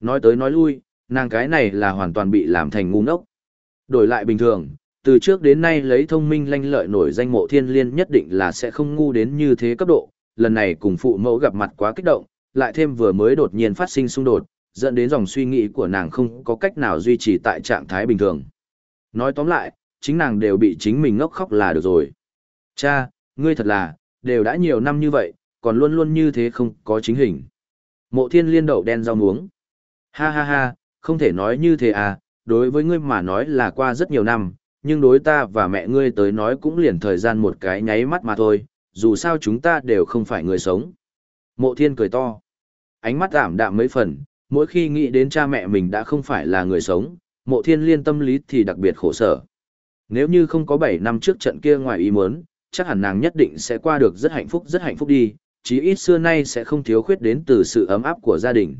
Nói tới nói lui, nàng cái này là hoàn toàn bị làm thành ngu ngốc. Đổi lại bình thường, từ trước đến nay lấy thông minh lanh lợi nổi danh mộ thiên liên nhất định là sẽ không ngu đến như thế cấp độ, lần này cùng phụ mẫu gặp mặt quá kích động, lại thêm vừa mới đột nhiên phát sinh xung đột, dẫn đến dòng suy nghĩ của nàng không có cách nào duy trì tại trạng thái bình thường. Nói tóm lại, chính nàng đều bị chính mình ngốc khóc là được rồi. Cha, ngươi thật là, đều đã nhiều năm như vậy, còn luôn luôn như thế không có chính hình. Mộ thiên liên đậu đen rau muống. Ha ha ha, không thể nói như thế à, đối với ngươi mà nói là qua rất nhiều năm, nhưng đối ta và mẹ ngươi tới nói cũng liền thời gian một cái nháy mắt mà thôi, dù sao chúng ta đều không phải người sống. Mộ thiên cười to. Ánh mắt ảm đạm mấy phần, mỗi khi nghĩ đến cha mẹ mình đã không phải là người sống, mộ thiên liên tâm lý thì đặc biệt khổ sở. Nếu như không có 7 năm trước trận kia ngoài ý muốn, chắc hẳn nàng nhất định sẽ qua được rất hạnh phúc rất hạnh phúc đi, chí ít xưa nay sẽ không thiếu khuyết đến từ sự ấm áp của gia đình.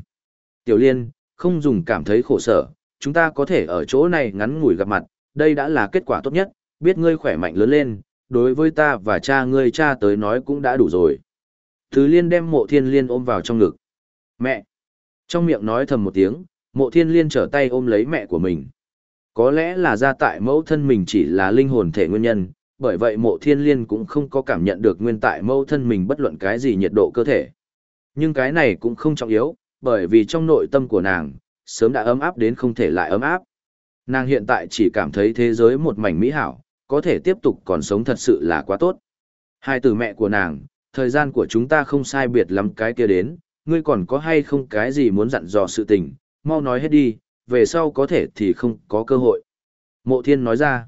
Tiểu Liên, không dùng cảm thấy khổ sở, chúng ta có thể ở chỗ này ngắn ngủi gặp mặt, đây đã là kết quả tốt nhất, biết ngươi khỏe mạnh lớn lên, đối với ta và cha ngươi cha tới nói cũng đã đủ rồi. Thứ Liên đem mộ thiên liên ôm vào trong ngực. Mẹ! Trong miệng nói thầm một tiếng, mộ thiên liên trở tay ôm lấy mẹ của mình. Có lẽ là ra tại mẫu thân mình chỉ là linh hồn thể nguyên nhân, bởi vậy mộ thiên liên cũng không có cảm nhận được nguyên tại mẫu thân mình bất luận cái gì nhiệt độ cơ thể. Nhưng cái này cũng không trọng yếu, bởi vì trong nội tâm của nàng, sớm đã ấm áp đến không thể lại ấm áp. Nàng hiện tại chỉ cảm thấy thế giới một mảnh mỹ hảo, có thể tiếp tục còn sống thật sự là quá tốt. Hai từ mẹ của nàng, thời gian của chúng ta không sai biệt lắm cái kia đến, ngươi còn có hay không cái gì muốn dặn dò sự tình, mau nói hết đi, về sau có thể thì không có cơ hội. Mộ thiên nói ra.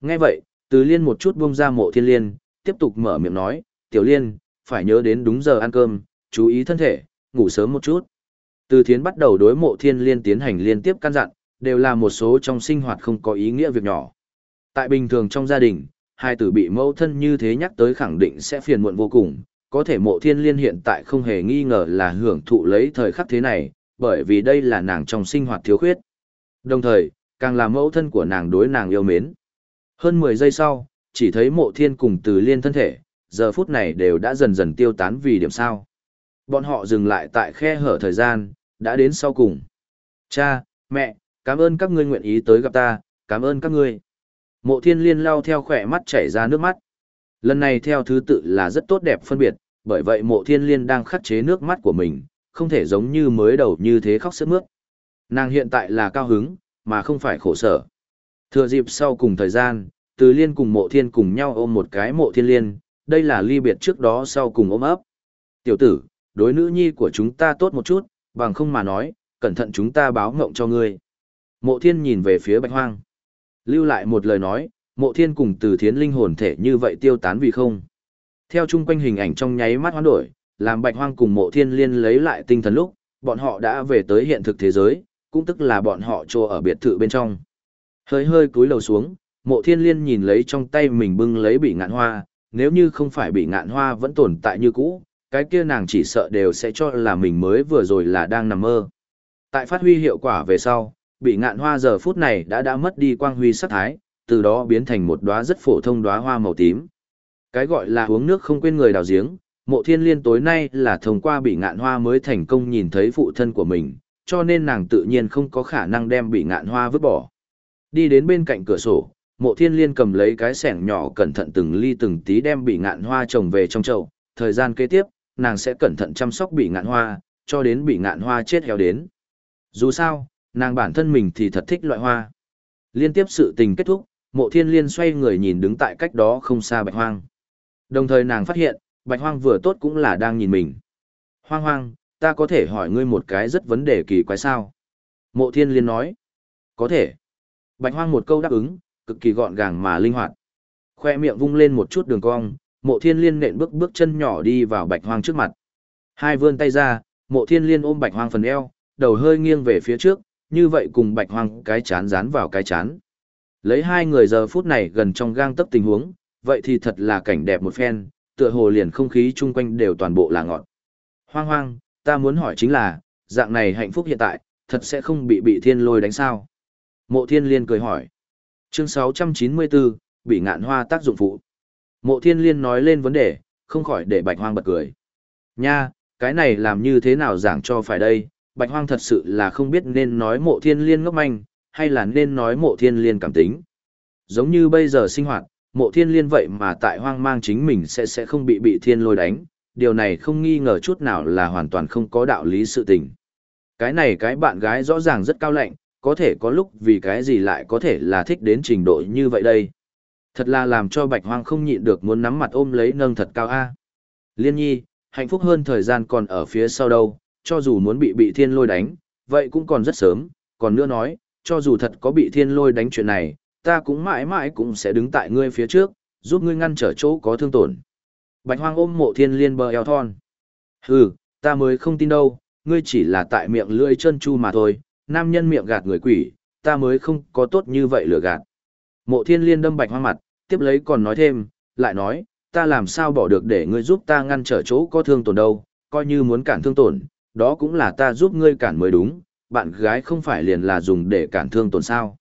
Nghe vậy, từ liên một chút buông ra mộ thiên liên, tiếp tục mở miệng nói, tiểu liên, phải nhớ đến đúng giờ ăn cơm, chú ý thân thể, ngủ sớm một chút. Từ thiến bắt đầu đối mộ thiên liên tiến hành liên tiếp căn dặn, đều là một số trong sinh hoạt không có ý nghĩa việc nhỏ. Tại bình thường trong gia đình, hai tử bị mẫu thân như thế nhắc tới khẳng định sẽ phiền muộn vô cùng, có thể mộ thiên liên hiện tại không hề nghi ngờ là hưởng thụ lấy thời khắc thế này, bởi vì đây là nàng trong sinh hoạt thiếu khuyết. Đồng thời, càng là mẫu thân của nàng đối nàng yêu mến. Hơn 10 giây sau, chỉ thấy mộ thiên cùng từ liên thân thể, giờ phút này đều đã dần dần tiêu tán vì điểm sao. Bọn họ dừng lại tại khe hở thời gian, đã đến sau cùng. Cha, mẹ, cảm ơn các ngươi nguyện ý tới gặp ta, cảm ơn các ngươi. Mộ thiên liên lao theo khỏe mắt chảy ra nước mắt. Lần này theo thứ tự là rất tốt đẹp phân biệt, bởi vậy mộ thiên liên đang khắc chế nước mắt của mình, không thể giống như mới đầu như thế khóc sướt mướt. Nàng hiện tại là cao hứng, mà không phải khổ sở. Thừa dịp sau cùng thời gian, từ liên cùng mộ thiên cùng nhau ôm một cái mộ thiên liên, đây là ly biệt trước đó sau cùng ôm ấp. Tiểu tử, đối nữ nhi của chúng ta tốt một chút, bằng không mà nói, cẩn thận chúng ta báo ngộng cho ngươi. Mộ thiên nhìn về phía bạch hoang. Lưu lại một lời nói, mộ thiên cùng từ thiến linh hồn thể như vậy tiêu tán vì không. Theo chung quanh hình ảnh trong nháy mắt hoán đổi, làm bạch hoang cùng mộ thiên liên lấy lại tinh thần lúc, bọn họ đã về tới hiện thực thế giới, cũng tức là bọn họ trô ở biệt thự bên trong. Hơi hơi cúi đầu xuống, mộ thiên liên nhìn lấy trong tay mình bưng lấy bị ngạn hoa, nếu như không phải bị ngạn hoa vẫn tồn tại như cũ, cái kia nàng chỉ sợ đều sẽ cho là mình mới vừa rồi là đang nằm mơ. Tại phát huy hiệu quả về sau, bị ngạn hoa giờ phút này đã đã mất đi quang huy sắc thái, từ đó biến thành một đóa rất phổ thông đóa hoa màu tím. Cái gọi là uống nước không quên người đào giếng, mộ thiên liên tối nay là thông qua bị ngạn hoa mới thành công nhìn thấy phụ thân của mình, cho nên nàng tự nhiên không có khả năng đem bị ngạn hoa vứt bỏ. Đi đến bên cạnh cửa sổ, mộ thiên liên cầm lấy cái sẻng nhỏ cẩn thận từng ly từng tí đem bị ngạn hoa trồng về trong chậu, thời gian kế tiếp, nàng sẽ cẩn thận chăm sóc bị ngạn hoa, cho đến bị ngạn hoa chết héo đến. Dù sao, nàng bản thân mình thì thật thích loại hoa. Liên tiếp sự tình kết thúc, mộ thiên liên xoay người nhìn đứng tại cách đó không xa bạch hoang. Đồng thời nàng phát hiện, bạch hoang vừa tốt cũng là đang nhìn mình. Hoang hoang, ta có thể hỏi ngươi một cái rất vấn đề kỳ quái sao? Mộ thiên liên nói. Có thể. Bạch hoang một câu đáp ứng, cực kỳ gọn gàng mà linh hoạt. Khoe miệng vung lên một chút đường cong, mộ thiên liên nện bước bước chân nhỏ đi vào bạch hoang trước mặt. Hai vươn tay ra, mộ thiên liên ôm bạch hoang phần eo, đầu hơi nghiêng về phía trước, như vậy cùng bạch hoang cái chán dán vào cái chán. Lấy hai người giờ phút này gần trong gang tấc tình huống, vậy thì thật là cảnh đẹp một phen, tựa hồ liền không khí chung quanh đều toàn bộ là ngọt. Hoang hoang, ta muốn hỏi chính là, dạng này hạnh phúc hiện tại, thật sẽ không bị bị thiên lôi đánh sao? Mộ thiên liên cười hỏi. Chương 694, bị ngạn hoa tác dụng phụ. Mộ thiên liên nói lên vấn đề, không khỏi để bạch hoang bật cười. Nha, cái này làm như thế nào giảng cho phải đây, Bạch Hoang thật sự là không biết nên nói mộ thiên liên ngốc manh, hay là nên nói mộ thiên liên cảm tính. Giống như bây giờ sinh hoạt, mộ thiên liên vậy mà tại hoang mang chính mình sẽ sẽ không bị bị thiên lôi đánh, điều này không nghi ngờ chút nào là hoàn toàn không có đạo lý sự tình. Cái này cái bạn gái rõ ràng rất cao lạnh, có thể có lúc vì cái gì lại có thể là thích đến trình độ như vậy đây. Thật là làm cho bạch hoang không nhịn được muốn nắm mặt ôm lấy nâng thật cao a. Liên nhi, hạnh phúc hơn thời gian còn ở phía sau đâu, cho dù muốn bị bị thiên lôi đánh, vậy cũng còn rất sớm, còn nữa nói, cho dù thật có bị thiên lôi đánh chuyện này, ta cũng mãi mãi cũng sẽ đứng tại ngươi phía trước, giúp ngươi ngăn trở chỗ có thương tổn. Bạch hoang ôm mộ thiên liên bờ eo thon. Hừ, ta mới không tin đâu, ngươi chỉ là tại miệng lưỡi chân chu mà thôi, nam nhân miệng gạt người quỷ, ta mới không có tốt như vậy lừa gạt. Mộ thiên liên đâm bạch hoang mặt, tiếp lấy còn nói thêm, lại nói, ta làm sao bỏ được để ngươi giúp ta ngăn trở chỗ có thương tổn đâu, coi như muốn cản thương tổn, đó cũng là ta giúp ngươi cản mới đúng, bạn gái không phải liền là dùng để cản thương tổn sao.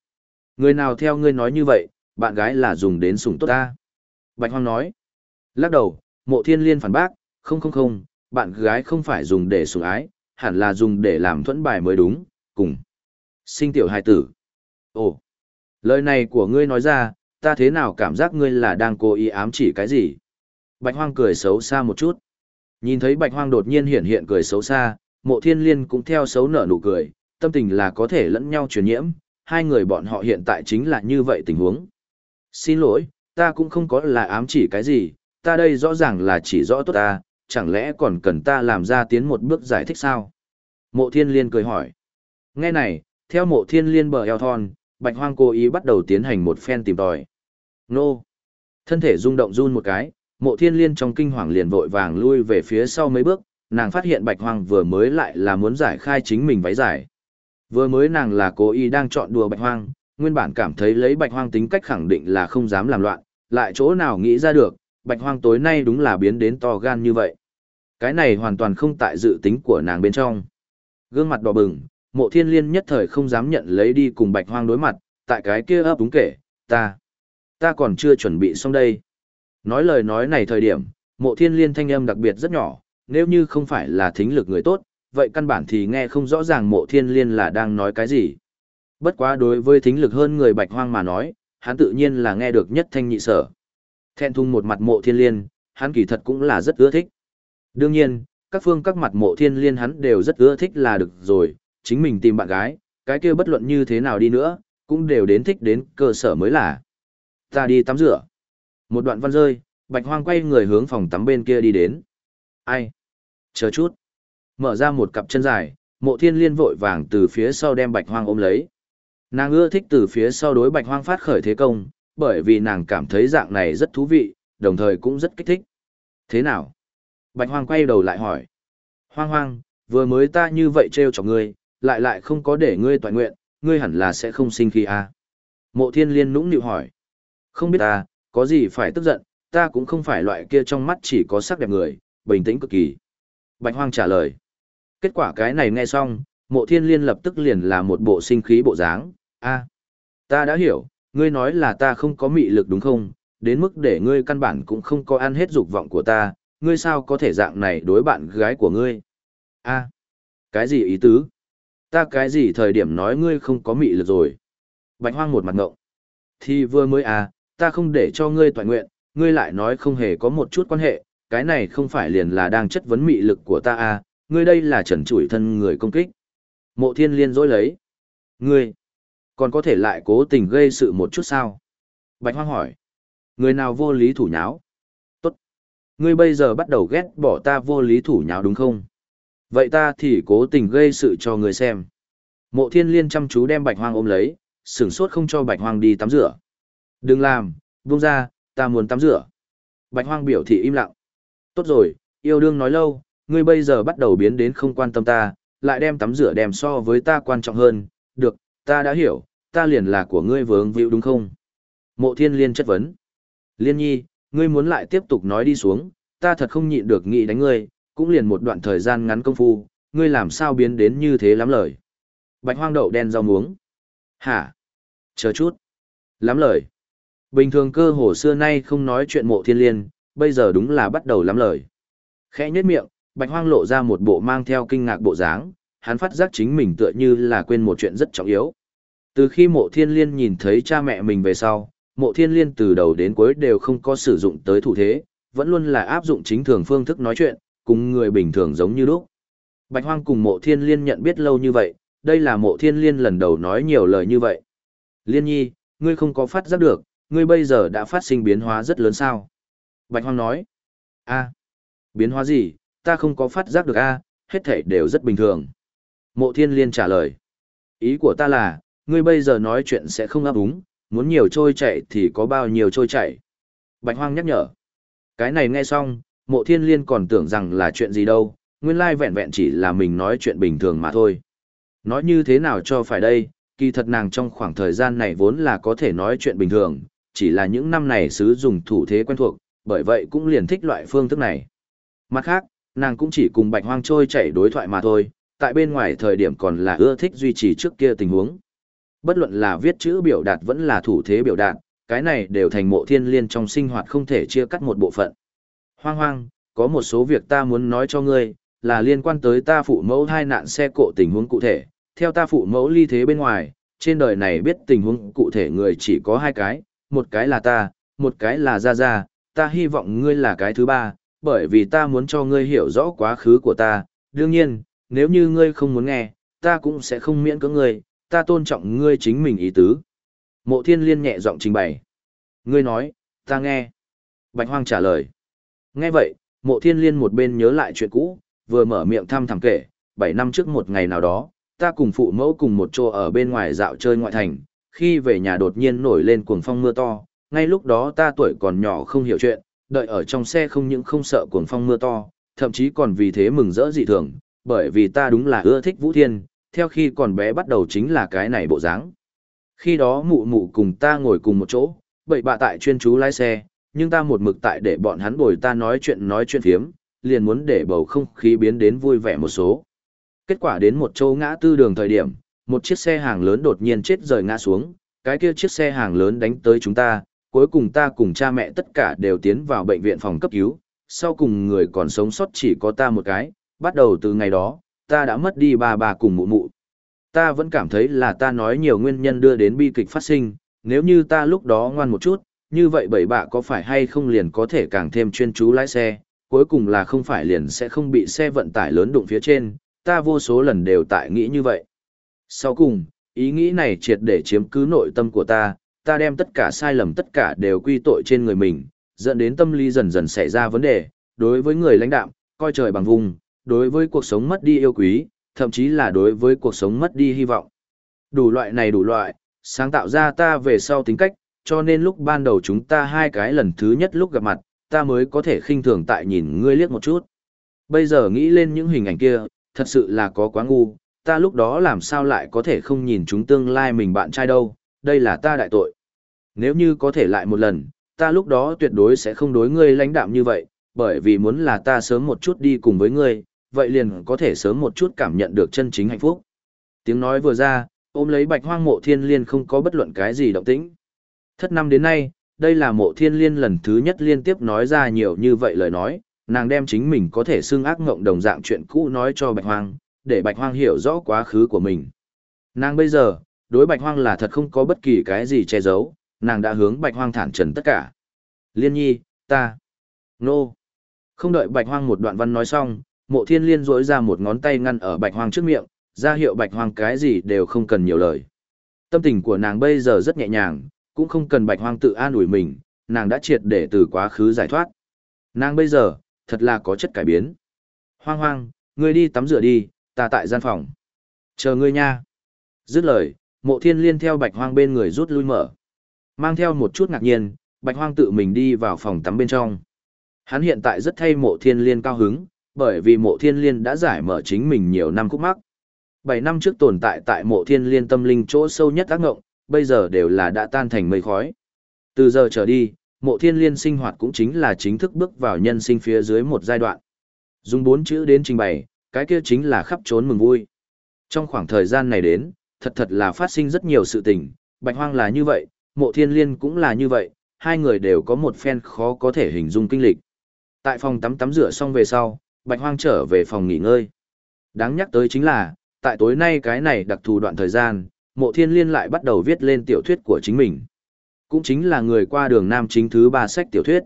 Người nào theo ngươi nói như vậy, bạn gái là dùng đến sủng tốt ta. Bạch Hoang nói, lắc đầu, mộ thiên liên phản bác, không không không, bạn gái không phải dùng để sủng ái, hẳn là dùng để làm thuẫn bài mới đúng, cùng. Sinh tiểu hài tử. Ồ, lời này của ngươi nói ra, ta thế nào cảm giác ngươi là đang cố ý ám chỉ cái gì? Bạch hoang cười xấu xa một chút. Nhìn thấy bạch hoang đột nhiên hiện hiện cười xấu xa, mộ thiên liên cũng theo xấu nở nụ cười, tâm tình là có thể lẫn nhau truyền nhiễm, hai người bọn họ hiện tại chính là như vậy tình huống. Xin lỗi, ta cũng không có là ám chỉ cái gì, ta đây rõ ràng là chỉ rõ tốt ta, chẳng lẽ còn cần ta làm ra tiến một bước giải thích sao? Mộ thiên liên cười hỏi. Nghe này, theo mộ thiên liên bờ eo thon, bạch hoang cố ý bắt đầu tiến hành một phen tìm tòi. Nô! Thân thể rung động run một cái, mộ thiên liên trong kinh hoàng liền vội vàng lui về phía sau mấy bước, nàng phát hiện bạch hoang vừa mới lại là muốn giải khai chính mình váy giải. Vừa mới nàng là cố ý đang chọn đùa bạch hoang, nguyên bản cảm thấy lấy bạch hoang tính cách khẳng định là không dám làm loạn, lại chỗ nào nghĩ ra được, bạch hoang tối nay đúng là biến đến to gan như vậy. Cái này hoàn toàn không tại dự tính của nàng bên trong. Gương mặt đỏ bừng, mộ thiên liên nhất thời không dám nhận lấy đi cùng bạch hoang đối mặt, tại cái kia ấp đúng kể, ta, ta còn chưa chuẩn bị xong đây. Nói lời nói này thời điểm, mộ thiên liên thanh âm đặc biệt rất nhỏ, nếu như không phải là thính lực người tốt, vậy căn bản thì nghe không rõ ràng mộ thiên liên là đang nói cái gì. Bất quá đối với thính lực hơn người bạch hoang mà nói, hắn tự nhiên là nghe được nhất thanh nhị sở. Thẹn thùng một mặt mộ thiên liên, hắn kỳ thật cũng là rất ưa thích. Đương nhiên, các phương các mặt mộ thiên liên hắn đều rất ưa thích là được rồi, chính mình tìm bạn gái, cái kia bất luận như thế nào đi nữa, cũng đều đến thích đến cơ sở mới là. Ta đi tắm rửa. Một đoạn văn rơi, bạch hoang quay người hướng phòng tắm bên kia đi đến. Ai? Chờ chút. Mở ra một cặp chân dài, mộ thiên liên vội vàng từ phía sau đem bạch hoang ôm lấy. Nàng ưa thích từ phía sau đối bạch hoang phát khởi thế công, bởi vì nàng cảm thấy dạng này rất thú vị, đồng thời cũng rất kích thích. Thế nào? Bạch hoang quay đầu lại hỏi. Hoang hoang, vừa mới ta như vậy treo chọc ngươi, lại lại không có để ngươi toàn nguyện, ngươi hẳn là sẽ không sinh khi à. Mộ thiên liên nũng nịu hỏi. Không biết ta, có gì phải tức giận, ta cũng không phải loại kia trong mắt chỉ có sắc đẹp người, bình tĩnh cực kỳ. Bạch hoang trả lời. Kết quả cái này nghe xong, mộ thiên liên lập tức liền là một bộ sinh khí bộ dáng. a ta đã hiểu, ngươi nói là ta không có mị lực đúng không, đến mức để ngươi căn bản cũng không có ăn hết dục vọng của ta, ngươi sao có thể dạng này đối bạn gái của ngươi. a cái gì ý tứ? Ta cái gì thời điểm nói ngươi không có mị lực rồi? Bạch hoang một mặt ngộng. Thì vừa mới à, ta không để cho ngươi toàn nguyện, ngươi lại nói không hề có một chút quan hệ, cái này không phải liền là đang chất vấn mị lực của ta à, ngươi đây là trần trụi thân người công kích. Mộ thiên liên dối lấy. Ngươi, còn có thể lại cố tình gây sự một chút sao? Bạch hoang hỏi. Người nào vô lý thủ nháo? Tốt. Ngươi bây giờ bắt đầu ghét bỏ ta vô lý thủ nháo đúng không? Vậy ta thì cố tình gây sự cho người xem. Mộ thiên liên chăm chú đem bạch hoang ôm lấy, sửng sốt không cho bạch hoang đi tắm rửa. Đừng làm, buông ra, ta muốn tắm rửa. Bạch hoang biểu thị im lặng. Tốt rồi, yêu đương nói lâu, ngươi bây giờ bắt đầu biến đến không quan tâm ta, lại đem tắm rửa đem so với ta quan trọng hơn. Được, ta đã hiểu, ta liền là của ngươi vướng víu đúng không? Mộ thiên liên chất vấn. Liên nhi, ngươi muốn lại tiếp tục nói đi xuống, ta thật không nhịn được nghĩ đánh ngươi, cũng liền một đoạn thời gian ngắn công phu, ngươi làm sao biến đến như thế lắm lời. Bạch hoang đậu đen rau muống. Hả? Chờ chút. Lắm lời. Bình thường cơ hồ xưa nay không nói chuyện mộ thiên liên, bây giờ đúng là bắt đầu lắm lời. Khẽ nhếch miệng, bạch hoang lộ ra một bộ mang theo kinh ngạc bộ dáng, hắn phát giác chính mình tựa như là quên một chuyện rất trọng yếu. Từ khi mộ thiên liên nhìn thấy cha mẹ mình về sau, mộ thiên liên từ đầu đến cuối đều không có sử dụng tới thủ thế, vẫn luôn là áp dụng chính thường phương thức nói chuyện, cùng người bình thường giống như lúc. Bạch hoang cùng mộ thiên liên nhận biết lâu như vậy, đây là mộ thiên liên lần đầu nói nhiều lời như vậy. Liên nhi, ngươi không có phát giác được, ngươi bây giờ đã phát sinh biến hóa rất lớn sao? Bạch hoang nói, a, biến hóa gì, ta không có phát giác được a, hết thảy đều rất bình thường. Mộ thiên liên trả lời, ý của ta là, ngươi bây giờ nói chuyện sẽ không áp úng, muốn nhiều trôi chảy thì có bao nhiêu trôi chảy. Bạch hoang nhắc nhở, cái này nghe xong, mộ thiên liên còn tưởng rằng là chuyện gì đâu, nguyên lai vẹn vẹn chỉ là mình nói chuyện bình thường mà thôi. Nói như thế nào cho phải đây, kỳ thật nàng trong khoảng thời gian này vốn là có thể nói chuyện bình thường, chỉ là những năm này sứ dùng thủ thế quen thuộc, bởi vậy cũng liền thích loại phương thức này. Mặt khác, nàng cũng chỉ cùng bạch hoang trôi chảy đối thoại mà thôi, tại bên ngoài thời điểm còn là ưa thích duy trì trước kia tình huống. Bất luận là viết chữ biểu đạt vẫn là thủ thế biểu đạt, cái này đều thành mộ thiên liên trong sinh hoạt không thể chia cắt một bộ phận. Hoang hoang, có một số việc ta muốn nói cho ngươi, là liên quan tới ta phụ mẫu hai nạn xe cộ tình huống cụ thể. Theo ta phụ mẫu ly thế bên ngoài, trên đời này biết tình huống cụ thể người chỉ có hai cái, một cái là ta, một cái là Gia Gia, ta hy vọng ngươi là cái thứ ba, bởi vì ta muốn cho ngươi hiểu rõ quá khứ của ta. Đương nhiên, nếu như ngươi không muốn nghe, ta cũng sẽ không miễn cưỡng ngươi, ta tôn trọng ngươi chính mình ý tứ. Mộ thiên liên nhẹ giọng trình bày. Ngươi nói, ta nghe. Bạch hoang trả lời. Nghe vậy, mộ thiên liên một bên nhớ lại chuyện cũ, vừa mở miệng thăm thẳm kể, 7 năm trước một ngày nào đó, ta cùng phụ mẫu cùng một chỗ ở bên ngoài dạo chơi ngoại thành, khi về nhà đột nhiên nổi lên cuồng phong mưa to, ngay lúc đó ta tuổi còn nhỏ không hiểu chuyện, đợi ở trong xe không những không sợ cuồng phong mưa to, thậm chí còn vì thế mừng rỡ dị thường, bởi vì ta đúng là ưa thích Vũ Thiên, theo khi còn bé bắt đầu chính là cái này bộ dáng. Khi đó mụ mụ cùng ta ngồi cùng một chỗ, bậy bạ tại chuyên chú lái xe, nhưng ta một mực tại để bọn hắn bồi ta nói chuyện nói chuyện phiếm, liền muốn để bầu không khí biến đến vui vẻ một số. Kết quả đến một chỗ ngã tư đường thời điểm, một chiếc xe hàng lớn đột nhiên chết rời ngã xuống, cái kia chiếc xe hàng lớn đánh tới chúng ta, cuối cùng ta cùng cha mẹ tất cả đều tiến vào bệnh viện phòng cấp cứu, sau cùng người còn sống sót chỉ có ta một cái, bắt đầu từ ngày đó, ta đã mất đi ba bà cùng mụ mụ. Ta vẫn cảm thấy là ta nói nhiều nguyên nhân đưa đến bi kịch phát sinh, nếu như ta lúc đó ngoan một chút, như vậy bảy bạ có phải hay không liền có thể càng thêm chuyên chú lái xe, cuối cùng là không phải liền sẽ không bị xe vận tải lớn đụng phía trên, ta vô số lần đều tại nghĩ như vậy. Sau cùng, ý nghĩ này triệt để chiếm cứ nội tâm của ta, ta đem tất cả sai lầm tất cả đều quy tội trên người mình, dẫn đến tâm lý dần dần xảy ra vấn đề, đối với người lãnh đạo, coi trời bằng vùng, đối với cuộc sống mất đi yêu quý, thậm chí là đối với cuộc sống mất đi hy vọng. Đủ loại này đủ loại, sáng tạo ra ta về sau tính cách, cho nên lúc ban đầu chúng ta hai cái lần thứ nhất lúc gặp mặt, ta mới có thể khinh thường tại nhìn ngươi liếc một chút. Bây giờ nghĩ lên những hình ảnh kia, thật sự là có quá ngu, ta lúc đó làm sao lại có thể không nhìn chúng tương lai mình bạn trai đâu, đây là ta đại tội. Nếu như có thể lại một lần, ta lúc đó tuyệt đối sẽ không đối ngươi lãnh đạm như vậy, bởi vì muốn là ta sớm một chút đi cùng với ngươi, vậy liền có thể sớm một chút cảm nhận được chân chính hạnh phúc. Tiếng nói vừa ra, ôm lấy bạch hoang mộ thiên liên không có bất luận cái gì động tĩnh. Thất năm đến nay, đây là mộ thiên liên lần thứ nhất liên tiếp nói ra nhiều như vậy lời nói, nàng đem chính mình có thể xưng ác ngộng đồng dạng chuyện cũ nói cho bạch hoang, để bạch hoang hiểu rõ quá khứ của mình. Nàng bây giờ, đối bạch hoang là thật không có bất kỳ cái gì che giấu, nàng đã hướng bạch hoang thản trần tất cả. Liên nhi, ta, nô. Không đợi bạch hoang một đoạn văn nói xong, mộ thiên liên rỗi ra một ngón tay ngăn ở bạch hoang trước miệng, ra hiệu bạch hoang cái gì đều không cần nhiều lời. Tâm tình của nàng bây giờ rất nhẹ nhàng, cũng không cần bạch hoang tự an ủi mình, nàng đã triệt để từ quá khứ giải thoát. Nàng bây giờ, thật là có chất cải biến. Hoang hoang, ngươi đi tắm rửa đi, ta tại gian phòng. Chờ ngươi nha. Dứt lời, mộ thiên liên theo bạch hoang bên người rút lui mở. Mang theo một chút ngạc nhiên, bạch hoang tự mình đi vào phòng tắm bên trong. Hắn hiện tại rất thay mộ thiên liên cao hứng, bởi vì mộ thiên liên đã giải mở chính mình nhiều năm khúc mắc. Bảy năm trước tồn tại tại mộ thiên liên tâm linh chỗ sâu nhất ác ngộng, bây giờ đều là đã tan thành mây khói. Từ giờ trở đi, mộ thiên liên sinh hoạt cũng chính là chính thức bước vào nhân sinh phía dưới một giai đoạn. Dùng bốn chữ đến trình bày, cái kia chính là khắp trốn mừng vui. Trong khoảng thời gian này đến, thật thật là phát sinh rất nhiều sự tình, bạch hoang là như vậy, mộ thiên liên cũng là như vậy, hai người đều có một phen khó có thể hình dung kinh lịch. Tại phòng tắm tắm rửa xong về sau, bạch hoang trở về phòng nghỉ ngơi. Đáng nhắc tới chính là, tại tối nay cái này đặc thù đoạn thời gian, mộ thiên liên lại bắt đầu viết lên tiểu thuyết của chính mình. Cũng chính là người qua đường nam chính thứ ba sách tiểu thuyết.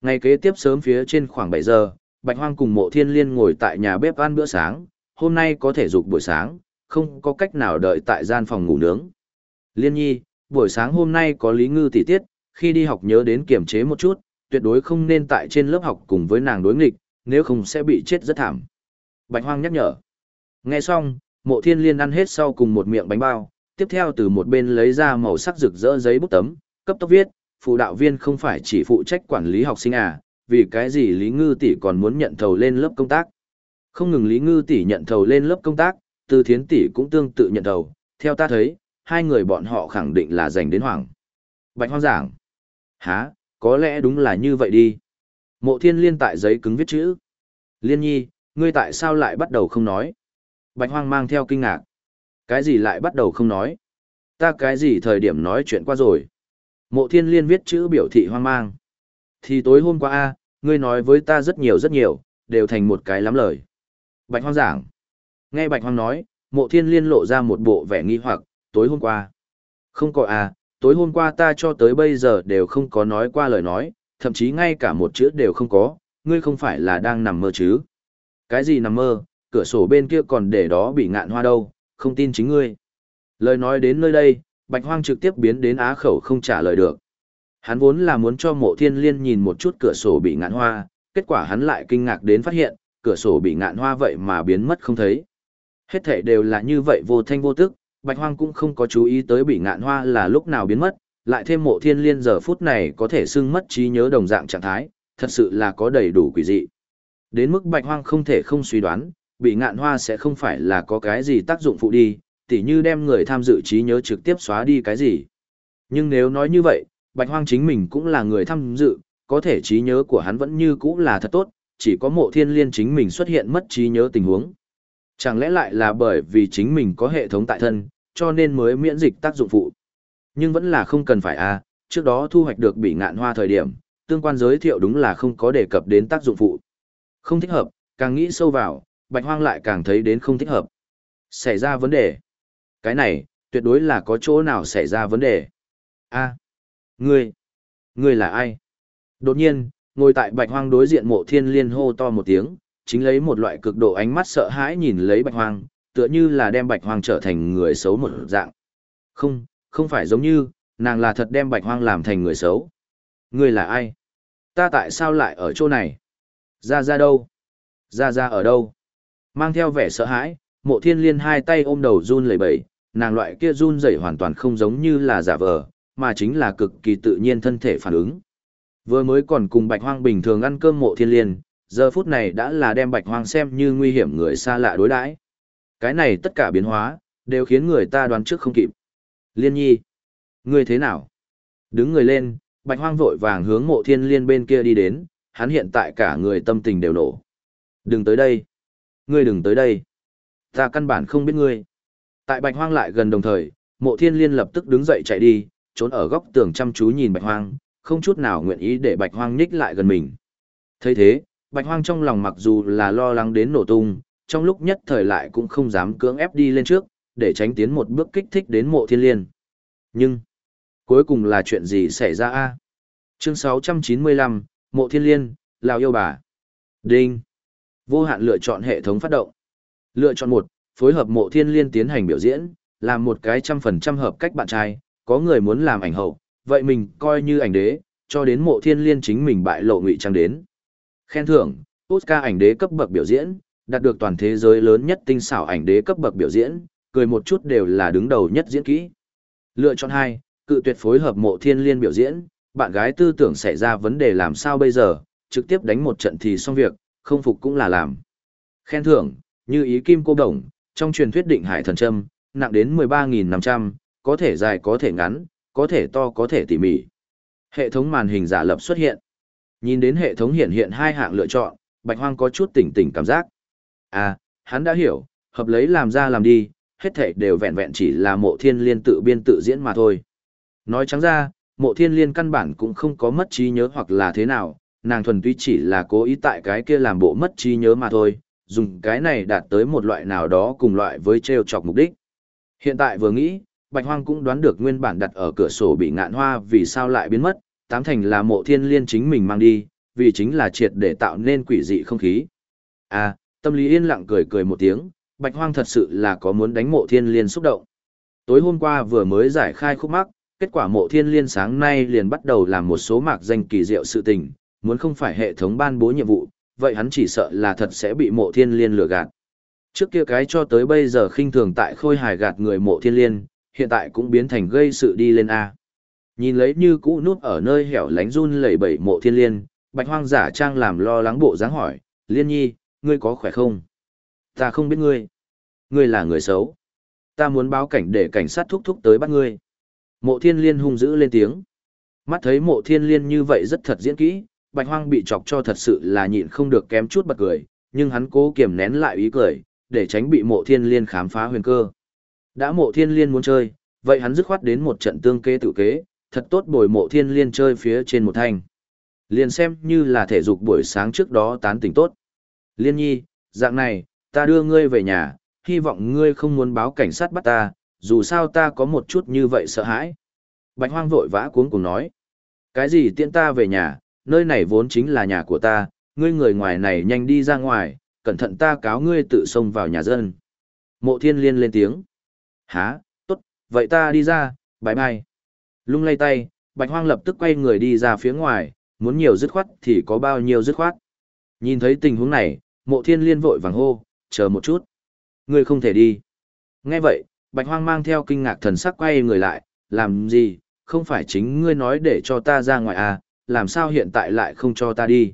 Ngày kế tiếp sớm phía trên khoảng bảy giờ, Bạch Hoang cùng mộ thiên liên ngồi tại nhà bếp ăn bữa sáng, hôm nay có thể dục buổi sáng, không có cách nào đợi tại gian phòng ngủ nướng. Liên nhi, buổi sáng hôm nay có lý ngư tỷ tiết, khi đi học nhớ đến kiểm chế một chút, tuyệt đối không nên tại trên lớp học cùng với nàng đối nghịch, nếu không sẽ bị chết rất thảm. Bạch Hoang nhắc nhở. Nghe xong, mộ thiên liên ăn hết sau cùng một miệng bánh bao, tiếp theo từ một bên lấy ra màu sắc rực rỡ giấy bút tấm, cấp tốc viết, phụ đạo viên không phải chỉ phụ trách quản lý học sinh à, vì cái gì Lý Ngư tỷ còn muốn nhận thầu lên lớp công tác. Không ngừng Lý Ngư tỷ nhận thầu lên lớp công tác, Từ Thiến tỷ cũng tương tự nhận thầu, theo ta thấy, hai người bọn họ khẳng định là dành đến hoàng. Bạch Hoang giảng. Hả, có lẽ đúng là như vậy đi. Mộ Thiên Liên tại giấy cứng viết chữ. Liên Nhi, ngươi tại sao lại bắt đầu không nói? Bạch Hoang mang theo kinh ngạc. Cái gì lại bắt đầu không nói? Ta cái gì thời điểm nói chuyện qua rồi? Mộ Thiên Liên viết chữ biểu thị hoang mang. Thì tối hôm qua a, ngươi nói với ta rất nhiều rất nhiều, đều thành một cái lắm lời. Bạch Hoang giảng. Nghe Bạch Hoang nói, Mộ Thiên Liên lộ ra một bộ vẻ nghi hoặc, tối hôm qua. Không có à, tối hôm qua ta cho tới bây giờ đều không có nói qua lời nói, thậm chí ngay cả một chữ đều không có, ngươi không phải là đang nằm mơ chứ. Cái gì nằm mơ, cửa sổ bên kia còn để đó bị ngạn hoa đâu, không tin chính ngươi. Lời nói đến nơi đây, Bạch Hoang trực tiếp biến đến á khẩu không trả lời được. Hắn vốn là muốn cho mộ thiên liên nhìn một chút cửa sổ bị ngạn hoa, kết quả hắn lại kinh ngạc đến phát hiện, cửa sổ bị ngạn hoa vậy mà biến mất không thấy. Hết thể đều là như vậy vô thanh vô tức, Bạch Hoang cũng không có chú ý tới bị ngạn hoa là lúc nào biến mất, lại thêm mộ thiên liên giờ phút này có thể xưng mất trí nhớ đồng dạng trạng thái, thật sự là có đầy đủ quỷ dị. Đến mức Bạch Hoang không thể không suy đoán, bị ngạn hoa sẽ không phải là có cái gì tác dụng phụ đi, tỉ như đem người tham dự trí nhớ trực tiếp xóa đi cái gì. Nhưng nếu nói như vậy, Bạch Hoang chính mình cũng là người tham dự, có thể trí nhớ của hắn vẫn như cũ là thật tốt, chỉ có mộ thiên liên chính mình xuất hiện mất trí nhớ tình huống. Chẳng lẽ lại là bởi vì chính mình có hệ thống tại thân, cho nên mới miễn dịch tác dụng phụ. Nhưng vẫn là không cần phải a à, trước đó thu hoạch được bị ngạn hoa thời điểm, tương quan giới thiệu đúng là không có đề cập đến tác dụng phụ. Không thích hợp, càng nghĩ sâu vào, bạch hoang lại càng thấy đến không thích hợp. Xảy ra vấn đề. Cái này, tuyệt đối là có chỗ nào xảy ra vấn đề. a ngươi, ngươi là ai? Đột nhiên, ngồi tại bạch hoang đối diện mộ thiên liên hô to một tiếng, chính lấy một loại cực độ ánh mắt sợ hãi nhìn lấy bạch hoang, tựa như là đem bạch hoang trở thành người xấu một dạng. Không, không phải giống như, nàng là thật đem bạch hoang làm thành người xấu. Ngươi là ai? Ta tại sao lại ở chỗ này? Ra ra đâu? Ra ra ở đâu? Mang theo vẻ sợ hãi, mộ thiên liên hai tay ôm đầu run lẩy bẩy, nàng loại kia run rẩy hoàn toàn không giống như là giả vờ, mà chính là cực kỳ tự nhiên thân thể phản ứng. Vừa mới còn cùng bạch hoang bình thường ăn cơm mộ thiên liên, giờ phút này đã là đem bạch hoang xem như nguy hiểm người xa lạ đối đãi. Cái này tất cả biến hóa, đều khiến người ta đoán trước không kịp. Liên nhi, ngươi thế nào? Đứng người lên, bạch hoang vội vàng hướng mộ thiên liên bên kia đi đến, hắn hiện tại cả người tâm tình đều nổ. Đừng tới đây. Ngươi đừng tới đây. Ta căn bản không biết ngươi. Tại bạch hoang lại gần đồng thời, mộ thiên liên lập tức đứng dậy chạy đi, trốn ở góc tường chăm chú nhìn bạch hoang, không chút nào nguyện ý để bạch hoang nhích lại gần mình. thấy thế, bạch hoang trong lòng mặc dù là lo lắng đến nổ tung, trong lúc nhất thời lại cũng không dám cưỡng ép đi lên trước, để tránh tiến một bước kích thích đến mộ thiên liên. Nhưng, cuối cùng là chuyện gì xảy ra a? Chương 695, Mộ Thiên Liên, Lào yêu bà. Đinh. Vô hạn lựa chọn hệ thống phát động. Lựa chọn một, phối hợp Mộ Thiên Liên tiến hành biểu diễn, làm một cái trăm phần trăm hợp cách bạn trai, có người muốn làm ảnh hậu, vậy mình coi như ảnh đế, cho đến Mộ Thiên Liên chính mình bại lộ ngụy trang đến. Khen thưởng, Oscar ảnh đế cấp bậc biểu diễn, đạt được toàn thế giới lớn nhất tinh xảo ảnh đế cấp bậc biểu diễn, cười một chút đều là đứng đầu nhất diễn kỹ. Lựa chọn hai, cự tuyệt phối hợp mộ thiên liên biểu diễn, bạn gái tư tưởng xảy ra vấn đề làm sao bây giờ, trực tiếp đánh một trận thì xong việc, không phục cũng là làm. Khen thưởng, như ý kim cô đồng, trong truyền thuyết định hải thần châm, nặng đến 13.500, có thể dài có thể ngắn, có thể to có thể tỉ mỉ. Hệ thống màn hình giả lập xuất hiện. Nhìn đến hệ thống hiện hiện hai hạng lựa chọn, Bạch Hoang có chút tỉnh tỉnh cảm giác. À, hắn đã hiểu, hợp lấy làm ra làm đi, hết thảy đều vẹn vẹn chỉ là mộ thiên liên tự biên tự diễn mà thôi. Nói trắng ra, mộ thiên liên căn bản cũng không có mất trí nhớ hoặc là thế nào, nàng thuần túy chỉ là cố ý tại cái kia làm bộ mất trí nhớ mà thôi, dùng cái này đạt tới một loại nào đó cùng loại với treo chọc mục đích. Hiện tại vừa nghĩ, Bạch Hoang cũng đoán được nguyên bản đặt ở cửa sổ bị ngạn hoa vì sao lại biến mất, tám thành là mộ thiên liên chính mình mang đi, vì chính là triệt để tạo nên quỷ dị không khí. À, tâm lý yên lặng cười cười một tiếng, Bạch Hoang thật sự là có muốn đánh mộ thiên liên xúc động. Tối hôm qua vừa mới giải khai khúc mắc, kết quả mộ thiên liên sáng nay liền bắt đầu làm một số mạc danh kỳ diệu sự tình, muốn không phải hệ thống ban bố nhiệm vụ, vậy hắn chỉ sợ là thật sẽ bị mộ thiên liên lừa gạt. Trước kia cái cho tới bây giờ khinh thường tại khôi hài gạt người mộ thiên liên, hiện tại cũng biến thành gây sự đi lên A. Nhìn lấy như cũ núp ở nơi hẻo lánh run lẩy bẩy mộ thiên liên, bạch hoang giả trang làm lo lắng bộ dáng hỏi, liên nhi, ngươi có khỏe không? Ta không biết ngươi. Ngươi là người xấu. Ta muốn báo cảnh để cảnh sát thúc thúc tới bắt ngươi. Mộ thiên liên hung dữ lên tiếng. Mắt thấy mộ thiên liên như vậy rất thật diễn kỹ, bạch hoang bị chọc cho thật sự là nhịn không được kém chút bật cười, nhưng hắn cố kiềm nén lại ý cười, để tránh bị mộ thiên liên khám phá huyền cơ. Đã mộ thiên liên muốn chơi, vậy hắn dứt khoát đến một trận tương kế tự kế, thật tốt bồi mộ thiên liên chơi phía trên một thanh. Liên xem như là thể dục buổi sáng trước đó tán tỉnh tốt. Liên nhi, dạng này, ta đưa ngươi về nhà, hy vọng ngươi không muốn báo cảnh sát bắt ta, dù sao ta có một chút như vậy sợ hãi. Bạch hoang vội vã cuống cùng nói. Cái gì tiện ta về nhà, nơi này vốn chính là nhà của ta, ngươi người ngoài này nhanh đi ra ngoài, cẩn thận ta cáo ngươi tự xông vào nhà dân. Mộ thiên liên lên tiếng. Hả, tốt, vậy ta đi ra, bye bye. Lung lay tay, bạch hoang lập tức quay người đi ra phía ngoài, muốn nhiều dứt khoát thì có bao nhiêu dứt khoát. Nhìn thấy tình huống này, mộ thiên liên vội vàng hô, chờ một chút. Ngươi không thể đi. Nghe vậy, bạch hoang mang theo kinh ngạc thần sắc quay người lại, làm gì, không phải chính ngươi nói để cho ta ra ngoài à, làm sao hiện tại lại không cho ta đi.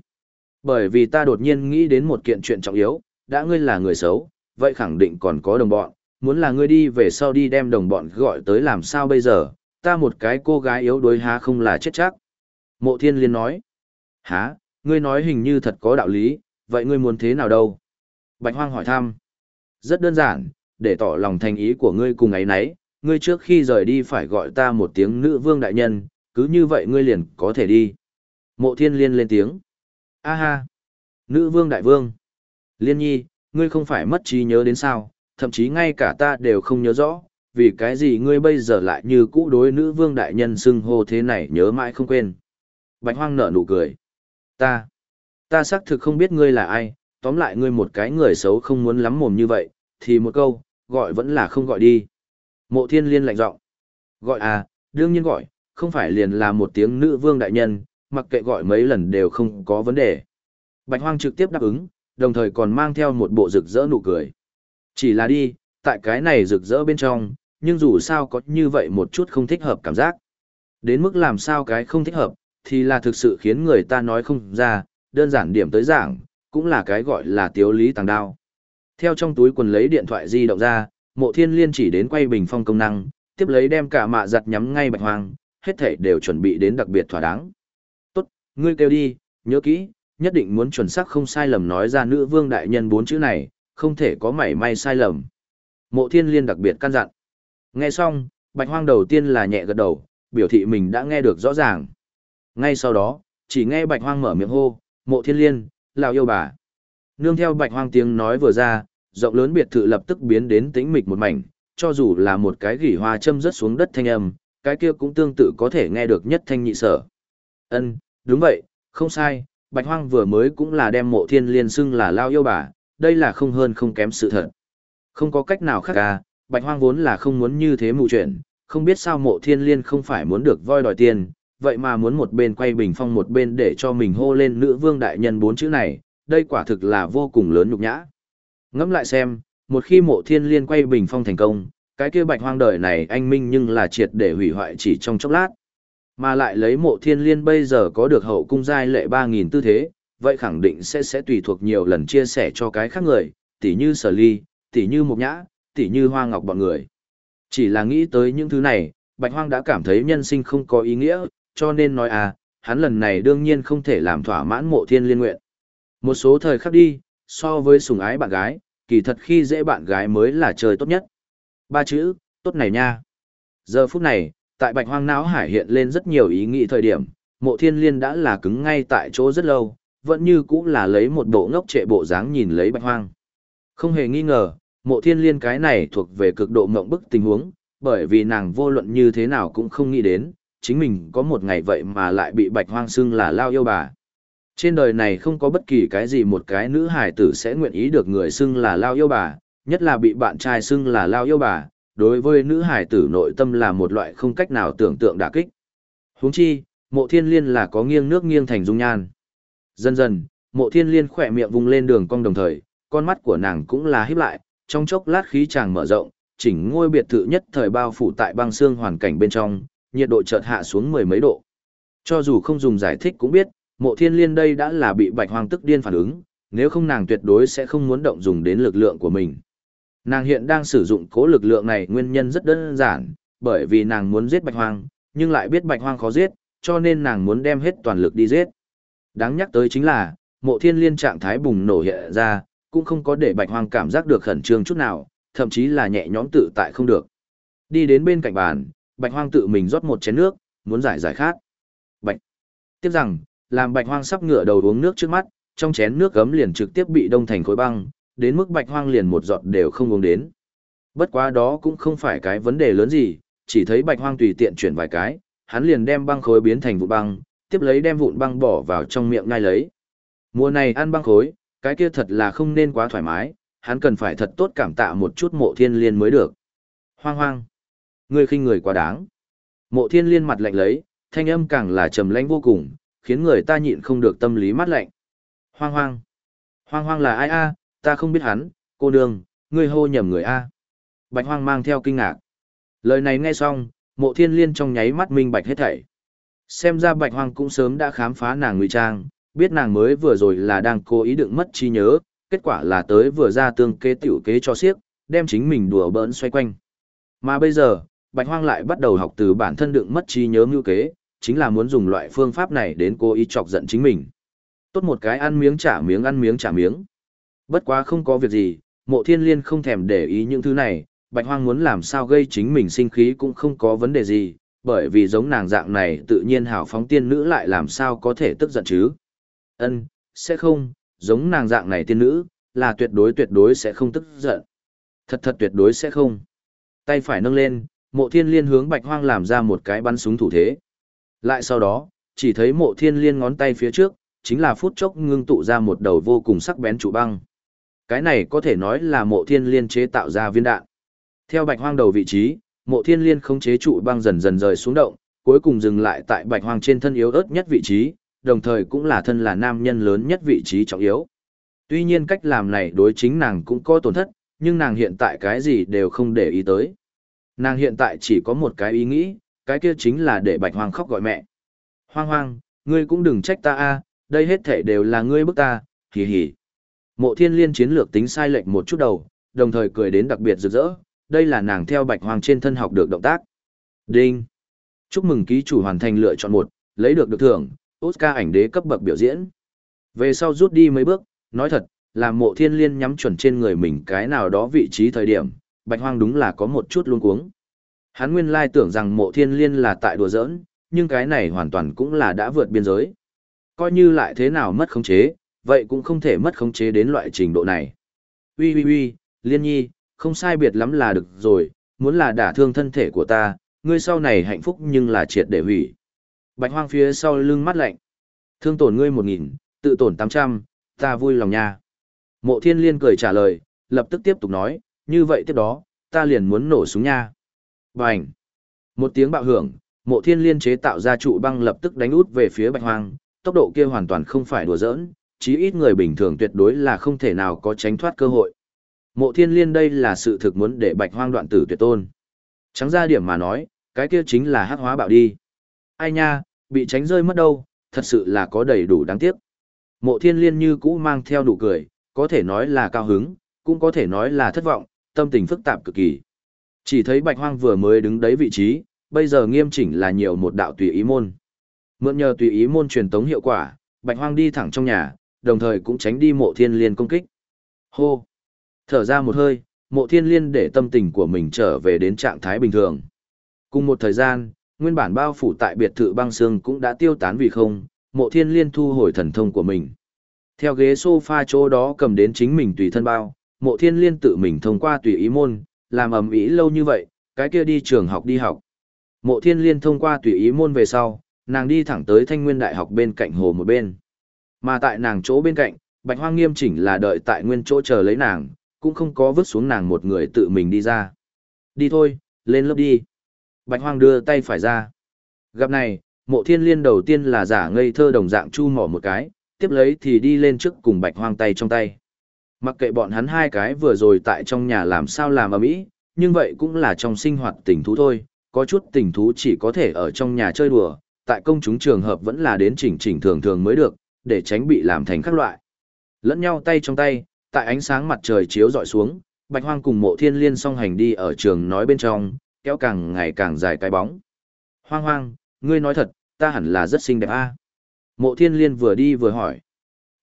Bởi vì ta đột nhiên nghĩ đến một kiện chuyện trọng yếu, đã ngươi là người xấu, vậy khẳng định còn có đồng bọn, muốn là ngươi đi về sau đi đem đồng bọn gọi tới làm sao bây giờ, ta một cái cô gái yếu đuối há không là chết chắc. Mộ thiên liên nói, há, ngươi nói hình như thật có đạo lý, vậy ngươi muốn thế nào đâu? Bạch hoang hỏi thăm, rất đơn giản, để tỏ lòng thành ý của ngươi cùng ấy nấy, ngươi trước khi rời đi phải gọi ta một tiếng nữ vương đại nhân, cứ như vậy ngươi liền có thể đi. Mộ thiên liên lên tiếng. A ha! Nữ vương đại vương! Liên nhi, ngươi không phải mất trí nhớ đến sao, thậm chí ngay cả ta đều không nhớ rõ, vì cái gì ngươi bây giờ lại như cũ đối nữ vương đại nhân xưng hô thế này nhớ mãi không quên. Bạch hoang nở nụ cười. Ta! Ta xác thực không biết ngươi là ai, tóm lại ngươi một cái người xấu không muốn lắm mồm như vậy, thì một câu, gọi vẫn là không gọi đi. Mộ thiên liên lạnh giọng Gọi à, đương nhiên gọi, không phải liền là một tiếng nữ vương đại nhân, mặc kệ gọi mấy lần đều không có vấn đề. Bạch Hoang trực tiếp đáp ứng, đồng thời còn mang theo một bộ rực rỡ nụ cười. Chỉ là đi, tại cái này rực rỡ bên trong, nhưng dù sao có như vậy một chút không thích hợp cảm giác. Đến mức làm sao cái không thích hợp, thì là thực sự khiến người ta nói không ra, đơn giản điểm tới giảng, cũng là cái gọi là tiếu lý tàng đao. Theo trong túi quần lấy điện thoại di động ra, mộ thiên liên chỉ đến quay bình phong công năng, tiếp lấy đem cả mạ giặt nhắm ngay bạch hoang, hết thảy đều chuẩn bị đến đặc biệt thỏa đáng. Tốt, ngươi kêu đi, nhớ kỹ, nhất định muốn chuẩn xác không sai lầm nói ra nữ vương đại nhân bốn chữ này, không thể có mảy may sai lầm. Mộ thiên liên đặc biệt căn dặn. Nghe xong, bạch hoang đầu tiên là nhẹ gật đầu, biểu thị mình đã nghe được rõ ràng. Ngay sau đó, chỉ nghe bạch hoang mở miệng hô, mộ thiên liên, lão yêu bà. Nương theo bạch hoang tiếng nói vừa ra, rộng lớn biệt thự lập tức biến đến tĩnh mịch một mảnh, cho dù là một cái gỉ hoa châm rớt xuống đất thanh âm, cái kia cũng tương tự có thể nghe được nhất thanh nhị sở. Ân, đúng vậy, không sai, Bạch Hoang vừa mới cũng là đem mộ thiên liên xưng là lao yêu bà, đây là không hơn không kém sự thật. Không có cách nào khác à, Bạch Hoang vốn là không muốn như thế mù chuyện, không biết sao mộ thiên liên không phải muốn được voi đòi tiền, vậy mà muốn một bên quay bình phong một bên để cho mình hô lên nữ vương đại nhân bốn chữ này, đây quả thực là vô cùng lớn nhục nhã. Ngẫm lại xem, một khi mộ thiên liên quay bình phong thành công, cái kia bạch hoang đời này anh minh nhưng là triệt để hủy hoại chỉ trong chốc lát. Mà lại lấy mộ thiên liên bây giờ có được hậu cung giai lệ 3.000 tư thế, vậy khẳng định sẽ sẽ tùy thuộc nhiều lần chia sẻ cho cái khác người, tỉ như sở ly, tỉ như mục nhã, tỉ như hoa ngọc bọn người. Chỉ là nghĩ tới những thứ này, bạch hoang đã cảm thấy nhân sinh không có ý nghĩa, cho nên nói à, hắn lần này đương nhiên không thể làm thỏa mãn mộ thiên liên nguyện. Một số thời khắc đi, so với sùng ái bạn gái, kỳ thật khi dễ bạn gái mới là trời tốt nhất. Ba chữ, tốt này nha. Giờ phút này, tại bạch hoang não hải hiện lên rất nhiều ý nghĩ thời điểm, mộ thiên liên đã là cứng ngay tại chỗ rất lâu, vẫn như cũ là lấy một bộ ngốc trệ bộ dáng nhìn lấy bạch hoang. Không hề nghi ngờ, mộ thiên liên cái này thuộc về cực độ mộng bức tình huống, bởi vì nàng vô luận như thế nào cũng không nghĩ đến, chính mình có một ngày vậy mà lại bị bạch hoang xưng là lao yêu bà. Trên đời này không có bất kỳ cái gì một cái nữ hài tử sẽ nguyện ý được người xưng là lao yêu bà, nhất là bị bạn trai xưng là lao yêu bà, đối với nữ hải tử nội tâm là một loại không cách nào tưởng tượng đả kích. Huống chi, mộ thiên liên là có nghiêng nước nghiêng thành dung nhan. Dần dần, mộ thiên liên khỏe miệng vùng lên đường cong đồng thời, con mắt của nàng cũng là híp lại, trong chốc lát khí chàng mở rộng, chỉnh ngôi biệt thự nhất thời bao phủ tại băng xương hoàn cảnh bên trong, nhiệt độ chợt hạ xuống mười mấy độ. Cho dù không dùng giải thích cũng biết, mộ thiên liên đây đã là bị bạch hoang tức điên phản ứng, nếu không nàng tuyệt đối sẽ không muốn động dùng đến lực lượng của mình. Nàng hiện đang sử dụng cố lực lượng này nguyên nhân rất đơn giản, bởi vì nàng muốn giết bạch hoang, nhưng lại biết bạch hoang khó giết, cho nên nàng muốn đem hết toàn lực đi giết. Đáng nhắc tới chính là, mộ thiên liên trạng thái bùng nổ hiện ra, cũng không có để bạch hoang cảm giác được khẩn trương chút nào, thậm chí là nhẹ nhõm tự tại không được. Đi đến bên cạnh bàn, bạch hoang tự mình rót một chén nước, muốn giải giải khát. Bạch. Tiếp rằng, làm bạch hoang sắp ngửa đầu uống nước trước mắt, trong chén nước gấm liền trực tiếp bị đông thành khối băng, đến mức bạch hoang liền một giọt đều không uống đến. Bất quá đó cũng không phải cái vấn đề lớn gì, chỉ thấy bạch hoang tùy tiện chuyển vài cái, hắn liền đem băng khối biến thành vụn băng, tiếp lấy đem vụn băng bỏ vào trong miệng ngay lấy. Mùa này ăn băng khối, cái kia thật là không nên quá thoải mái, hắn cần phải thật tốt cảm tạ một chút mộ thiên liên mới được. Hoang hoang. Ngươi khinh người quá đáng. Mộ thiên liên mặt lạnh lấy, thanh âm càng là trầm lãnh vô cùng, khiến người ta nhịn không được tâm lý mát lạnh. Hoang hoang. Hoang hoang là ai a? Ta không biết hắn, cô nương, ngươi hô nhầm người a. Bạch hoang mang theo kinh ngạc. Lời này nghe xong, mộ thiên liên trong nháy mắt minh bạch hết thảy. Xem ra bạch hoang cũng sớm đã khám phá nàng ngụy trang, biết nàng mới vừa rồi là đang cố ý đựng mất trí nhớ, kết quả là tới vừa ra tương kế tiểu kế cho xiếc, đem chính mình đùa bỡn xoay quanh. Mà bây giờ, bạch hoang lại bắt đầu học từ bản thân đựng mất trí nhớ ngưu kế, chính là muốn dùng loại phương pháp này đến cố ý chọc giận chính mình. Tốt một cái ăn miếng trả miếng ăn miếng trả miếng. Bất quá không có việc gì, mộ thiên liên không thèm để ý những thứ này, bạch hoang muốn làm sao gây chính mình sinh khí cũng không có vấn đề gì, bởi vì giống nàng dạng này tự nhiên hào phóng tiên nữ lại làm sao có thể tức giận chứ. Ân, sẽ không, giống nàng dạng này tiên nữ, là tuyệt đối tuyệt đối sẽ không tức giận. Thật thật tuyệt đối sẽ không. Tay phải nâng lên, mộ thiên liên hướng bạch hoang làm ra một cái bắn súng thủ thế. Lại sau đó, chỉ thấy mộ thiên liên ngón tay phía trước, chính là phút chốc ngưng tụ ra một đầu vô cùng sắc bén trụ băng. Cái này có thể nói là mộ thiên liên chế tạo ra viên đạn. Theo bạch hoang đầu vị trí, mộ thiên liên không chế trụ băng dần dần rời xuống động, cuối cùng dừng lại tại bạch hoang trên thân yếu ớt nhất vị trí, đồng thời cũng là thân là nam nhân lớn nhất vị trí trọng yếu. Tuy nhiên cách làm này đối chính nàng cũng có tổn thất, nhưng nàng hiện tại cái gì đều không để ý tới. Nàng hiện tại chỉ có một cái ý nghĩ, cái kia chính là để bạch hoang khóc gọi mẹ. Hoang hoang, ngươi cũng đừng trách ta a, đây hết thể đều là ngươi bức ta, hì hì. Mộ thiên liên chiến lược tính sai lệch một chút đầu, đồng thời cười đến đặc biệt rực rỡ, đây là nàng theo bạch Hoàng trên thân học được động tác. Đinh! Chúc mừng ký chủ hoàn thành lựa chọn một, lấy được được thưởng, Oscar ảnh đế cấp bậc biểu diễn. Về sau rút đi mấy bước, nói thật, làm mộ thiên liên nhắm chuẩn trên người mình cái nào đó vị trí thời điểm, bạch hoang đúng là có một chút luống cuống. Hắn nguyên lai tưởng rằng mộ thiên liên là tại đùa giỡn, nhưng cái này hoàn toàn cũng là đã vượt biên giới. Coi như lại thế nào mất khống chế, vậy cũng không thể mất khống chế đến loại trình độ này. Ui ui ui, liên nhi, không sai biệt lắm là được rồi, muốn là đả thương thân thể của ta, ngươi sau này hạnh phúc nhưng là triệt để hủy. Bạch hoang phía sau lưng mắt lạnh. Thương tổn ngươi một nghìn, tự tổn tám trăm, ta vui lòng nha. Mộ thiên liên cười trả lời, lập tức tiếp tục nói, như vậy tiếp đó, ta liền muốn nổ súng nha. Bành! Một tiếng bạo hưởng, mộ thiên liên chế tạo ra trụ băng lập tức đánh út về phía bạch hoang, tốc độ kia hoàn toàn không phải đùa giỡn, chí ít người bình thường tuyệt đối là không thể nào có tránh thoát cơ hội. Mộ thiên liên đây là sự thực muốn để bạch hoang đoạn tử tuyệt tôn. Trắng ra điểm mà nói, cái kia chính là hắc hóa bạo đi. Ai nha, bị tránh rơi mất đâu, thật sự là có đầy đủ đáng tiếc. Mộ thiên liên như cũ mang theo đủ cười, có thể nói là cao hứng, cũng có thể nói là thất vọng, tâm tình phức tạp cực kỳ. Chỉ thấy bạch hoang vừa mới đứng đấy vị trí, bây giờ nghiêm chỉnh là nhiều một đạo tùy ý môn. Mượn nhờ tùy ý môn truyền tống hiệu quả, bạch hoang đi thẳng trong nhà, đồng thời cũng tránh đi mộ thiên liên công kích. Hô! Thở ra một hơi, mộ thiên liên để tâm tình của mình trở về đến trạng thái bình thường. Cùng một thời gian, nguyên bản bao phủ tại biệt thự băng xương cũng đã tiêu tán vì không, mộ thiên liên thu hồi thần thông của mình. Theo ghế sofa chỗ đó cầm đến chính mình tùy thân bao, mộ thiên liên tự mình thông qua tùy ý môn, làm ầm ĩ lâu như vậy, cái kia đi trường học đi học. Mộ thiên liên thông qua tùy ý môn về sau, nàng đi thẳng tới thanh nguyên đại học bên cạnh hồ một bên. Mà tại nàng chỗ bên cạnh, bạch hoang nghiêm chỉnh là đợi tại nguyên chỗ chờ lấy nàng, cũng không có vứt xuống nàng một người tự mình đi ra. Đi thôi, lên lớp đi. Bạch hoang đưa tay phải ra. Gặp này, mộ thiên liên đầu tiên là giả ngây thơ đồng dạng chu mỏ một cái, tiếp lấy thì đi lên trước cùng bạch hoang tay trong tay. Mặc kệ bọn hắn hai cái vừa rồi tại trong nhà làm sao làm ở mỹ, nhưng vậy cũng là trong sinh hoạt tình thú thôi, có chút tình thú chỉ có thể ở trong nhà chơi đùa, tại công chúng trường hợp vẫn là đến chỉnh chỉnh thường thường mới được, để tránh bị làm thành các loại. Lẫn nhau tay trong tay, tại ánh sáng mặt trời chiếu dọi xuống, Bạch Hoang cùng Mộ Thiên Liên song hành đi ở trường nói bên trong, kéo càng ngày càng dài cái bóng. Hoang hoang, ngươi nói thật, ta hẳn là rất xinh đẹp a. Mộ Thiên Liên vừa đi vừa hỏi.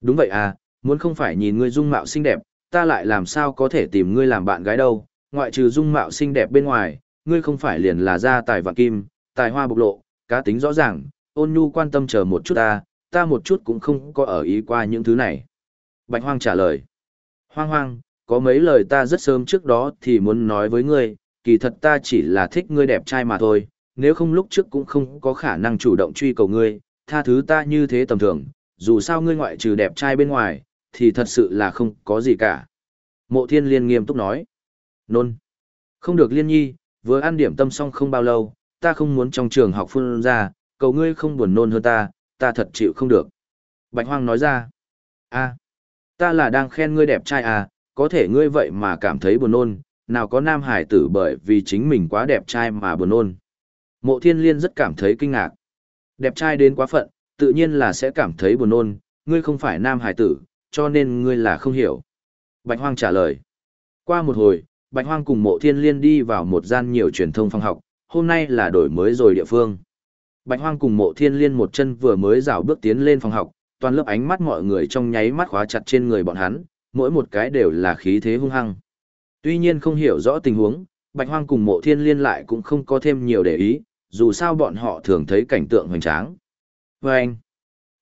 Đúng vậy à, muốn không phải nhìn ngươi dung mạo xinh đẹp, ta lại làm sao có thể tìm ngươi làm bạn gái đâu, ngoại trừ dung mạo xinh đẹp bên ngoài, ngươi không phải liền là gia tài vạn kim, tài hoa bộc lộ, cá tính rõ ràng, ôn nhu quan tâm chờ một chút ta, ta một chút cũng không có ở ý qua những thứ này. Bạch Hoang trả lời. Hoang hoang, có mấy lời ta rất sớm trước đó thì muốn nói với ngươi, kỳ thật ta chỉ là thích ngươi đẹp trai mà thôi, nếu không lúc trước cũng không có khả năng chủ động truy cầu ngươi, tha thứ ta như thế tầm thường, dù sao ngươi ngoại trừ đẹp trai bên ngoài, thì thật sự là không có gì cả. Mộ thiên liên nghiêm túc nói. Nôn. Không được liên nhi, vừa ăn điểm tâm xong không bao lâu, ta không muốn trong trường học phun ra, cầu ngươi không buồn nôn hơn ta, ta thật chịu không được. Bạch Hoang nói ra. a, ta là đang khen ngươi đẹp trai à, có thể ngươi vậy mà cảm thấy buồn nôn, nào có nam hải tử bởi vì chính mình quá đẹp trai mà buồn nôn. Mộ thiên liên rất cảm thấy kinh ngạc. Đẹp trai đến quá phận, tự nhiên là sẽ cảm thấy buồn nôn, ngươi không phải nam hải tử, cho nên ngươi là không hiểu. Bạch Hoang trả lời. Qua một hồi, Bạch Hoang cùng mộ thiên liên đi vào một gian nhiều truyền thông phòng học, hôm nay là đổi mới rồi địa phương. Bạch Hoang cùng mộ thiên liên một chân vừa mới rảo bước tiến lên phòng học, toàn lớp ánh mắt mọi người trong nháy mắt khóa chặt trên người bọn hắn, mỗi một cái đều là khí thế hung hăng. Tuy nhiên không hiểu rõ tình huống, Bạch Hoang cùng mộ thiên liên lại cũng không có thêm nhiều để ý, dù sao bọn họ thường thấy cảnh tượng hoành tráng. Và anh,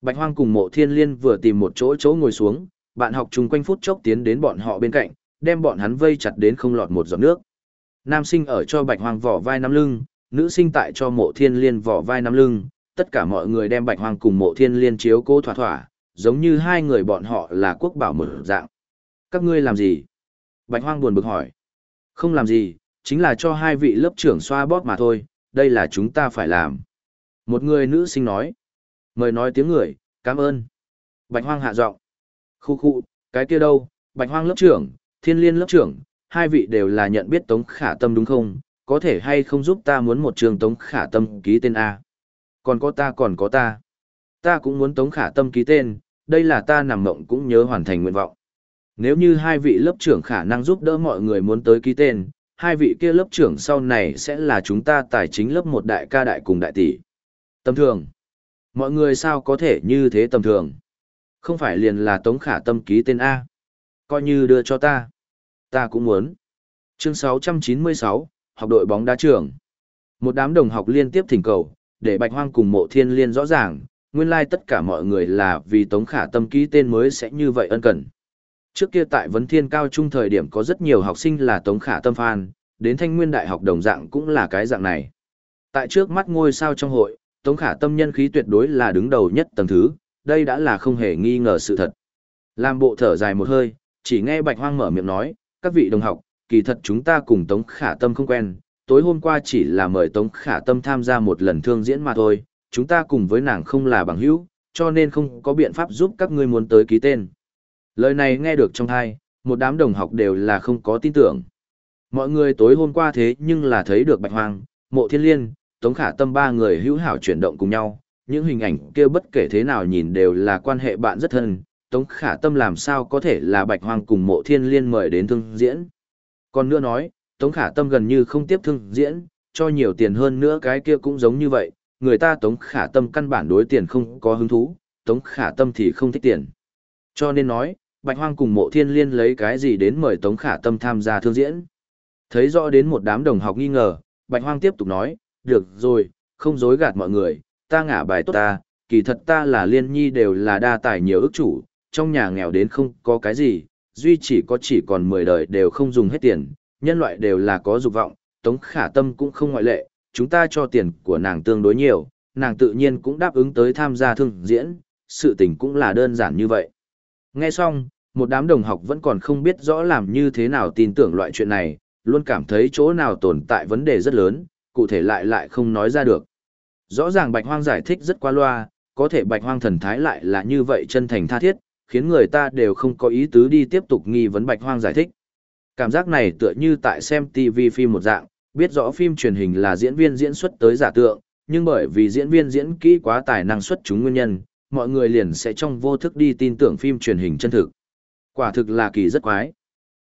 Bạch Hoang cùng mộ thiên liên vừa tìm một chỗ chỗ ngồi xuống, bạn học chung quanh phút chốc tiến đến bọn họ bên cạnh, đem bọn hắn vây chặt đến không lọt một giọt nước. Nam sinh ở cho Bạch Hoang vỏ vai nắm lưng, nữ sinh tại cho mộ thiên liên vỏ vai nắm lưng, tất cả mọi người đem Bạch Hoang cùng mộ thiên liên chiếu cố thỏa thỏa, giống như hai người bọn họ là quốc bảo mở dạng. Các ngươi làm gì? Bạch Hoang buồn bực hỏi. Không làm gì, chính là cho hai vị lớp trưởng xoa bóp mà thôi, đây là chúng ta phải làm. Một người nữ sinh nói. Mời nói tiếng người, cảm ơn. Bạch Hoang hạ giọng. Khu khu, cái kia đâu, Bạch Hoang lớp trưởng, Thiên Liên lớp trưởng, hai vị đều là nhận biết Tống Khả Tâm đúng không? Có thể hay không giúp ta muốn một trường Tống Khả Tâm ký tên A? Còn có ta còn có ta. Ta cũng muốn Tống Khả Tâm ký tên, đây là ta nằm mộng cũng nhớ hoàn thành nguyện vọng. Nếu như hai vị lớp trưởng khả năng giúp đỡ mọi người muốn tới ký tên, hai vị kia lớp trưởng sau này sẽ là chúng ta tài chính lớp một đại ca đại cùng đại tỷ. Tầm thường. Mọi người sao có thể như thế tầm thường? Không phải liền là Tống Khả Tâm ký tên A. Coi như đưa cho ta. Ta cũng muốn. Chương 696, học đội bóng đá trưởng. Một đám đồng học liên tiếp thỉnh cầu, để Bạch Hoang cùng Mộ Thiên Liên rõ ràng, nguyên lai like tất cả mọi người là vì Tống Khả Tâm ký tên mới sẽ như vậy ân cần. Trước kia tại Vấn Thiên Cao Trung thời điểm có rất nhiều học sinh là Tống Khả Tâm fan, đến Thanh Nguyên Đại học đồng dạng cũng là cái dạng này. Tại trước mắt ngôi sao trong hội, Tống Khả Tâm nhân khí tuyệt đối là đứng đầu nhất tầng thứ, đây đã là không hề nghi ngờ sự thật. Làm bộ thở dài một hơi, chỉ nghe Bạch Hoang mở miệng nói, các vị đồng học, kỳ thật chúng ta cùng Tống Khả Tâm không quen, tối hôm qua chỉ là mời Tống Khả Tâm tham gia một lần thương diễn mà thôi, chúng ta cùng với nàng không là bằng hữu, cho nên không có biện pháp giúp các ngươi muốn tới ký tên. Lời này nghe được trong thai, một đám đồng học đều là không có tin tưởng. Mọi người tối hôm qua thế nhưng là thấy được Bạch Hoang, Mộ Thiên Liên, Tống Khả Tâm ba người hữu hảo chuyển động cùng nhau, những hình ảnh kia bất kể thế nào nhìn đều là quan hệ bạn rất thân, Tống Khả Tâm làm sao có thể là Bạch Hoang cùng Mộ Thiên Liên mời đến thương diễn. Còn nữa nói, Tống Khả Tâm gần như không tiếp thương diễn, cho nhiều tiền hơn nữa cái kia cũng giống như vậy, người ta Tống Khả Tâm căn bản đối tiền không có hứng thú, Tống Khả Tâm thì không thích tiền. Cho nên nói, Bạch Hoang cùng Mộ Thiên Liên lấy cái gì đến mời Tống Khả Tâm tham gia thương diễn. Thấy rõ đến một đám đồng học nghi ngờ, Bạch Hoang tiếp tục nói, được rồi, không dối gạt mọi người, ta ngả bài tốt ta, kỳ thật ta là liên nhi đều là đa tài nhiều ức chủ, trong nhà nghèo đến không có cái gì, duy chỉ có chỉ còn 10 đời đều không dùng hết tiền, nhân loại đều là có dục vọng, Tống Khả Tâm cũng không ngoại lệ, chúng ta cho tiền của nàng tương đối nhiều, nàng tự nhiên cũng đáp ứng tới tham gia thương diễn, sự tình cũng là đơn giản như vậy. Nghe xong, một đám đồng học vẫn còn không biết rõ làm như thế nào tin tưởng loại chuyện này, luôn cảm thấy chỗ nào tồn tại vấn đề rất lớn, cụ thể lại lại không nói ra được. Rõ ràng Bạch Hoang giải thích rất qua loa, có thể Bạch Hoang thần thái lại là như vậy chân thành tha thiết, khiến người ta đều không có ý tứ đi tiếp tục nghi vấn Bạch Hoang giải thích. Cảm giác này tựa như tại xem TV phim một dạng, biết rõ phim truyền hình là diễn viên diễn xuất tới giả tượng, nhưng bởi vì diễn viên diễn kỹ quá tài năng xuất chúng nguyên nhân, mọi người liền sẽ trong vô thức đi tin tưởng phim truyền hình chân thực. Quả thực là kỳ rất quái.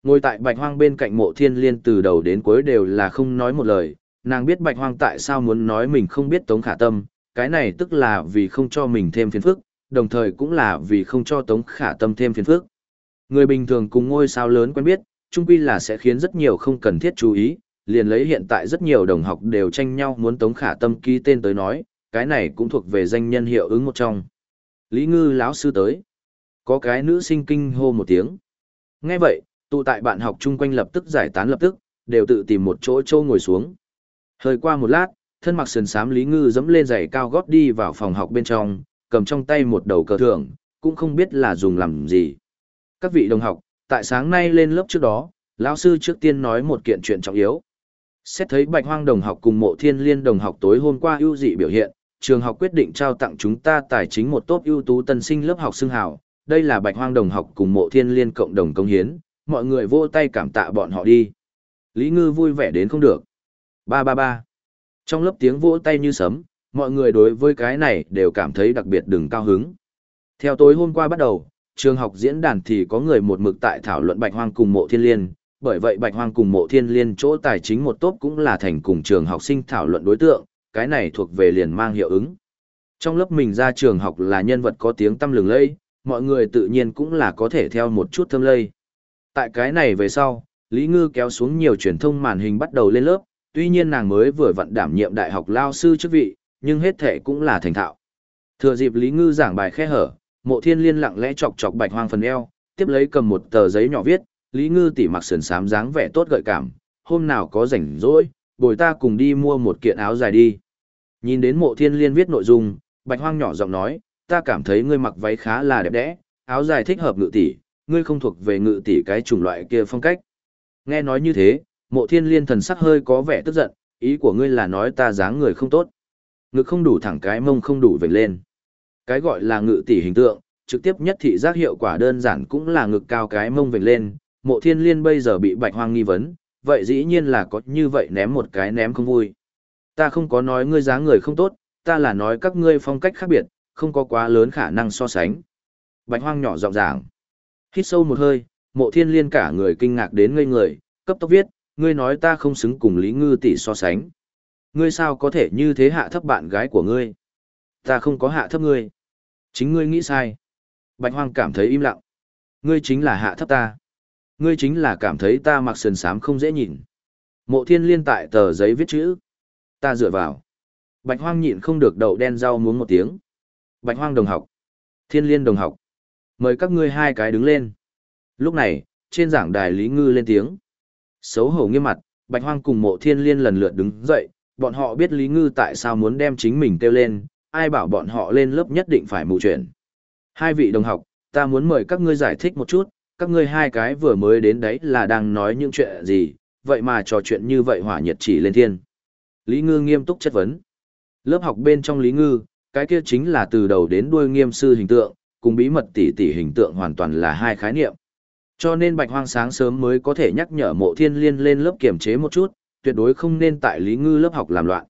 Ngồi tại Bạch Hoang bên cạnh mộ thiên liên từ đầu đến cuối đều là không nói một lời, nàng biết Bạch Hoang tại sao muốn nói mình không biết Tống Khả Tâm, cái này tức là vì không cho mình thêm phiền phức, đồng thời cũng là vì không cho Tống Khả Tâm thêm phiền phức. Người bình thường cùng ngôi sao lớn quen biết, chung quy là sẽ khiến rất nhiều không cần thiết chú ý, liền lấy hiện tại rất nhiều đồng học đều tranh nhau muốn Tống Khả Tâm ký tên tới nói, cái này cũng thuộc về danh nhân hiệu ứng một trong. Lý Ngư lão sư tới. Có cái nữ sinh kinh hô một tiếng. Nghe vậy, tụ tại bạn học chung quanh lập tức giải tán lập tức, đều tự tìm một chỗ chỗ ngồi xuống. Hơi qua một lát, thân mặc sườn xám Lý Ngư dẫm lên giày cao gót đi vào phòng học bên trong, cầm trong tay một đầu cờ thưởng, cũng không biết là dùng làm gì. Các vị đồng học, tại sáng nay lên lớp trước đó, lão sư trước tiên nói một kiện chuyện trọng yếu. Xét thấy Bạch Hoang đồng học cùng Mộ Thiên Liên đồng học tối hôm qua ưu dị biểu hiện, trường học quyết định trao tặng chúng ta tài chính một tốt ưu tú tân sinh lớp học xưng hào. Đây là Bạch Hoang đồng học cùng Mộ Thiên Liên cộng đồng công hiến, mọi người vỗ tay cảm tạ bọn họ đi. Lý Ngư vui vẻ đến không được. Ba ba ba. Trong lớp tiếng vỗ tay như sấm, mọi người đối với cái này đều cảm thấy đặc biệt đừng cao hứng. Theo tối hôm qua bắt đầu, trường học diễn đàn thì có người một mực tại thảo luận Bạch Hoang cùng Mộ Thiên Liên, bởi vậy Bạch Hoang cùng Mộ Thiên Liên chỗ tài chính một tốt cũng là thành cùng trường học sinh thảo luận đối tượng, cái này thuộc về liền mang hiệu ứng. Trong lớp mình ra trường học là nhân vật có tiếng tăm lừng lẫy, mọi người tự nhiên cũng là có thể theo một chút thâm lây. Tại cái này về sau, Lý Ngư kéo xuống nhiều truyền thông màn hình bắt đầu lên lớp, tuy nhiên nàng mới vừa vận đảm nhiệm đại học lao sư chức vị, nhưng hết thể cũng là thành thạo. Thừa dịp Lý Ngư giảng bài khe hở, Mộ Thiên Liên lặng lẽ chọc chọc Bạch Hoang phần eo, tiếp lấy cầm một tờ giấy nhỏ viết, Lý Ngư tỉ mặc sườn sám dáng vẻ tốt gợi cảm, hôm nào có rảnh rỗi, bồi ta cùng đi mua một kiện áo dài đi. Nhìn đến Mộ Thiên Liên viết nội dung, Bạch Hoang nhỏ giọng nói, ta cảm thấy ngươi mặc váy khá là đẹp đẽ, áo dài thích hợp ngự tỷ, ngươi không thuộc về ngự tỷ cái chủng loại kia phong cách. Nghe nói như thế, Mộ Thiên Liên thần sắc hơi có vẻ tức giận, ý của ngươi là nói ta dáng người không tốt. Ngực không đủ thẳng cái mông không đủ vểnh lên. Cái gọi là ngự tỷ hình tượng, trực tiếp nhất thị giác hiệu quả đơn giản cũng là ngực cao cái mông vểnh lên. Mộ Thiên Liên bây giờ bị Bạch Hoang nghi vấn, vậy dĩ nhiên là có như vậy ném một cái ném không vui. Ta không có nói ngươi dáng người không tốt, ta là nói các ngươi phong cách khác biệt, không có quá lớn khả năng so sánh. Bạch Hoang nhỏ giọng giảng. Hít sâu một hơi, Mộ Thiên Liên cả người kinh ngạc đến ngây người, cấp tốc viết, ngươi nói ta không xứng cùng Lý Ngư tỷ so sánh. Ngươi sao có thể như thế hạ thấp bạn gái của ngươi? Ta không có hạ thấp ngươi. Chính ngươi nghĩ sai. Bạch Hoang cảm thấy im lặng. Ngươi chính là hạ thấp ta. Ngươi chính là cảm thấy ta mặc sườn sám không dễ nhìn. Mộ thiên liên tại tờ giấy viết chữ. Ta dựa vào. Bạch Hoang nhịn không được đậu đen rau muống một tiếng. Bạch Hoang đồng học. Thiên liên đồng học. Mời các ngươi hai cái đứng lên. Lúc này, trên giảng đài Lý Ngư lên tiếng. Xấu hổ nghiêm mặt, Bạch Hoang cùng mộ thiên liên lần lượt đứng dậy, bọn họ biết Lý Ngư tại sao muốn đem chính mình kêu lên, ai bảo bọn họ lên lớp nhất định phải mù chuyển. Hai vị đồng học, ta muốn mời các ngươi giải thích một chút, các ngươi hai cái vừa mới đến đấy là đang nói những chuyện gì, vậy mà trò chuyện như vậy hỏa nhiệt chỉ lên thiên. Lý Ngư nghiêm túc chất vấn. Lớp học bên trong Lý Ngư, cái kia chính là từ đầu đến đuôi nghiêm sư hình tượng, cùng bí mật tỷ tỷ hình tượng hoàn toàn là hai khái niệm. Cho nên Bạch Hoang sáng sớm mới có thể nhắc nhở mộ thiên liên lên lớp kiểm chế một chút, tuyệt đối không nên tại Lý Ngư lớp học làm loạn.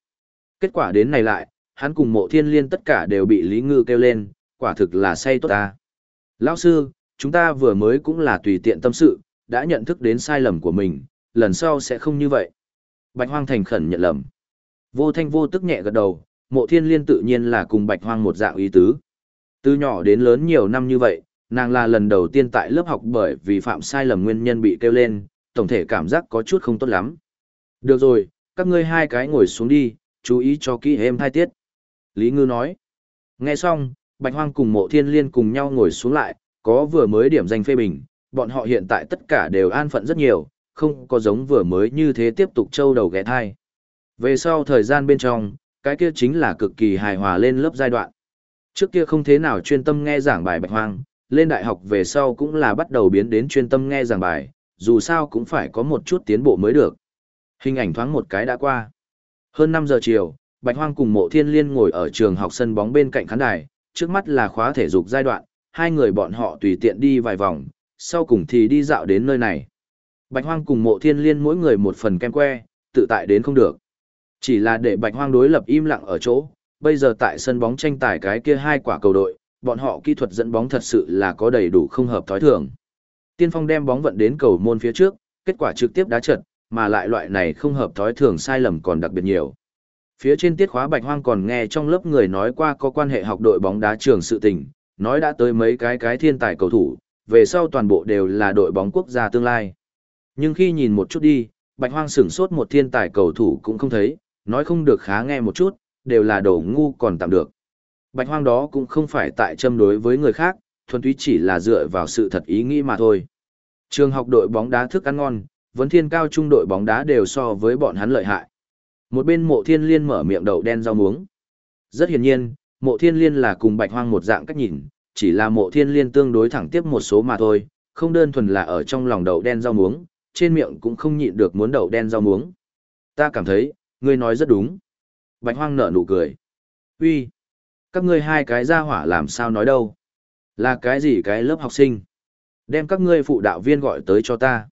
Kết quả đến này lại, hắn cùng mộ thiên liên tất cả đều bị Lý Ngư kêu lên, quả thực là say tốt ta. Lão sư, chúng ta vừa mới cũng là tùy tiện tâm sự, đã nhận thức đến sai lầm của mình, lần sau sẽ không như vậy. Bạch Hoang thành khẩn nhận lầm. Vô thanh vô tức nhẹ gật đầu, mộ thiên liên tự nhiên là cùng Bạch Hoang một dạng ý tứ. Từ nhỏ đến lớn nhiều năm như vậy, nàng là lần đầu tiên tại lớp học bởi vì phạm sai lầm nguyên nhân bị kêu lên, tổng thể cảm giác có chút không tốt lắm. Được rồi, các ngươi hai cái ngồi xuống đi, chú ý cho kỹ êm thai tiết. Lý Ngư nói. Nghe xong, Bạch Hoang cùng mộ thiên liên cùng nhau ngồi xuống lại, có vừa mới điểm danh phê bình, bọn họ hiện tại tất cả đều an phận rất nhiều, không có giống vừa mới như thế tiếp tục trâu đầu ghé thai. Về sau thời gian bên trong, cái kia chính là cực kỳ hài hòa lên lớp giai đoạn. Trước kia không thế nào chuyên tâm nghe giảng bài bạch hoang, lên đại học về sau cũng là bắt đầu biến đến chuyên tâm nghe giảng bài, dù sao cũng phải có một chút tiến bộ mới được. Hình ảnh thoáng một cái đã qua. Hơn 5 giờ chiều, Bạch Hoang cùng Mộ Thiên Liên ngồi ở trường học sân bóng bên cạnh khán đài, trước mắt là khóa thể dục giai đoạn, hai người bọn họ tùy tiện đi vài vòng, sau cùng thì đi dạo đến nơi này. Bạch Hoang cùng Mộ Thiên Liên mỗi người một phần kem que, tự tại đến không được. Chỉ là để Bạch Hoang đối lập im lặng ở chỗ, bây giờ tại sân bóng tranh tài cái kia hai quả cầu đội, bọn họ kỹ thuật dẫn bóng thật sự là có đầy đủ không hợp thói thường. Tiên Phong đem bóng vận đến cầu môn phía trước, kết quả trực tiếp đá trật, mà lại loại này không hợp thói thường sai lầm còn đặc biệt nhiều. Phía trên tiết khóa Bạch Hoang còn nghe trong lớp người nói qua có quan hệ học đội bóng đá trường sự tình, nói đã tới mấy cái cái thiên tài cầu thủ, về sau toàn bộ đều là đội bóng quốc gia tương lai. Nhưng khi nhìn một chút đi, Bạch Hoang sửng sốt một thiên tài cầu thủ cũng không thấy, nói không được khá nghe một chút, đều là đồ ngu còn tạm được. Bạch Hoang đó cũng không phải tại châm đối với người khác, thuần túy chỉ là dựa vào sự thật ý nghĩ mà thôi. Trường học đội bóng đá thức ăn ngon, vấn thiên cao trung đội bóng đá đều so với bọn hắn lợi hại. Một bên mộ thiên liên mở miệng đậu đen rau muống. Rất hiển nhiên, mộ thiên liên là cùng bạch hoang một dạng cách nhìn, chỉ là mộ thiên liên tương đối thẳng tiếp một số mà thôi, không đơn thuần là ở trong lòng đậu đen rau muống, trên miệng cũng không nhịn được muốn đậu đen rau muống. Ta cảm thấy, ngươi nói rất đúng. Bạch hoang nở nụ cười. Uy, các ngươi hai cái gia hỏa làm sao nói đâu? Là cái gì cái lớp học sinh? Đem các ngươi phụ đạo viên gọi tới cho ta.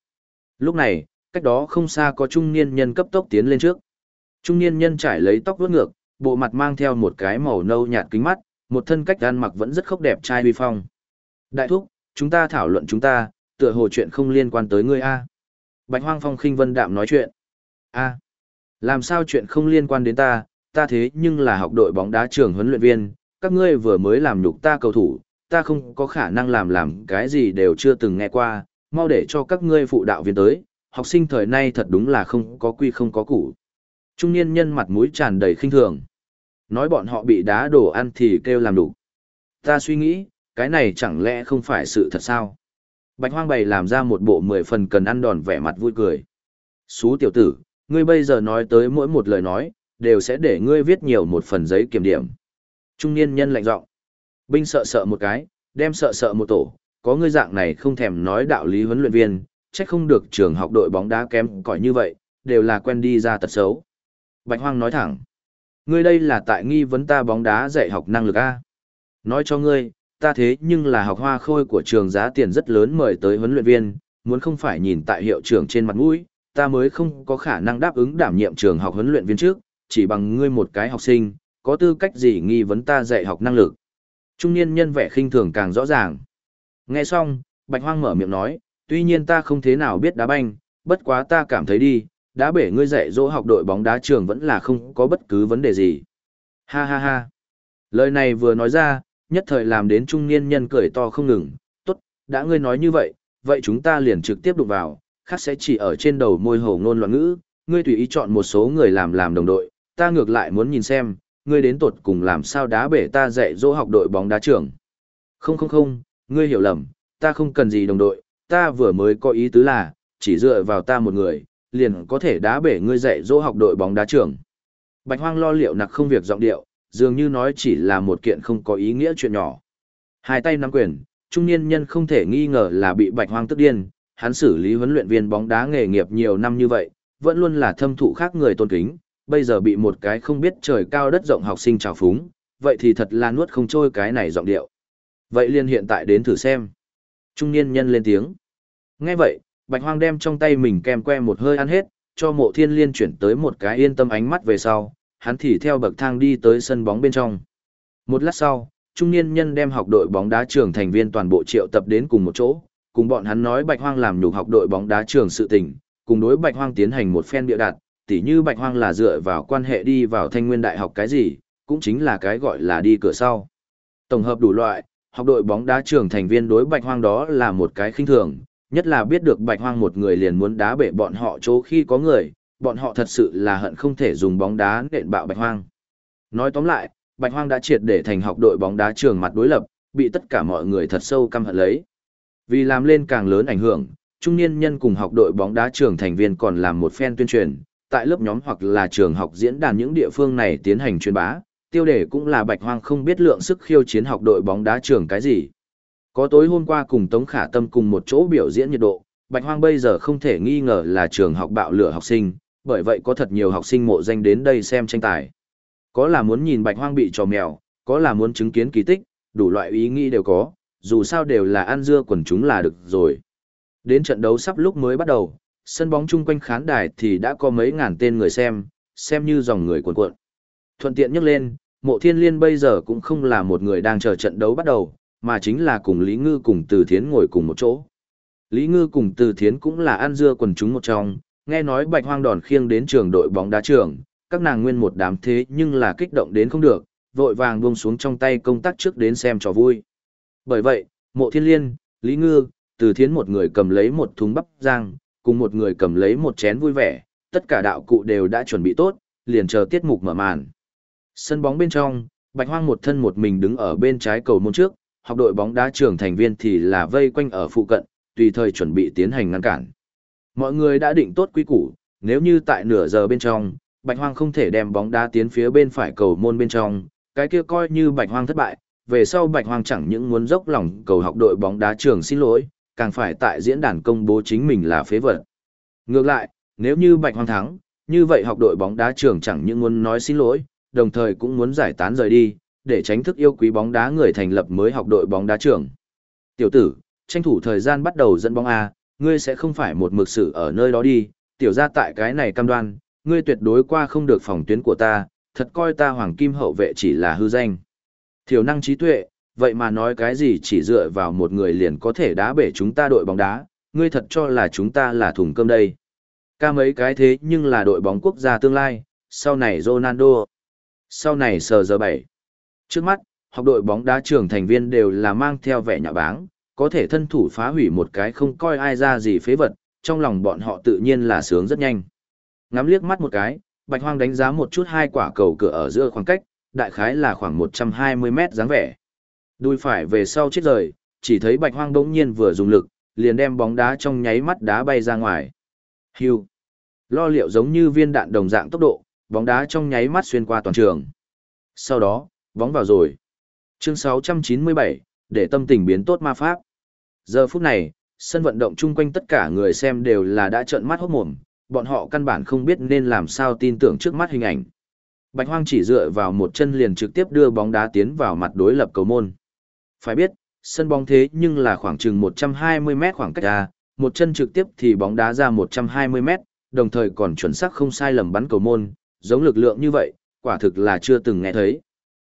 Lúc này, cách đó không xa có trung niên nhân cấp tốc tiến lên trước. Trung niên nhân trải lấy tóc vuốt ngược, bộ mặt mang theo một cái màu nâu nhạt kính mắt, một thân cách ăn mặc vẫn rất khốc đẹp trai uy phong. Đại thúc, chúng ta thảo luận chúng ta, tựa hồ chuyện không liên quan tới ngươi a. Bạch Hoang Phong khinh vân đạm nói chuyện. A, làm sao chuyện không liên quan đến ta, ta thế nhưng là học đội bóng đá trường huấn luyện viên, các ngươi vừa mới làm nhục ta cầu thủ, ta không có khả năng làm làm cái gì đều chưa từng nghe qua, mau để cho các ngươi phụ đạo viên tới, học sinh thời nay thật đúng là không có quy không có củ. Trung niên nhân mặt mũi tràn đầy khinh thường. Nói bọn họ bị đá đổ ăn thì kêu làm đủ. Ta suy nghĩ, cái này chẳng lẽ không phải sự thật sao? Bạch hoang bày làm ra một bộ mười phần cần ăn đòn vẻ mặt vui cười. Xú tiểu tử, ngươi bây giờ nói tới mỗi một lời nói, đều sẽ để ngươi viết nhiều một phần giấy kiểm điểm. Trung niên nhân lạnh giọng. Binh sợ sợ một cái, đem sợ sợ một tổ, có ngươi dạng này không thèm nói đạo lý huấn luyện viên, chắc không được trường học đội bóng đá kém cỏi như vậy, đều là quen đi ra tật xấu. Bạch Hoang nói thẳng, ngươi đây là tại nghi vấn ta bóng đá dạy học năng lực a? Nói cho ngươi, ta thế nhưng là học hoa khôi của trường giá tiền rất lớn mời tới huấn luyện viên, muốn không phải nhìn tại hiệu trưởng trên mặt mũi, ta mới không có khả năng đáp ứng đảm nhiệm trường học huấn luyện viên trước, chỉ bằng ngươi một cái học sinh, có tư cách gì nghi vấn ta dạy học năng lực. Trung niên nhân vẻ khinh thường càng rõ ràng. Nghe xong, Bạch Hoang mở miệng nói, tuy nhiên ta không thế nào biết đá banh, bất quá ta cảm thấy đi, đá bể ngươi dạy dỗ học đội bóng đá trường vẫn là không có bất cứ vấn đề gì. Ha ha ha. Lời này vừa nói ra, nhất thời làm đến trung niên nhân cười to không ngừng, tốt, đã ngươi nói như vậy, vậy chúng ta liền trực tiếp đụng vào, khác sẽ chỉ ở trên đầu môi hồ ngôn loạn ngữ, ngươi tùy ý chọn một số người làm làm đồng đội, ta ngược lại muốn nhìn xem, ngươi đến tột cùng làm sao đá bể ta dạy dỗ học đội bóng đá trường. Không không không, ngươi hiểu lầm, ta không cần gì đồng đội, ta vừa mới có ý tứ là, chỉ dựa vào ta một người, liền có thể đá bể ngươi dạy dỗ học đội bóng đá trưởng. Bạch hoang lo liệu nặc không việc giọng điệu, dường như nói chỉ là một kiện không có ý nghĩa chuyện nhỏ. Hai tay nắm quyền, trung niên nhân không thể nghi ngờ là bị bạch hoang tức điên, hắn xử lý huấn luyện viên bóng đá nghề nghiệp nhiều năm như vậy, vẫn luôn là thâm thụ khác người tôn kính, bây giờ bị một cái không biết trời cao đất rộng học sinh trào phúng, vậy thì thật là nuốt không trôi cái này giọng điệu. Vậy liền hiện tại đến thử xem. Trung niên nhân lên tiếng. Nghe vậy, Bạch Hoang đem trong tay mình kem que một hơi ăn hết, cho mộ thiên liên chuyển tới một cái yên tâm ánh mắt về sau, hắn thì theo bậc thang đi tới sân bóng bên trong. Một lát sau, trung niên nhân đem học đội bóng đá trường thành viên toàn bộ triệu tập đến cùng một chỗ, cùng bọn hắn nói Bạch Hoang làm nhục học đội bóng đá trường sự tình, cùng đối Bạch Hoang tiến hành một phen bịa đặt tỉ như Bạch Hoang là dựa vào quan hệ đi vào Thanh Nguyên Đại học cái gì, cũng chính là cái gọi là đi cửa sau. Tổng hợp đủ loại, học đội bóng đá trưởng thành viên đối Bạch Hoang đó là một cái khinh thường, nhất là biết được Bạch Hoang một người liền muốn đá bể bọn họ chỗ khi có người, bọn họ thật sự là hận không thể dùng bóng đá nện bạo Bạch Hoang. Nói tóm lại, Bạch Hoang đã triệt để thành học đội bóng đá trường mặt đối lập, bị tất cả mọi người thật sâu căm hận lấy. Vì làm lên càng lớn ảnh hưởng, trung niên nhân cùng học đội bóng đá trường thành viên còn làm một phen tuyên truyền, tại lớp nhóm hoặc là trường học diễn đàn những địa phương này tiến hành truyền bá, tiêu đề cũng là Bạch Hoang không biết lượng sức khiêu chiến học đội bóng đá trường cái gì. Có tối hôm qua cùng Tống Khả Tâm cùng một chỗ biểu diễn nhiệt độ, Bạch Hoang bây giờ không thể nghi ngờ là trường học bạo lửa học sinh, bởi vậy có thật nhiều học sinh mộ danh đến đây xem tranh tài. Có là muốn nhìn Bạch Hoang bị trò mèo, có là muốn chứng kiến kỳ tích, đủ loại ý nghĩ đều có, dù sao đều là ăn dưa quần chúng là được rồi. Đến trận đấu sắp lúc mới bắt đầu, sân bóng chung quanh khán đài thì đã có mấy ngàn tên người xem, xem như dòng người cuộn cuộn. Thuận tiện nhắc lên, mộ thiên liên bây giờ cũng không là một người đang chờ trận đấu bắt đầu, mà chính là cùng Lý Ngư cùng Từ Thiến ngồi cùng một chỗ. Lý Ngư cùng Từ Thiến cũng là ăn dưa quần chúng một trong, nghe nói bạch hoang đòn khiêng đến trường đội bóng đá trường, các nàng nguyên một đám thế nhưng là kích động đến không được, vội vàng buông xuống trong tay công tác trước đến xem trò vui. Bởi vậy, mộ thiên liên, Lý Ngư, Từ Thiến một người cầm lấy một thúng bắp rang, cùng một người cầm lấy một chén vui vẻ, tất cả đạo cụ đều đã chuẩn bị tốt, liền chờ tiết mục mở màn. Sân bóng bên trong, Bạch Hoang một thân một mình đứng ở bên trái cầu môn trước, học đội bóng đá trưởng thành viên thì là vây quanh ở phụ cận, tùy thời chuẩn bị tiến hành ngăn cản. Mọi người đã định tốt quy củ, nếu như tại nửa giờ bên trong, Bạch Hoang không thể đem bóng đá tiến phía bên phải cầu môn bên trong, cái kia coi như Bạch Hoang thất bại, về sau Bạch Hoang chẳng những muốn dốc lòng cầu học đội bóng đá trường xin lỗi, càng phải tại diễn đàn công bố chính mình là phế vật. Ngược lại, nếu như Bạch Hoang thắng, như vậy học đội bóng đá trường chẳng những muốn nói xin lỗi, đồng thời cũng muốn giải tán rời đi, để tránh thức yêu quý bóng đá người thành lập mới học đội bóng đá trưởng Tiểu tử, tranh thủ thời gian bắt đầu dẫn bóng A, ngươi sẽ không phải một mực sự ở nơi đó đi, tiểu ra tại cái này cam đoan, ngươi tuyệt đối qua không được phòng tuyến của ta, thật coi ta hoàng kim hậu vệ chỉ là hư danh. Thiểu năng trí tuệ, vậy mà nói cái gì chỉ dựa vào một người liền có thể đá bể chúng ta đội bóng đá, ngươi thật cho là chúng ta là thùng cơm đây. Ca mấy cái thế nhưng là đội bóng quốc gia tương lai, sau này Ronaldo, sau này sờ giờ bảy. Trước mắt, học đội bóng đá trưởng thành viên đều là mang theo vẻ nhạ báng, có thể thân thủ phá hủy một cái không coi ai ra gì phế vật, trong lòng bọn họ tự nhiên là sướng rất nhanh. Ngắm liếc mắt một cái, Bạch Hoang đánh giá một chút hai quả cầu cửa ở giữa khoảng cách, đại khái là khoảng 120 mét dáng vẻ. Đuôi phải về sau chết rời, chỉ thấy Bạch Hoang đống nhiên vừa dùng lực, liền đem bóng đá trong nháy mắt đá bay ra ngoài. Hưu. Lo liệu giống như viên đạn đồng dạng tốc độ, bóng đá trong nháy mắt xuyên qua toàn trường. Sau đó, bóng vào rồi. Chương 697, để tâm tình biến tốt ma pháp. Giờ phút này, sân vận động chung quanh tất cả người xem đều là đã trợn mắt hốt mồm, bọn họ căn bản không biết nên làm sao tin tưởng trước mắt hình ảnh. Bạch Hoang chỉ dựa vào một chân liền trực tiếp đưa bóng đá tiến vào mặt đối lập cầu môn. Phải biết, sân bóng thế nhưng là khoảng chừng 120 mét khoảng cách ra, một chân trực tiếp thì bóng đá ra 120 mét, đồng thời còn chuẩn xác không sai lầm bắn cầu môn, giống lực lượng như vậy, quả thực là chưa từng nghe thấy.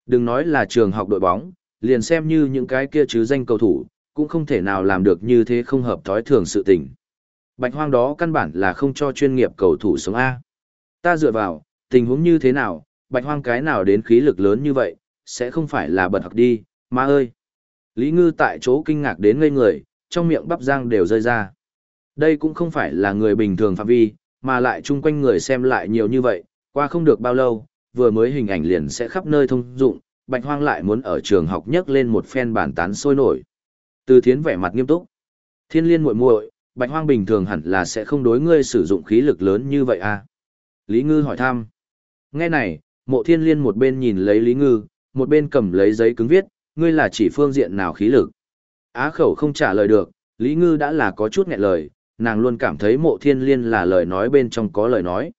Đừng nói là trường học đội bóng, liền xem như những cái kia chứ danh cầu thủ, cũng không thể nào làm được như thế không hợp thói thường sự tình. Bạch hoang đó căn bản là không cho chuyên nghiệp cầu thủ sống A. Ta dựa vào, tình huống như thế nào, bạch hoang cái nào đến khí lực lớn như vậy, sẽ không phải là bật học đi, ma ơi. Lý Ngư tại chỗ kinh ngạc đến ngây người, trong miệng bắp rang đều rơi ra. Đây cũng không phải là người bình thường phạm vi, mà lại chung quanh người xem lại nhiều như vậy, qua không được bao lâu, vừa mới hình ảnh liền sẽ khắp nơi thông dụng, bạch hoang lại muốn ở trường học nhấc lên một phen bản tán sôi nổi. Từ thiến vẻ mặt nghiêm túc. Thiên liên muội muội, bạch hoang bình thường hẳn là sẽ không đối ngươi sử dụng khí lực lớn như vậy à? Lý Ngư hỏi thăm. Nghe này, mộ thiên liên một bên nhìn lấy Lý Ngư, một bên cầm lấy giấy cứng viết, ngươi là chỉ phương diện nào khí lực. Á khẩu không trả lời được, Lý Ngư đã là có chút nghẹn lời, nàng luôn cảm thấy mộ thiên liên là lời nói bên trong có lời nói.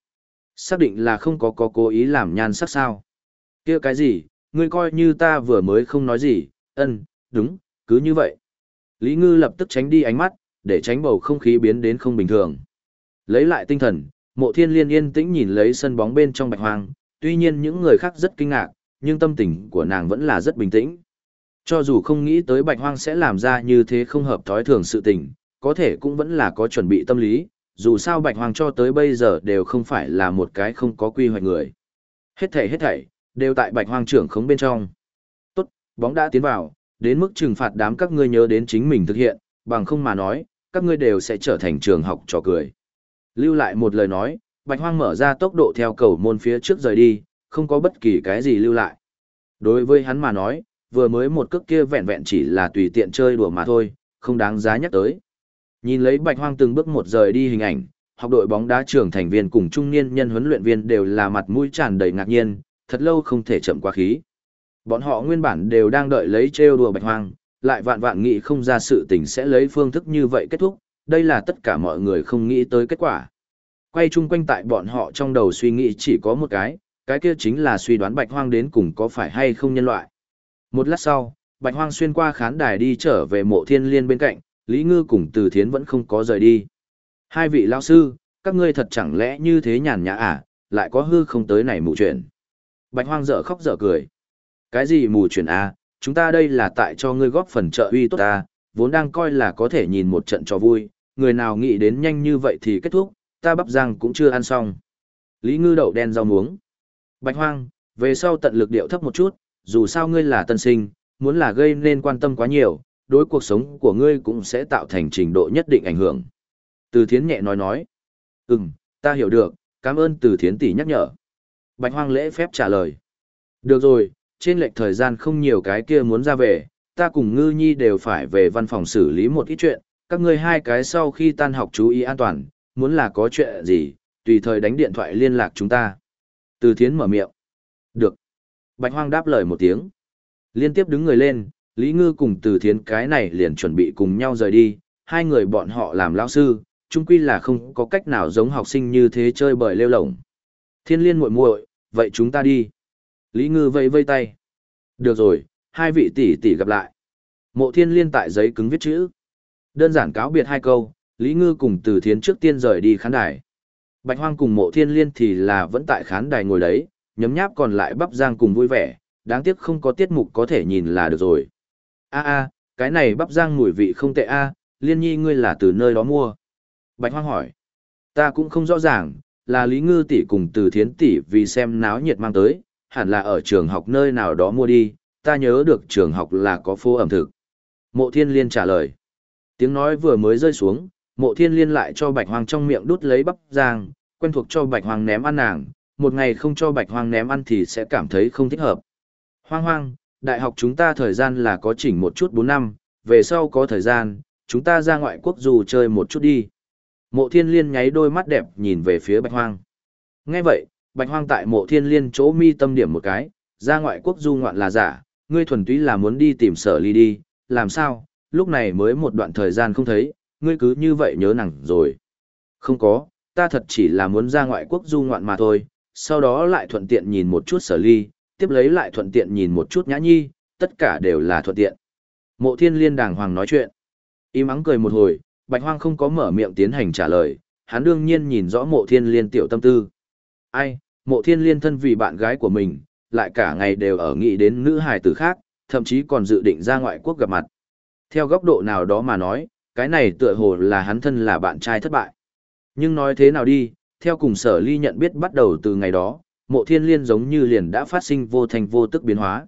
Xác định là không có có cố ý làm nhan sắc sao. kia cái gì, ngươi coi như ta vừa mới không nói gì, ân, đúng, cứ như vậy. Lý Ngư lập tức tránh đi ánh mắt, để tránh bầu không khí biến đến không bình thường. Lấy lại tinh thần, mộ thiên liên yên tĩnh nhìn lấy sân bóng bên trong bạch hoang, tuy nhiên những người khác rất kinh ngạc, nhưng tâm tình của nàng vẫn là rất bình tĩnh. Cho dù không nghĩ tới bạch hoang sẽ làm ra như thế không hợp thói thường sự tình, có thể cũng vẫn là có chuẩn bị tâm lý, dù sao bạch hoàng cho tới bây giờ đều không phải là một cái không có quy hoạch người. Hết thảy hết thảy, đều tại bạch hoàng trưởng khống bên trong. Tốt, bóng đã tiến vào, đến mức trừng phạt đám các ngươi nhớ đến chính mình thực hiện, bằng không mà nói, các ngươi đều sẽ trở thành trường học trò cười. Lưu lại một lời nói, bạch hoang mở ra tốc độ theo cầu môn phía trước rời đi, không có bất kỳ cái gì lưu lại. Đối với hắn mà nói, vừa mới một cước kia vẹn vẹn chỉ là tùy tiện chơi đùa mà thôi, không đáng giá nhắc tới. Nhìn lấy bạch hoang từng bước một rời đi hình ảnh, học đội bóng đá trưởng thành viên cùng trung niên nhân huấn luyện viên đều là mặt mũi tràn đầy ngạc nhiên, thật lâu không thể chậm quá khí. Bọn họ nguyên bản đều đang đợi lấy trêu đùa bạch hoang, lại vạn vạn nghĩ không ra sự tình sẽ lấy phương thức như vậy kết thúc, đây là tất cả mọi người không nghĩ tới kết quả. Quay chung quanh tại bọn họ trong đầu suy nghĩ chỉ có một cái, cái kia chính là suy đoán bạch hoang đến cùng có phải hay không nhân loại. Một lát sau, bạch hoang xuyên qua khán đài đi trở về mộ thiên liên bên cạnh, Lý Ngư cùng Từ Thiến vẫn không có rời đi. Hai vị lão sư, các ngươi thật chẳng lẽ như thế nhàn nhã à, lại có hư không tới này mù chuyện. Bạch hoang dở khóc dở cười. Cái gì mù chuyện à, chúng ta đây là tại cho ngươi góp phần trợ uy tốt ta, vốn đang coi là có thể nhìn một trận cho vui, người nào nghĩ đến nhanh như vậy thì kết thúc, ta bắp răng cũng chưa ăn xong. Lý ngư đậu đen rau muống. Bạch hoang, về sau tận lực điệu thấp một chút, dù sao ngươi là tân sinh, muốn là gây nên quan tâm quá nhiều, đối cuộc sống của ngươi cũng sẽ tạo thành trình độ nhất định ảnh hưởng. Từ thiến nhẹ nói nói. Ừm, ta hiểu được, cảm ơn từ thiến tỷ nhắc nhở. Bạch hoang lễ phép trả lời. Được rồi, trên lệch thời gian không nhiều cái kia muốn ra về, ta cùng ngư nhi đều phải về văn phòng xử lý một ít chuyện, các ngươi hai cái sau khi tan học chú ý an toàn, muốn là có chuyện gì, tùy thời đánh điện thoại liên lạc chúng ta. Từ thiến mở miệng. Được. Bạch hoang đáp lời một tiếng. Liên tiếp đứng người lên, Lý Ngư cùng từ thiến cái này liền chuẩn bị cùng nhau rời đi, hai người bọn họ làm lão sư, chung quy là không có cách nào giống học sinh như thế chơi bời lêu lổng. Thiên liên muội muội, vậy chúng ta đi. Lý Ngư vẫy vây tay. Được rồi, hai vị tỷ tỷ gặp lại. Mộ thiên liên tại giấy cứng viết chữ. Đơn giản cáo biệt hai câu, Lý Ngư cùng từ thiến trước tiên rời đi khán đài. Bạch Hoang cùng mộ thiên liên thì là vẫn tại khán đài ngồi đấy, nhấm nháp còn lại bắp giang cùng vui vẻ, đáng tiếc không có tiết mục có thể nhìn là được rồi. A a, cái này bắp rang mùi vị không tệ a, liên nhi ngươi là từ nơi đó mua. Bạch Hoang hỏi. Ta cũng không rõ ràng, là Lý Ngư tỷ cùng từ thiến tỷ vì xem náo nhiệt mang tới, hẳn là ở trường học nơi nào đó mua đi, ta nhớ được trường học là có phố ẩm thực. Mộ thiên liên trả lời. Tiếng nói vừa mới rơi xuống, mộ thiên liên lại cho bạch hoang trong miệng đút lấy bắp rang, quen thuộc cho bạch hoang ném ăn nàng, một ngày không cho bạch hoang ném ăn thì sẽ cảm thấy không thích hợp. Hoang hoang, đại học chúng ta thời gian là có chỉnh một chút 4 năm, về sau có thời gian, chúng ta ra ngoại quốc dù chơi một chút đi. Mộ thiên liên nháy đôi mắt đẹp nhìn về phía bạch hoang. Nghe vậy, bạch hoang tại mộ thiên liên chỗ mi tâm điểm một cái, ra ngoại quốc du ngoạn là giả, ngươi thuần túy là muốn đi tìm sở ly đi, làm sao, lúc này mới một đoạn thời gian không thấy, ngươi cứ như vậy nhớ nặng rồi. Không có, ta thật chỉ là muốn ra ngoại quốc du ngoạn mà thôi, sau đó lại thuận tiện nhìn một chút sở ly, tiếp lấy lại thuận tiện nhìn một chút nhã nhi, tất cả đều là thuận tiện. Mộ thiên liên đàng hoàng nói chuyện. Im ắng cười một hồi, bạch hoang không có mở miệng tiến hành trả lời, hắn đương nhiên nhìn rõ mộ thiên liên tiểu tâm tư. Ai, mộ thiên liên thân vì bạn gái của mình, lại cả ngày đều ở nghĩ đến nữ hài tử khác, thậm chí còn dự định ra ngoại quốc gặp mặt. Theo góc độ nào đó mà nói, cái này tựa hồ là hắn thân là bạn trai thất bại. Nhưng nói thế nào đi, theo cùng sở ly nhận biết bắt đầu từ ngày đó, mộ thiên liên giống như liền đã phát sinh vô thành vô tức biến hóa.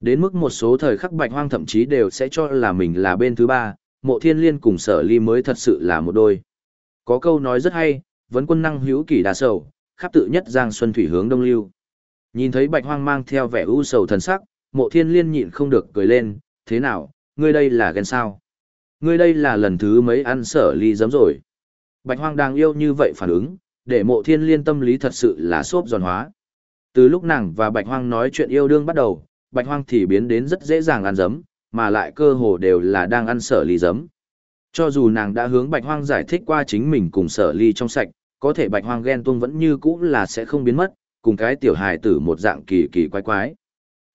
Đến mức một số thời khắc bạch hoang thậm chí đều sẽ cho là mình là bên thứ ba, mộ thiên liên cùng sở ly mới thật sự là một đôi. Có câu nói rất hay, vấn quân năng hữu kỳ đa sầu, khắp tự nhất giang xuân thủy hướng đông lưu. Nhìn thấy bạch hoang mang theo vẻ u sầu thần sắc, mộ thiên liên nhịn không được cười lên, thế nào, ngươi đây là ghen sao? Ngươi đây là lần thứ mấy ăn sở ly giấm rồi. Bạch hoang đang yêu như vậy phản ứng, để mộ thiên liên tâm lý thật sự là xốp giòn hóa. Từ lúc nàng và bạch hoang nói chuyện yêu đương bắt đầu, bạch hoang thì biến đến rất dễ dàng ăn giấm, mà lại cơ hồ đều là đang ăn sở ly giấm. Cho dù nàng đã hướng bạch hoang giải thích qua chính mình cùng sở ly trong sạch, có thể bạch hoang ghen tuông vẫn như cũ là sẽ không biến mất, cùng cái tiểu hài tử một dạng kỳ kỳ quái quái.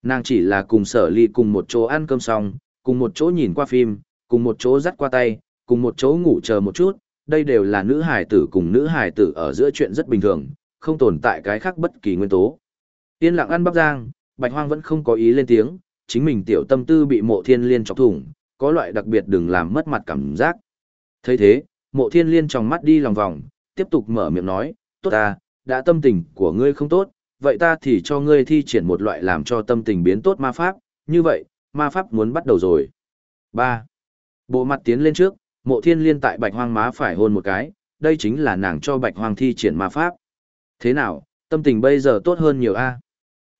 Nàng chỉ là cùng sở ly cùng một chỗ ăn cơm xong, cùng một chỗ nhìn qua phim, cùng một chỗ dắt qua tay, cùng một chỗ ngủ chờ một chút, đây đều là nữ hài tử cùng nữ hài tử ở giữa chuyện rất bình thường, không tồn tại cái khác bất kỳ nguyên tố. Yên lặng ăn bắp giang, bạch hoang vẫn không có ý lên tiếng, chính mình tiểu tâm tư bị mộ thiên liên chọc thủng, có loại đặc biệt đừng làm mất mặt cảm giác. thấy thế, mộ thiên liên trong mắt đi lòng vòng, tiếp tục mở miệng nói, tốt ta, đã tâm tình của ngươi không tốt, vậy ta thì cho ngươi thi triển một loại làm cho tâm tình biến tốt ma pháp, như vậy, ma pháp muốn bắt đầu rồi. 3. Bộ mặt tiến lên trước, mộ thiên liên tại bạch hoang má phải hôn một cái, đây chính là nàng cho bạch hoang thi triển ma pháp. Thế nào, tâm tình bây giờ tốt hơn nhiều a?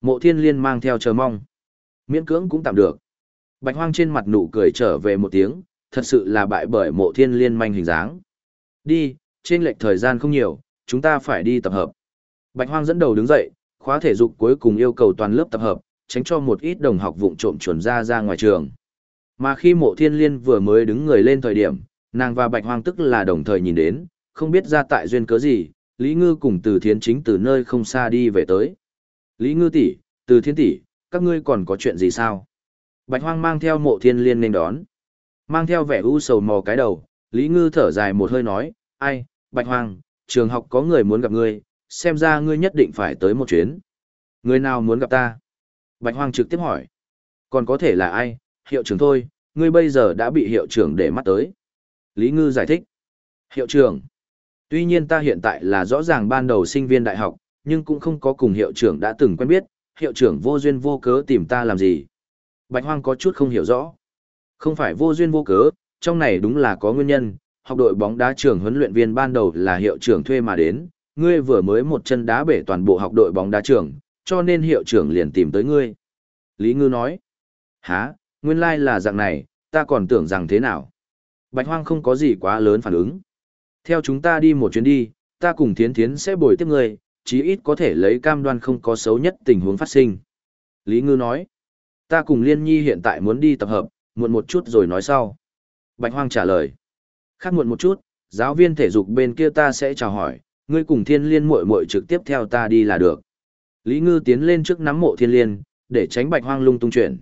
Mộ thiên liên mang theo chờ mong. Miễn cưỡng cũng tạm được. Bạch hoang trên mặt nụ cười trở về một tiếng, thật sự là bại bởi mộ thiên liên manh hình dáng. Đi, trên lệch thời gian không nhiều, chúng ta phải đi tập hợp. Bạch Hoang dẫn đầu đứng dậy, khóa thể dục cuối cùng yêu cầu toàn lớp tập hợp, tránh cho một ít đồng học vụng trộm chuẩn ra ra ngoài trường. Mà khi mộ thiên liên vừa mới đứng người lên thời điểm, nàng và Bạch Hoang tức là đồng thời nhìn đến, không biết ra tại duyên cớ gì, Lý Ngư cùng từ thiến chính từ nơi không xa đi về tới. Lý Ngư tỷ, từ thiên tỷ, các ngươi còn có chuyện gì sao? Bạch Hoang mang theo mộ thiên liên nên đón. Mang theo vẻ u sầu mò cái đầu, Lý Ngư thở dài một hơi nói, ai, Bạch Hoang, trường học có người muốn gặp ngươi, xem ra ngươi nhất định phải tới một chuyến. Người nào muốn gặp ta? Bạch Hoang trực tiếp hỏi. Còn có thể là ai, hiệu trưởng thôi, ngươi bây giờ đã bị hiệu trưởng để mắt tới. Lý Ngư giải thích. Hiệu trưởng. Tuy nhiên ta hiện tại là rõ ràng ban đầu sinh viên đại học, nhưng cũng không có cùng hiệu trưởng đã từng quen biết, hiệu trưởng vô duyên vô cớ tìm ta làm gì. Bạch Hoang có chút không hiểu rõ. Không phải vô duyên vô cớ, trong này đúng là có nguyên nhân, học đội bóng đá trưởng huấn luyện viên ban đầu là hiệu trưởng thuê mà đến, ngươi vừa mới một chân đá bể toàn bộ học đội bóng đá trưởng, cho nên hiệu trưởng liền tìm tới ngươi. Lý Ngư nói, há, nguyên lai là dạng này, ta còn tưởng rằng thế nào. Bạch Hoang không có gì quá lớn phản ứng. Theo chúng ta đi một chuyến đi, ta cùng Thiến Thiến sẽ bồi tiếp ngươi, chí ít có thể lấy cam đoan không có xấu nhất tình huống phát sinh. Lý Ngư nói, ta cùng Liên Nhi hiện tại muốn đi tập hợp, muộn một chút rồi nói sau. Bạch Hoang trả lời, khác muộn một chút, giáo viên thể dục bên kia ta sẽ chào hỏi, ngươi cùng Thiên Liên muội muội trực tiếp theo ta đi là được. Lý Ngư tiến lên trước nắm mộ Thiên Liên, để tránh Bạch Hoang lung tung chuyển.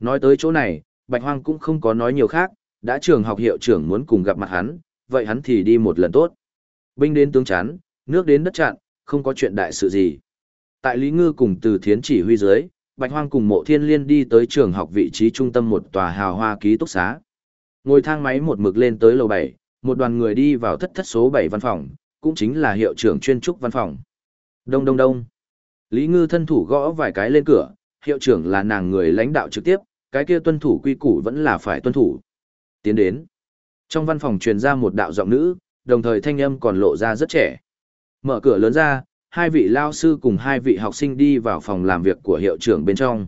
Nói tới chỗ này, Bạch Hoang cũng không có nói nhiều khác, đã trường học hiệu trưởng muốn cùng gặp mặt hắn, vậy hắn thì đi một lần tốt. Binh đến tướng chán, nước đến đất chặn, không có chuyện đại sự gì. Tại Lý Ngư cùng từ thiến chỉ huy dưới, Bạch Hoang cùng mộ thiên liên đi tới trường học vị trí trung tâm một tòa hào hoa ký túc xá. Ngồi thang máy một mực lên tới lầu 7, một đoàn người đi vào thất thất số 7 văn phòng, cũng chính là hiệu trưởng chuyên trúc văn phòng. Đông đông đông. Lý Ngư thân thủ gõ vài cái lên cửa, hiệu trưởng là nàng người lãnh đạo trực tiếp, cái kia tuân thủ quy củ vẫn là phải tuân thủ. Tiến đến. Trong văn phòng truyền ra một đạo giọng nữ, đồng thời thanh âm còn lộ ra rất trẻ. Mở cửa lớn ra, hai vị lao sư cùng hai vị học sinh đi vào phòng làm việc của hiệu trưởng bên trong.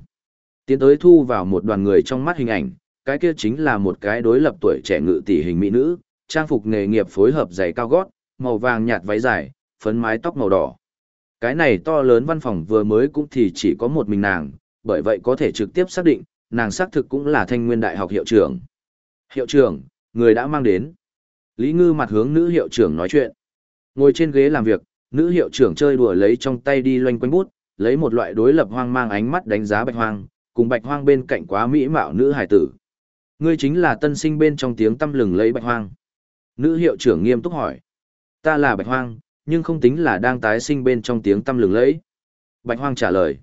Tiến tới thu vào một đoàn người trong mắt hình ảnh, cái kia chính là một cái đối lập tuổi trẻ ngự tỷ hình mỹ nữ, trang phục nghề nghiệp phối hợp giày cao gót, màu vàng nhạt váy dài, phấn mái tóc màu đỏ. Cái này to lớn văn phòng vừa mới cũng thì chỉ có một mình nàng, bởi vậy có thể trực tiếp xác định, nàng xác thực cũng là thanh nguyên đại học hiệu trưởng. Hiệu trưởng, người đã mang đến. Lý Ngư mặt hướng nữ hiệu trưởng nói chuyện. Ngồi trên ghế làm việc, nữ hiệu trưởng chơi đùa lấy trong tay đi loanh quanh bút, lấy một loại đối lập hoang mang ánh mắt đánh giá bạch hoang, cùng bạch hoang bên cạnh quá mỹ mạo nữ hải tử. Ngươi chính là tân sinh bên trong tiếng tâm lừng lấy bạch hoang. Nữ hiệu trưởng nghiêm túc hỏi. Ta là bạch hoang, nhưng không tính là đang tái sinh bên trong tiếng tâm lừng lấy. Bạch hoang trả lời.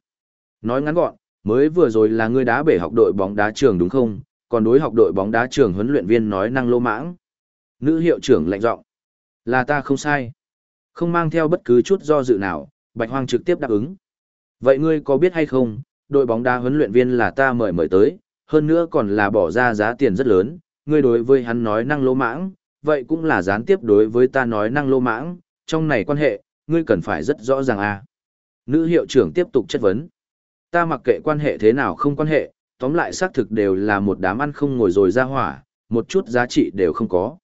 Nói ngắn gọn, mới vừa rồi là ngươi đá bể học đội bóng đá trường đúng không? Còn đối học đội bóng đá trường huấn luyện viên nói năng lô mãng. Nữ hiệu trưởng lạnh giọng. Là ta không sai. Không mang theo bất cứ chút do dự nào, Bạch Hoang trực tiếp đáp ứng. Vậy ngươi có biết hay không, đội bóng đá huấn luyện viên là ta mời mời tới, hơn nữa còn là bỏ ra giá tiền rất lớn, ngươi đối với hắn nói năng lô mãng, vậy cũng là gián tiếp đối với ta nói năng lô mãng, trong này quan hệ, ngươi cần phải rất rõ ràng à. Nữ hiệu trưởng tiếp tục chất vấn. Ta mặc kệ quan hệ thế nào không quan hệ, tóm lại xác thực đều là một đám ăn không ngồi rồi ra hỏa, một chút giá trị đều không có.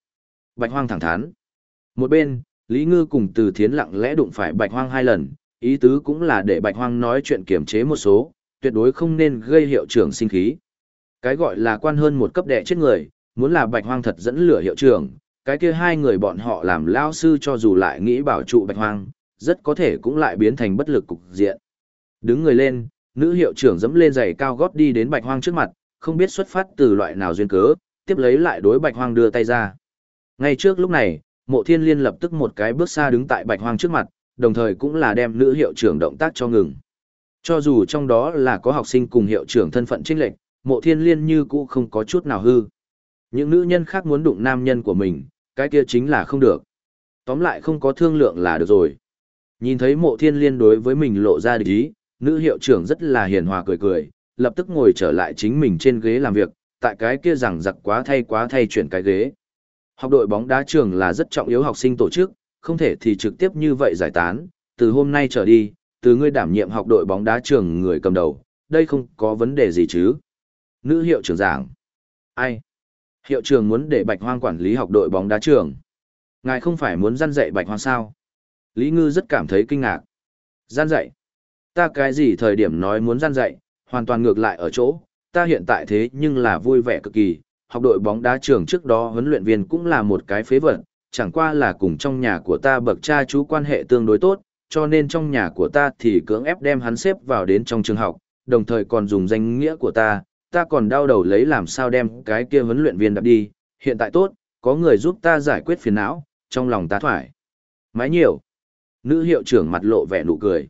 Bạch Hoang thẳng thắn. Một bên, Lý Ngư cùng Từ Thiến lặng lẽ đụng phải Bạch Hoang hai lần, ý tứ cũng là để Bạch Hoang nói chuyện kiểm chế một số, tuyệt đối không nên gây hiệu trưởng sinh khí. Cái gọi là quan hơn một cấp đệ chết người, muốn là Bạch Hoang thật dẫn lửa hiệu trưởng, cái kia hai người bọn họ làm lão sư cho dù lại nghĩ bảo trụ Bạch Hoang, rất có thể cũng lại biến thành bất lực cục diện. Đứng người lên, nữ hiệu trưởng dẫm lên giày cao gót đi đến Bạch Hoang trước mặt, không biết xuất phát từ loại nào duyên cớ, tiếp lấy lại đối Bạch Hoang đưa tay ra. Ngay trước lúc này, mộ thiên liên lập tức một cái bước xa đứng tại bạch hoang trước mặt, đồng thời cũng là đem nữ hiệu trưởng động tác cho ngừng. Cho dù trong đó là có học sinh cùng hiệu trưởng thân phận trinh lệnh, mộ thiên liên như cũ không có chút nào hư. Những nữ nhân khác muốn đụng nam nhân của mình, cái kia chính là không được. Tóm lại không có thương lượng là được rồi. Nhìn thấy mộ thiên liên đối với mình lộ ra địch ý, nữ hiệu trưởng rất là hiền hòa cười cười, lập tức ngồi trở lại chính mình trên ghế làm việc, tại cái kia rằng giặc quá thay quá thay chuyển cái ghế. Học đội bóng đá trường là rất trọng yếu học sinh tổ chức, không thể thì trực tiếp như vậy giải tán, từ hôm nay trở đi, từ ngươi đảm nhiệm học đội bóng đá trường người cầm đầu, đây không có vấn đề gì chứ. Nữ hiệu trưởng giảng. Ai? Hiệu trưởng muốn để Bạch Hoang quản lý học đội bóng đá trường. Ngài không phải muốn gian dạy Bạch Hoang sao? Lý Ngư rất cảm thấy kinh ngạc. Gian dạy? Ta cái gì thời điểm nói muốn gian dạy, hoàn toàn ngược lại ở chỗ, ta hiện tại thế nhưng là vui vẻ cực kỳ, học đội bóng đá trường trước đó huấn luyện viên cũng là một cái phế vật, chẳng qua là cùng trong nhà của ta bậc cha chú quan hệ tương đối tốt, cho nên trong nhà của ta thì cưỡng ép đem hắn xếp vào đến trong trường học, đồng thời còn dùng danh nghĩa của ta, ta còn đau đầu lấy làm sao đem cái kia huấn luyện viên đập đi, hiện tại tốt, có người giúp ta giải quyết phiền não, trong lòng ta thoải. Mái nhiều. Nữ hiệu trưởng mặt lộ vẻ nụ cười.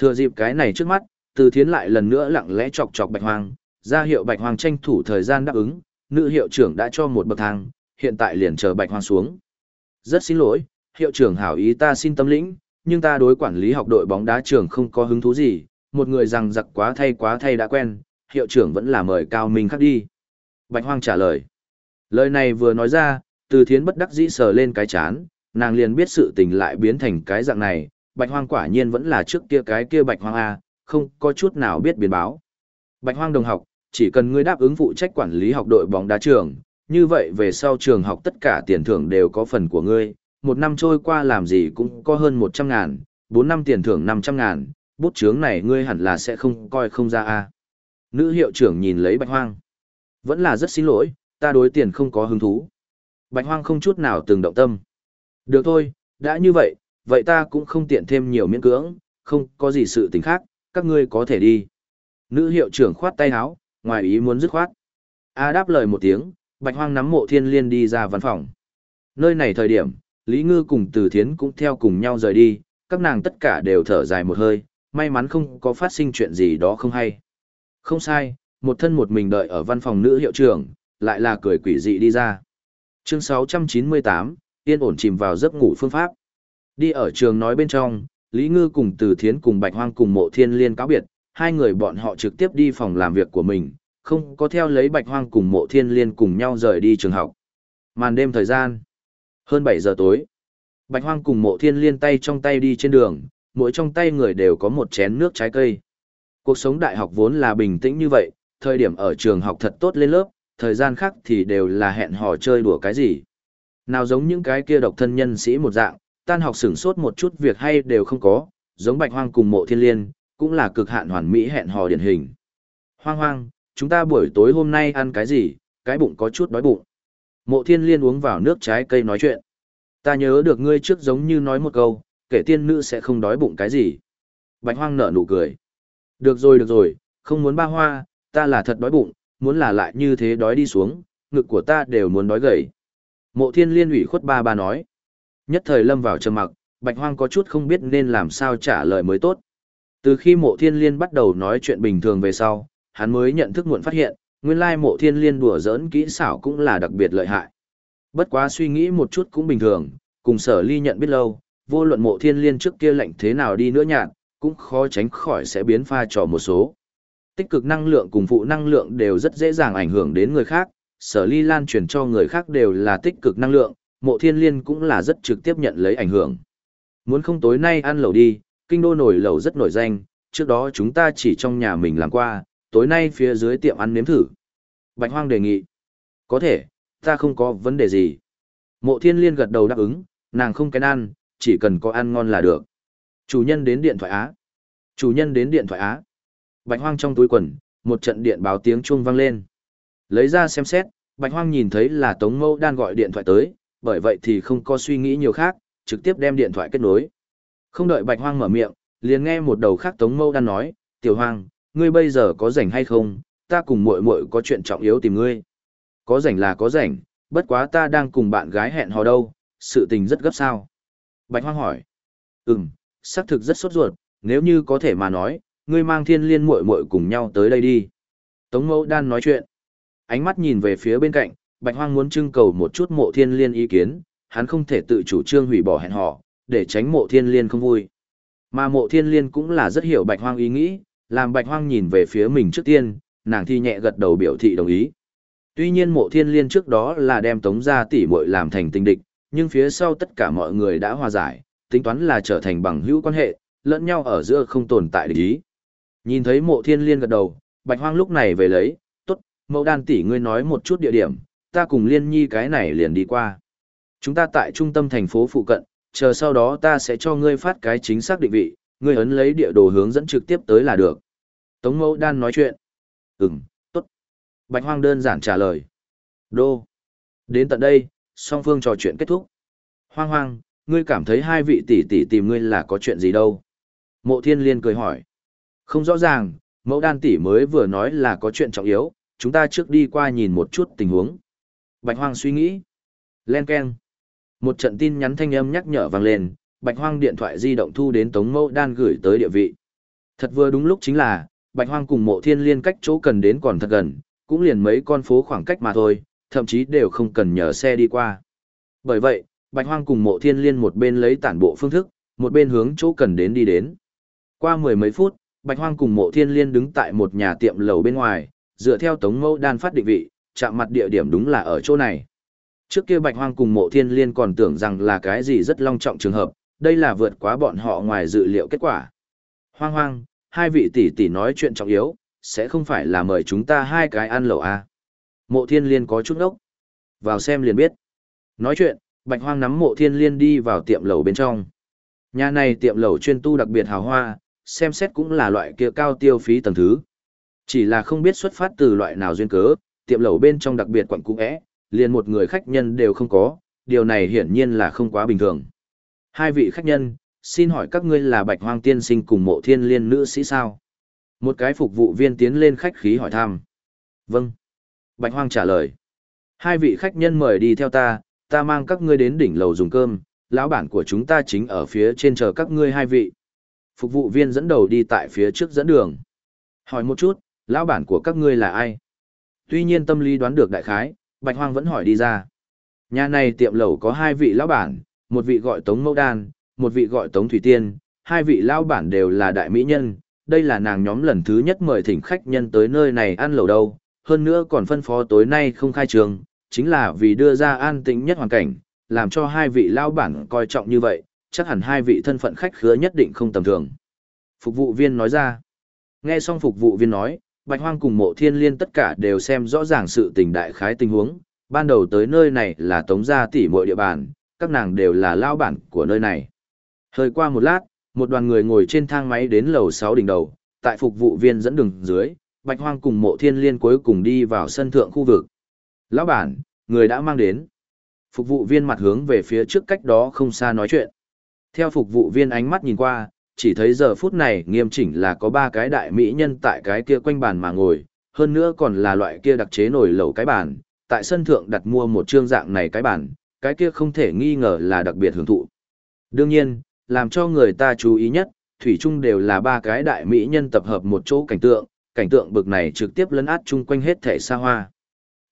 Thừa dịp cái này trước mắt, từ thiến lại lần nữa lặng lẽ chọc chọc bạch hoang, ra hiệu bạch hoang tranh thủ thời gian đáp ứng, nữ hiệu trưởng đã cho một bậc thang, hiện tại liền chờ bạch hoang xuống. Rất xin lỗi, hiệu trưởng hảo ý ta xin tâm lĩnh, nhưng ta đối quản lý học đội bóng đá trường không có hứng thú gì, một người rằng giặc quá thay quá thay đã quen, hiệu trưởng vẫn là mời cao minh khắc đi. Bạch hoang trả lời. Lời này vừa nói ra, từ thiến bất đắc dĩ sờ lên cái chán, nàng liền biết sự tình lại biến thành cái dạng này, bạch hoang quả nhiên vẫn là trước kia cái kia bạch hoang A, không có chút nào biết biến báo. Bạch hoang đồng học, chỉ cần ngươi đáp ứng phụ trách quản lý học đội bóng đá trường, như vậy về sau trường học tất cả tiền thưởng đều có phần của ngươi, một năm trôi qua làm gì cũng có hơn 100 ngàn, 4 năm tiền thưởng 500 ngàn, bút chướng này ngươi hẳn là sẽ không coi không ra a. Nữ hiệu trưởng nhìn lấy bạch hoang. Vẫn là rất xin lỗi, ta đối tiền không có hứng thú. Bạch hoang không chút nào từng động tâm. Được thôi, đã như vậy, vậy ta cũng không tiện thêm nhiều miễn cưỡng, không có gì sự tình khác, các ngươi có thể đi. Nữ hiệu trưởng khoát tay áo, ngoài ý muốn dứt khoát. A đáp lời một tiếng, bạch hoang nắm mộ thiên liên đi ra văn phòng. Nơi này thời điểm, Lý Ngư cùng Từ Thiến cũng theo cùng nhau rời đi, các nàng tất cả đều thở dài một hơi, may mắn không có phát sinh chuyện gì đó không hay. Không sai, một thân một mình đợi ở văn phòng nữ hiệu trưởng, lại là cười quỷ dị đi ra. Chương 698, yên ổn chìm vào giấc ngủ phương pháp. Đi ở trường nói bên trong, Lý Ngư cùng Từ Thiến cùng Bạch Hoang cùng Mộ Thiên Liên cáo biệt, hai người bọn họ trực tiếp đi phòng làm việc của mình, không có theo lấy Bạch Hoang cùng Mộ Thiên Liên cùng nhau rời đi trường học. Màn đêm thời gian, hơn 7 giờ tối. Bạch Hoang cùng Mộ Thiên Liên tay trong tay đi trên đường, mỗi trong tay người đều có một chén nước trái cây. Cuộc sống đại học vốn là bình tĩnh như vậy, thời điểm ở trường học thật tốt lên lớp, thời gian khác thì đều là hẹn hò chơi đùa cái gì. Nào giống những cái kia độc thân nhân sĩ một dạng, tan học sửng sốt một chút việc hay đều không có, giống Bạch Hoang cùng Mộ Thiên Liên, cũng là cực hạn hoàn mỹ hẹn hò điển hình. Hoang hoang, chúng ta buổi tối hôm nay ăn cái gì, cái bụng có chút đói bụng. Mộ Thiên Liên uống vào nước trái cây nói chuyện. Ta nhớ được ngươi trước giống như nói một câu, kể tiên nữ sẽ không đói bụng cái gì. Bạch Hoang nở nụ cười. Được rồi được rồi, không muốn ba hoa, ta là thật đói bụng, muốn là lại như thế đói đi xuống, ngực của ta đều muốn đói gầy. Mộ thiên liên ủy khuất ba ba nói. Nhất thời lâm vào trầm mặc, bạch hoang có chút không biết nên làm sao trả lời mới tốt. Từ khi mộ thiên liên bắt đầu nói chuyện bình thường về sau, hắn mới nhận thức muộn phát hiện, nguyên lai mộ thiên liên đùa giỡn kỹ xảo cũng là đặc biệt lợi hại. Bất quá suy nghĩ một chút cũng bình thường, cùng sở ly nhận biết lâu, vô luận mộ thiên liên trước kia lệnh thế nào đi nữa nhạt, cũng khó tránh khỏi sẽ biến pha trò một số. Tích cực năng lượng cùng phụ năng lượng đều rất dễ dàng ảnh hưởng đến người khác, sở ly lan truyền cho người khác đều là tích cực năng lượng, mộ thiên liên cũng là rất trực tiếp nhận lấy ảnh hưởng. Muốn không tối nay ăn lẩu đi, kinh đô nổi lẩu rất nổi danh, trước đó chúng ta chỉ trong nhà mình làm qua, tối nay phía dưới tiệm ăn nếm thử. Bạch Hoang đề nghị. Có thể, ta không có vấn đề gì. Mộ thiên liên gật đầu đáp ứng, nàng không kén ăn, chỉ cần có ăn ngon là được. Chủ nhân đến điện thoại Á. Chủ nhân đến điện thoại Á. Bạch hoang trong túi quần, một trận điện báo tiếng chuông vang lên. Lấy ra xem xét, Bạch hoang nhìn thấy là Tống Mâu đang gọi điện thoại tới, bởi vậy thì không có suy nghĩ nhiều khác, trực tiếp đem điện thoại kết nối. Không đợi Bạch hoang mở miệng, liền nghe một đầu khác Tống Mâu đang nói, Tiểu Hoang, ngươi bây giờ có rảnh hay không, ta cùng muội muội có chuyện trọng yếu tìm ngươi. Có rảnh là có rảnh, bất quá ta đang cùng bạn gái hẹn hò đâu, sự tình rất gấp sao. Bạch hoang hỏi, ừm, xác thực rất sốt ruột, nếu như có thể mà nói, ngươi mang thiên liên muội muội cùng nhau tới đây đi. Tống mâu đan nói chuyện. Ánh mắt nhìn về phía bên cạnh, bạch hoang muốn trưng cầu một chút mộ thiên liên ý kiến, hắn không thể tự chủ trương hủy bỏ hẹn hò, để tránh mộ thiên liên không vui. Mà mộ thiên liên cũng là rất hiểu bạch hoang ý nghĩ, làm bạch hoang nhìn về phía mình trước tiên, nàng thi nhẹ gật đầu biểu thị đồng ý. Tuy nhiên mộ thiên liên trước đó là đem tống gia tỷ muội làm thành tình địch, nhưng phía sau tất cả mọi người đã hòa giải, tính toán là trở thành bằng hữu quan hệ, lẫn nhau ở giữa không tồn tại địch ý. Nhìn thấy mộ thiên liên gật đầu, bạch hoang lúc này về lấy, tốt, mẫu đan tỷ ngươi nói một chút địa điểm, ta cùng Liên Nhi cái này liền đi qua. Chúng ta tại trung tâm thành phố phụ cận, chờ sau đó ta sẽ cho ngươi phát cái chính xác định vị, ngươi ấn lấy địa đồ hướng dẫn trực tiếp tới là được. Tống Mẫu Đan nói chuyện. Ừm, tốt. Bạch Hoang đơn giản trả lời. Đô. Đến tận đây, song phương trò chuyện kết thúc. Hoang hoang, ngươi cảm thấy hai vị tỷ tỷ tìm ngươi là có chuyện gì đâu? Mộ thiên liên cười hỏi. Không rõ ràng, mẫu đan tỷ mới vừa nói là có chuyện trọng yếu, chúng ta trước đi qua nhìn một chút tình huống. Bạch hoang suy nghĩ. Len keng. Một trận tin nhắn thanh âm nhắc nhở vang lên, bạch hoang điện thoại di động thu đến tống mẫu đan gửi tới địa vị. Thật vừa đúng lúc chính là, bạch hoang cùng mộ thiên liên cách chỗ cần đến còn thật gần, cũng liền mấy con phố khoảng cách mà thôi, thậm chí đều không cần nhờ xe đi qua. Bởi vậy, Bạch Hoang cùng mộ thiên liên một bên lấy tản bộ phương thức, một bên hướng chỗ cần đến đi đến. Qua mười mấy phút, Bạch Hoang cùng mộ thiên liên đứng tại một nhà tiệm lầu bên ngoài, dựa theo tống mẫu đan phát định vị, chạm mặt địa điểm đúng là ở chỗ này. Trước kia Bạch Hoang cùng mộ thiên liên còn tưởng rằng là cái gì rất long trọng trường hợp, đây là vượt quá bọn họ ngoài dự liệu kết quả. Hoang hoang, hai vị tỷ tỷ nói chuyện trọng yếu, sẽ không phải là mời chúng ta hai cái ăn lẩu à. Mộ thiên liên có chút ngốc Vào xem liền biết. Nói chuyện, Bạch Hoang nắm mộ thiên liên đi vào tiệm lẩu bên trong. Nhà này tiệm lẩu chuyên tu đặc biệt hào hoa, xem xét cũng là loại kia cao tiêu phí tầng thứ. Chỉ là không biết xuất phát từ loại nào duyên cớ, tiệm lẩu bên trong đặc biệt quận cũ é, liền một người khách nhân đều không có, điều này hiển nhiên là không quá bình thường. Hai vị khách nhân, xin hỏi các ngươi là Bạch Hoang tiên sinh cùng mộ thiên liên nữ sĩ sao? Một cái phục vụ viên tiến lên khách khí hỏi thăm. Vâng. Bạch Hoang trả lời. Hai vị khách nhân mời đi theo ta, ta mang các ngươi đến đỉnh lầu dùng cơm, lão bản của chúng ta chính ở phía trên chờ các ngươi hai vị. Phục vụ viên dẫn đầu đi tại phía trước dẫn đường. Hỏi một chút, lão bản của các ngươi là ai? Tuy nhiên tâm lý đoán được đại khái, Bạch Hoang vẫn hỏi đi ra. Nhà này tiệm lẩu có hai vị lão bản, một vị gọi Tống Mẫu Đan, một vị gọi Tống Thủy Tiên, hai vị lão bản đều là đại mỹ nhân, đây là nàng nhóm lần thứ nhất mời thỉnh khách nhân tới nơi này ăn lẩu đâu, hơn nữa còn phân phó tối nay không khai trường, chính là vì đưa ra an tĩnh nhất hoàn cảnh, làm cho hai vị lão bản coi trọng như vậy, chắc hẳn hai vị thân phận khách khứa nhất định không tầm thường. Phục vụ viên nói ra. Nghe xong phục vụ viên nói, Bạch Hoang cùng mộ thiên liên tất cả đều xem rõ ràng sự tình đại khái tình huống. Ban đầu tới nơi này là tống gia tỷ muội địa bàn, các nàng đều là lao bản của nơi này. Hơi qua một lát, một đoàn người ngồi trên thang máy đến lầu 6 đỉnh đầu, tại phục vụ viên dẫn đường dưới, Bạch Hoang cùng mộ thiên liên cuối cùng đi vào sân thượng khu vực. Lão bản, người đã mang đến. Phục vụ viên mặt hướng về phía trước cách đó không xa nói chuyện. Theo phục vụ viên ánh mắt nhìn qua, chỉ thấy giờ phút này nghiêm chỉnh là có ba cái đại mỹ nhân tại cái kia quanh bàn mà ngồi, hơn nữa còn là loại kia đặc chế nổi lẩu cái bàn, tại sân thượng đặt mua một trương dạng này cái bàn, cái kia không thể nghi ngờ là đặc biệt hưởng thụ. Đương nhiên, làm cho người ta chú ý nhất, thủy chung đều là ba cái đại mỹ nhân tập hợp một chỗ cảnh tượng, cảnh tượng bực này trực tiếp lấn át chung quanh hết thể xa hoa.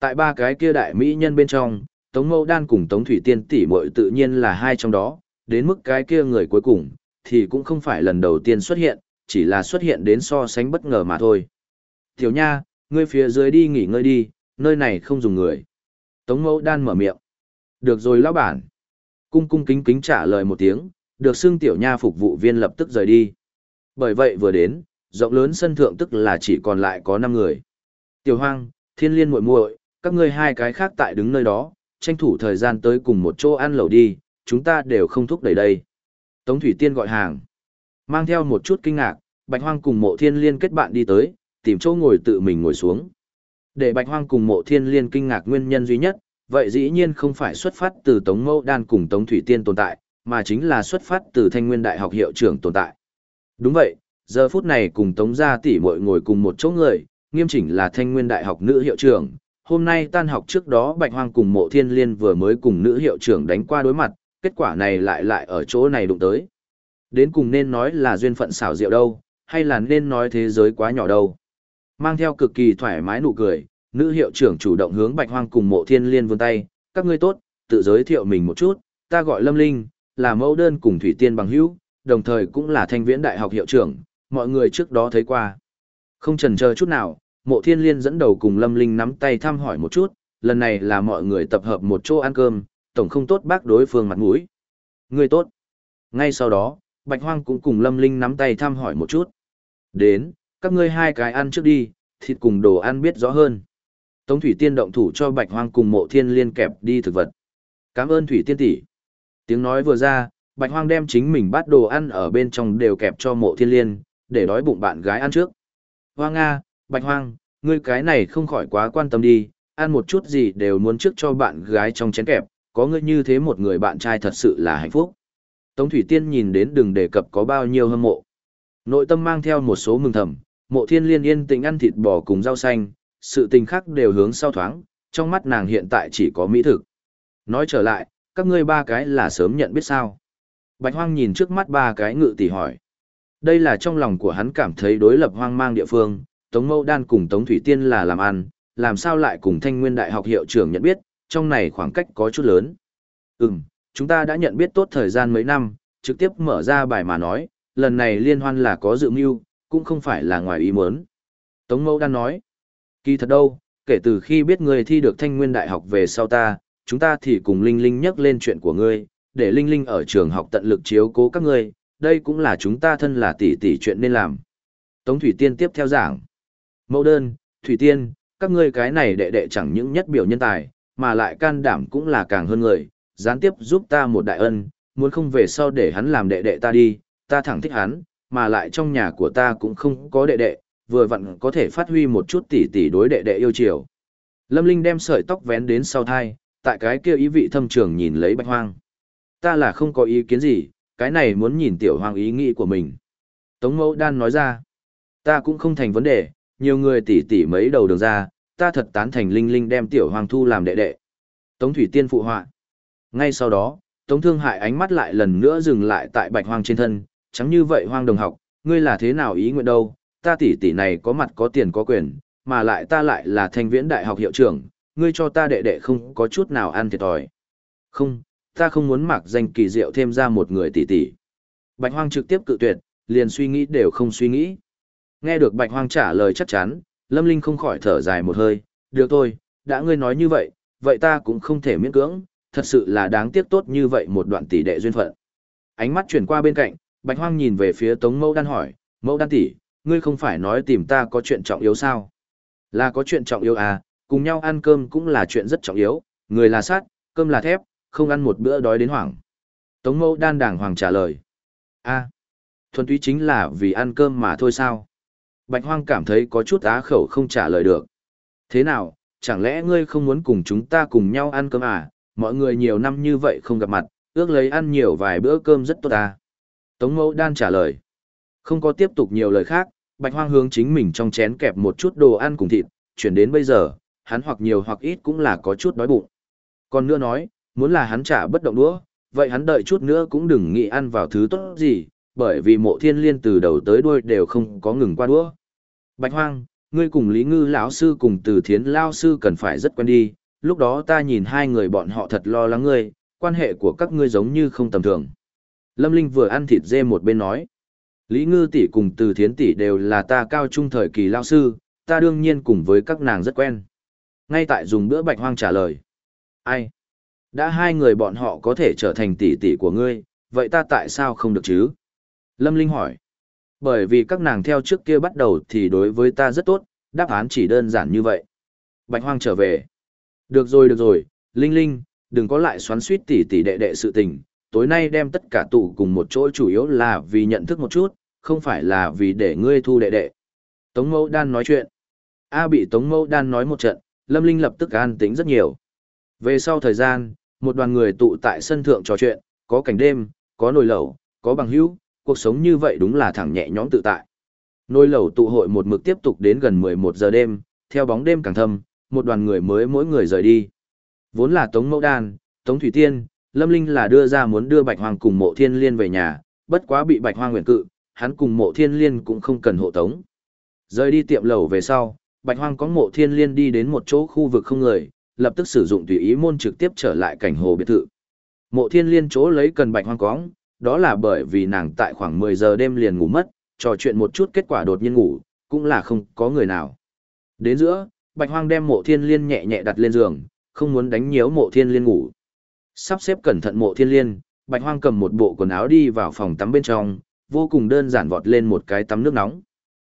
Tại ba cái kia đại mỹ nhân bên trong, Tống Mâu Đan cùng Tống Thủy Tiên tỷ muội tự nhiên là hai trong đó, đến mức cái kia người cuối cùng, thì cũng không phải lần đầu tiên xuất hiện, chỉ là xuất hiện đến so sánh bất ngờ mà thôi. Tiểu nha, ngươi phía dưới đi nghỉ ngơi đi, nơi này không dùng người. Tống Mẫu Đan mở miệng. Được rồi lão bản. Cung cung kính kính trả lời một tiếng, được xưng tiểu nha phục vụ viên lập tức rời đi. Bởi vậy vừa đến, rộng lớn sân thượng tức là chỉ còn lại có 5 người. Tiểu Hoang, Thiên Liên muội muội, các ngươi hai cái khác tại đứng nơi đó, tranh thủ thời gian tới cùng một chỗ ăn lẩu đi, chúng ta đều không thúc đẩy đây. Tống Thủy Tiên gọi hàng. Mang theo một chút kinh ngạc, Bạch Hoang cùng mộ thiên liên kết bạn đi tới, tìm chỗ ngồi tự mình ngồi xuống. Để Bạch Hoang cùng mộ thiên liên kinh ngạc nguyên nhân duy nhất, vậy dĩ nhiên không phải xuất phát từ Tống Mâu Đan cùng Tống Thủy Tiên tồn tại, mà chính là xuất phát từ Thanh Nguyên Đại học hiệu trưởng tồn tại. Đúng vậy, giờ phút này cùng Tống gia tỷ muội ngồi cùng một chỗ người, nghiêm chỉnh là Thanh Nguyên Đại học nữ hiệu trưởng, hôm nay tan học trước đó Bạch Hoang cùng Mộ Thiên Liên vừa mới cùng nữ hiệu trưởng đánh qua đối mặt, kết quả này lại lại ở chỗ này đụng tới. Đến cùng nên nói là duyên phận xảo diệu đâu, hay là nên nói thế giới quá nhỏ đâu. Mang theo cực kỳ thoải mái nụ cười, nữ hiệu trưởng chủ động hướng Bạch Hoang cùng Mộ Thiên Liên vươn tay, các ngươi tốt, tự giới thiệu mình một chút, ta gọi Lâm Linh, là mẫu đơn cùng Thủy Tiên bằng hữu, đồng thời cũng là thanh viễn đại học hiệu trưởng, mọi người trước đó thấy qua. Không chần chờ chút nào, mộ thiên liên dẫn đầu cùng lâm linh nắm tay thăm hỏi một chút lần này là mọi người tập hợp một chỗ ăn cơm tổng không tốt bác đối phương mặt mũi người tốt ngay sau đó bạch hoang cũng cùng lâm linh nắm tay thăm hỏi một chút đến các ngươi hai cái ăn trước đi thịt cùng đồ ăn biết rõ hơn Tống Thủy Tiên động thủ cho Bạch Hoang cùng Mộ Thiên Liên kẹp đi thực vật. Cảm ơn Thủy Tiên tỷ. Tiếng nói vừa ra, Bạch Hoang đem chính mình bát đồ ăn ở bên trong đều kẹp cho Mộ Thiên Liên, để đói bụng bạn gái ăn trước. Hoang Nga, Bạch Hoang, ngươi cái này không khỏi quá quan tâm đi, ăn một chút gì đều muốn trước cho bạn gái trong chén kẹp, có ngươi như thế một người bạn trai thật sự là hạnh phúc. Tống Thủy Tiên nhìn đến đừng đề cập có bao nhiêu hâm mộ. Nội tâm mang theo một số mừng thầm, mộ thiên liên yên tình ăn thịt bò cùng rau xanh, sự tình khác đều hướng sau thoáng, trong mắt nàng hiện tại chỉ có mỹ thực. Nói trở lại, các ngươi ba cái là sớm nhận biết sao. Bạch Hoang nhìn trước mắt ba cái ngự tỷ hỏi. Đây là trong lòng của hắn cảm thấy đối lập hoang mang địa phương, Tống Mâu Đan cùng Tống Thủy Tiên là làm ăn, làm sao lại cùng Thanh Nguyên Đại học hiệu trưởng nhận biết, trong này khoảng cách có chút lớn. Ừm, chúng ta đã nhận biết tốt thời gian mấy năm, trực tiếp mở ra bài mà nói, lần này liên hoan là có dự mưu, cũng không phải là ngoài ý muốn. Tống Mâu Đan nói, kỳ thật đâu, kể từ khi biết ngươi thi được Thanh Nguyên Đại học về sau ta, chúng ta thì cùng Linh Linh nhắc lên chuyện của ngươi, để Linh Linh ở trường học tận lực chiếu cố các ngươi, đây cũng là chúng ta thân là tỷ tỷ chuyện nên làm. Tống Thủy Tiên tiếp theo giảng. Mẫu đơn, Thủy Tiên, các ngươi cái này đệ đệ chẳng những nhất biểu nhân tài, mà lại can đảm cũng là càng hơn người, gián tiếp giúp ta một đại ân, muốn không về sau để hắn làm đệ đệ ta đi, ta thẳng thích hắn, mà lại trong nhà của ta cũng không có đệ đệ, vừa vặn có thể phát huy một chút tỷ tỷ đối đệ đệ yêu chiều. Lâm Linh đem sợi tóc vén đến sau thai, tại cái kia ý vị thâm trường nhìn lấy bạch hoang. Ta là không có ý kiến gì, cái này muốn nhìn tiểu hoang ý nghĩ của mình. Tống mẫu đan nói ra, ta cũng không thành vấn đề, nhiều người tỷ tỷ mấy đầu đường ra, ta thật tán thành Linh Linh đem tiểu hoàng thu làm đệ đệ. Tống Thủy Tiên phụ họa. Ngay sau đó, Tống Thương Hại ánh mắt lại lần nữa dừng lại tại bạch hoang trên thân, chẳng như vậy hoang đồng học, ngươi là thế nào ý nguyện đâu, ta tỷ tỷ này có mặt có tiền có quyền, mà lại ta lại là thanh viễn đại học hiệu trưởng, ngươi cho ta đệ đệ không có chút nào ăn thiệt thòi. Không, ta không muốn mặc danh kỳ diệu thêm ra một người tỷ tỷ. Bạch hoang trực tiếp cự tuyệt, liền suy nghĩ đều không suy nghĩ. Nghe được bạch hoang trả lời chắc chắn, Lâm Linh không khỏi thở dài một hơi, được thôi, đã ngươi nói như vậy, vậy ta cũng không thể miễn cưỡng, thật sự là đáng tiếc tốt như vậy một đoạn tỷ đệ duyên phận. Ánh mắt chuyển qua bên cạnh, Bạch Hoang nhìn về phía Tống Mẫu Đan hỏi, Mẫu Đan tỷ, ngươi không phải nói tìm ta có chuyện trọng yếu sao? Là có chuyện trọng yếu à, cùng nhau ăn cơm cũng là chuyện rất trọng yếu, người là sát, cơm là thép, không ăn một bữa đói đến hoảng. Tống Mẫu Đan đàng hoàng trả lời, a, thuần túy chính là vì ăn cơm mà thôi sao? Bạch Hoang cảm thấy có chút á khẩu không trả lời được. Thế nào, chẳng lẽ ngươi không muốn cùng chúng ta cùng nhau ăn cơm à? Mọi người nhiều năm như vậy không gặp mặt, ước lấy ăn nhiều vài bữa cơm rất tốt à? Tống mẫu đan trả lời. Không có tiếp tục nhiều lời khác, Bạch Hoang hướng chính mình trong chén kẹp một chút đồ ăn cùng thịt, chuyển đến bây giờ, hắn hoặc nhiều hoặc ít cũng là có chút đói bụng. Còn nữa nói, muốn là hắn trả bất động đũa, vậy hắn đợi chút nữa cũng đừng nghĩ ăn vào thứ tốt gì, bởi vì mộ thiên liên từ đầu tới đuôi đều không có ngừng qua đũa. Bạch Hoang, ngươi cùng Lý Ngư lão sư cùng Từ Thiến lão sư cần phải rất quen đi, lúc đó ta nhìn hai người bọn họ thật lo lắng ngươi, quan hệ của các ngươi giống như không tầm thường. Lâm Linh vừa ăn thịt dê một bên nói, Lý Ngư tỷ cùng Từ Thiến tỷ đều là ta cao trung thời kỳ lão sư, ta đương nhiên cùng với các nàng rất quen. Ngay tại dùng bữa Bạch Hoang trả lời, ai? Đã hai người bọn họ có thể trở thành tỷ tỷ của ngươi, vậy ta tại sao không được chứ? Lâm Linh hỏi. Bởi vì các nàng theo trước kia bắt đầu thì đối với ta rất tốt, đáp án chỉ đơn giản như vậy. Bạch Hoang trở về. Được rồi được rồi, Linh Linh, đừng có lại xoắn suýt tỉ tỉ đệ đệ sự tình, tối nay đem tất cả tụ cùng một chỗ chủ yếu là vì nhận thức một chút, không phải là vì để ngươi thu đệ đệ. Tống Mẫu Đan nói chuyện. A bị Tống Mẫu Đan nói một trận, Lâm Linh lập tức an tĩnh rất nhiều. Về sau thời gian, một đoàn người tụ tại sân thượng trò chuyện, có cảnh đêm, có nồi lẩu, có bằng hữu, cuộc sống như vậy đúng là thẳng nhẹ nhõm tự tại. Nôi lẩu tụ hội một mực tiếp tục đến gần 11 giờ đêm, theo bóng đêm càng thâm, một đoàn người mới mỗi người rời đi. Vốn là Tống Mẫu Đan, Tống Thủy Tiên, Lâm Linh là đưa ra muốn đưa Bạch Hoàng cùng Mộ Thiên Liên về nhà, bất quá bị Bạch Hoàng nguyện cự, hắn cùng Mộ Thiên Liên cũng không cần hộ tống. Rời đi tiệm lẩu về sau, Bạch Hoàng có Mộ Thiên Liên đi đến một chỗ khu vực không người, lập tức sử dụng tùy ý môn trực tiếp trở lại cảnh hồ biệt thự. Mộ Thiên Liên chỗ lấy cần Bạch Hoàng cóng, đó là bởi vì nàng tại khoảng 10 giờ đêm liền ngủ mất, trò chuyện một chút kết quả đột nhiên ngủ, cũng là không có người nào. Đến giữa, Bạch Hoang đem mộ thiên liên nhẹ nhẹ đặt lên giường, không muốn đánh nhiễu mộ thiên liên ngủ. Sắp xếp cẩn thận mộ thiên liên, Bạch Hoang cầm một bộ quần áo đi vào phòng tắm bên trong, vô cùng đơn giản vọt lên một cái tắm nước nóng.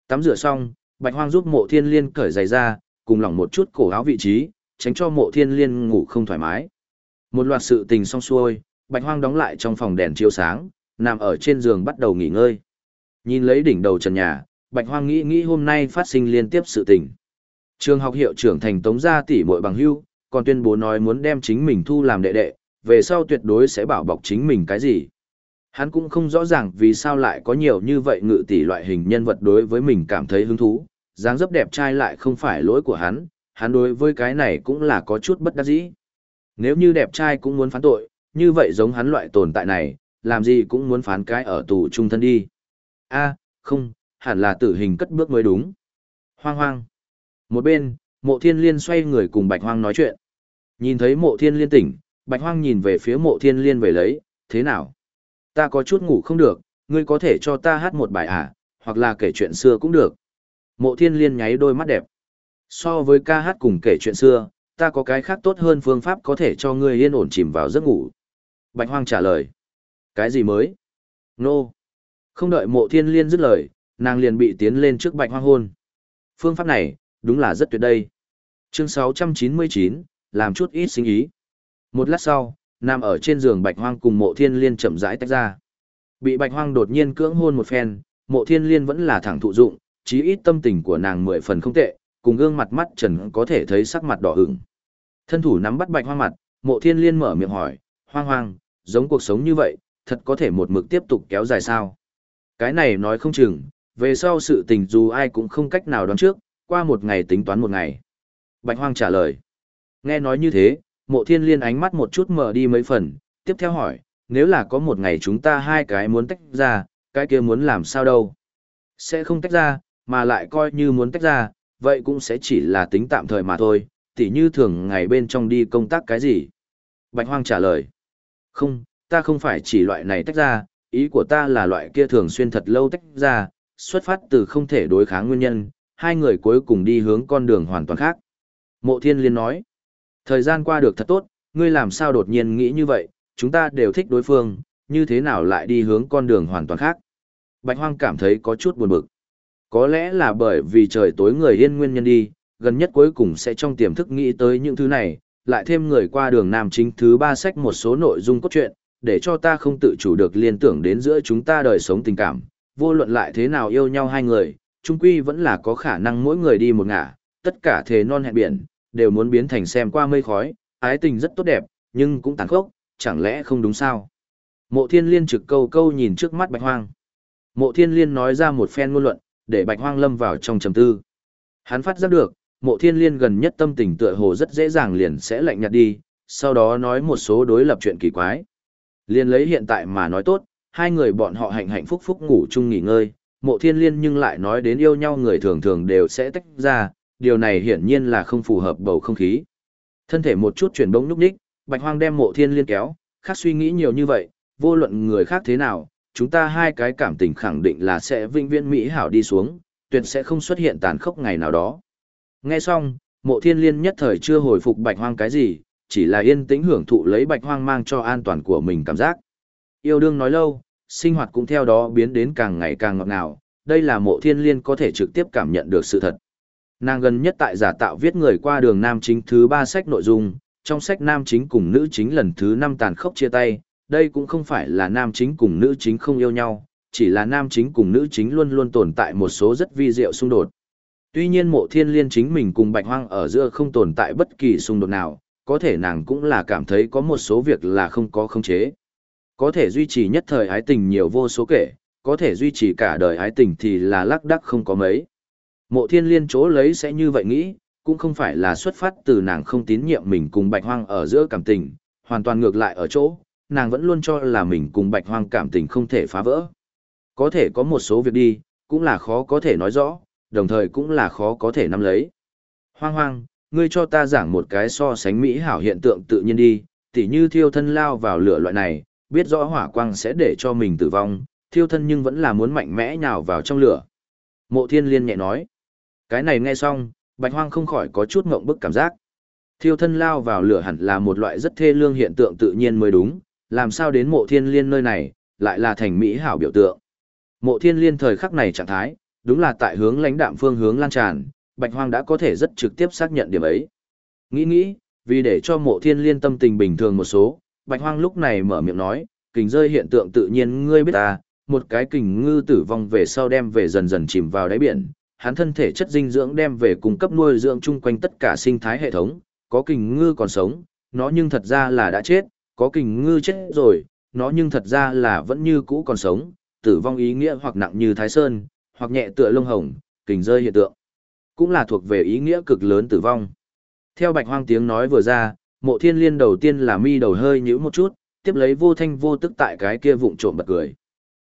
Tắm rửa xong, Bạch Hoang giúp mộ thiên liên cởi giày ra, cùng lỏng một chút cổ áo vị trí, tránh cho mộ thiên liên ngủ không thoải mái. Một loạt sự tình xong xuôi, bạch hoang đóng lại trong phòng đèn chiếu sáng, nằm ở trên giường bắt đầu nghỉ ngơi. Nhìn lấy đỉnh đầu trần nhà, bạch hoang nghĩ nghĩ hôm nay phát sinh liên tiếp sự tình. Trường học hiệu trưởng thành tống gia tỷ muội bằng hưu, còn tuyên bố nói muốn đem chính mình thu làm đệ đệ, về sau tuyệt đối sẽ bảo bọc chính mình cái gì. Hắn cũng không rõ ràng vì sao lại có nhiều như vậy ngự tỷ loại hình nhân vật đối với mình cảm thấy hứng thú, dáng dấp đẹp trai lại không phải lỗi của hắn, hắn đối với cái này cũng là có chút bất đắc dĩ. Nếu như đẹp trai cũng muốn phán tội, như vậy giống hắn loại tồn tại này, làm gì cũng muốn phán cái ở tù trung thân đi. a không, hẳn là tử hình cất bước mới đúng. Hoang hoang. Một bên, mộ thiên liên xoay người cùng bạch hoang nói chuyện. Nhìn thấy mộ thiên liên tỉnh, bạch hoang nhìn về phía mộ thiên liên về lấy, thế nào? Ta có chút ngủ không được, ngươi có thể cho ta hát một bài à, hoặc là kể chuyện xưa cũng được. Mộ thiên liên nháy đôi mắt đẹp. So với ca hát cùng kể chuyện xưa, ta có cái khác tốt hơn phương pháp có thể cho ngươi yên ổn chìm vào giấc ngủ. Bạch hoang trả lời. Cái gì mới? Nô. No. Không đợi mộ thiên liên dứt lời, nàng liền bị tiến lên trước bạch hoang hôn. Phương pháp này, đúng là rất tuyệt đây. Chương 699, làm chút ít sinh ý. Một lát sau, nằm ở trên giường bạch hoang cùng mộ thiên liên chậm rãi tách ra. Bị bạch hoang đột nhiên cưỡng hôn một phen, mộ thiên liên vẫn là thẳng thụ dụng, chí ít tâm tình của nàng mười phần không tệ, cùng gương mặt mắt trần có thể thấy sắc mặt đỏ ửng. Thân thủ nắm bắt bạch hoang mặt, mộ thiên liên mở miệng hỏi, hoang hoang, giống cuộc sống như vậy, thật có thể một mực tiếp tục kéo dài sao? Cái này nói không chừng, về sau sự tình dù ai cũng không cách nào đoán trước, qua một ngày tính toán một ngày. Bạch hoang trả lời. Nghe nói như thế, mộ thiên liên ánh mắt một chút mở đi mấy phần, tiếp theo hỏi, nếu là có một ngày chúng ta hai cái muốn tách ra, cái kia muốn làm sao đâu? Sẽ không tách ra, mà lại coi như muốn tách ra, vậy cũng sẽ chỉ là tính tạm thời mà thôi, tỉ như thường ngày bên trong đi công tác cái gì. Bạch Hoang trả lời, không, ta không phải chỉ loại này tách ra, ý của ta là loại kia thường xuyên thật lâu tách ra, xuất phát từ không thể đối kháng nguyên nhân, hai người cuối cùng đi hướng con đường hoàn toàn khác. Mộ Thiên Liên nói, thời gian qua được thật tốt, ngươi làm sao đột nhiên nghĩ như vậy, chúng ta đều thích đối phương, như thế nào lại đi hướng con đường hoàn toàn khác. Bạch Hoang cảm thấy có chút buồn bực. Có lẽ là bởi vì trời tối người yên nguyên nhân đi, gần nhất cuối cùng sẽ trong tiềm thức nghĩ tới những thứ này, lại thêm người qua đường nam chính thứ ba sách một số nội dung cốt truyện, để cho ta không tự chủ được liên tưởng đến giữa chúng ta đời sống tình cảm, vô luận lại thế nào yêu nhau hai người, chung quy vẫn là có khả năng mỗi người đi một ngả, tất cả thế non hẹn biển, đều muốn biến thành xem qua mây khói, ái tình rất tốt đẹp, nhưng cũng tàn khốc, chẳng lẽ không đúng sao? Mộ thiên liên trực câu câu nhìn trước mắt bạch hoang. Mộ thiên liên nói ra một phen ngôn luận, để bạch hoang lâm vào trong trầm tư. Hắn phát giác được, mộ thiên liên gần nhất tâm tình tựa hồ rất dễ dàng liền sẽ lạnh nhạt đi, sau đó nói một số đối lập chuyện kỳ quái. Liên lấy hiện tại mà nói tốt, hai người bọn họ hạnh hạnh phúc phúc ngủ chung nghỉ ngơi, mộ thiên liên nhưng lại nói đến yêu nhau người thường thường đều sẽ tách ra, điều này hiển nhiên là không phù hợp bầu không khí. Thân thể một chút chuyển bỗng núp đích, bạch hoang đem mộ thiên liên kéo, khác suy nghĩ nhiều như vậy, vô luận người khác thế nào, chúng ta hai cái cảm tình khẳng định là sẽ vinh viễn mỹ hảo đi xuống, tuyệt sẽ không xuất hiện tàn khốc ngày nào đó. Nghe xong, mộ thiên liên nhất thời chưa hồi phục bạch hoang cái gì, chỉ là yên tĩnh hưởng thụ lấy bạch hoang mang cho an toàn của mình cảm giác. Yêu đương nói lâu, sinh hoạt cũng theo đó biến đến càng ngày càng ngọt ngào, đây là mộ thiên liên có thể trực tiếp cảm nhận được sự thật. Nàng gần nhất tại giả tạo viết người qua đường nam chính thứ ba sách nội dung, trong sách nam chính cùng nữ chính lần thứ năm tàn khốc chia tay, đây cũng không phải là nam chính cùng nữ chính không yêu nhau, chỉ là nam chính cùng nữ chính luôn luôn tồn tại một số rất vi diệu xung đột. Tuy nhiên mộ thiên liên chính mình cùng bạch hoang ở giữa không tồn tại bất kỳ xung đột nào, có thể nàng cũng là cảm thấy có một số việc là không có khống chế. Có thể duy trì nhất thời ái tình nhiều vô số kể, có thể duy trì cả đời ái tình thì là lắc đắc không có mấy. Mộ thiên liên chỗ lấy sẽ như vậy nghĩ, cũng không phải là xuất phát từ nàng không tín nhiệm mình cùng bạch hoang ở giữa cảm tình, hoàn toàn ngược lại ở chỗ, nàng vẫn luôn cho là mình cùng bạch hoang cảm tình không thể phá vỡ. Có thể có một số việc đi, cũng là khó có thể nói rõ, đồng thời cũng là khó có thể nắm lấy. Hoang hoang, ngươi cho ta giảng một cái so sánh mỹ hảo hiện tượng tự nhiên đi, tỉ như thiêu thân lao vào lửa loại này, biết rõ hỏa quang sẽ để cho mình tử vong, thiêu thân nhưng vẫn là muốn mạnh mẽ nhào vào trong lửa. Mộ thiên liên nhẹ nói. Cái này nghe xong, bạch hoang không khỏi có chút ngộng bức cảm giác. Thiêu thân lao vào lửa hẳn là một loại rất thê lương hiện tượng tự nhiên mới đúng, làm sao đến mộ thiên liên nơi này, lại là thành mỹ hảo biểu tượng. Mộ thiên liên thời khắc này trạng thái, đúng là tại hướng lãnh đạm phương hướng lan tràn, Bạch Hoang đã có thể rất trực tiếp xác nhận điểm ấy. Nghĩ nghĩ, vì để cho mộ thiên liên tâm tình bình thường một số, Bạch Hoang lúc này mở miệng nói, kình rơi hiện tượng tự nhiên ngươi biết ta, một cái kình ngư tử vong về sau đem về dần dần chìm vào đáy biển, hắn thân thể chất dinh dưỡng đem về cung cấp nuôi dưỡng chung quanh tất cả sinh thái hệ thống, có kình ngư còn sống, nó nhưng thật ra là đã chết, có kình ngư chết rồi, nó nhưng thật ra là vẫn như cũ còn sống, tử vong ý nghĩa hoặc nặng như thái sơn, hoặc nhẹ tựa lông hồng, kình rơi hiện tượng. Cũng là thuộc về ý nghĩa cực lớn tử vong. Theo bạch hoang tiếng nói vừa ra, mộ thiên liên đầu tiên là mi đầu hơi nhíu một chút, tiếp lấy vô thanh vô tức tại cái kia vụng trộm bật cười.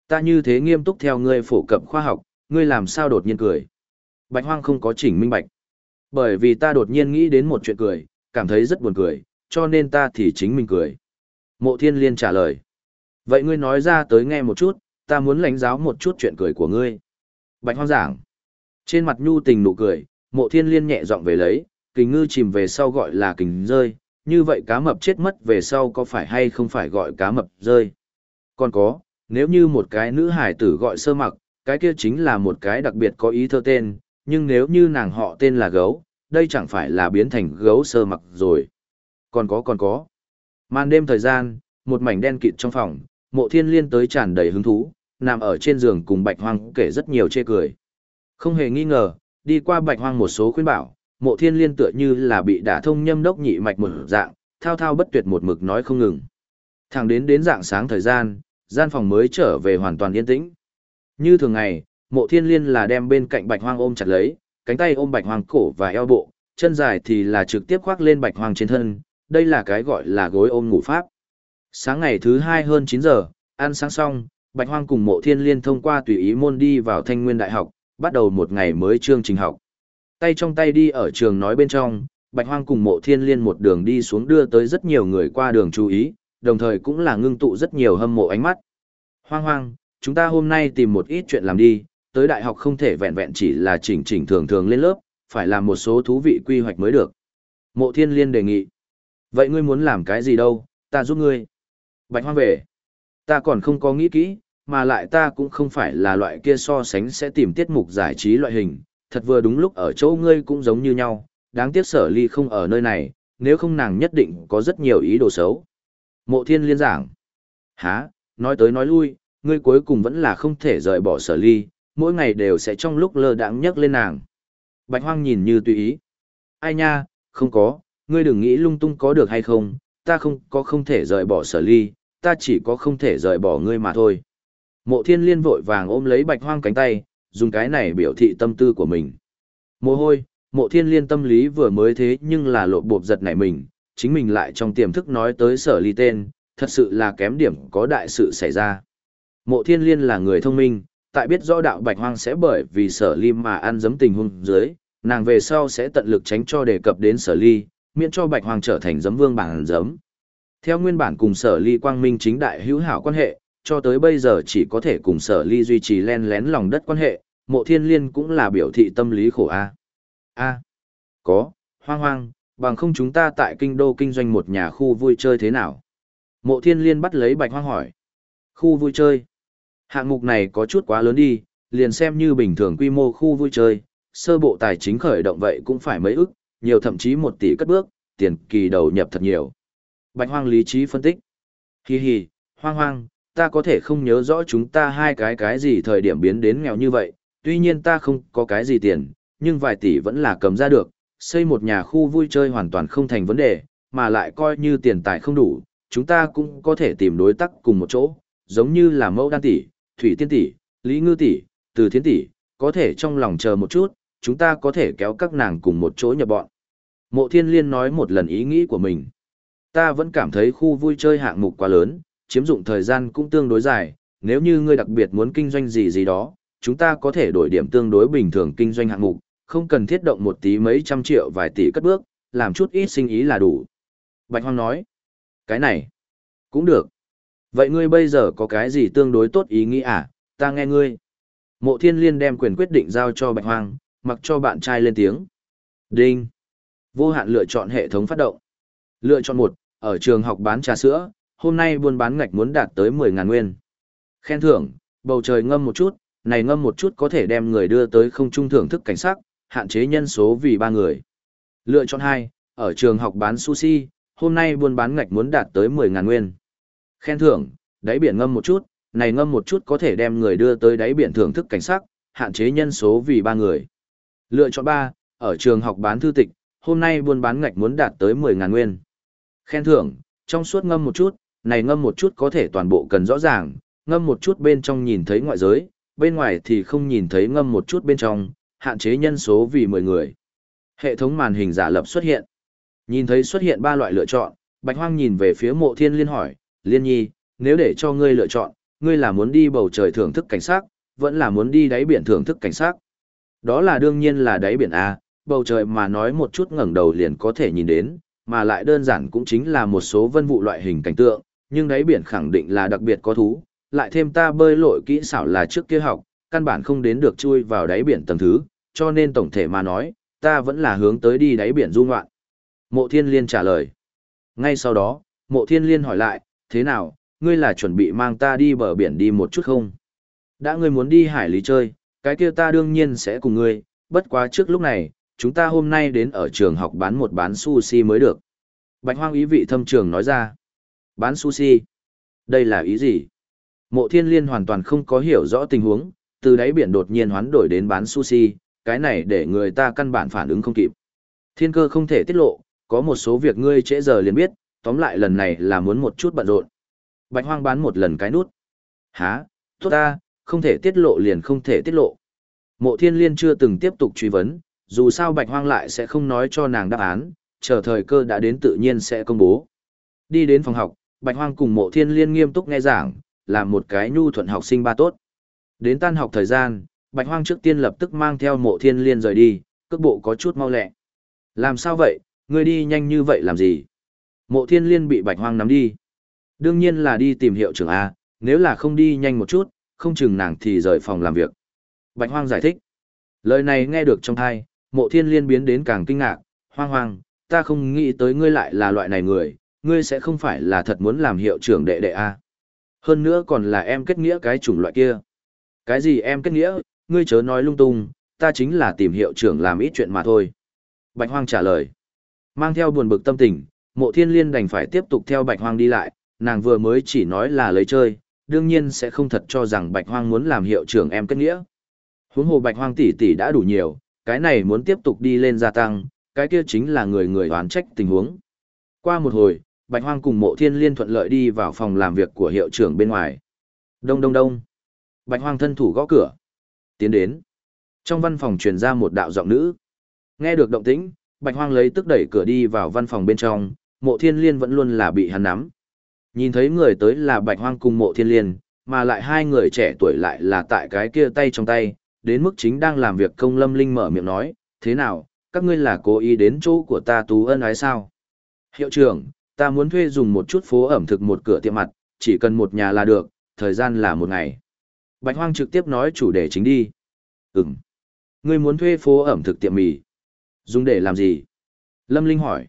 Ta như thế nghiêm túc theo ngươi phổ cập khoa học, ngươi làm sao đột nhiên cười. Bạch hoang không có chỉnh minh bạch. Bởi vì ta đột nhiên nghĩ đến một chuyện cười, cảm thấy rất buồn cười, cho nên ta thì chính mình cười. Mộ thiên liên trả lời. Vậy ngươi nói ra tới nghe một chút, ta muốn lãnh giáo một chút chuyện cười của ngươi. Bạch hoang giảng. Trên mặt nhu tình nụ cười, mộ thiên liên nhẹ giọng về lấy, kình ngư chìm về sau gọi là kình rơi, như vậy cá mập chết mất về sau có phải hay không phải gọi cá mập rơi. Còn có, nếu như một cái nữ hải tử gọi sơ mặc, cái kia chính là một cái đặc biệt có ý thơ tên, nhưng nếu như nàng họ tên là gấu, đây chẳng phải là biến thành gấu sơ mặc rồi. Còn có còn có. Màn đêm thời gian, một mảnh đen kịt trong phòng, mộ thiên liên tới tràn đầy hứng thú, nằm ở trên giường cùng bạch hoang kể rất nhiều chê cười. Không hề nghi ngờ, đi qua bạch hoang một số khuyên bảo, mộ thiên liên tựa như là bị đả thông nhâm đốc nhị mạch một dạng, thao thao bất tuyệt một mực nói không ngừng. Thẳng đến đến dạng sáng thời gian, gian phòng mới trở về hoàn toàn yên tĩnh. Như thường ngày, mộ thiên liên là đem bên cạnh bạch hoang ôm chặt lấy, cánh tay ôm bạch hoang cổ và eo bộ, chân dài thì là trực tiếp khoác lên bạch hoang trên thân, đây là cái gọi là gối ôm ngủ pháp. Sáng ngày thứ hai hơn 9 giờ, ăn sáng xong, bạch hoang cùng mộ thiên liên thông qua tùy ý môn đi vào thanh nguyên đại học, bắt đầu một ngày mới chương trình học. Tay trong tay đi ở trường nói bên trong, bạch hoang cùng mộ thiên liên một đường đi xuống đưa tới rất nhiều người qua đường chú ý, đồng thời cũng là ngưng tụ rất nhiều hâm mộ ánh mắt. Hoang hoang, chúng ta hôm nay tìm một ít chuyện làm đi, tới đại học không thể vẹn vẹn chỉ là chỉnh chỉnh thường thường lên lớp, phải làm một số thú vị quy hoạch mới được. Mộ thiên liên đề nghị. Vậy ngươi muốn làm cái gì đâu, ta giúp ngươi. Bạch hoang về. Ta còn không có nghĩ kỹ, mà lại ta cũng không phải là loại kia so sánh sẽ tìm tiết mục giải trí loại hình, thật vừa đúng lúc ở chỗ ngươi cũng giống như nhau, đáng tiếc sở ly không ở nơi này, nếu không nàng nhất định có rất nhiều ý đồ xấu. Mộ thiên liên giảng. Hả, nói tới nói lui, ngươi cuối cùng vẫn là không thể rời bỏ sở ly, mỗi ngày đều sẽ trong lúc lơ đãng nhắc lên nàng. Bạch hoang nhìn như tùy ý. Ai nha, không có, ngươi đừng nghĩ lung tung có được hay không, ta không có không thể rời bỏ sở ly, ta chỉ có không thể rời bỏ ngươi mà thôi. Mộ thiên liên vội vàng ôm lấy bạch hoang cánh tay, dùng cái này biểu thị tâm tư của mình. Mồ hôi, mộ thiên liên tâm lý vừa mới thế nhưng là lộ bộp giật nảy mình, chính mình lại trong tiềm thức nói tới sở ly tên, thật sự là kém điểm có đại sự xảy ra. Mộ thiên liên là người thông minh, tại biết rõ đạo bạch hoang sẽ bởi vì sở ly mà ăn dấm tình hung dưới, nàng về sau sẽ tận lực tránh cho đề cập đến sở ly, miễn cho bạch hoang trở thành dấm vương bản dấm. Theo nguyên bản cùng sở ly quang minh chính đại hữu hảo quan hệ, cho tới bây giờ chỉ có thể cùng sở ly duy trì len lén lòng đất quan hệ, mộ thiên liên cũng là biểu thị tâm lý khổ a. A. Có, hoang hoang, bằng không chúng ta tại kinh đô kinh doanh một nhà khu vui chơi thế nào? Mộ thiên liên bắt lấy bạch hoang hỏi. Khu vui chơi. Hạng mục này có chút quá lớn đi, liền xem như bình thường quy mô khu vui chơi, sơ bộ tài chính khởi động vậy cũng phải mấy ức, nhiều thậm chí một tỷ cất bước, tiền kỳ đầu nhập thật nhiều. Bạch hoang lý trí phân tích. Hi hi, hoang hoang, ta có thể không nhớ rõ chúng ta hai cái cái gì thời điểm biến đến nghèo như vậy, tuy nhiên ta không có cái gì tiền, nhưng vài tỷ vẫn là cầm ra được, xây một nhà khu vui chơi hoàn toàn không thành vấn đề, mà lại coi như tiền tài không đủ, chúng ta cũng có thể tìm đối tác cùng một chỗ, giống như là mẫu đan tỷ, thủy tiên tỷ, lý ngư tỷ, từ thiên tỷ, có thể trong lòng chờ một chút, chúng ta có thể kéo các nàng cùng một chỗ nhập bọn. Mộ thiên liên nói một lần ý nghĩ của mình. Ta vẫn cảm thấy khu vui chơi hạng mục quá lớn, chiếm dụng thời gian cũng tương đối dài, nếu như ngươi đặc biệt muốn kinh doanh gì gì đó, chúng ta có thể đổi điểm tương đối bình thường kinh doanh hạng mục, không cần thiết động một tí mấy trăm triệu vài tỷ cất bước, làm chút ít sinh ý là đủ. Bạch Hoang nói, cái này, cũng được. Vậy ngươi bây giờ có cái gì tương đối tốt ý nghĩ à, ta nghe ngươi. Mộ thiên liên đem quyền quyết định giao cho Bạch Hoang, mặc cho bạn trai lên tiếng. Đinh. Vô hạn lựa chọn hệ thống phát động. Lựa chọn một, ở trường học bán trà sữa, hôm nay buôn bán ngạch muốn đạt tới 10.000 nguyên. Khen thưởng, bầu trời ngâm một chút, này ngâm một chút có thể đem người đưa tới không trung thưởng thức cảnh sắc, hạn chế nhân số vì 3 người. Lựa chọn 2, ở trường học bán sushi, hôm nay buôn bán ngạch muốn đạt tới 10.000 nguyên. Khen thưởng, đáy biển ngâm một chút, này ngâm một chút có thể đem người đưa tới đáy biển thưởng thức cảnh sắc, hạn chế nhân số vì 3 người. Lựa chọn 3, ở trường học bán thư tịch, hôm nay buôn bán ngạch muốn đạt tới 10.000 nguyên. Khen thưởng, trong suốt ngâm một chút, này ngâm một chút có thể toàn bộ cần rõ ràng, ngâm một chút bên trong nhìn thấy ngoại giới, bên ngoài thì không nhìn thấy ngâm một chút bên trong, hạn chế nhân số vì 10 người. Hệ thống màn hình giả lập xuất hiện. Nhìn thấy xuất hiện ba loại lựa chọn, Bạch Hoang nhìn về phía mộ thiên liên hỏi, Liên nhi, nếu để cho ngươi lựa chọn, ngươi là muốn đi bầu trời thưởng thức cảnh sắc, vẫn là muốn đi đáy biển thưởng thức cảnh sắc? Đó là đương nhiên là đáy biển A, bầu trời mà nói một chút ngẩng đầu liền có thể nhìn đến, mà lại đơn giản cũng chính là một số vân vụ loại hình cảnh tượng, nhưng đáy biển khẳng định là đặc biệt có thú, lại thêm ta bơi lội kỹ xảo là trước kia học, căn bản không đến được chui vào đáy biển tầng thứ, cho nên tổng thể mà nói, ta vẫn là hướng tới đi đáy biển du ngoạn. Mộ thiên liên trả lời. Ngay sau đó, mộ thiên liên hỏi lại, thế nào, ngươi là chuẩn bị mang ta đi bờ biển đi một chút không? Đã ngươi muốn đi hải lý chơi, cái kia ta đương nhiên sẽ cùng ngươi, bất quá trước lúc này, chúng ta hôm nay đến ở trường học bán một bán sushi mới được. Bạch hoang ý vị thâm trường nói ra. Bán sushi? Đây là ý gì? Mộ thiên liên hoàn toàn không có hiểu rõ tình huống, từ đáy biển đột nhiên hoán đổi đến bán sushi, cái này để người ta căn bản phản ứng không kịp. Thiên cơ không thể tiết lộ, có một số việc ngươi trễ giờ liền biết, tóm lại lần này là muốn một chút bận rộn. Bạch hoang bán một lần cái nút. Hả, tốt ta, không thể tiết lộ liền không thể tiết lộ. Mộ thiên liên chưa từng tiếp tục truy vấn, dù sao bạch hoang lại sẽ không nói cho nàng đáp án, chờ thời cơ đã đến tự nhiên sẽ công bố. Đi đến phòng học, bạch hoang cùng mộ thiên liên nghiêm túc nghe giảng, làm một cái nhu thuận học sinh ba tốt. Đến tan học thời gian, bạch hoang trước tiên lập tức mang theo mộ thiên liên rời đi, cước bộ có chút mau lẹ. Làm sao vậy, ngươi đi nhanh như vậy làm gì? Mộ thiên liên bị bạch hoang nắm đi. Đương nhiên là đi tìm hiệu trưởng A, nếu là không đi nhanh một chút, không chừng nàng thì rời phòng làm việc. Bạch hoang giải thích. Lời này nghe được trong thai, mộ thiên liên biến đến càng kinh ngạc, hoang hoang, ta không nghĩ tới ngươi lại là loại này người, ngươi sẽ không phải là thật muốn làm hiệu trưởng đệ đệ A. Hơn nữa còn là em kết nghĩa cái chủng loại kia. Cái gì em kết nghĩa, ngươi chớ nói lung tung, ta chính là tìm hiệu trưởng làm ít chuyện mà thôi. Bạch hoang trả lời. Mang theo buồn bực tâm tình, mộ thiên liên đành phải tiếp tục theo bạch hoang đi lại, nàng vừa mới chỉ nói là lấy chơi, đương nhiên sẽ không thật cho rằng bạch hoang muốn làm hiệu trưởng em kết nghĩa. Huống hồ bạch hoang tỷ tỷ đã đủ nhiều, cái này muốn tiếp tục đi lên gia tăng, cái kia chính là người người đoán trách tình huống. Qua một hồi, bạch hoang cùng mộ thiên liên thuận lợi đi vào phòng làm việc của hiệu trưởng bên ngoài. Đông đông đông. Bạch hoang thân thủ gõ cửa. Tiến đến. Trong văn phòng truyền ra một đạo giọng nữ. Nghe được động tĩnh, Bạch Hoang lấy tức đẩy cửa đi vào văn phòng bên trong, mộ thiên liên vẫn luôn là bị hắn nắm. Nhìn thấy người tới là Bạch Hoang cùng mộ thiên liên, mà lại hai người trẻ tuổi lại là tại cái kia tay trong tay, đến mức chính đang làm việc công lâm linh mở miệng nói, thế nào, các ngươi là cố ý đến chỗ của ta tú ân ái sao? Hiệu trưởng, ta muốn thuê dùng một chút phố ẩm thực một cửa tiệm mặt, chỉ cần một nhà là được, thời gian là một ngày. Bạch Hoang trực tiếp nói chủ đề chính đi. Ừm. Ngươi muốn thuê phố ẩm thực tiệm mì. Dùng để làm gì? Lâm Linh hỏi.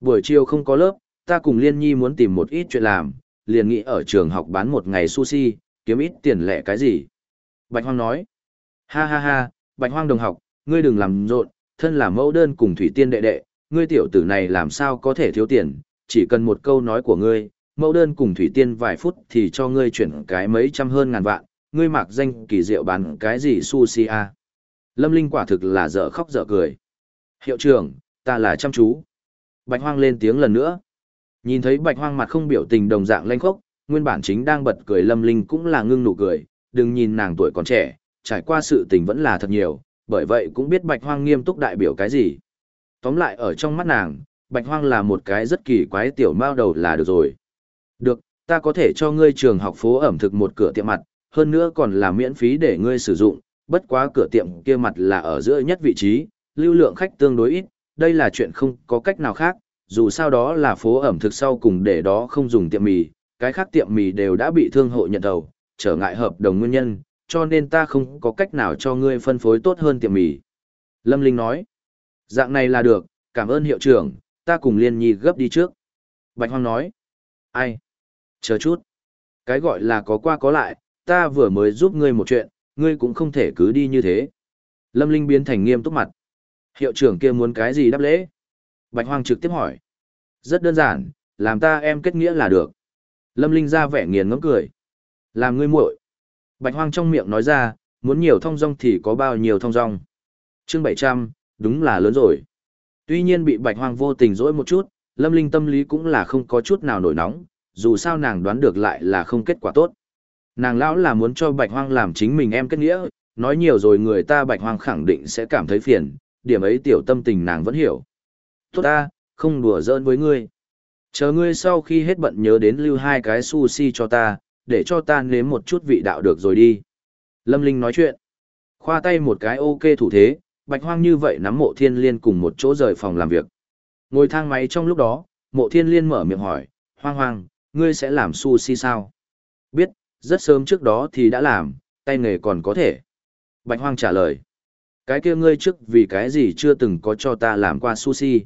Buổi chiều không có lớp, ta cùng Liên Nhi muốn tìm một ít chuyện làm, liền nghĩ ở trường học bán một ngày sushi, kiếm ít tiền lẻ cái gì. Bạch Hoang nói. Ha ha ha, Bạch Hoang đồng học, ngươi đừng làm rộn, thân là mẫu đơn cùng Thủy Tiên đệ đệ, ngươi tiểu tử này làm sao có thể thiếu tiền, chỉ cần một câu nói của ngươi, mẫu đơn cùng Thủy Tiên vài phút thì cho ngươi chuyển cái mấy trăm hơn ngàn vạn, ngươi mặc danh kỳ diệu bán cái gì sushi à. Lâm Linh quả thực là dở khóc dở cười. Hiệu trưởng, ta là chăm chú. Bạch Hoang lên tiếng lần nữa. Nhìn thấy Bạch Hoang mặt không biểu tình đồng dạng lanh khốc, nguyên bản chính đang bật cười Lâm Linh cũng là ngưng nụ cười, đừng nhìn nàng tuổi còn trẻ, trải qua sự tình vẫn là thật nhiều, bởi vậy cũng biết Bạch Hoang nghiêm túc đại biểu cái gì. Tóm lại ở trong mắt nàng, Bạch Hoang là một cái rất kỳ quái tiểu mao đầu là được rồi. Được, ta có thể cho ngươi trường học phố ẩm thực một cửa tiệm mặt, hơn nữa còn là miễn phí để ngươi sử dụng, bất quá cửa tiệm kia mặt là ở giữa nhất vị trí, lưu lượng khách tương đối ít, đây là chuyện không có cách nào khác, dù sao đó là phố ẩm thực sau cùng để đó không dùng tiệm mì, cái khác tiệm mì đều đã bị thương hộ nhận đầu, trở ngại hợp đồng nguyên nhân, cho nên ta không có cách nào cho ngươi phân phối tốt hơn tiệm mì. Lâm Linh nói, dạng này là được, cảm ơn hiệu trưởng, ta cùng Liên Nhi gấp đi trước. Bạch Hoang nói, ai? Chờ chút. Cái gọi là có qua có lại, ta vừa mới giúp ngươi một chuyện, ngươi cũng không thể cứ đi như thế. Lâm Linh biến thành nghiêm túc mặt. Hiệu trưởng kia muốn cái gì đáp lễ? Bạch Hoang trực tiếp hỏi. Rất đơn giản, làm ta em kết nghĩa là được. Lâm Linh ra vẻ nghiền ngẫm cười. Làm ngươi muội. Bạch Hoang trong miệng nói ra, muốn nhiều thông dong thì có bao nhiêu thông dong. Chương 700, đúng là lớn rồi. Tuy nhiên bị Bạch Hoang vô tình dỗi một chút, Lâm Linh tâm lý cũng là không có chút nào nổi nóng, dù sao nàng đoán được lại là không kết quả tốt. Nàng lão là muốn cho Bạch Hoang làm chính mình em kết nghĩa, nói nhiều rồi người ta Bạch Hoang khẳng định sẽ cảm thấy phiền, điểm ấy tiểu tâm tình nàng vẫn hiểu. Tốt ta, không đùa giỡn với ngươi. Chờ ngươi sau khi hết bận nhớ đến lưu hai cái sushi cho ta, để cho ta nếm một chút vị đạo được rồi đi. Lâm Linh nói chuyện. Khoa tay một cái ok thủ thế, Bạch Hoang như vậy nắm mộ thiên liên cùng một chỗ rời phòng làm việc. Ngồi thang máy trong lúc đó, mộ thiên liên mở miệng hỏi, Hoang Hoang, ngươi sẽ làm sushi sao? Biết, rất sớm trước đó thì đã làm, tay nghề còn có thể. Bạch Hoang trả lời. Cái kia ngươi trước vì cái gì chưa từng có cho ta làm qua sushi?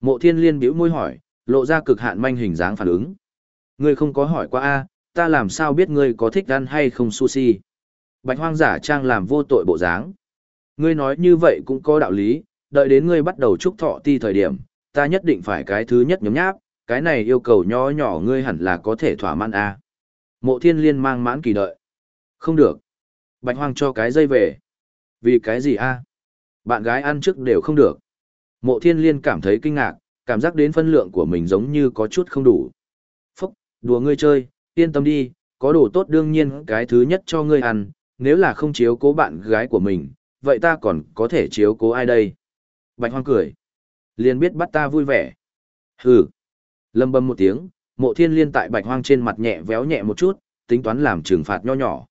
Mộ thiên liên bĩu môi hỏi, lộ ra cực hạn manh hình dáng phản ứng. Ngươi không có hỏi qua a, ta làm sao biết ngươi có thích ăn hay không sushi? Bạch Hoang giả trang làm vô tội bộ dáng. Ngươi nói như vậy cũng có đạo lý, đợi đến ngươi bắt đầu chúc thọ ti thời điểm, ta nhất định phải cái thứ nhất nhóm nháp, cái này yêu cầu nhỏ nhỏ ngươi hẳn là có thể thỏa mãn a. Mộ thiên liên mang mãn kỳ đợi. Không được. Bạch hoang cho cái dây về. Vì cái gì a? Bạn gái ăn trước đều không được. Mộ thiên liên cảm thấy kinh ngạc, cảm giác đến phân lượng của mình giống như có chút không đủ. Phúc, đùa ngươi chơi, yên tâm đi, có đồ tốt đương nhiên cái thứ nhất cho ngươi ăn, nếu là không chiếu cố bạn gái của mình, vậy ta còn có thể chiếu cố ai đây? Bạch hoang cười. Liền biết bắt ta vui vẻ. Hừ. Lâm bầm một tiếng, mộ thiên liên tại bạch hoang trên mặt nhẹ véo nhẹ một chút, tính toán làm trừng phạt nho nhỏ.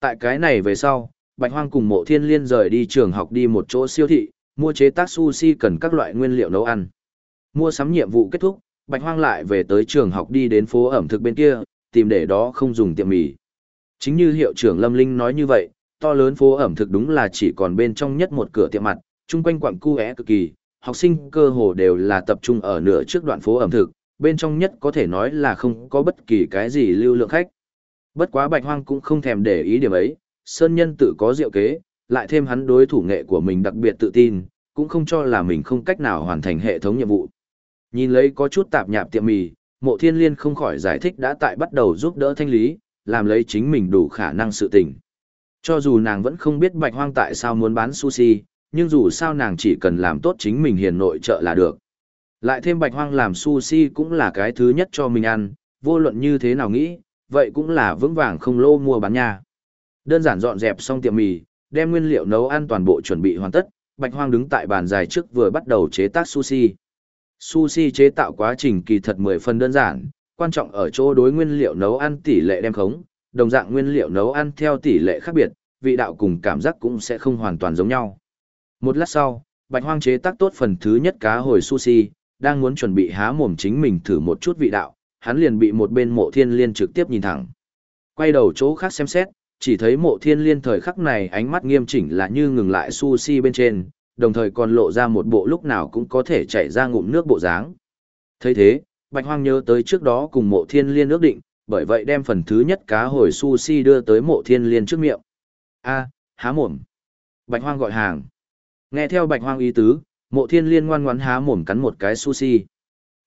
Tại cái này về sau, bạch hoang cùng mộ thiên liên rời đi trường học đi một chỗ siêu thị, mua chế tác sushi cần các loại nguyên liệu nấu ăn. Mua sắm nhiệm vụ kết thúc, bạch hoang lại về tới trường học đi đến phố ẩm thực bên kia, tìm để đó không dùng tiệm mì. Chính như hiệu trưởng Lâm Linh nói như vậy, to lớn phố ẩm thực đúng là chỉ còn bên trong nhất một cửa tiệm mặt, chung quanh quặng cu é cực kỳ, học sinh cơ hồ đều là tập trung ở nửa trước đoạn phố ẩm thực, bên trong nhất có thể nói là không có bất kỳ cái gì lưu lượng khách. Bất quá bạch hoang cũng không thèm để ý điểm ấy, Sơn Nhân tự có diệu kế, lại thêm hắn đối thủ nghệ của mình đặc biệt tự tin, cũng không cho là mình không cách nào hoàn thành hệ thống nhiệm vụ. Nhìn lấy có chút tạp nhạp tiệm mì, mộ thiên liên không khỏi giải thích đã tại bắt đầu giúp đỡ thanh lý, làm lấy chính mình đủ khả năng sự tình. Cho dù nàng vẫn không biết bạch hoang tại sao muốn bán sushi, nhưng dù sao nàng chỉ cần làm tốt chính mình hiền nội trợ là được. Lại thêm bạch hoang làm sushi cũng là cái thứ nhất cho mình ăn, vô luận như thế nào nghĩ, vậy cũng là vững vàng không lô mua bán nha. Đơn giản dọn dẹp xong tiệm mì, đem nguyên liệu nấu ăn toàn bộ chuẩn bị hoàn tất, bạch hoang đứng tại bàn dài trước vừa bắt đầu chế tác sushi. Sushi chế tạo quá trình kỳ thật 10 phần đơn giản, quan trọng ở chỗ đối nguyên liệu nấu ăn tỷ lệ đem khống, đồng dạng nguyên liệu nấu ăn theo tỷ lệ khác biệt, vị đạo cùng cảm giác cũng sẽ không hoàn toàn giống nhau. Một lát sau, Bạch Hoang chế tác tốt phần thứ nhất cá hồi sushi, đang muốn chuẩn bị há mồm chính mình thử một chút vị đạo, hắn liền bị một bên mộ thiên liên trực tiếp nhìn thẳng. Quay đầu chỗ khác xem xét, chỉ thấy mộ thiên liên thời khắc này ánh mắt nghiêm chỉnh là như ngừng lại sushi bên trên, đồng thời còn lộ ra một bộ lúc nào cũng có thể chảy ra ngụm nước bộ dáng. thấy thế, Bạch Hoang nhớ tới trước đó cùng mộ thiên liên ước định, bởi vậy đem phần thứ nhất cá hồi sushi đưa tới mộ thiên liên trước miệng. A, há mồm. Bạch Hoang gọi hàng. Nghe theo Bạch Hoang ý tứ, mộ thiên liên ngoan ngoãn há mồm cắn một cái sushi.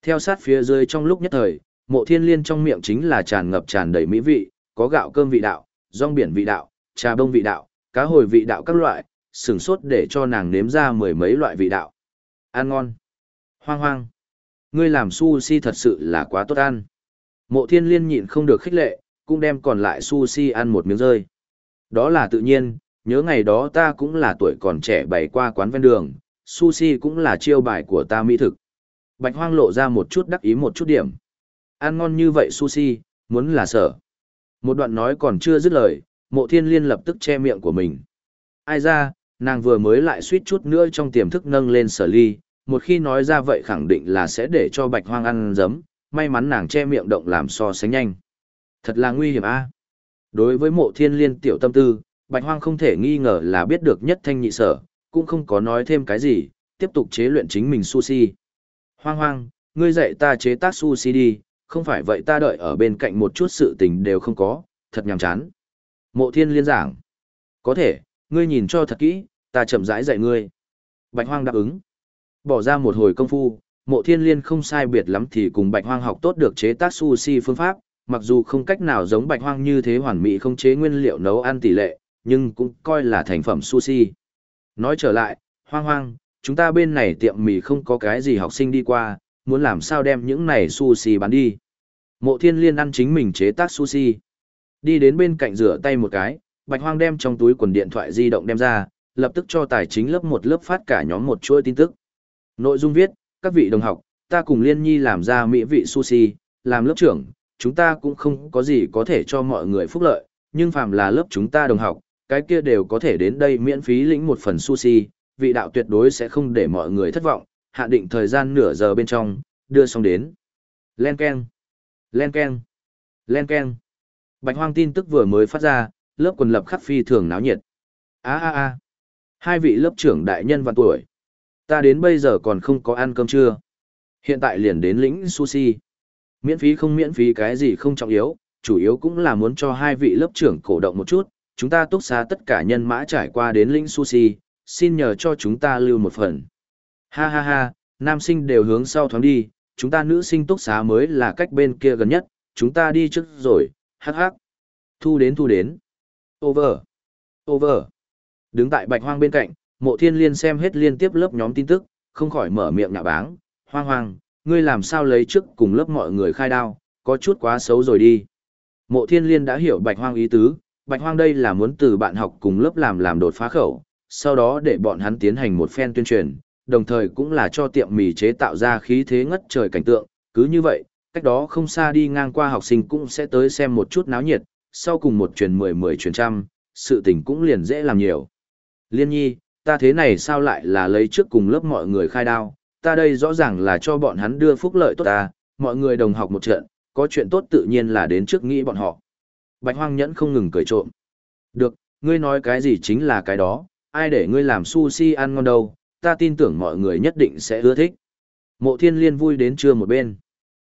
Theo sát phía dưới trong lúc nhất thời, mộ thiên liên trong miệng chính là tràn ngập tràn đầy mỹ vị, có gạo cơm vị đạo, rong biển vị đạo, trà bông vị đạo, cá hồi vị đạo các loại, sửng sốt để cho nàng nếm ra mười mấy loại vị đạo. Ăn ngon. Hoang hoang. Ngươi làm sushi thật sự là quá tốt ăn. Mộ thiên liên nhịn không được khích lệ, cũng đem còn lại sushi ăn một miếng rơi. Đó là tự nhiên, nhớ ngày đó ta cũng là tuổi còn trẻ bày qua quán ven đường, sushi cũng là chiêu bài của ta mỹ thực. Bạch hoang lộ ra một chút đắc ý một chút điểm. Ăn ngon như vậy sushi, muốn là sợ. Một đoạn nói còn chưa dứt lời, mộ thiên liên lập tức che miệng của mình. Ai ra, nàng vừa mới lại suýt chút nữa trong tiềm thức nâng lên sở ly, một khi nói ra vậy khẳng định là sẽ để cho bạch hoang ăn giấm, may mắn nàng che miệng động làm so sánh nhanh. Thật là nguy hiểm a. Đối với mộ thiên liên tiểu tâm tư, bạch hoang không thể nghi ngờ là biết được nhất thanh nhị sở, cũng không có nói thêm cái gì, tiếp tục chế luyện chính mình sushi. Hoang hoang, ngươi dạy ta chế tác sushi đi, không phải vậy ta đợi ở bên cạnh một chút sự tình đều không có, thật nhàm chán. Mộ thiên liên giảng. Có thể, ngươi nhìn cho thật kỹ, ta chậm rãi dạy ngươi. Bạch Hoang đáp ứng. Bỏ ra một hồi công phu, mộ thiên liên không sai biệt lắm thì cùng Bạch Hoang học tốt được chế tác sushi phương pháp, mặc dù không cách nào giống Bạch Hoang như thế hoàn mỹ không chế nguyên liệu nấu ăn tỷ lệ, nhưng cũng coi là thành phẩm sushi. Nói trở lại, Hoang Hoang, chúng ta bên này tiệm mì không có cái gì học sinh đi qua, muốn làm sao đem những này sushi bán đi. Mộ thiên liên ăn chính mình chế tác sushi. Đi đến bên cạnh rửa tay một cái, Bạch Hoang đem trong túi quần điện thoại di động đem ra, lập tức cho tài chính lớp một lớp phát cả nhóm một chuỗi tin tức. Nội dung viết, các vị đồng học, ta cùng Liên Nhi làm ra mỹ vị sushi, làm lớp trưởng, chúng ta cũng không có gì có thể cho mọi người phúc lợi, nhưng phàm là lớp chúng ta đồng học, cái kia đều có thể đến đây miễn phí lĩnh một phần sushi, vị đạo tuyệt đối sẽ không để mọi người thất vọng, hạ định thời gian nửa giờ bên trong, đưa xong đến. Len Ken, Len Ken, Len Ken. Bạch hoang tin tức vừa mới phát ra, lớp quần lập khắc phi thường náo nhiệt. a a a hai vị lớp trưởng đại nhân và tuổi. Ta đến bây giờ còn không có ăn cơm trưa. Hiện tại liền đến lĩnh sushi. Miễn phí không miễn phí cái gì không trọng yếu, chủ yếu cũng là muốn cho hai vị lớp trưởng cổ động một chút. Chúng ta túc xá tất cả nhân mã trải qua đến lĩnh sushi, xin nhờ cho chúng ta lưu một phần. Ha ha ha, nam sinh đều hướng sau thoáng đi, chúng ta nữ sinh túc xá mới là cách bên kia gần nhất, chúng ta đi trước rồi, hắc hắc. Thu đến thu đến. Over. Over. Đứng tại bạch hoang bên cạnh, mộ thiên liên xem hết liên tiếp lớp nhóm tin tức, không khỏi mở miệng nhạ báng. Hoang hoang, ngươi làm sao lấy trước cùng lớp mọi người khai đao, có chút quá xấu rồi đi. Mộ thiên liên đã hiểu bạch hoang ý tứ, bạch hoang đây là muốn từ bạn học cùng lớp làm làm đột phá khẩu, sau đó để bọn hắn tiến hành một phen tuyên truyền, đồng thời cũng là cho tiệm mì chế tạo ra khí thế ngất trời cảnh tượng, cứ như vậy, cách đó không xa đi ngang qua học sinh cũng sẽ tới xem một chút náo nhiệt, sau cùng một truyền mười mười truyền trăm, sự tình cũng liền dễ làm nhiều. Liên nhi, ta thế này sao lại là lấy trước cùng lớp mọi người khai đao, ta đây rõ ràng là cho bọn hắn đưa phúc lợi tốt ta, mọi người đồng học một trận, có chuyện tốt tự nhiên là đến trước nghĩ bọn họ. Bạch hoang nhẫn không ngừng cười trộm. Được, ngươi nói cái gì chính là cái đó, ai để ngươi làm sushi ăn ngon đâu, ta tin tưởng mọi người nhất định sẽ ưa thích. Mộ thiên liên vui đến trưa một bên.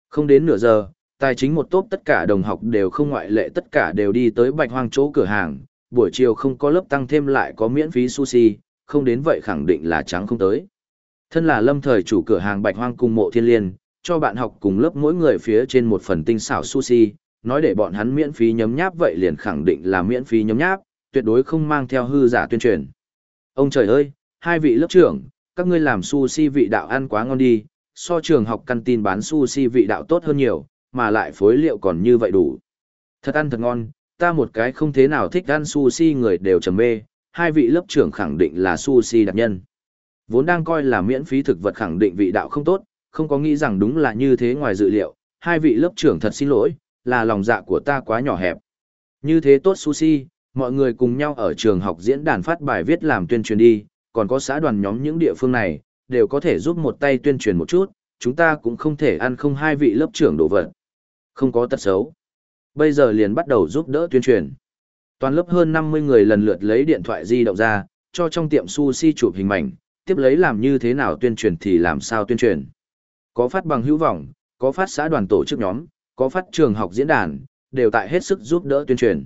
Không đến nửa giờ, tài chính một tốp tất cả đồng học đều không ngoại lệ tất cả đều đi tới bạch hoang chỗ cửa hàng, buổi chiều không có lớp tăng thêm lại có miễn phí sushi, không đến vậy khẳng định là trắng không tới. Thân là lâm thời chủ cửa hàng bạch hoang cùng mộ thiên liên, cho bạn học cùng lớp mỗi người phía trên một phần tinh xảo sushi, nói để bọn hắn miễn phí nhấm nháp vậy liền khẳng định là miễn phí nhấm nháp, tuyệt đối không mang theo hư giả tuyên truyền. Ông trời ơi, hai vị lớp trưởng, các ngươi làm sushi vị đạo ăn quá ngon đi, so trường học căn tin bán sushi vị đạo tốt hơn nhiều, mà lại phối liệu còn như vậy đủ. Thật ăn thật ngon, ta một cái không thế nào thích ăn sushi người đều trầm mê, hai vị lớp trưởng khẳng định là sushi đặc nhân. Vốn đang coi là miễn phí thực vật khẳng định vị đạo không tốt, không có nghĩ rằng đúng là như thế ngoài dự liệu, hai vị lớp trưởng thật xin lỗi, là lòng dạ của ta quá nhỏ hẹp. Như thế tốt sushi, mọi người cùng nhau ở trường học diễn đàn phát bài viết làm tuyên truyền đi, còn có xã đoàn nhóm những địa phương này, đều có thể giúp một tay tuyên truyền một chút, chúng ta cũng không thể ăn không hai vị lớp trưởng đồ vật. Không có tật xấu. Bây giờ liền bắt đầu giúp đỡ tuyên truyền. Toàn lớp hơn 50 người lần lượt lấy điện thoại di động ra, cho trong tiệm sushi chụp hình mảnh, tiếp lấy làm như thế nào tuyên truyền thì làm sao tuyên truyền. Có phát bằng hữu vọng, có phát xã đoàn tổ chức nhóm, có phát trường học diễn đàn, đều tại hết sức giúp đỡ tuyên truyền.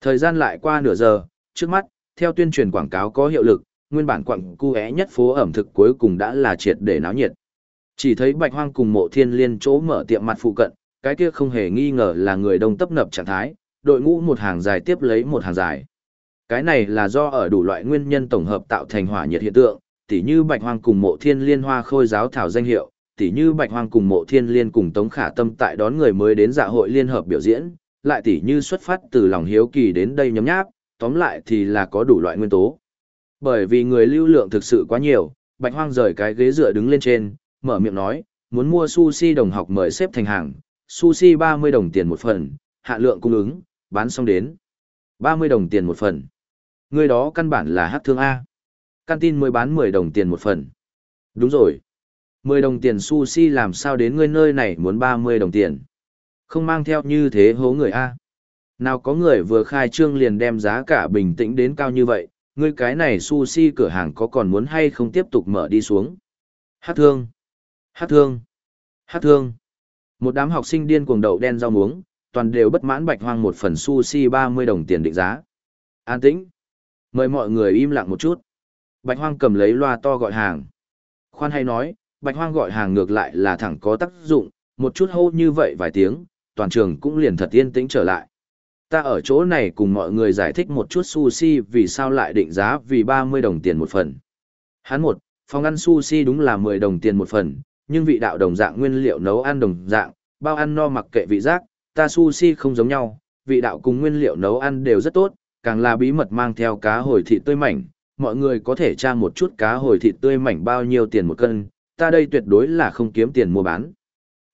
Thời gian lại qua nửa giờ, trước mắt, theo tuyên truyền quảng cáo có hiệu lực, nguyên bản quặng cu é nhất phố ẩm thực cuối cùng đã là triệt để náo nhiệt. Chỉ thấy bạch hoang cùng mộ thiên liên chỗ mở tiệm mặt phụ cận, cái kia không hề nghi ngờ là người đông tấp nập trạng thái, đội ngũ một hàng dài tiếp lấy một hàng dài. Cái này là do ở đủ loại nguyên nhân tổng hợp tạo thành hỏa nhiệt hiện tượng, tỉ như bạch hoang cùng mộ thiên liên hoa khôi giáo thảo danh hiệu, tỉ như bạch hoang cùng mộ thiên liên cùng tống khả tâm tại đón người mới đến dạ hội liên hợp biểu diễn, lại tỉ như xuất phát từ lòng hiếu kỳ đến đây nhấm nháp, tóm lại thì là có đủ loại nguyên tố. Bởi vì người lưu lượng thực sự quá nhiều, bạch hoang rời cái ghế dựa đứng lên trên, mở miệng nói, muốn mua sushi đồng học mời xếp thành hàng, sushi 30 đồng tiền một phần, hạ lượng cung ứng, bán xong đến. 30 đồng tiền một phần. Người đó căn bản là hát thương A. Căn tin mới bán 10 đồng tiền một phần. Đúng rồi. 10 đồng tiền sushi làm sao đến ngươi nơi này muốn 30 đồng tiền. Không mang theo như thế hố người A. Nào có người vừa khai trương liền đem giá cả bình tĩnh đến cao như vậy, ngươi cái này sushi cửa hàng có còn muốn hay không tiếp tục mở đi xuống. Hát thương. Hát thương. Hát thương. Một đám học sinh điên cuồng đậu đen rau muống, toàn đều bất mãn bạch hoang một phần sushi 30 đồng tiền định giá. An tĩnh. Mời mọi người im lặng một chút. Bạch Hoang cầm lấy loa to gọi hàng. Khoan hay nói, Bạch Hoang gọi hàng ngược lại là thẳng có tác dụng, một chút hô như vậy vài tiếng, toàn trường cũng liền thật yên tĩnh trở lại. Ta ở chỗ này cùng mọi người giải thích một chút sushi vì sao lại định giá vì 30 đồng tiền một phần. Hắn một, phòng ăn sushi đúng là 10 đồng tiền một phần, nhưng vị đạo đồng dạng nguyên liệu nấu ăn đồng dạng, bao ăn no mặc kệ vị giác, ta sushi không giống nhau, vị đạo cùng nguyên liệu nấu ăn đều rất tốt, càng là bí mật mang theo cá hồi thịt tươi mảnh, mọi người có thể tra một chút cá hồi thịt tươi mảnh bao nhiêu tiền một cân, ta đây tuyệt đối là không kiếm tiền mua bán.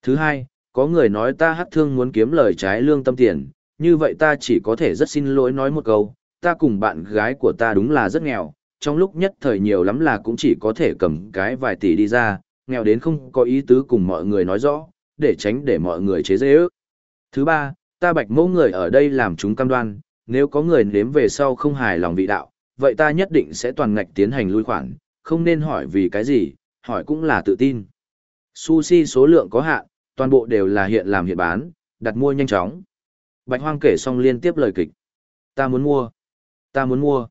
Thứ hai, có người nói ta hắc thương muốn kiếm lời trái lương tâm tiền, như vậy ta chỉ có thể rất xin lỗi nói một câu, ta cùng bạn gái của ta đúng là rất nghèo, trong lúc nhất thời nhiều lắm là cũng chỉ có thể cầm cái vài tỷ đi ra, nghèo đến không có ý tứ cùng mọi người nói rõ, để tránh để mọi người chế dễ ước. Thứ ba, ta bạch mẫu người ở đây làm chúng cam đoan, nếu có người nếm về sau không hài lòng vị đạo, vậy ta nhất định sẽ toàn ngạch tiến hành lui khoản, không nên hỏi vì cái gì, hỏi cũng là tự tin. Sushi số lượng có hạn, toàn bộ đều là hiện làm hiện bán, đặt mua nhanh chóng. Bạch Hoang kể xong liên tiếp lời kịch. Ta muốn mua. Ta muốn mua.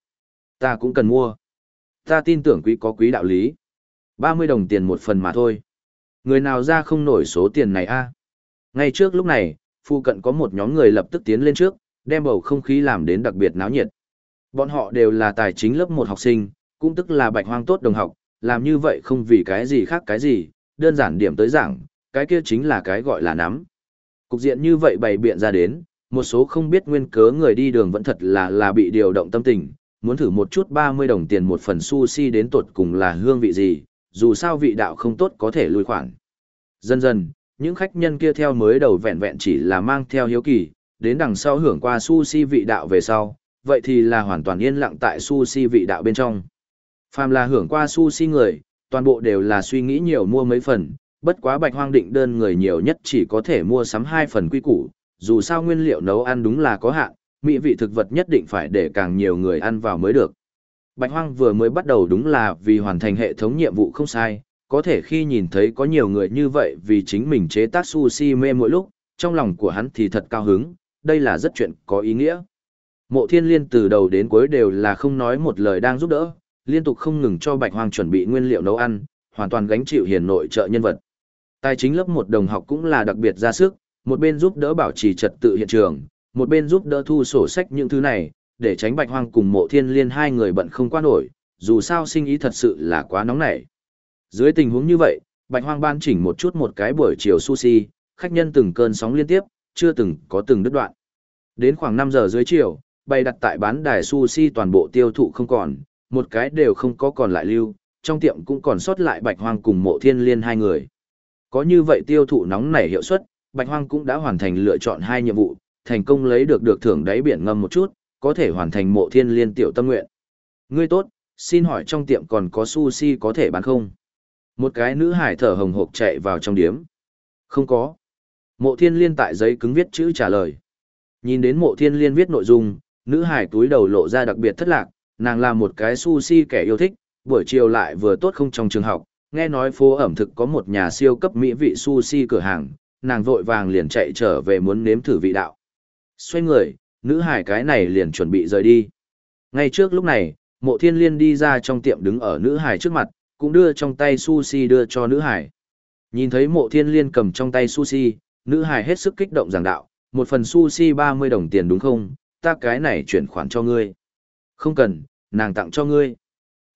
Ta cũng cần mua. Ta tin tưởng quý có quý đạo lý. 30 đồng tiền một phần mà thôi. Người nào ra không nổi số tiền này a? Ngay trước lúc này, phụ cận có một nhóm người lập tức tiến lên trước, đem bầu không khí làm đến đặc biệt náo nhiệt. Bọn họ đều là tài chính lớp một học sinh, cũng tức là bạch hoang tốt đồng học, làm như vậy không vì cái gì khác cái gì, đơn giản điểm tới giảng, cái kia chính là cái gọi là nắm. Cục diện như vậy bày biện ra đến, một số không biết nguyên cớ người đi đường vẫn thật là là bị điều động tâm tình, muốn thử một chút 30 đồng tiền một phần sushi đến tột cùng là hương vị gì, dù sao vị đạo không tốt có thể lùi khoản. Dần dần, những khách nhân kia theo mới đầu vẹn vẹn chỉ là mang theo hiếu kỳ, đến đằng sau hưởng qua sushi vị đạo về sau, vậy thì là hoàn toàn yên lặng tại sushi vị đạo bên trong. Phàm là hưởng qua sushi người, toàn bộ đều là suy nghĩ nhiều mua mấy phần, bất quá bạch hoang định đơn người nhiều nhất chỉ có thể mua sắm hai phần quy củ, dù sao nguyên liệu nấu ăn đúng là có hạn, mỹ vị thực vật nhất định phải để càng nhiều người ăn vào mới được. Bạch hoang vừa mới bắt đầu đúng là vì hoàn thành hệ thống nhiệm vụ không sai, có thể khi nhìn thấy có nhiều người như vậy vì chính mình chế tác sushi mê mỗi lúc, trong lòng của hắn thì thật cao hứng, đây là rất chuyện có ý nghĩa. Mộ thiên liên từ đầu đến cuối đều là không nói một lời đang giúp đỡ, liên tục không ngừng cho bạch hoang chuẩn bị nguyên liệu nấu ăn, hoàn toàn gánh chịu hiền nội trợ nhân vật. Tài chính lớp một đồng học cũng là đặc biệt ra sức, một bên giúp đỡ bảo trì trật tự hiện trường, một bên giúp đỡ thu sổ sách những thứ này, để tránh bạch hoang cùng mộ thiên liên hai người bận không qua nổi, dù sao sinh ý thật sự là quá nóng nảy. Dưới tình huống như vậy, bạch hoang ban chỉnh một chút một cái buổi chiều sushi, khách nhân từng cơn sóng liên tiếp, chưa từng có từng đứt đoạn. Đến khoảng 5 giờ dưới chiều, bày đặt tại bán đài sushi toàn bộ tiêu thụ không còn, một cái đều không có còn lại lưu, trong tiệm cũng còn sót lại bạch hoang cùng mộ thiên liên hai người. Có như vậy tiêu thụ nóng nảy hiệu suất, bạch hoang cũng đã hoàn thành lựa chọn hai nhiệm vụ, thành công lấy được được thưởng đáy biển ngâm một chút, có thể hoàn thành mộ thiên liên tiểu tâm nguyện. Ngươi tốt, xin hỏi trong tiệm còn có sushi có thể bán không? Một cái nữ hải thở hồng hộc chạy vào trong điếm. Không có. Mộ thiên liên tại giấy cứng viết chữ trả lời. Nhìn đến mộ thiên liên viết nội dung, nữ hải túi đầu lộ ra đặc biệt thất lạc, nàng là một cái sushi kẻ yêu thích, buổi chiều lại vừa tốt không trong trường học, nghe nói phố ẩm thực có một nhà siêu cấp mỹ vị sushi cửa hàng, nàng vội vàng liền chạy trở về muốn nếm thử vị đạo. Xoay người, nữ hải cái này liền chuẩn bị rời đi. Ngay trước lúc này, mộ thiên liên đi ra trong tiệm đứng ở nữ hải trước mặt, cũng đưa trong tay sushi đưa cho nữ hải. Nhìn thấy mộ thiên liên cầm trong tay sushi, nữ hải hết sức kích động giảng đạo, một phần sushi 30 đồng tiền đúng không, ta cái này chuyển khoản cho ngươi. Không cần, nàng tặng cho ngươi.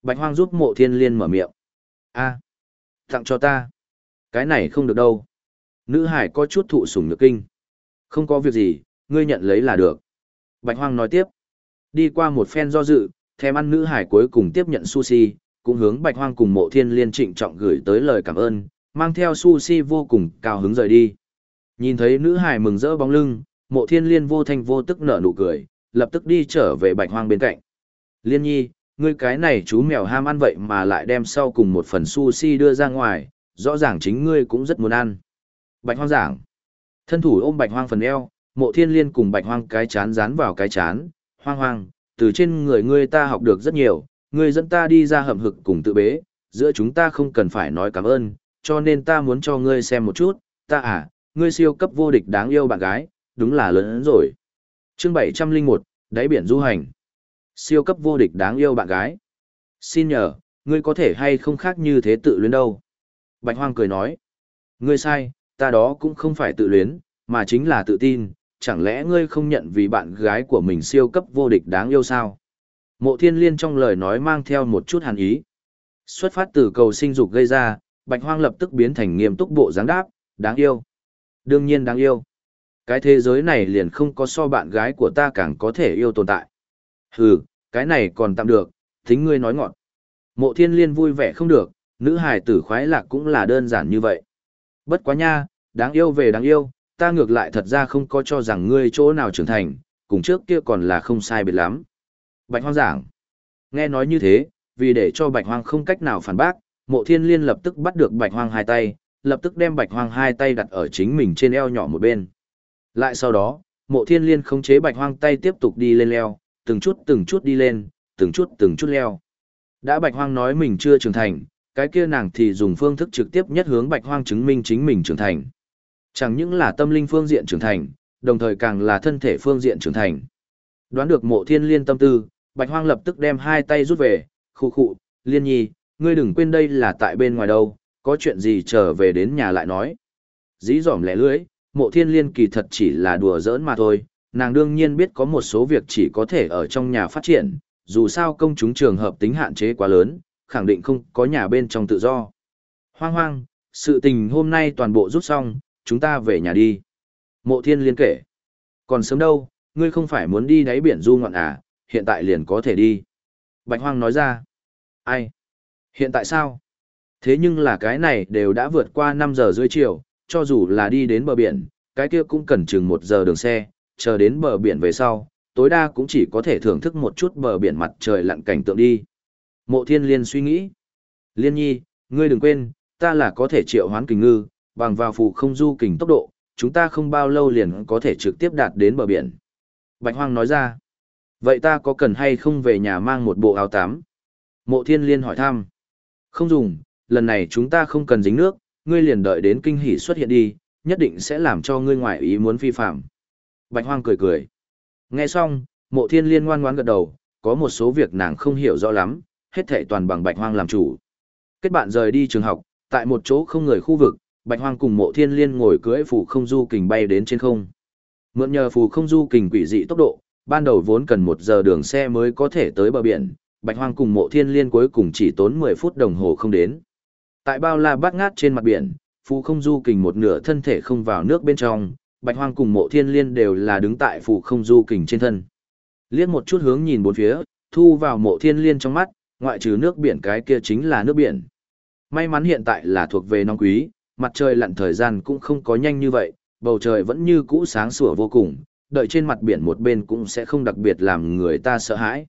Bạch hoang giúp mộ thiên liên mở miệng. a tặng cho ta. Cái này không được đâu. Nữ hải có chút thụ sủng nhược kinh. Không có việc gì, ngươi nhận lấy là được. Bạch hoang nói tiếp. Đi qua một phen do dự, thèm ăn nữ hải cuối cùng tiếp nhận sushi, cũng hướng bạch hoang cùng mộ thiên liên trịnh trọng gửi tới lời cảm ơn, mang theo sushi vô cùng cao hứng rời đi. Nhìn thấy nữ hải mừng rỡ bóng lưng, mộ thiên liên vô thanh vô tức nở nụ cười, lập tức đi trở về bạch hoang bên cạnh. Liên nhi, ngươi cái này chú mèo ham ăn vậy mà lại đem sau cùng một phần sushi đưa ra ngoài, rõ ràng chính ngươi cũng rất muốn ăn. Bạch hoang giảng. Thân thủ ôm bạch hoang phần eo, mộ thiên liên cùng bạch hoang cái chán dán vào cái chán, hoang hoang, từ trên người ngươi ta học được rất nhiều, ngươi dẫn ta đi ra hầm hực cùng tự bế, giữa chúng ta không cần phải nói cảm ơn, cho nên ta muốn cho ngươi xem một chút, ta à, ngươi siêu cấp vô địch đáng yêu bạn gái, đúng là lớn hơn rồi. Chương 701, đáy biển du hành. Siêu cấp vô địch đáng yêu bạn gái. Xin nhờ, ngươi có thể hay không khác như thế tự luyến đâu. Bạch Hoang cười nói. Ngươi sai, ta đó cũng không phải tự luyến, mà chính là tự tin, chẳng lẽ ngươi không nhận vì bạn gái của mình siêu cấp vô địch đáng yêu sao? Mộ thiên liên trong lời nói mang theo một chút hàn ý. Xuất phát từ cầu sinh dục gây ra, bạch hoang lập tức biến thành nghiêm túc bộ dáng đáp, đáng yêu. Đương nhiên đáng yêu. Cái thế giới này liền không có so bạn gái của ta càng có thể yêu tồn tại. Hừ, cái này còn tạm được, thính ngươi nói ngọn. Mộ thiên liên vui vẻ không được, nữ hài tử khoái lạc cũng là đơn giản như vậy. Bất quá nha, đáng yêu về đáng yêu, ta ngược lại thật ra không có cho rằng ngươi chỗ nào trưởng thành, cùng trước kia còn là không sai biệt lắm. Bạch hoang giảng. Nghe nói như thế, vì để cho bạch hoang không cách nào phản bác, mộ thiên liên lập tức bắt được bạch hoang hai tay, lập tức đem bạch hoang hai tay đặt ở chính mình trên eo nhỏ một bên. Lại sau đó, mộ thiên liên khống chế bạch hoang tay tiếp tục đi lên leo, từng chút từng chút đi lên, từng chút từng chút leo. Đã bạch hoang nói mình chưa trưởng thành, cái kia nàng thì dùng phương thức trực tiếp nhất hướng bạch hoang chứng minh chính mình trưởng thành. Chẳng những là tâm linh phương diện trưởng thành, đồng thời càng là thân thể phương diện trưởng thành. Đoán được mộ thiên liên tâm tư, bạch hoang lập tức đem hai tay rút về, khu khụ, liên nhi, ngươi đừng quên đây là tại bên ngoài đâu, có chuyện gì trở về đến nhà lại nói. Dĩ dỏm lẻ lưỡi, mộ thiên liên kỳ thật chỉ là đùa giỡn mà thôi, nàng đương nhiên biết có một số việc chỉ có thể ở trong nhà phát triển, dù sao công chúng trường hợp tính hạn chế quá lớn, khẳng định không có nhà bên trong tự do. Hoang hoang, sự tình hôm nay toàn bộ rút xong, chúng ta về nhà đi. Mộ thiên liên kể. Còn sớm đâu, ngươi không phải muốn đi đáy biển du ngoạn à, hiện tại liền có thể đi. Bạch hoang nói ra. Ai? Hiện tại sao? Thế nhưng là cái này đều đã vượt qua 5 giờ rưỡi chiều, cho dù là đi đến bờ biển, cái kia cũng cần chừng 1 giờ đường xe, chờ đến bờ biển về sau, tối đa cũng chỉ có thể thưởng thức một chút bờ biển mặt trời lặn cảnh tượng đi. Mộ thiên liên suy nghĩ. Liên nhi, ngươi đừng quên, ta là có thể triệu hoán kình ngư, bằng vào phù không du kình tốc độ, chúng ta không bao lâu liền có thể trực tiếp đạt đến bờ biển. Bạch Hoang nói ra. Vậy ta có cần hay không về nhà mang một bộ áo tắm? Mộ thiên liên hỏi thăm. Không dùng, lần này chúng ta không cần dính nước, ngươi liền đợi đến kinh hỉ xuất hiện đi, nhất định sẽ làm cho ngươi ngoại ý muốn phi phạm. Bạch Hoang cười cười. Nghe xong, mộ thiên liên ngoan ngoãn gật đầu, có một số việc nàng không hiểu rõ lắm, hết thảy toàn bằng Bạch Hoang làm chủ. Kết bạn rời đi trường học, tại một chỗ không người khu vực, Bạch Hoang cùng Mộ Thiên Liên ngồi cưỡi phù không du kình bay đến trên không. Mượn nhờ phù không du kình quỷ dị tốc độ, ban đầu vốn cần một giờ đường xe mới có thể tới bờ biển, Bạch Hoang cùng Mộ Thiên Liên cuối cùng chỉ tốn 10 phút đồng hồ không đến. Tại bao la bát ngát trên mặt biển, phù không du kình một nửa thân thể không vào nước bên trong, Bạch Hoang cùng Mộ Thiên Liên đều là đứng tại phù không du kình trên thân. Liếc một chút hướng nhìn bốn phía, thu vào Mộ Thiên Liên trong mắt, ngoại trừ nước biển cái kia chính là nước biển. May mắn hiện tại là thuộc về nóng quý, mặt trời lặn thời gian cũng không có nhanh như vậy, bầu trời vẫn như cũ sáng sủa vô cùng, đợi trên mặt biển một bên cũng sẽ không đặc biệt làm người ta sợ hãi.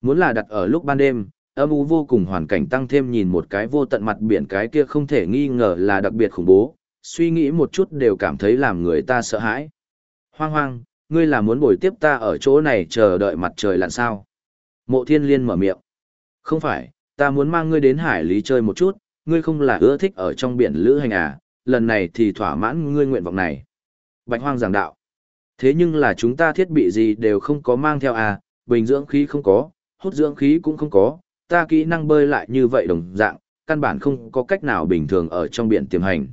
Muốn là đặt ở lúc ban đêm, âm u vô cùng hoàn cảnh tăng thêm nhìn một cái vô tận mặt biển cái kia không thể nghi ngờ là đặc biệt khủng bố, suy nghĩ một chút đều cảm thấy làm người ta sợ hãi. Hoang hoang, ngươi là muốn bồi tiếp ta ở chỗ này chờ đợi mặt trời lặn sao? Mộ thiên liên mở miệng. Không phải, ta muốn mang ngươi đến hải lý chơi một chút, ngươi không là ưa thích ở trong biển lữ hành à, lần này thì thỏa mãn ngươi nguyện vọng này. Bạch hoang giảng đạo. Thế nhưng là chúng ta thiết bị gì đều không có mang theo à, bình dưỡng khí không có, hút dưỡng khí cũng không có, ta kỹ năng bơi lại như vậy đồng dạng, căn bản không có cách nào bình thường ở trong biển tiềm hành.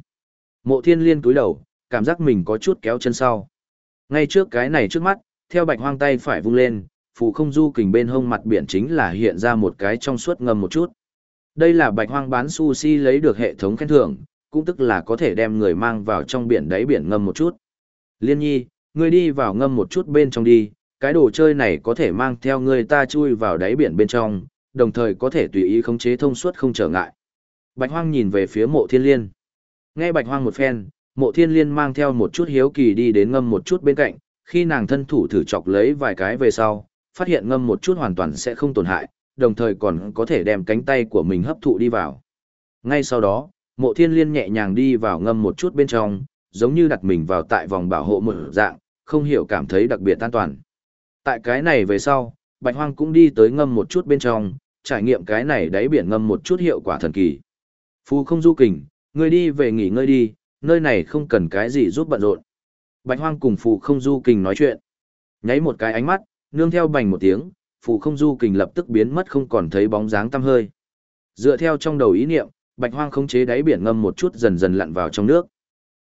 Mộ thiên liên túi đầu, cảm giác mình có chút kéo chân sau. Ngay trước cái này trước mắt, theo bạch hoang tay phải vung lên, phù không du kình bên hông mặt biển chính là hiện ra một cái trong suốt ngầm một chút. Đây là bạch hoang bán sushi lấy được hệ thống khen thưởng, cũng tức là có thể đem người mang vào trong biển đáy biển ngâm một chút. Liên nhi, ngươi đi vào ngâm một chút bên trong đi, cái đồ chơi này có thể mang theo ngươi ta chui vào đáy biển bên trong, đồng thời có thể tùy ý khống chế thông suốt không trở ngại. Bạch hoang nhìn về phía mộ thiên liên. Nghe bạch hoang một phen, mộ thiên liên mang theo một chút hiếu kỳ đi đến ngâm một chút bên cạnh, khi nàng thân thủ thử chọc lấy vài cái về sau, phát hiện ngâm một chút hoàn toàn sẽ không tổn hại, đồng thời còn có thể đem cánh tay của mình hấp thụ đi vào. Ngay sau đó, mộ thiên liên nhẹ nhàng đi vào ngâm một chút bên trong, giống như đặt mình vào tại vòng bảo hộ một dạng, không hiểu cảm thấy đặc biệt an toàn. Tại cái này về sau, bạch hoang cũng đi tới ngâm một chút bên trong, trải nghiệm cái này đáy biển ngâm một chút hiệu quả thần kỳ. Phu không du kình, ngươi đi về nghỉ ngơi đi, nơi này không cần cái gì giúp bận rộn. Bạch hoang cùng phù không du kình nói chuyện. Nháy một cái ánh mắt, nương theo bành một tiếng, phù không du kình lập tức biến mất không còn thấy bóng dáng tăm hơi. Dựa theo trong đầu ý niệm, Bạch Hoang khống chế đáy biển ngâm một chút dần dần lặn vào trong nước.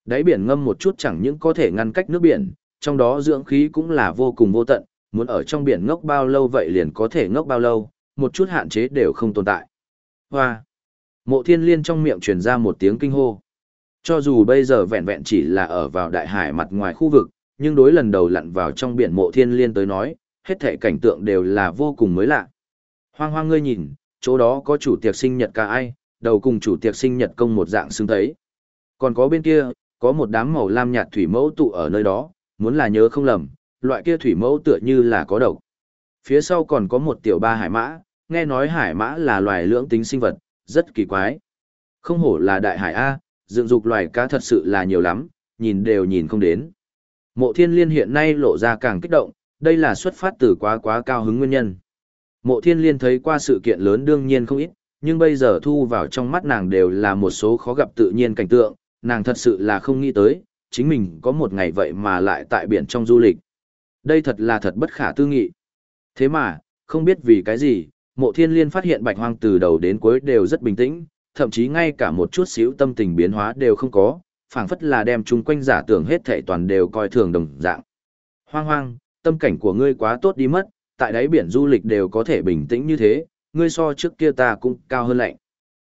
Đáy biển ngâm một chút chẳng những có thể ngăn cách nước biển, trong đó dưỡng khí cũng là vô cùng vô tận, muốn ở trong biển ngốc bao lâu vậy liền có thể ngốc bao lâu, một chút hạn chế đều không tồn tại. Hoa! Mộ thiên liên trong miệng truyền ra một tiếng kinh hô. Cho dù bây giờ vẹn vẹn chỉ là ở vào đại hải mặt ngoài khu vực, nhưng đối lần đầu lặn vào trong biển mộ thiên liên tới nói, hết thể cảnh tượng đều là vô cùng mới lạ. Hoang hoang ngươi nhìn, chỗ đó có chủ tiệc sinh nhật cả ai, đầu cùng chủ tiệc sinh nhật công một dạng xứng thấy. Còn có bên kia, có một đám màu lam nhạt thủy mẫu tụ ở nơi đó, muốn là nhớ không lầm, loại kia thủy mẫu tựa như là có độc. Phía sau còn có một tiểu ba hải mã, nghe nói hải mã là loài lưỡng tính sinh vật, rất kỳ quái. Không hổ là đại hải A, dựng dục loài cá thật sự là nhiều lắm, nhìn đều nhìn không đến. Mộ thiên liên hiện nay lộ ra càng kích động, đây là xuất phát từ quá quá cao hứng nguyên nhân. Mộ thiên liên thấy qua sự kiện lớn đương nhiên không ít, nhưng bây giờ thu vào trong mắt nàng đều là một số khó gặp tự nhiên cảnh tượng, nàng thật sự là không nghĩ tới, chính mình có một ngày vậy mà lại tại biển trong du lịch. Đây thật là thật bất khả tư nghị. Thế mà, không biết vì cái gì, mộ thiên liên phát hiện bạch hoang từ đầu đến cuối đều rất bình tĩnh, thậm chí ngay cả một chút xíu tâm tình biến hóa đều không có, phảng phất là đem chung quanh giả tưởng hết thảy toàn đều coi thường đồng dạng. Hoang hoang, tâm cảnh của ngươi quá tốt đi mất, tại đáy biển du lịch đều có thể bình tĩnh như thế, ngươi so trước kia ta cũng cao hơn lạnh.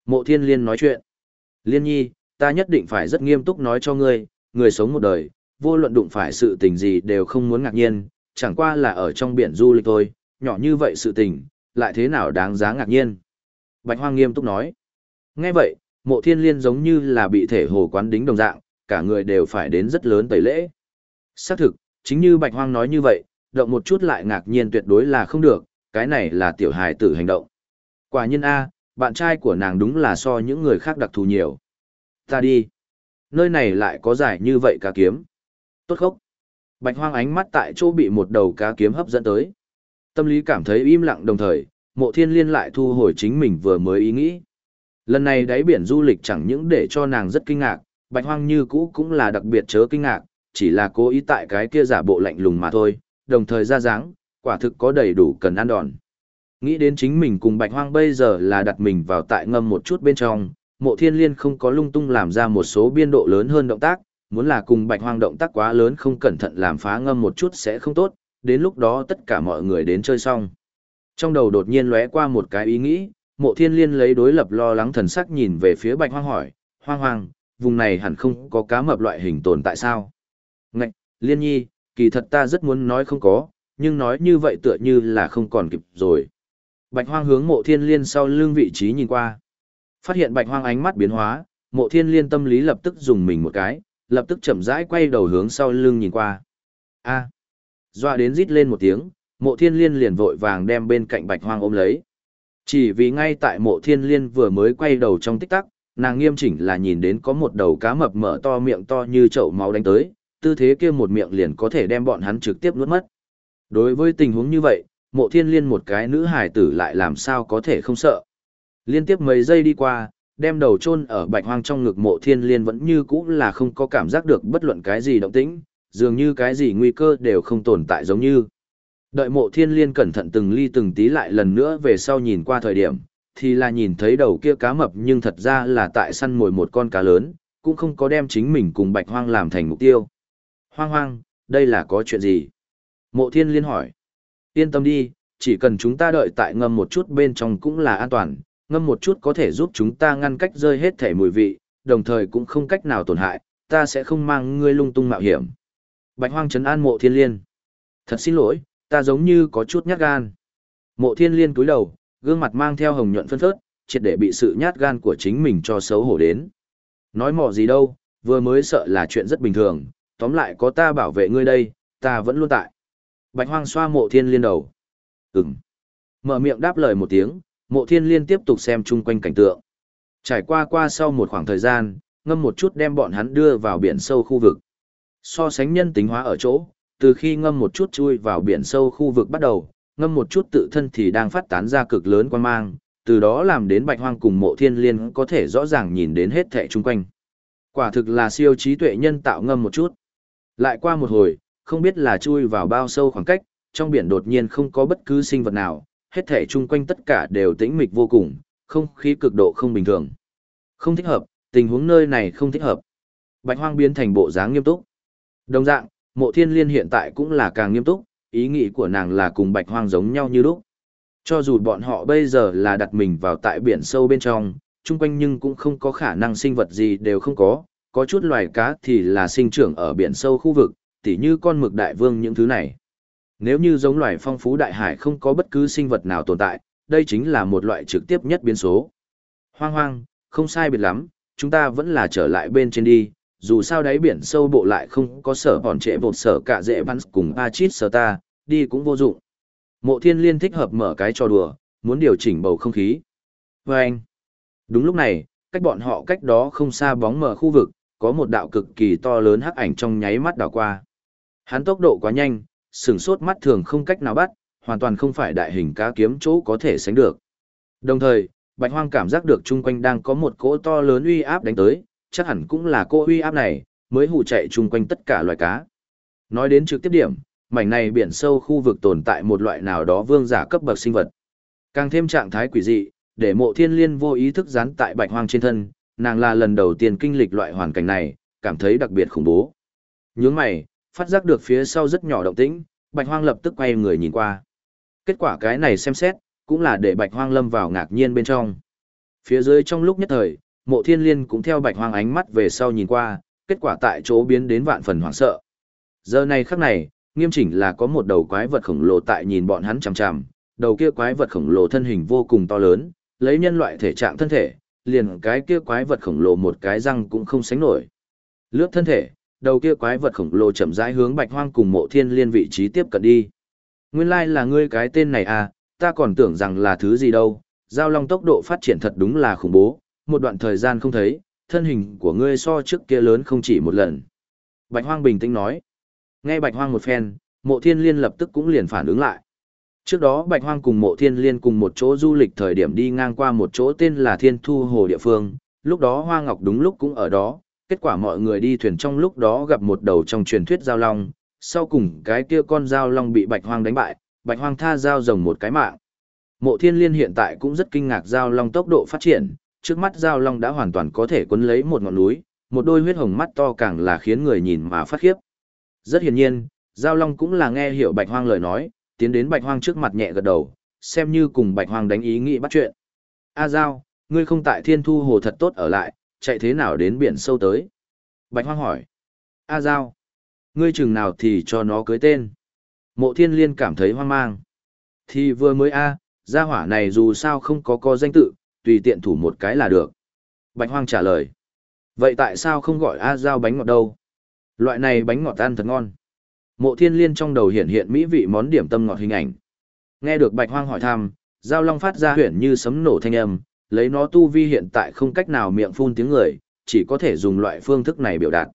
Mộ thiên liên nói chuyện. Liên nhi, ta nhất định phải rất nghiêm túc nói cho ngươi, người sống một đời, vô luận đụng phải sự tình gì đều không muốn ngạc nhiên, chẳng qua là ở trong biển du lịch thôi, nhỏ như vậy sự tình, lại thế nào đáng giá ngạc nhiên. Bạch Hoang nghiêm túc nói. Nghe vậy, mộ thiên liên giống như là bị thể hồ quán đính đồng dạng, cả người đều phải đến rất lớn tẩy lễ. Xác thực, chính như Bạch Hoang nói như vậy, động một chút lại ngạc nhiên tuyệt đối là không được, cái này là tiểu hài tử hành động. Quả nhiên A, bạn trai của nàng đúng là so những người khác đặc thù nhiều. Ta đi. Nơi này lại có giải như vậy cá kiếm. Tốt khốc. Bạch hoang ánh mắt tại chỗ bị một đầu cá kiếm hấp dẫn tới. Tâm lý cảm thấy im lặng đồng thời, mộ thiên liên lại thu hồi chính mình vừa mới ý nghĩ. Lần này đáy biển du lịch chẳng những để cho nàng rất kinh ngạc, bạch hoang như cũ cũng là đặc biệt chớ kinh ngạc, chỉ là cố ý tại cái kia giả bộ lạnh lùng mà thôi, đồng thời ra dáng, quả thực có đầy đủ cần ăn đòn. Nghĩ đến chính mình cùng bạch hoang bây giờ là đặt mình vào tại ngâm một chút bên trong, mộ thiên liên không có lung tung làm ra một số biên độ lớn hơn động tác, muốn là cùng bạch hoang động tác quá lớn không cẩn thận làm phá ngâm một chút sẽ không tốt, đến lúc đó tất cả mọi người đến chơi xong. Trong đầu đột nhiên lóe qua một cái ý nghĩ, mộ thiên liên lấy đối lập lo lắng thần sắc nhìn về phía bạch hoang hỏi, hoang hoang, vùng này hẳn không có cá mập loại hình tồn tại sao? Ngạch, liên nhi, kỳ thật ta rất muốn nói không có, nhưng nói như vậy tựa như là không còn kịp rồi. Bạch hoang hướng mộ thiên liên sau lưng vị trí nhìn qua. Phát hiện bạch hoang ánh mắt biến hóa, mộ thiên liên tâm lý lập tức dùng mình một cái, lập tức chậm rãi quay đầu hướng sau lưng nhìn qua. A. À. Doa đến rít lên một tiếng, mộ thiên liên liền vội vàng đem bên cạnh bạch hoang ôm lấy. Chỉ vì ngay tại mộ thiên liên vừa mới quay đầu trong tích tắc, nàng nghiêm chỉnh là nhìn đến có một đầu cá mập mở to miệng to như chậu máu đánh tới, tư thế kia một miệng liền có thể đem bọn hắn trực tiếp nuốt mất. Đối với tình huống như vậy, mộ thiên liên một cái nữ hài tử lại làm sao có thể không sợ. Liên tiếp mấy giây đi qua, đem đầu chôn ở bạch hoang trong ngực mộ thiên liên vẫn như cũ là không có cảm giác được bất luận cái gì động tĩnh, dường như cái gì nguy cơ đều không tồn tại giống như. Đợi mộ thiên liên cẩn thận từng ly từng tí lại lần nữa về sau nhìn qua thời điểm, thì là nhìn thấy đầu kia cá mập nhưng thật ra là tại săn mồi một con cá lớn, cũng không có đem chính mình cùng bạch hoang làm thành mục tiêu. Hoang hoang, đây là có chuyện gì? Mộ thiên liên hỏi. Yên tâm đi, chỉ cần chúng ta đợi tại ngâm một chút bên trong cũng là an toàn, ngâm một chút có thể giúp chúng ta ngăn cách rơi hết thể mùi vị, đồng thời cũng không cách nào tổn hại, ta sẽ không mang ngươi lung tung mạo hiểm. Bạch hoang trấn an mộ thiên liên. Thật xin lỗi, ta giống như có chút nhát gan. Mộ thiên liên cúi đầu, gương mặt mang theo hồng nhuận phân phớt, triệt để bị sự nhát gan của chính mình cho xấu hổ đến. Nói mỏ gì đâu, vừa mới sợ là chuyện rất bình thường, tóm lại có ta bảo vệ ngươi đây, ta vẫn luôn tại. Bạch hoang xoa mộ thiên liên đầu. Ừm. Mở miệng đáp lời một tiếng, mộ thiên liên tiếp tục xem chung quanh cảnh tượng. Trải qua qua sau một khoảng thời gian, ngâm một chút đem bọn hắn đưa vào biển sâu khu vực. So sánh nhân tính hóa ở chỗ, từ khi ngâm một chút chui vào biển sâu khu vực bắt đầu, ngâm một chút tự thân thì đang phát tán ra cực lớn quan mang, từ đó làm đến bạch hoang cùng mộ thiên liên có thể rõ ràng nhìn đến hết thẻ chung quanh. Quả thực là siêu trí tuệ nhân tạo ngâm một chút. Lại qua một hồi, không biết là chui vào bao sâu khoảng cách, trong biển đột nhiên không có bất cứ sinh vật nào, hết thể chung quanh tất cả đều tĩnh mịch vô cùng, không khí cực độ không bình thường. Không thích hợp, tình huống nơi này không thích hợp. Bạch hoang biến thành bộ dáng nghiêm túc. Đồng dạng, mộ thiên liên hiện tại cũng là càng nghiêm túc, ý nghĩ của nàng là cùng bạch hoang giống nhau như lúc. Cho dù bọn họ bây giờ là đặt mình vào tại biển sâu bên trong, chung quanh nhưng cũng không có khả năng sinh vật gì đều không có, có chút loài cá thì là sinh trưởng ở biển sâu khu vực, tỉ như con mực đại vương những thứ này. Nếu như giống loài phong phú đại hải không có bất cứ sinh vật nào tồn tại, đây chính là một loại trực tiếp nhất biến số. Hoang hoang, không sai biệt lắm, chúng ta vẫn là trở lại bên trên đi, dù sao đáy biển sâu bộ lại không có sở hòn trệ bột sở cả dễ văn cùng Pachit sở ta, đi cũng vô dụng. Mộ thiên liên thích hợp mở cái trò đùa, muốn điều chỉnh bầu không khí. Và anh, đúng lúc này, cách bọn họ cách đó không xa bóng mở khu vực, có một đạo cực kỳ to lớn hắc ảnh trong nháy mắt đảo qua. Hắn tốc độ quá nhanh, sừng sốt mắt thường không cách nào bắt, hoàn toàn không phải đại hình cá kiếm chỗ có thể sánh được. Đồng thời, Bạch Hoang cảm giác được chung quanh đang có một cỗ to lớn uy áp đánh tới, chắc hẳn cũng là cỗ uy áp này, mới hù chạy chung quanh tất cả loài cá. Nói đến trực tiếp điểm, mảnh này biển sâu khu vực tồn tại một loại nào đó vương giả cấp bậc sinh vật. Càng thêm trạng thái quỷ dị, để mộ thiên liên vô ý thức dán tại bạch hoang trên thân, nàng là lần đầu tiên kinh lịch loại hoàn cảnh này, cảm thấy đặc biệt khủng bố. Nhướng mày, phát giác được phía sau rất nhỏ động tĩnh, bạch hoang lập tức quay người nhìn qua. Kết quả cái này xem xét, cũng là để bạch hoang lâm vào ngạc nhiên bên trong. Phía dưới trong lúc nhất thời, mộ thiên liên cũng theo bạch hoang ánh mắt về sau nhìn qua, kết quả tại chỗ biến đến vạn phần hoảng sợ. Giờ này khắc này, nghiêm chỉnh là có một đầu quái vật khổng lồ tại nhìn bọn hắn chằm chằm, đầu kia quái vật khổng lồ thân hình vô cùng to lớn, lấy nhân loại thể trạng thân thể, liền cái kia quái vật khổng lồ một cái răng cũng không sánh nổi. Lướt thân thể, đầu kia quái vật khổng lồ chậm rãi hướng Bạch Hoang cùng Mộ Thiên Liên vị trí tiếp cận đi. Nguyên lai like là ngươi cái tên này à, ta còn tưởng rằng là thứ gì đâu, giao long tốc độ phát triển thật đúng là khủng bố, một đoạn thời gian không thấy, thân hình của ngươi so trước kia lớn không chỉ một lần. Bạch Hoang bình tĩnh nói. Nghe Bạch Hoang một phen, Mộ Thiên Liên lập tức cũng liền phản ứng lại. Trước đó Bạch Hoang cùng Mộ Thiên Liên cùng một chỗ du lịch thời điểm đi ngang qua một chỗ tên là Thiên Thu Hồ địa phương, lúc đó Hoa Ngọc đúng lúc cũng ở đó, kết quả mọi người đi thuyền trong lúc đó gặp một đầu trong truyền thuyết giao long, sau cùng cái kia con giao long bị Bạch Hoang đánh bại, Bạch Hoang tha giao rồng một cái mạng. Mộ Thiên Liên hiện tại cũng rất kinh ngạc giao long tốc độ phát triển, trước mắt giao long đã hoàn toàn có thể cuốn lấy một ngọn núi, một đôi huyết hồng mắt to càng là khiến người nhìn mà phát khiếp. Rất hiển nhiên, Giao Long cũng là nghe hiểu Bạch Hoang lời nói, tiến đến Bạch Hoang trước mặt nhẹ gật đầu, xem như cùng Bạch Hoang đánh ý nghĩ bắt chuyện. A Giao, ngươi không tại Thiên Thu Hồ thật tốt ở lại, chạy thế nào đến biển sâu tới? Bạch Hoang hỏi. A Giao, ngươi chừng nào thì cho nó cưới tên? Mộ Thiên Liên cảm thấy hoang mang. Thì vừa mới A, gia hỏa này dù sao không có có danh tự, tùy tiện thủ một cái là được. Bạch Hoang trả lời. Vậy tại sao không gọi A Giao bánh ngọt đâu? Loại này bánh ngọt ăn thật ngon. Mộ thiên liên trong đầu hiện hiện mỹ vị món điểm tâm ngọt hình ảnh. Nghe được bạch hoang hỏi thăm, giao long phát ra huyền như sấm nổ thanh âm, lấy nó tu vi hiện tại không cách nào miệng phun tiếng người, chỉ có thể dùng loại phương thức này biểu đạt.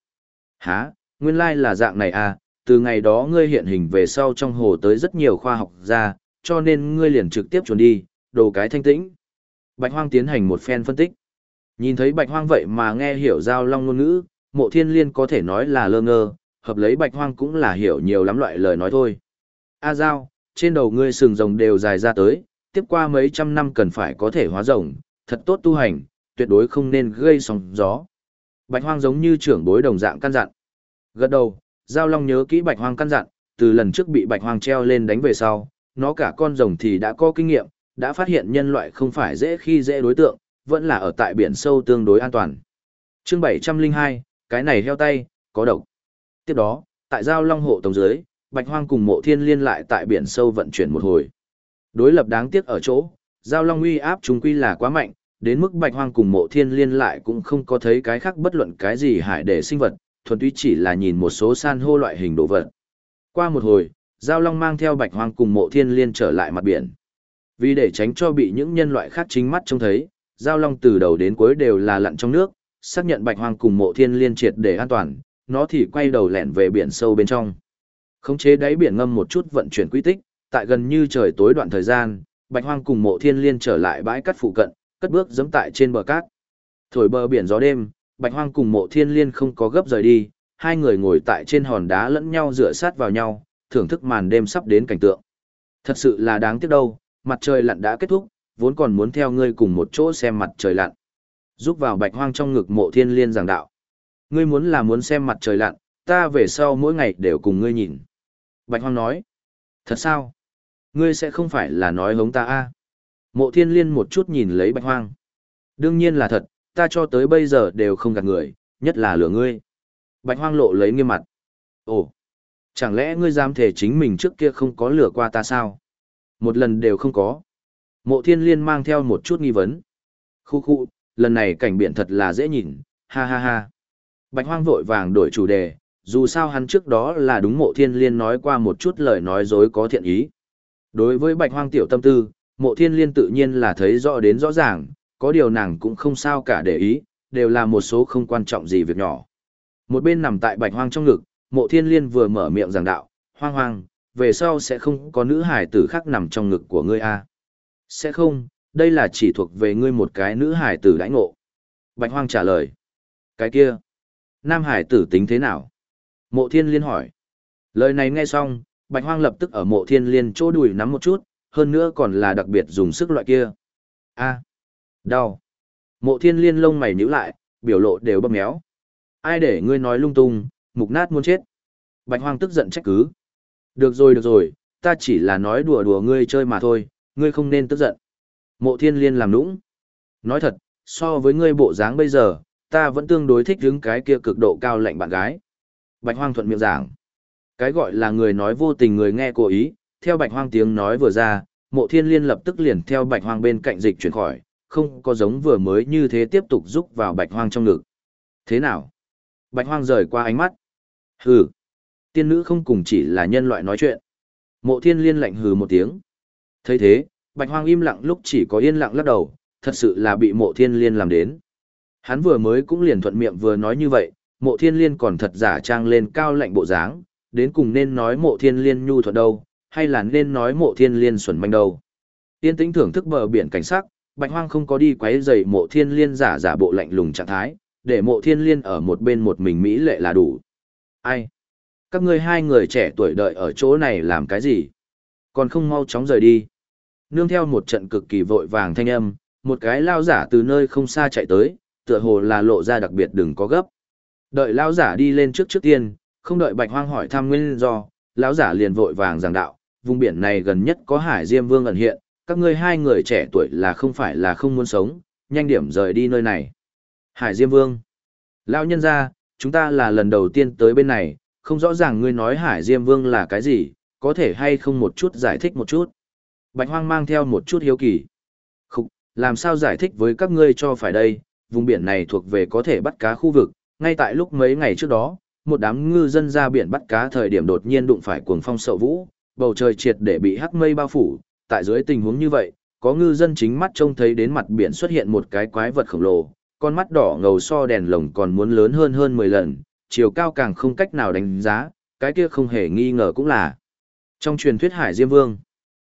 Hả, nguyên lai là dạng này à, từ ngày đó ngươi hiện hình về sau trong hồ tới rất nhiều khoa học gia, cho nên ngươi liền trực tiếp chuẩn đi, đồ cái thanh tĩnh. Bạch hoang tiến hành một phen phân tích. Nhìn thấy bạch hoang vậy mà nghe hiểu giao long ngôn ngữ, mộ thiên liên có thể nói là lơ ngơ, hợp lấy bạch hoang cũng là hiểu nhiều lắm loại lời nói thôi. A Giao, trên đầu ngươi sừng rồng đều dài ra tới, tiếp qua mấy trăm năm cần phải có thể hóa rồng, thật tốt tu hành, tuyệt đối không nên gây sóng gió. Bạch hoang giống như trưởng bối đồng dạng căn dặn. Gật đầu, Giao Long nhớ kỹ bạch hoang căn dặn, từ lần trước bị bạch hoang treo lên đánh về sau, nó cả con rồng thì đã có kinh nghiệm, đã phát hiện nhân loại không phải dễ khi dễ đối tượng, vẫn là ở tại biển sâu tương đối an toàn. Chương 702, cái này heo tay, có độc. Tiếp đó, tại giao long hộ tổng dưới, Bạch Hoang cùng mộ thiên liên lại tại biển sâu vận chuyển một hồi. Đối lập đáng tiếc ở chỗ, giao long uy áp chúng quy là quá mạnh, đến mức Bạch Hoang cùng mộ thiên liên lại cũng không có thấy cái khác bất luận cái gì hại để sinh vật, thuần túy chỉ là nhìn một số san hô loại hình đồ vật. Qua một hồi, giao long mang theo Bạch Hoang cùng mộ thiên liên trở lại mặt biển. Vì để tránh cho bị những nhân loại khác chính mắt trông thấy, giao long từ đầu đến cuối đều là lặn trong nước, xác nhận bạch hoang cùng mộ thiên liên triệt để an toàn, nó thì quay đầu lẻn về biển sâu bên trong. Khống chế đáy biển ngâm một chút vận chuyển quy tích, tại gần như trời tối đoạn thời gian, bạch hoang cùng mộ thiên liên trở lại bãi cát phụ cận, cất bước giẫm tại trên bờ cát. Thổi bờ biển gió đêm, bạch hoang cùng mộ thiên liên không có gấp rời đi, hai người ngồi tại trên hòn đá lẫn nhau dựa sát vào nhau, thưởng thức màn đêm sắp đến cảnh tượng. Thật sự là đáng tiếc đâu, mặt trời lặn đã kết thúc, vốn còn muốn theo ngươi cùng một chỗ xem mặt trời lặn. Giúp vào bạch hoang trong ngực mộ thiên liên giảng đạo. Ngươi muốn là muốn xem mặt trời lặn, ta về sau mỗi ngày đều cùng ngươi nhìn. Bạch hoang nói. Thật sao? Ngươi sẽ không phải là nói hống ta a? Mộ thiên liên một chút nhìn lấy bạch hoang. Đương nhiên là thật, ta cho tới bây giờ đều không gạt người, nhất là lửa ngươi. Bạch hoang lộ lấy nghiêm mặt. Ồ, chẳng lẽ ngươi dám thể chính mình trước kia không có lửa qua ta sao? Một lần đều không có. Mộ thiên liên mang theo một chút nghi vấn. Khu khu, lần này cảnh biển thật là dễ nhìn, ha ha ha. Bạch hoang vội vàng đổi chủ đề, dù sao hắn trước đó là đúng mộ thiên liên nói qua một chút lời nói dối có thiện ý. Đối với bạch hoang tiểu tâm tư, mộ thiên liên tự nhiên là thấy rõ đến rõ ràng, có điều nàng cũng không sao cả để ý, đều là một số không quan trọng gì việc nhỏ. Một bên nằm tại bạch hoang trong ngực, mộ thiên liên vừa mở miệng giảng đạo, hoang hoang, về sau sẽ không có nữ hải tử khác nằm trong ngực của ngươi a à? Sẽ không, đây là chỉ thuộc về ngươi một cái nữ hải tử đãi ngộ. Bạch hoang trả lời. Cái kia, nam hải tử tính thế nào? Mộ thiên liên hỏi. Lời này nghe xong, bạch hoang lập tức ở mộ thiên liên chỗ đùi nắm một chút, hơn nữa còn là đặc biệt dùng sức loại kia. a đau. Mộ thiên liên lông mày nhíu lại, biểu lộ đều bấm méo. Ai để ngươi nói lung tung, mục nát muốn chết. Bạch hoang tức giận trách cứ. Được rồi được rồi, ta chỉ là nói đùa đùa ngươi chơi mà thôi, ngươi không nên tức giận. Mộ thiên liên làm nũng. Nói thật, so với ngươi bộ dáng bây giờ, ta vẫn tương đối thích hứng cái kia cực độ cao lạnh bạn gái. Bạch hoang thuận miệng giảng. Cái gọi là người nói vô tình người nghe cố ý, theo bạch hoang tiếng nói vừa ra, mộ thiên liên lập tức liền theo bạch hoang bên cạnh dịch chuyển khỏi, không có giống vừa mới như thế tiếp tục rúc vào bạch hoang trong ngực. Thế nào? Bạch hoang rời qua ánh mắt. Hừ. Tiên nữ không cùng chỉ là nhân loại nói chuyện. Mộ thiên liên lạnh hừ một tiếng. thấy thế, bạch hoang im lặng lúc chỉ có yên lặng lắc đầu, thật sự là bị mộ thiên liên làm đến. Hắn vừa mới cũng liền thuận miệng vừa nói như vậy, mộ thiên liên còn thật giả trang lên cao lạnh bộ dáng, đến cùng nên nói mộ thiên liên nhu thuận đâu, hay là nên nói mộ thiên liên xuẩn manh đâu. Tiên tĩnh thưởng thức bờ biển cảnh sắc, bạch hoang không có đi quấy rầy mộ thiên liên giả giả bộ lạnh lùng trạng thái, để mộ thiên liên ở một bên một mình mỹ lệ là đủ. Ai? Các ngươi hai người trẻ tuổi đợi ở chỗ này làm cái gì? Còn không mau chóng rời đi. Nương theo một trận cực kỳ vội vàng thanh âm, một cái lao giả từ nơi không xa chạy tới, tựa hồ là lộ ra đặc biệt đừng có gấp. Đợi lão giả đi lên trước trước tiên, không đợi bạch hoang hỏi thăm nguyên do, lão giả liền vội vàng giảng đạo, vùng biển này gần nhất có hải diêm vương ẩn hiện, các ngươi hai người trẻ tuổi là không phải là không muốn sống, nhanh điểm rời đi nơi này. Hải diêm vương. Lão nhân gia, chúng ta là lần đầu tiên tới bên này, không rõ ràng ngươi nói hải diêm vương là cái gì, có thể hay không một chút giải thích một chút. Bạch hoang mang theo một chút hiếu kỳ. Khục, làm sao giải thích với các ngươi cho phải đây, vùng biển này thuộc về có thể bắt cá khu vực, ngay tại lúc mấy ngày trước đó, một đám ngư dân ra biển bắt cá thời điểm đột nhiên đụng phải cuồng phong sậu vũ, bầu trời triệt để bị hắc mây bao phủ, tại dưới tình huống như vậy, có ngư dân chính mắt trông thấy đến mặt biển xuất hiện một cái quái vật khổng lồ, con mắt đỏ ngầu so đèn lồng còn muốn lớn hơn hơn 10 lần, chiều cao càng không cách nào đánh giá, cái kia không hề nghi ngờ cũng là trong truyền thuyết Hải Diêm Vương.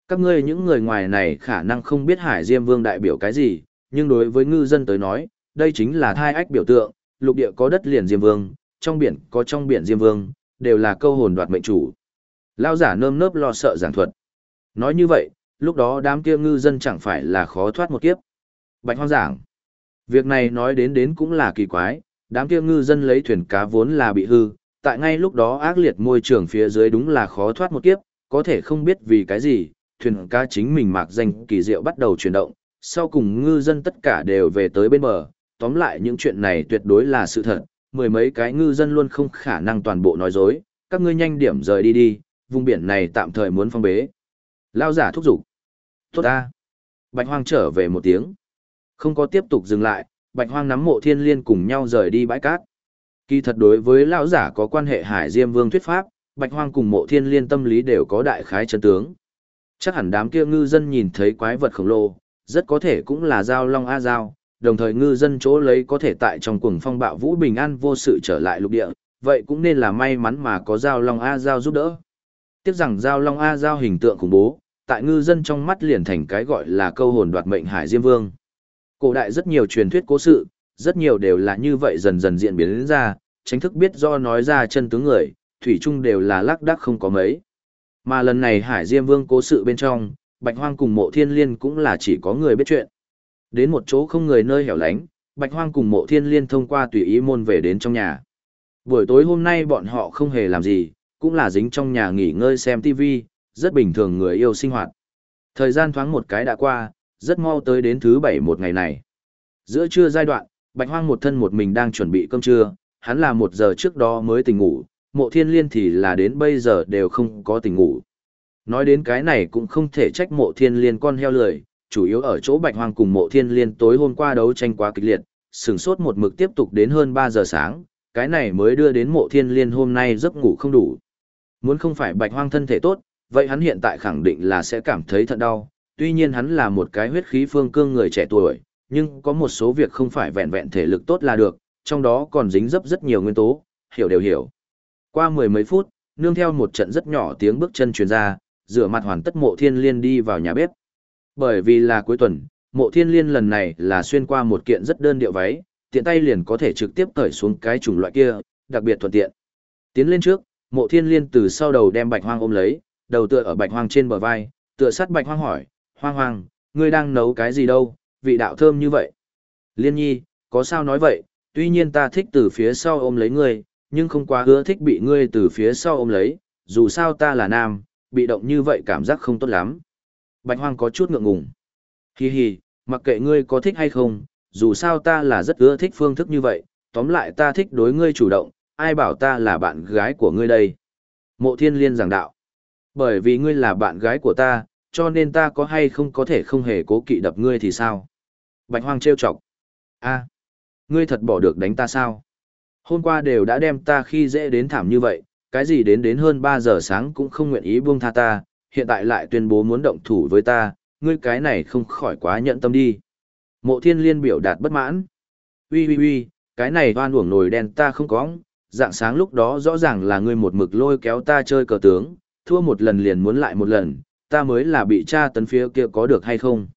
Các ngươi những người ngoài này khả năng không biết Hải Diêm Vương đại biểu cái gì, nhưng đối với ngư dân tới nói, đây chính là thai ách biểu tượng, lục địa có đất liền Diêm Vương, trong biển có trong biển Diêm Vương, đều là câu hồn đoạt mệnh chủ. Lao giả nơm nớp lo sợ giảng thuật. Nói như vậy, lúc đó đám kia ngư dân chẳng phải là khó thoát một kiếp. Bạch hoang giảng. Việc này nói đến đến cũng là kỳ quái, đám kia ngư dân lấy thuyền cá vốn là bị hư, tại ngay lúc đó ác liệt môi trường phía dưới đúng là khó thoát một kiếp, có thể không biết vì cái gì, thuyền cá chính mình mạc danh kỳ diệu bắt đầu chuyển động, sau cùng ngư dân tất cả đều về tới bên bờ, tóm lại những chuyện này tuyệt đối là sự thật, mười mấy cái ngư dân luôn không khả năng toàn bộ nói dối, các ngươi nhanh điểm rời đi đi, vùng biển này tạm thời muốn phong bế. Lao giả thúc giục. Tốt ta. Bạch hoang trở về một tiếng. Không có tiếp tục dừng lại, bạch hoang nắm mộ thiên liên cùng nhau rời đi bãi cát. Kỳ thật đối với lão giả có quan hệ hải diêm vương thuyết pháp, bạch hoang cùng mộ thiên liên tâm lý đều có đại khái chân tướng. Chắc hẳn đám kia ngư dân nhìn thấy quái vật khổng lồ, rất có thể cũng là giao long a giao, đồng thời ngư dân chỗ lấy có thể tại trong cuồng phong bạo vũ bình an vô sự trở lại lục địa, vậy cũng nên là may mắn mà có giao long a giao giúp đỡ. Tiếc rằng giao long a giao hình tượng khủng bố, tại ngư dân trong mắt liền thành cái gọi là câu hồn đoạt mệnh hải diêm vương. Cổ đại rất nhiều truyền thuyết cố sự, rất nhiều đều là như vậy dần dần diễn biến đến ra, tránh thức biết do nói ra chân tướng người, thủy chung đều là lác đác không có mấy. Mà lần này Hải Diêm Vương cố sự bên trong, Bạch Hoang cùng Mộ Thiên Liên cũng là chỉ có người biết chuyện. Đến một chỗ không người nơi hẻo lánh, Bạch Hoang cùng Mộ Thiên Liên thông qua tùy ý môn về đến trong nhà. Buổi tối hôm nay bọn họ không hề làm gì, cũng là dính trong nhà nghỉ ngơi xem TV, rất bình thường người yêu sinh hoạt. Thời gian thoáng một cái đã qua, rất mau tới đến thứ bảy một ngày này. Giữa trưa giai đoạn, Bạch Hoang một thân một mình đang chuẩn bị cơm trưa, hắn là một giờ trước đó mới tỉnh ngủ, mộ thiên liên thì là đến bây giờ đều không có tỉnh ngủ. Nói đến cái này cũng không thể trách mộ thiên liên con heo lười, chủ yếu ở chỗ Bạch Hoang cùng mộ thiên liên tối hôm qua đấu tranh quá kịch liệt, sừng sốt một mực tiếp tục đến hơn 3 giờ sáng, cái này mới đưa đến mộ thiên liên hôm nay giấc ngủ không đủ. Muốn không phải Bạch Hoang thân thể tốt, vậy hắn hiện tại khẳng định là sẽ cảm thấy thật đau, tuy nhiên hắn là một cái huyết khí phương cương người trẻ tuổi, nhưng có một số việc không phải vẹn vẹn thể lực tốt là được, trong đó còn dính dấp rất nhiều nguyên tố, hiểu đều hiểu. Qua mười mấy phút, nương theo một trận rất nhỏ tiếng bước chân truyền ra, rửa mặt hoàn tất mộ thiên liên đi vào nhà bếp. Bởi vì là cuối tuần, mộ thiên liên lần này là xuyên qua một kiện rất đơn điệu váy, tiện tay liền có thể trực tiếp cởi xuống cái chủng loại kia, đặc biệt thuận tiện. Tiến lên trước, mộ thiên liên từ sau đầu đem bạch hoang ôm lấy, đầu tựa ở bạch hoang trên bờ vai, tựa sát bạch hoang hỏi, hoang hoang, ngươi đang nấu cái gì đâu, vị đạo thơm như vậy. Liên nhi, có sao nói vậy, tuy nhiên ta thích từ phía sau ôm lấy ngươi, nhưng không quá hứa thích bị ngươi từ phía sau ôm lấy, dù sao ta là nam, bị động như vậy cảm giác không tốt lắm. Bạch hoang có chút ngượng ngùng. Hi hi, mặc kệ ngươi có thích hay không, dù sao ta là rất ưa thích phương thức như vậy, tóm lại ta thích đối ngươi chủ động, ai bảo ta là bạn gái của ngươi đây. Mộ thiên liên giảng đạo. Bởi vì ngươi là bạn gái của ta, cho nên ta có hay không có thể không hề cố kỵ đập ngươi thì sao? Bạch hoang trêu chọc. a ngươi thật bỏ được đánh ta sao? Hôm qua đều đã đem ta khi dễ đến thảm như vậy, cái gì đến đến hơn 3 giờ sáng cũng không nguyện ý buông tha ta, hiện tại lại tuyên bố muốn động thủ với ta, ngươi cái này không khỏi quá nhận tâm đi. Mộ thiên liên biểu đạt bất mãn. Ui ui ui, cái này oan uổng nồi đen ta không có, dạng sáng lúc đó rõ ràng là ngươi một mực lôi kéo ta chơi cờ tướng, thua một lần liền muốn lại một lần, ta mới là bị cha tấn phía kia có được hay không.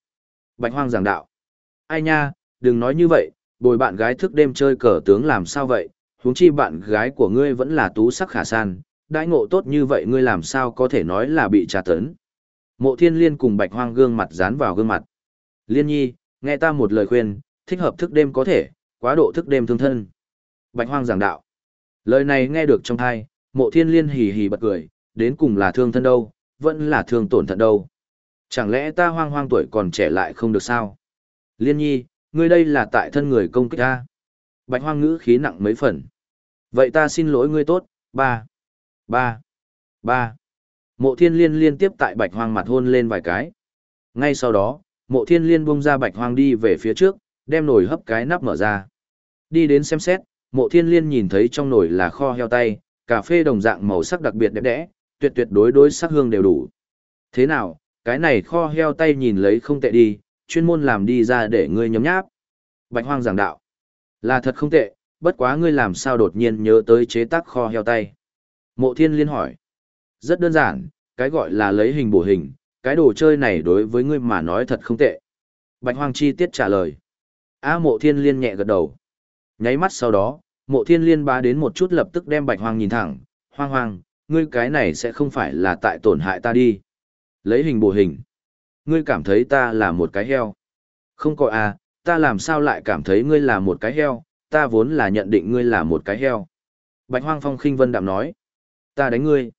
Bạch hoang giảng đạo. Ai nha, đừng nói như vậy, bồi bạn gái thức đêm chơi cờ tướng làm sao vậy, huống chi bạn gái của ngươi vẫn là tú sắc khả san, đãi ngộ tốt như vậy ngươi làm sao có thể nói là bị tra tấn. Mộ thiên liên cùng bạch hoang gương mặt dán vào gương mặt. Liên nhi, nghe ta một lời khuyên, thích hợp thức đêm có thể, quá độ thức đêm thương thân. Bạch hoang giảng đạo. Lời này nghe được trong thai, mộ thiên liên hì hì bật cười, đến cùng là thương thân đâu, vẫn là thương tổn thận đâu. Chẳng lẽ ta hoang hoang tuổi còn trẻ lại không được sao? Liên nhi, ngươi đây là tại thân người công kích ta. Bạch hoang ngữ khí nặng mấy phần. Vậy ta xin lỗi ngươi tốt, ba, ba, ba. Mộ thiên liên liên tiếp tại bạch hoang mặt hôn lên vài cái. Ngay sau đó, mộ thiên liên bung ra bạch hoang đi về phía trước, đem nồi hấp cái nắp mở ra. Đi đến xem xét, mộ thiên liên nhìn thấy trong nồi là kho heo tay, cà phê đồng dạng màu sắc đặc biệt đẹp đẽ, tuyệt tuyệt đối đối sắc hương đều đủ. Thế nào, cái này kho heo tay nhìn lấy không tệ đi, chuyên môn làm đi ra để ngươi nhấm nháp. Bạch hoang giảng đạo. Là thật không tệ, bất quá ngươi làm sao đột nhiên nhớ tới chế tác kho heo tay. Mộ thiên liên hỏi. Rất đơn giản, cái gọi là lấy hình bổ hình, cái đồ chơi này đối với ngươi mà nói thật không tệ. Bạch hoang chi tiết trả lời. A mộ thiên liên nhẹ gật đầu. Nháy mắt sau đó, mộ thiên liên bá đến một chút lập tức đem bạch hoang nhìn thẳng. Hoang hoang, ngươi cái này sẽ không phải là tại tổn hại ta đi. Lấy hình bổ hình. Ngươi cảm thấy ta là một cái heo. Không có à, ta làm sao lại cảm thấy ngươi là một cái heo, ta vốn là nhận định ngươi là một cái heo. Bạch Hoang Phong khinh vân đạm nói, ta đánh ngươi.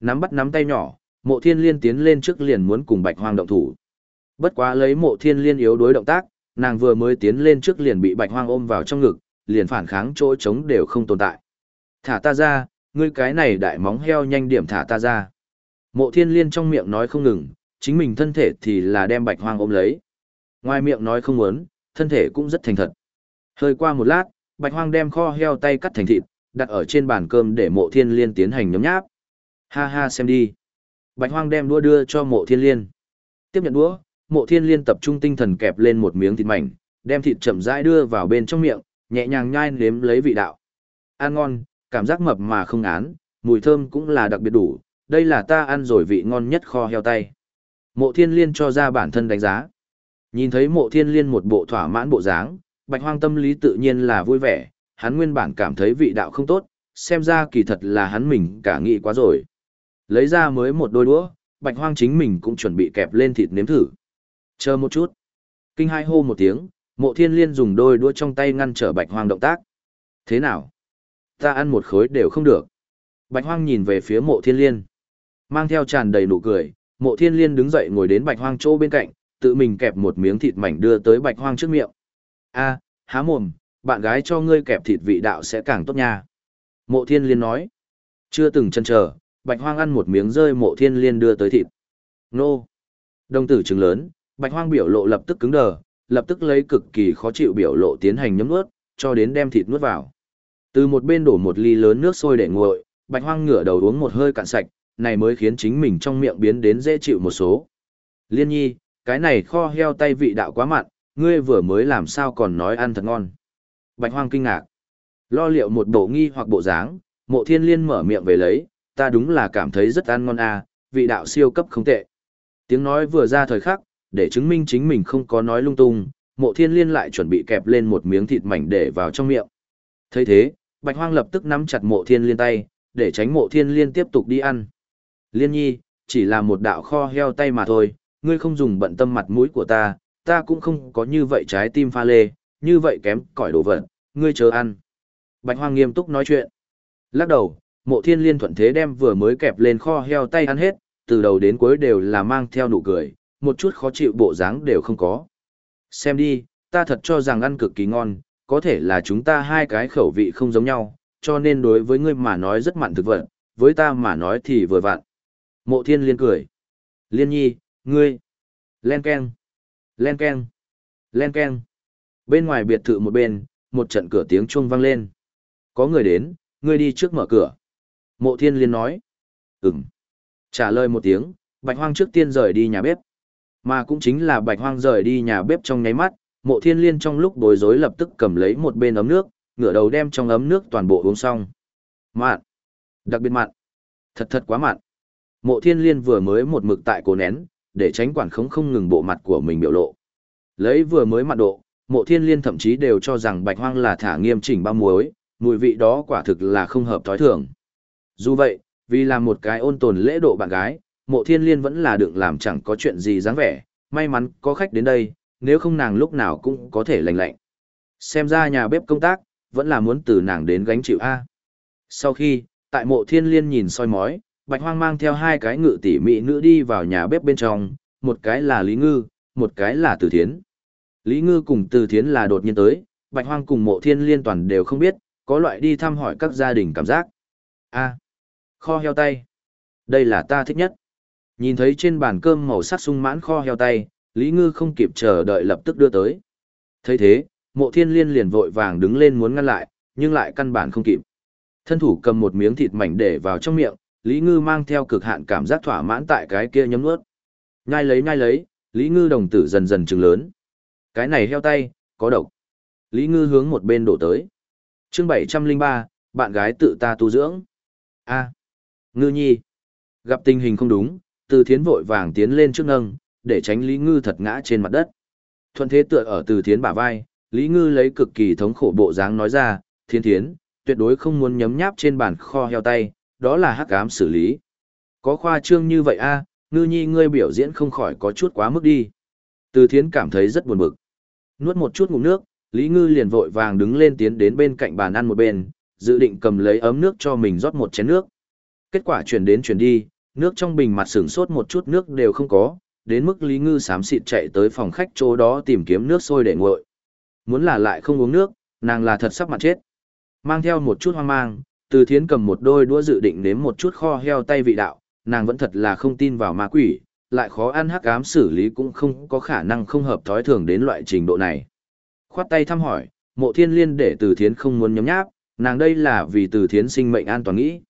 Nắm bắt nắm tay nhỏ, mộ thiên liên tiến lên trước liền muốn cùng Bạch Hoang động thủ. Bất quá lấy mộ thiên liên yếu đối động tác, nàng vừa mới tiến lên trước liền bị Bạch Hoang ôm vào trong ngực, liền phản kháng chỗ chống đều không tồn tại. Thả ta ra, ngươi cái này đại móng heo nhanh điểm thả ta ra. Mộ thiên liên trong miệng nói không ngừng, chính mình thân thể thì là đem Bạch Hoang ôm lấy. Ngoài miệng nói không muốn, thân thể cũng rất thành thật. Hơi qua một lát, Bạch Hoang đem kho heo tay cắt thành thịt, đặt ở trên bàn cơm để Mộ Thiên Liên tiến hành nhấm nháp. Ha ha xem đi. Bạch Hoang đem đũa đưa cho Mộ Thiên Liên. Tiếp nhận đũa, Mộ Thiên Liên tập trung tinh thần kẹp lên một miếng thịt mảnh, đem thịt chậm rãi đưa vào bên trong miệng, nhẹ nhàng nhai nếm lấy vị đạo. Ăn ngon, cảm giác mập mà không án, mùi thơm cũng là đặc biệt đủ, đây là ta ăn rồi vị ngon nhất kho heo tay. Mộ Thiên Liên cho ra bản thân đánh giá. Nhìn thấy mộ thiên liên một bộ thỏa mãn bộ dáng, bạch hoang tâm lý tự nhiên là vui vẻ, hắn nguyên bản cảm thấy vị đạo không tốt, xem ra kỳ thật là hắn mình cả nghĩ quá rồi. Lấy ra mới một đôi đũa, bạch hoang chính mình cũng chuẩn bị kẹp lên thịt nếm thử. Chờ một chút. Kinh hai hô một tiếng, mộ thiên liên dùng đôi đũa trong tay ngăn trở bạch hoang động tác. Thế nào? Ta ăn một khối đều không được. Bạch hoang nhìn về phía mộ thiên liên. Mang theo tràn đầy nụ cười, mộ thiên liên đứng dậy ngồi đến bạch hoang chỗ bên cạnh, tự mình kẹp một miếng thịt mảnh đưa tới bạch hoang trước miệng. A, há mồm, bạn gái cho ngươi kẹp thịt vị đạo sẽ càng tốt nha. Mộ thiên liên nói. Chưa từng chân chờ, bạch hoang ăn một miếng rơi mộ thiên liên đưa tới thịt. Nô. Đồng tử trứng lớn, bạch hoang biểu lộ lập tức cứng đờ, lập tức lấy cực kỳ khó chịu biểu lộ tiến hành nhấm nuốt, cho đến đem thịt nuốt vào. Từ một bên đổ một ly lớn nước sôi để nguội, bạch hoang ngửa đầu uống một hơi cạn sạch, này mới khiến chính mình trong miệng biến đến dễ chịu một số. Liên nhi, cái này kho heo tay vị đạo quá mặn, ngươi vừa mới làm sao còn nói ăn thật ngon. Bạch hoang kinh ngạc. Lo liệu một bộ nghi hoặc bộ dáng, mộ thiên liên mở miệng về lấy, ta đúng là cảm thấy rất ăn ngon à, vị đạo siêu cấp không tệ. Tiếng nói vừa ra thời khắc, để chứng minh chính mình không có nói lung tung, mộ thiên liên lại chuẩn bị kẹp lên một miếng thịt mảnh để vào trong miệng. thấy thế, bạch hoang lập tức nắm chặt mộ thiên liên tay, để tránh mộ thiên liên tiếp tục đi ăn. Liên nhi, chỉ là một đạo kho heo tay mà thôi, ngươi không dùng bận tâm mặt mũi của ta, ta cũng không có như vậy trái tim pha lê, như vậy kém cỏi đồ vật, ngươi chờ ăn. Bạch hoang nghiêm túc nói chuyện. Lắc đầu, mộ thiên liên thuận thế đem vừa mới kẹp lên kho heo tay ăn hết, từ đầu đến cuối đều là mang theo nụ cười, một chút khó chịu bộ dáng đều không có. Xem đi, ta thật cho rằng ăn cực kỳ ngon, có thể là chúng ta hai cái khẩu vị không giống nhau, cho nên đối với ngươi mà nói rất mặn thực vật, với ta mà nói thì vừa vặn. Mộ thiên liên cười. Liên nhi, ngươi. Len keng. Len keng. Len keng. Bên ngoài biệt thự một bên, một trận cửa tiếng chuông vang lên. Có người đến, ngươi đi trước mở cửa. Mộ thiên liên nói. Ừm. Trả lời một tiếng, bạch hoang trước tiên rời đi nhà bếp. Mà cũng chính là bạch hoang rời đi nhà bếp trong nháy mắt, mộ thiên liên trong lúc bối rối lập tức cầm lấy một bên ấm nước, ngửa đầu đem trong ấm nước toàn bộ uống xong. Mạn. Đặc biệt mặn. Thật thật quá mặn. Mộ thiên liên vừa mới một mực tại cổ nén, để tránh quản khống không ngừng bộ mặt của mình biểu lộ. Lấy vừa mới mặn độ, mộ thiên liên thậm chí đều cho rằng bạch hoang là thả nghiêm chỉnh bao muối, mùi vị đó quả thực là không hợp thói thường. Dù vậy, vì là một cái ôn tồn lễ độ bạn gái, mộ thiên liên vẫn là đựng làm chẳng có chuyện gì dáng vẻ, may mắn có khách đến đây, nếu không nàng lúc nào cũng có thể lành lạnh. Xem ra nhà bếp công tác, vẫn là muốn từ nàng đến gánh chịu A. Sau khi, tại mộ thiên liên nhìn soi mói, bạch hoang mang theo hai cái ngự tỷ mỹ nữ đi vào nhà bếp bên trong, một cái là Lý Ngư, một cái là Từ Thiến. Lý Ngư cùng Từ Thiến là đột nhiên tới, bạch hoang cùng mộ thiên liên toàn đều không biết, có loại đi thăm hỏi các gia đình cảm giác. A. kho heo tay. Đây là ta thích nhất. Nhìn thấy trên bàn cơm màu sắc sung mãn kho heo tay, Lý Ngư không kịp chờ đợi lập tức đưa tới. thấy thế, mộ thiên liên liền vội vàng đứng lên muốn ngăn lại, nhưng lại căn bản không kịp. Thân thủ cầm một miếng thịt mảnh để vào trong miệng, Lý Ngư mang theo cực hạn cảm giác thỏa mãn tại cái kia nhấm nuốt. Nhai lấy nhai lấy, Lý Ngư đồng tử dần dần trừng lớn. Cái này heo tay, có độc. Lý Ngư hướng một bên đổ tới. chương 703, bạn gái tự ta tu dưỡng. a Ngư nhi. Gặp tình hình không đúng, từ thiến vội vàng tiến lên trước nâng, để tránh Lý Ngư thật ngã trên mặt đất. Thuận thế tựa ở từ thiến bả vai, Lý Ngư lấy cực kỳ thống khổ bộ dáng nói ra, thiên thiến, tuyệt đối không muốn nhấm nháp trên bàn kho heo tay, đó là hắc ám xử lý. Có khoa trương như vậy a, ngư nhi ngươi biểu diễn không khỏi có chút quá mức đi. Từ thiến cảm thấy rất buồn bực. Nuốt một chút ngụm nước, Lý Ngư liền vội vàng đứng lên tiến đến bên cạnh bàn ăn một bên, dự định cầm lấy ấm nước cho mình rót một chén nước. Kết quả chuyển đến chuyển đi, nước trong bình mặt sửng sốt một chút nước đều không có, đến mức Lý Ngư xám xịt chạy tới phòng khách chỗ đó tìm kiếm nước sôi để nguội. Muốn là lại không uống nước, nàng là thật sắp mặt chết. Mang theo một chút hoang mang, từ thiến cầm một đôi đũa dự định nếm một chút kho heo tay vị đạo, nàng vẫn thật là không tin vào ma quỷ, lại khó ăn hắc ám xử lý cũng không có khả năng không hợp thói thường đến loại trình độ này. Khoát tay thăm hỏi, mộ thiên liên để từ thiến không muốn nhấm nháp, nàng đây là vì từ thiến sinh mệnh an toàn nghĩ.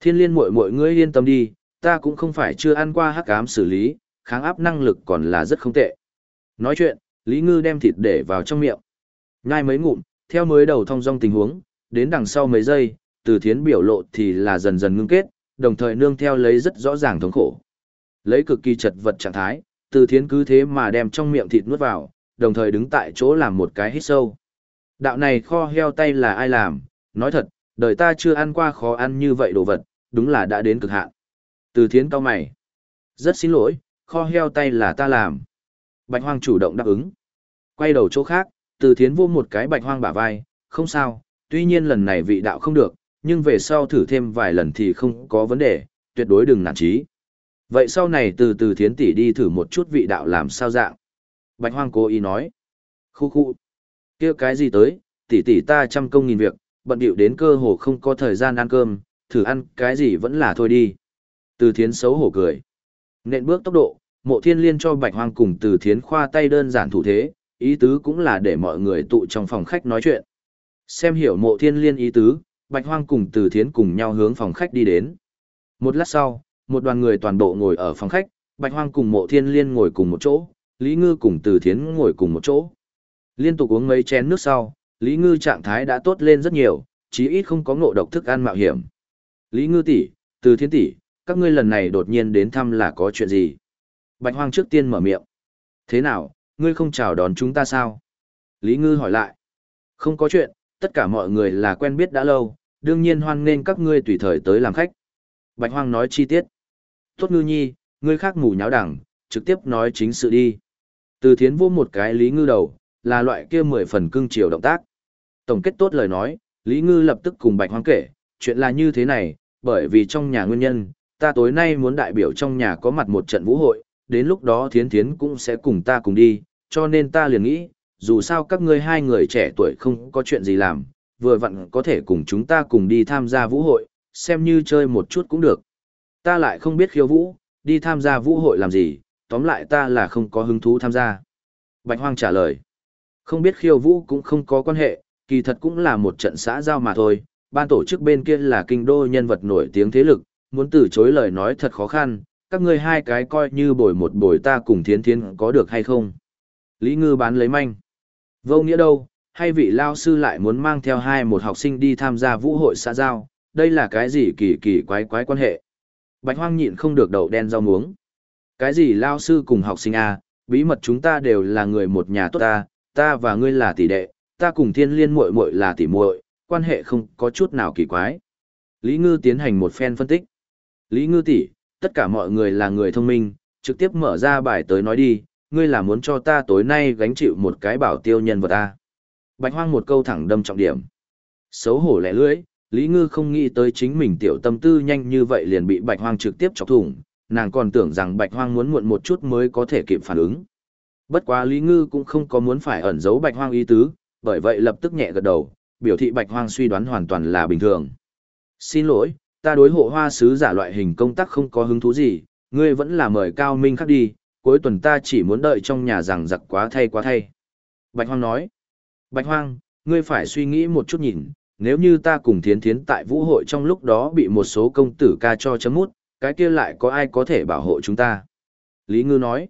Thiên liên muội muội ngươi yên tâm đi, ta cũng không phải chưa ăn qua hắc ám xử lý, kháng áp năng lực còn là rất không tệ. Nói chuyện, Lý Ngư đem thịt để vào trong miệng. Nhai mấy ngụm, theo mới đầu thông dong tình huống, đến đằng sau mấy giây, từ thiến biểu lộ thì là dần dần ngưng kết, đồng thời nương theo lấy rất rõ ràng thống khổ. Lấy cực kỳ chật vật trạng thái, từ thiến cứ thế mà đem trong miệng thịt nuốt vào, đồng thời đứng tại chỗ làm một cái hít sâu. Đạo này kho heo tay là ai làm, nói thật, đời ta chưa ăn qua khó ăn như vậy đồ vật, đúng là đã đến cực hạn. Từ thiến cao mày. Rất xin lỗi, kho heo tay là ta làm. Bạch hoang chủ động đáp ứng. Quay đầu chỗ khác, từ thiến vô một cái bạch hoang bả vai, không sao, tuy nhiên lần này vị đạo không được, nhưng về sau thử thêm vài lần thì không có vấn đề, tuyệt đối đừng nản chí. Vậy sau này từ từ thiến tỷ đi thử một chút vị đạo làm sao dạng. Bạch hoang cố ý nói. Khu khu. kia cái gì tới, tỷ tỷ ta trăm công nghìn việc, bận điệu đến cơ hồ không có thời gian ăn cơm, thử ăn cái gì vẫn là thôi đi. Từ thiến xấu hổ cười. Nện bước tốc độ, mộ thiên liên cho bạch hoang cùng từ thiến khoa tay đơn giản thủ thế, ý tứ cũng là để mọi người tụ trong phòng khách nói chuyện. Xem hiểu mộ thiên liên ý tứ, bạch hoang cùng từ thiến cùng nhau hướng phòng khách đi đến. Một lát sau, một đoàn người toàn bộ ngồi ở phòng khách, bạch hoang cùng mộ thiên liên ngồi cùng một chỗ, Lý Ngư cùng từ thiến ngồi cùng một chỗ. Liên tục uống mấy chén nước sau, Lý Ngư trạng thái đã tốt lên rất nhiều, chí ít không có ngộ độc thức ăn mạo hiểm. Lý Ngư tỷ, từ thiến tỷ, các ngươi lần này đột nhiên đến thăm là có chuyện gì? Bạch Hoang trước tiên mở miệng. Thế nào, ngươi không chào đón chúng ta sao? Lý Ngư hỏi lại. Không có chuyện, tất cả mọi người là quen biết đã lâu, đương nhiên hoan nghênh các ngươi tùy thời tới làm khách. Bạch Hoang nói chi tiết. Tốt ngư nhi, ngươi khác mù nháo đẳng, trực tiếp nói chính sự đi. Từ thiến vô một cái Lý Ngư đầu, là loại kia mười phần cưng chiều động tác. Tổng kết tốt lời nói, Lý Ngư lập tức cùng Bạch Hoang kể, chuyện là như thế này, bởi vì trong nhà nguyên nhân, ta tối nay muốn đại biểu trong nhà có mặt một trận vũ hội, đến lúc đó thiến thiến cũng sẽ cùng ta cùng đi, cho nên ta liền nghĩ, dù sao các ngươi hai người trẻ tuổi không có chuyện gì làm, vừa vặn có thể cùng chúng ta cùng đi tham gia vũ hội, xem như chơi một chút cũng được. Ta lại không biết khiêu vũ, đi tham gia vũ hội làm gì, tóm lại ta là không có hứng thú tham gia. Bạch Hoang trả lời, không biết khiêu vũ cũng không có quan hệ, kỳ thật cũng là một trận xã giao mà thôi, ban tổ chức bên kia là kinh đô nhân vật nổi tiếng thế lực, muốn từ chối lời nói thật khó khăn, các ngươi hai cái coi như bồi một bồi ta cùng thiến thiến có được hay không. Lý Ngư bán lấy manh. Vô nghĩa đâu, hay vị lao sư lại muốn mang theo hai một học sinh đi tham gia vũ hội xã giao, đây là cái gì kỳ kỳ quái quái quan hệ. Bạch hoang nhịn không được đậu đen rau muống. Cái gì lao sư cùng học sinh à, bí mật chúng ta đều là người một nhà tốt ta, ta và ngươi là tỷ đệ, ta cùng thiên liên muội muội là tỷ muội, quan hệ không có chút nào kỳ quái. Lý Ngư tiến hành một phen phân tích. Lý Ngư tỷ, tất cả mọi người là người thông minh, trực tiếp mở ra bài tới nói đi, ngươi là muốn cho ta tối nay gánh chịu một cái bảo tiêu nhân vật ta. Bạch hoang một câu thẳng đâm trọng điểm. Xấu hổ lẻ lưỡi, Lý Ngư không nghĩ tới chính mình tiểu tâm tư nhanh như vậy liền bị bạch hoang trực tiếp chọc thủng, nàng còn tưởng rằng bạch hoang muốn muộn một chút mới có thể kịp phản ứng. Bất quá Lý Ngư cũng không có muốn phải ẩn giấu bạch hoang ý tứ, bởi vậy lập tức nhẹ gật đầu, biểu thị bạch hoang suy đoán hoàn toàn là bình thường. Xin lỗi, ta đối hộ hoa sứ giả loại hình công tác không có hứng thú gì, ngươi vẫn là mời cao minh khác đi, cuối tuần ta chỉ muốn đợi trong nhà rằng giặc quá thay quá thay. Bạch hoang nói, Bạch hoang, ngươi phải suy nghĩ một chút nhìn, nếu như ta cùng thiến thiến tại vũ hội trong lúc đó bị một số công tử ca cho chấm mút, cái kia lại có ai có thể bảo hộ chúng ta? Lý Ngư nói,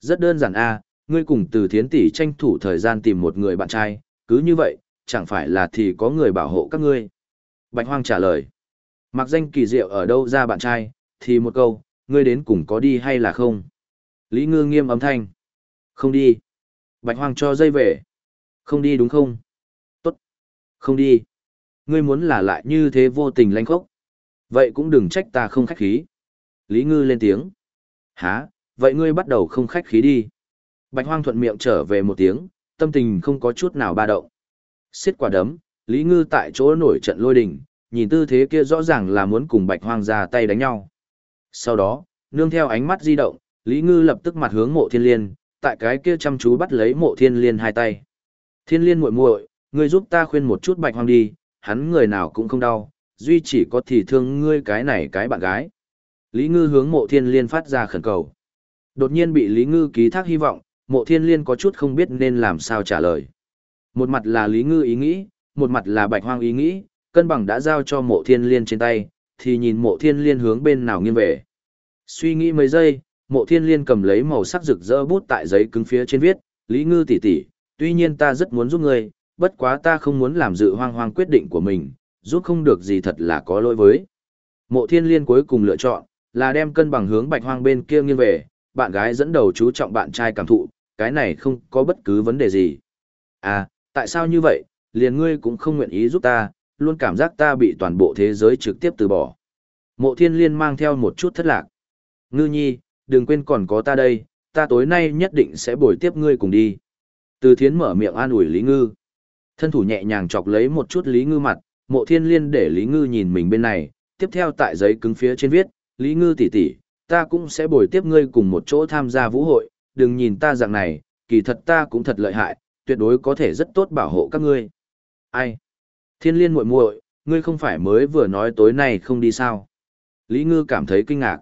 rất đơn giản a, ngươi cùng từ thiến tỷ tranh thủ thời gian tìm một người bạn trai, cứ như vậy, chẳng phải là thì có người bảo hộ các ngươi. Bạch Hoang trả lời, mặc danh kỳ diệu ở đâu ra bạn trai, thì một câu, ngươi đến cùng có đi hay là không? Lý Ngư nghiêm âm thanh, không đi. Bạch Hoang cho dây về, không đi đúng không? Tốt, không đi. Ngươi muốn là lại như thế vô tình lanh khốc. Vậy cũng đừng trách ta không khách khí. Lý Ngư lên tiếng. Hả, vậy ngươi bắt đầu không khách khí đi. Bạch Hoang thuận miệng trở về một tiếng, tâm tình không có chút nào ba động. Xiết quả đấm, Lý Ngư tại chỗ nổi trận lôi đình, nhìn tư thế kia rõ ràng là muốn cùng Bạch Hoang ra tay đánh nhau. Sau đó, nương theo ánh mắt di động, Lý Ngư lập tức mặt hướng mộ thiên liên, tại cái kia chăm chú bắt lấy mộ thiên liên hai tay. Thiên liên muội muội, ngươi giúp ta khuyên một chút Bạch Hoang đi, hắn người nào cũng không đau, duy chỉ có thì thương ngươi cái này cái bạn gái. Lý Ngư hướng mộ thiên liên phát ra khẩn cầu. Đột nhiên bị Lý Ngư ký thác hy vọng, mộ thiên liên có chút không biết nên làm sao trả lời. Một mặt là Lý Ngư ý nghĩ, một mặt là Bạch Hoang ý nghĩ, cân bằng đã giao cho mộ thiên liên trên tay, thì nhìn mộ thiên liên hướng bên nào nghiêng về. Suy nghĩ mấy giây, mộ thiên liên cầm lấy màu sắc rực rỡ bút tại giấy cứng phía trên viết, Lý Ngư tỷ tỷ, tuy nhiên ta rất muốn giúp ngươi, bất quá ta không muốn làm dự hoang hoang quyết định của mình, giúp không được gì thật là có lỗi với. Mộ thiên liên cuối cùng lựa chọn, là đem cân bằng hướng bạch hoang bên kia nghiêng về, bạn gái dẫn đầu chú trọng bạn trai cảm thụ, cái này không có bất cứ vấn đề gì. À, tại sao như vậy, liền ngươi cũng không nguyện ý giúp ta, luôn cảm giác ta bị toàn bộ thế giới trực tiếp từ bỏ. Mộ thiên liên mang theo một chút thất lạc. Ngư nhi, đừng quên còn có ta đây, ta tối nay nhất định sẽ bồi tiếp ngươi cùng đi. Từ thiến mở miệng an ủi Lý Ngư. Thân thủ nhẹ nhàng chọc lấy một chút Lý Ngư mặt, mộ thiên liên để Lý Ngư nhìn mình bên này, tiếp theo tại giấy cứng phía trên viết, Lý Ngư tỷ tỷ, ta cũng sẽ bồi tiếp ngươi cùng một chỗ tham gia vũ hội, đừng nhìn ta dạng này, kỳ thật ta cũng thật lợi hại, tuyệt đối có thể rất tốt bảo hộ các ngươi. Ai? Thiên liên muội muội, ngươi không phải mới vừa nói tối nay không đi sao? Lý Ngư cảm thấy kinh ngạc.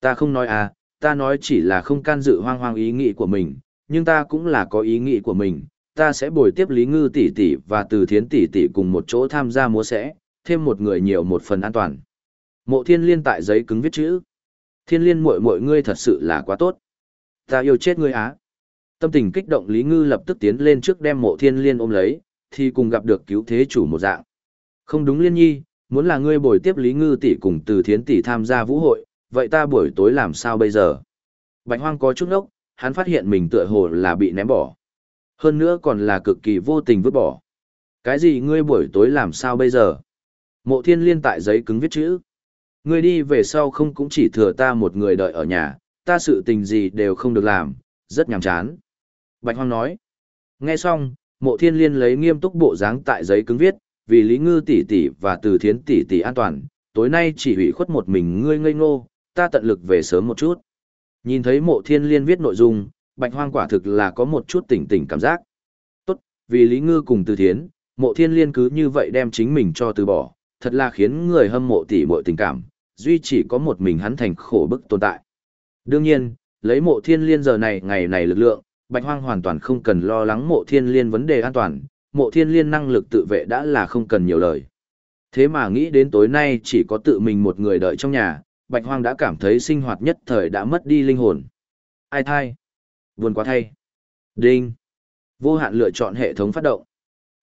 Ta không nói à, ta nói chỉ là không can dự hoang hoang ý nghĩ của mình, nhưng ta cũng là có ý nghĩ của mình, ta sẽ bồi tiếp Lý Ngư tỷ tỷ và Từ Thiến tỷ tỷ cùng một chỗ tham gia múa sẽ, thêm một người nhiều một phần an toàn. Mộ Thiên Liên tại giấy cứng viết chữ. Thiên Liên muội muội ngươi thật sự là quá tốt. Ta yêu chết ngươi á. Tâm tình kích động Lý Ngư lập tức tiến lên trước đem Mộ Thiên Liên ôm lấy, thì cùng gặp được cứu thế chủ một dạng. Không đúng Liên Nhi, muốn là ngươi bồi tiếp Lý Ngư tỷ cùng Từ Thiến tỷ tham gia vũ hội, vậy ta buổi tối làm sao bây giờ? Bạch Hoang có chút ngốc, hắn phát hiện mình tựa hồ là bị ném bỏ. Hơn nữa còn là cực kỳ vô tình vứt bỏ. Cái gì ngươi buổi tối làm sao bây giờ? Mộ thiên liên tại giấy cứng viết chữ. Ngươi đi về sau không cũng chỉ thừa ta một người đợi ở nhà, ta sự tình gì đều không được làm, rất nhàm chán. Bạch Hoang nói. Nghe xong, mộ thiên liên lấy nghiêm túc bộ dáng tại giấy cứng viết, vì Lý Ngư tỷ tỷ và Từ Thiến tỷ tỷ an toàn, tối nay chỉ hủy khuất một mình ngươi ngây ngô, ta tận lực về sớm một chút. Nhìn thấy mộ thiên liên viết nội dung, bạch hoang quả thực là có một chút tỉnh tỉnh cảm giác. Tốt, vì Lý Ngư cùng từ thiến, mộ thiên liên cứ như vậy đem chính mình cho từ bỏ, thật là khiến người hâm mộ tỉ mội tình cảm, duy chỉ có một mình hắn thành khổ bức tồn tại. Đương nhiên, lấy mộ thiên liên giờ này ngày này lực lượng, bạch hoang hoàn toàn không cần lo lắng mộ thiên liên vấn đề an toàn, mộ thiên liên năng lực tự vệ đã là không cần nhiều lời. Thế mà nghĩ đến tối nay chỉ có tự mình một người đợi trong nhà, bạch hoang đã cảm thấy sinh hoạt nhất thời đã mất đi linh hồn. Ai thai? Buồn quá thay. Đinh. Vô hạn lựa chọn hệ thống phát động.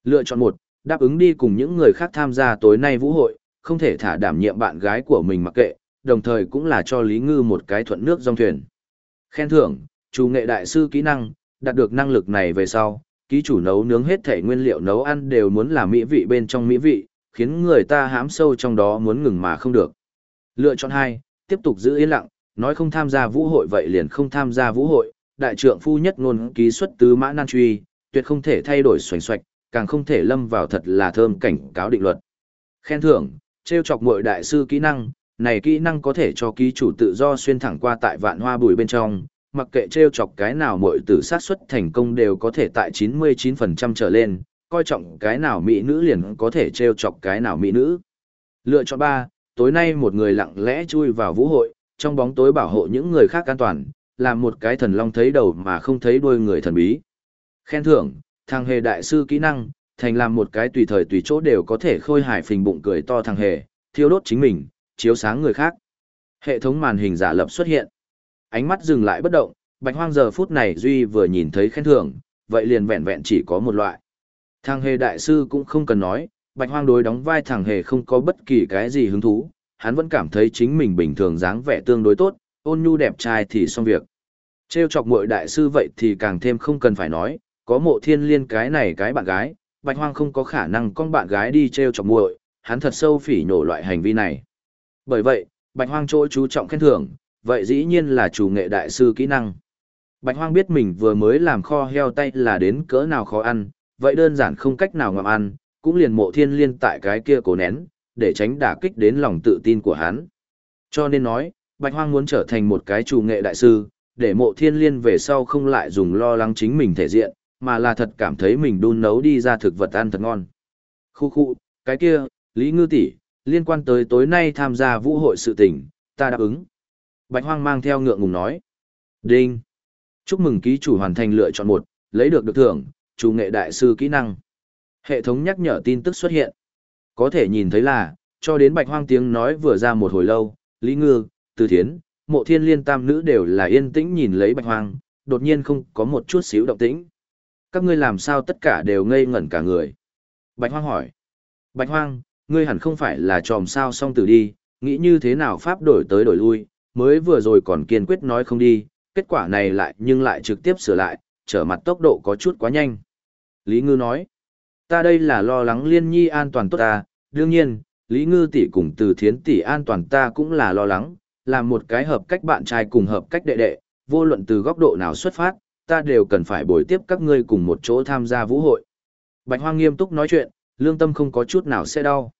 Lựa chọn một, đáp ứng đi cùng những người khác tham gia tối nay vũ hội, không thể thả đảm nhiệm bạn gái của mình mặc kệ, đồng thời cũng là cho Lý Ngư một cái thuận nước dòng thuyền. Khen thưởng, chủ nghệ đại sư kỹ năng, đạt được năng lực này về sau, ký chủ nấu nướng hết thể nguyên liệu nấu ăn đều muốn là mỹ vị bên trong mỹ vị, khiến người ta hám sâu trong đó muốn ngừng mà không được. Lựa chọn hai, tiếp tục giữ yên lặng, nói không tham gia vũ hội vậy liền không tham gia vũ hội, đại trượng phu nhất ngôn ký xuất tứ mã nan truy, tuyệt không thể thay đổi xoành xoạch, càng không thể lâm vào thật là thơm cảnh cáo định luật. Khen thưởng, treo chọc muội đại sư kỹ năng, này kỹ năng có thể cho ký chủ tự do xuyên thẳng qua tại vạn hoa bùi bên trong, mặc kệ treo chọc cái nào muội tử sát xuất thành công đều có thể tại 99% trở lên, coi trọng cái nào mỹ nữ liền có thể treo chọc cái nào mỹ nữ. Lựa chọn 3, tối nay một người lặng lẽ chui vào vũ hội, trong bóng tối bảo hộ những người khác an toàn, làm một cái thần long thấy đầu mà không thấy đuôi người thần bí. Khen thưởng, thằng hề đại sư kỹ năng, thành làm một cái tùy thời tùy chỗ đều có thể khôi hài phình bụng cười to thằng hề, thiêu đốt chính mình, chiếu sáng người khác. Hệ thống màn hình giả lập xuất hiện. Ánh mắt dừng lại bất động, bạch hoang giờ phút này duy vừa nhìn thấy khen thưởng, vậy liền vẹn vẹn chỉ có một loại. Thằng hề đại sư cũng không cần nói, bạch hoang đối đóng vai thằng hề không có bất kỳ cái gì hứng thú, hắn vẫn cảm thấy chính mình bình thường dáng vẻ tương đối tốt, ôn nhu đẹp trai thì xong việc. Trêu chọc muội đại sư vậy thì càng thêm không cần phải nói, có mộ thiên liên cái này cái bạn gái, bạch hoang không có khả năng con bạn gái đi trêu chọc muội, hắn thật sâu phỉ nhổ loại hành vi này. Bởi vậy, bạch hoang chỗ chú trọng khen thưởng, vậy dĩ nhiên là chủ nghệ đại sư kỹ năng. Bạch hoang biết mình vừa mới làm kho heo tay là đến cỡ nào khó ăn, vậy đơn giản không cách nào ngậm ăn, cũng liền mộ thiên liên tại cái kia cố nén, để tránh đả kích đến lòng tự tin của hắn. Cho nên nói, Bạch Hoang muốn trở thành một cái chủ nghệ đại sư, để mộ thiên liên về sau không lại dùng lo lắng chính mình thể diện, mà là thật cảm thấy mình đun nấu đi ra thực vật ăn thật ngon. Khu khu, cái kia, Lý Ngư tỷ, liên quan tới tối nay tham gia vũ hội sự tình, ta đáp ứng. Bạch Hoang mang theo ngượng ngùng nói. Đinh. Chúc mừng ký chủ hoàn thành lựa chọn một, lấy được được thưởng, chủ nghệ đại sư kỹ năng. Hệ thống nhắc nhở tin tức xuất hiện. Có thể nhìn thấy là, cho đến bạch hoang tiếng nói vừa ra một hồi lâu, Lý Ngư, từ Thiến, mộ thiên liên tam nữ đều là yên tĩnh nhìn lấy bạch hoang, đột nhiên không có một chút xíu động tĩnh. Các ngươi làm sao tất cả đều ngây ngẩn cả người? Bạch hoang hỏi. Bạch hoang, ngươi hẳn không phải là tròm sao Song Tử đi, nghĩ như thế nào pháp đổi tới đổi lui, mới vừa rồi còn kiên quyết nói không đi, kết quả này lại nhưng lại trực tiếp sửa lại, trở mặt tốc độ có chút quá nhanh. Lý Ngư nói. Ta đây là lo lắng liên nhi an toàn tốt ta, đương nhiên, Lý Ngư tỷ cùng từ thiến tỷ an toàn ta cũng là lo lắng, làm một cái hợp cách bạn trai cùng hợp cách đệ đệ, vô luận từ góc độ nào xuất phát, ta đều cần phải bồi tiếp các ngươi cùng một chỗ tham gia vũ hội. Bạch Hoang nghiêm túc nói chuyện, lương tâm không có chút nào sẽ đau.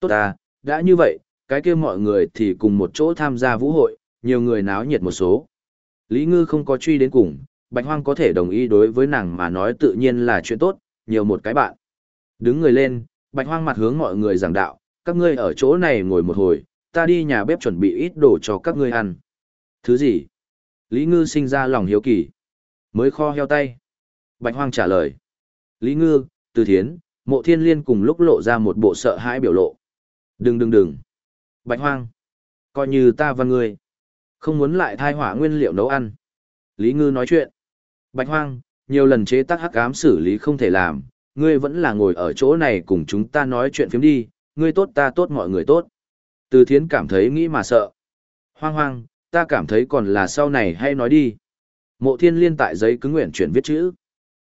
Tốt à, đã như vậy, cái kia mọi người thì cùng một chỗ tham gia vũ hội, nhiều người náo nhiệt một số. Lý Ngư không có truy đến cùng, Bạch Hoang có thể đồng ý đối với nàng mà nói tự nhiên là chuyện tốt, nhiều một cái bạn. Đứng người lên, Bạch Hoang mặt hướng mọi người giảng đạo, các ngươi ở chỗ này ngồi một hồi, ta đi nhà bếp chuẩn bị ít đồ cho các ngươi ăn. Thứ gì? Lý Ngư sinh ra lòng hiếu kỳ. Mới kho heo tay. Bạch Hoang trả lời. Lý Ngư, Từ Thiến, Mộ Thiên Liên cùng lúc lộ ra một bộ sợ hãi biểu lộ. Đừng đừng đừng. Bạch Hoang. Coi như ta và ngươi. Không muốn lại thai hỏa nguyên liệu nấu ăn. Lý Ngư nói chuyện. Bạch Hoang, nhiều lần chế tác hắc ám xử lý không thể làm, ngươi vẫn là ngồi ở chỗ này cùng chúng ta nói chuyện phiếm đi, ngươi tốt ta tốt mọi người tốt. Từ thiến cảm thấy nghĩ mà sợ. Hoang hoang, ta cảm thấy còn là sau này hay nói đi. Mộ thiên liên tại giấy cứng nguyện chuyển viết chữ.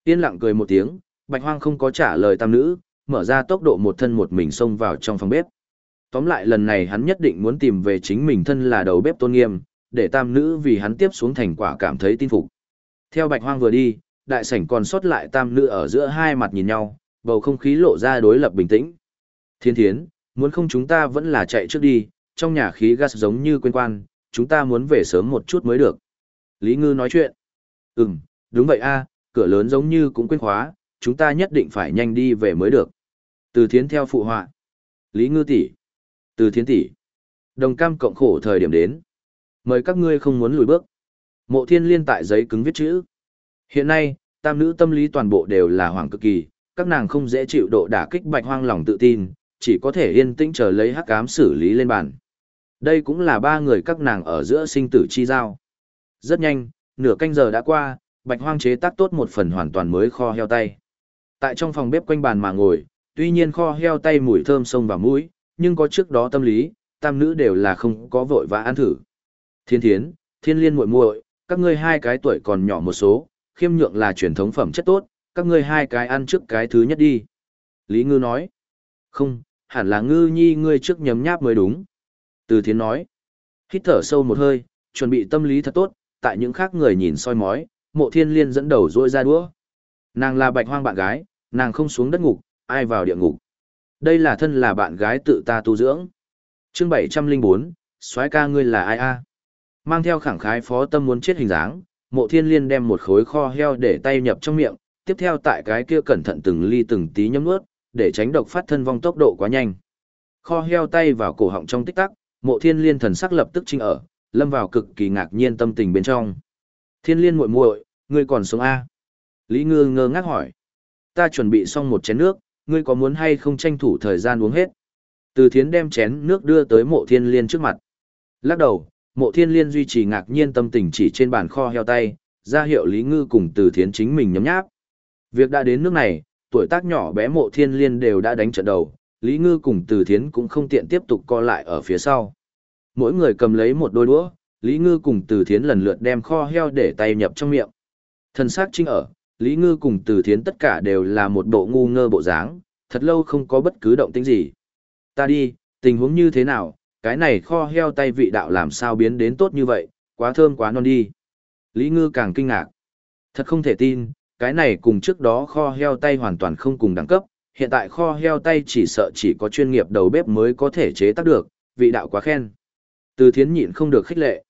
Yên lặng cười một tiếng, bạch hoang không có trả lời tam nữ, mở ra tốc độ một thân một mình xông vào trong phòng bếp. Tóm lại lần này hắn nhất định muốn tìm về chính mình thân là đầu bếp tôn nghiêm, để tam nữ vì hắn tiếp xuống thành quả cảm thấy tin phục. Theo bạch hoang vừa đi, đại sảnh còn sót lại tam nữ ở giữa hai mặt nhìn nhau, bầu không khí lộ ra đối lập bình tĩnh. Thiên thiến, muốn không chúng ta vẫn là chạy trước đi, trong nhà khí gas giống như quên quan, chúng ta muốn về sớm một chút mới được. Lý Ngư nói chuyện. Ừm, đúng vậy a, cửa lớn giống như cũng quên khóa, chúng ta nhất định phải nhanh đi về mới được. Từ thiến theo phụ họa. Lý Ngư tỷ, Từ thiến tỷ. Đồng cam cộng khổ thời điểm đến. Mời các ngươi không muốn lùi bước. Mộ thiên liên tại giấy cứng viết chữ. Hiện nay, tam nữ tâm lý toàn bộ đều là hoàng cực kỳ, các nàng không dễ chịu độ đả kích bạch hoang lòng tự tin, chỉ có thể yên tĩnh chờ lấy hắc ám xử lý lên bàn. Đây cũng là ba người các nàng ở giữa sinh tử chi giao. Rất nhanh, nửa canh giờ đã qua, bạch hoang chế tác tốt một phần hoàn toàn mới kho heo tay. Tại trong phòng bếp quanh bàn mà ngồi, tuy nhiên kho heo tay mùi thơm sông vào mũi, nhưng có trước đó tâm lý, tam nữ đều là không có vội và ăn thử. Thiên thiến, thiên liên muội muội, các ngươi hai cái tuổi còn nhỏ một số, khiêm nhượng là truyền thống phẩm chất tốt, các ngươi hai cái ăn trước cái thứ nhất đi. Lý Ngư nói, không, hẳn là Ngư nhi ngươi trước nhấm nháp mới đúng. Từ thiến nói, hít thở sâu một hơi, chuẩn bị tâm lý thật tốt, tại những khác người nhìn soi mói, mộ thiên liên dẫn đầu rôi ra đũa. Nàng là bạch hoang bạn gái, nàng không xuống đất ngục, ai vào địa ngục. Đây là thân là bạn gái tự ta tu dưỡng. Chương 704, soái ca ngươi là ai a? Mang theo khẳng khái phó tâm muốn chết hình dáng, mộ thiên liên đem một khối kho heo để tay nhập trong miệng, tiếp theo tại cái kia cẩn thận từng ly từng tí nhấm nuốt, để tránh độc phát thân vong tốc độ quá nhanh. Kho heo tay vào cổ họng trong tích tắc, mộ thiên liên thần sắc lập tức trinh ở, lâm vào cực kỳ ngạc nhiên tâm tình bên trong. Thiên liên muội muội, ngươi còn sống a? Lý Ngư ngơ ngác hỏi. Ta chuẩn bị xong một chén nước, ngươi có muốn hay không tranh thủ thời gian uống hết? Từ thiến đem chén nước đưa tới mộ thiên liên trước mặt. Lắc đầu, mộ thiên liên duy trì ngạc nhiên tâm tình chỉ trên bàn kho heo tay, ra hiệu Lý Ngư cùng từ thiến chính mình nhấm nháp. Việc đã đến nước này, tuổi tác nhỏ bé mộ thiên liên đều đã đánh trận đầu, Lý Ngư cùng từ thiến cũng không tiện tiếp tục co lại ở phía sau. Mỗi người cầm lấy một đôi đũa, Lý Ngư cùng từ thiến lần lượt đem kho heo để tay nhập trong miệng. Thần sắc chính ở, Lý Ngư cùng từ thiến tất cả đều là một bộ ngu ngơ bộ dáng, thật lâu không có bất cứ động tĩnh gì. Ta đi, tình huống như thế nào, cái này kho heo tay vị đạo làm sao biến đến tốt như vậy, quá thơm quá non đi. Lý Ngư càng kinh ngạc. Thật không thể tin, cái này cùng trước đó kho heo tay hoàn toàn không cùng đẳng cấp, hiện tại kho heo tay chỉ sợ chỉ có chuyên nghiệp đầu bếp mới có thể chế tác được, vị đạo quá khen. Từ thiến nhịn không được khích lệ.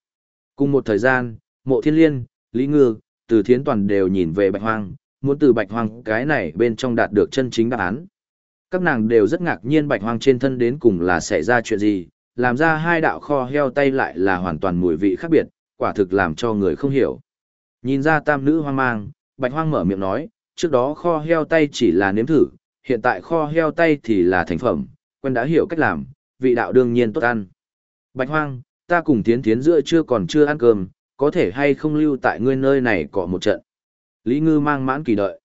Cùng một thời gian, mộ thiên liên, Lý Ngư, từ thiến toàn đều nhìn về bạch hoang, muốn từ bạch hoang cái này bên trong đạt được chân chính đáp án. Các nàng đều rất ngạc nhiên bạch hoang trên thân đến cùng là xảy ra chuyện gì, làm ra hai đạo kho heo tay lại là hoàn toàn mùi vị khác biệt, quả thực làm cho người không hiểu. Nhìn ra tam nữ hoang mang, bạch hoang mở miệng nói, trước đó kho heo tay chỉ là nếm thử, hiện tại kho heo tay thì là thành phẩm, quen đã hiểu cách làm, vị đạo đương nhiên tốt ăn. Bạch hoang, ta cùng tiến tiến giữa chưa còn chưa ăn cơm, có thể hay không lưu tại ngươi nơi này cọ một trận. Lý Ngư mang mãn kỳ đợi.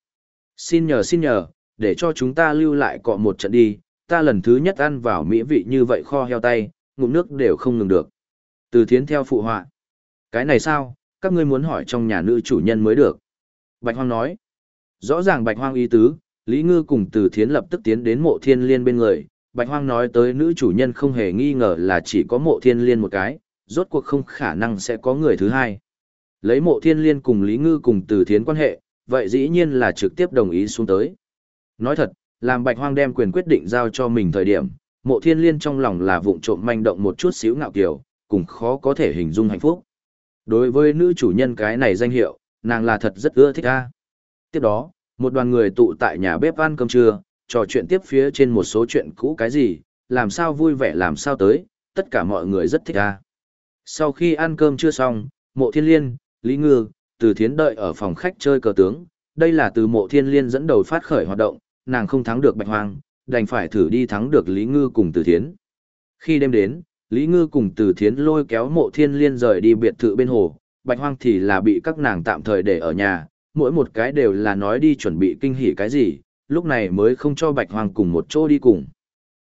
Xin nhờ xin nhờ, để cho chúng ta lưu lại cọ một trận đi, ta lần thứ nhất ăn vào mỹ vị như vậy kho heo tay, ngụm nước đều không ngừng được. Từ thiến theo phụ họa. Cái này sao, các ngươi muốn hỏi trong nhà nữ chủ nhân mới được. Bạch Hoang nói. Rõ ràng Bạch Hoang ý tứ, Lý Ngư cùng từ thiến lập tức tiến đến mộ thiên liên bên người, Bạch Hoang nói tới nữ chủ nhân không hề nghi ngờ là chỉ có mộ thiên liên một cái, rốt cuộc không khả năng sẽ có người thứ hai. Lấy mộ thiên liên cùng Lý Ngư cùng từ thiến quan hệ, vậy dĩ nhiên là trực tiếp đồng ý xuống tới. Nói thật, làm Bạch Hoang đem quyền quyết định giao cho mình thời điểm, mộ thiên liên trong lòng là vụng trộm manh động một chút xíu ngạo kiều, cùng khó có thể hình dung hạnh phúc. Đối với nữ chủ nhân cái này danh hiệu, nàng là thật rất ưa thích a. Tiếp đó, một đoàn người tụ tại nhà bếp ăn cơm trưa, trò chuyện tiếp phía trên một số chuyện cũ cái gì, làm sao vui vẻ làm sao tới, tất cả mọi người rất thích a. Sau khi ăn cơm chưa xong, mộ thiên liên, Lý Ngư, từ thiến đợi ở phòng khách chơi cờ tướng, đây là từ mộ thiên liên dẫn đầu phát khởi hoạt động, nàng không thắng được bạch hoang, đành phải thử đi thắng được Lý Ngư cùng từ thiến. Khi đêm đến, Lý Ngư cùng từ thiến lôi kéo mộ thiên liên rời đi biệt thự bên hồ, bạch hoang thì là bị các nàng tạm thời để ở nhà, mỗi một cái đều là nói đi chuẩn bị kinh hỉ cái gì, lúc này mới không cho bạch hoang cùng một chỗ đi cùng.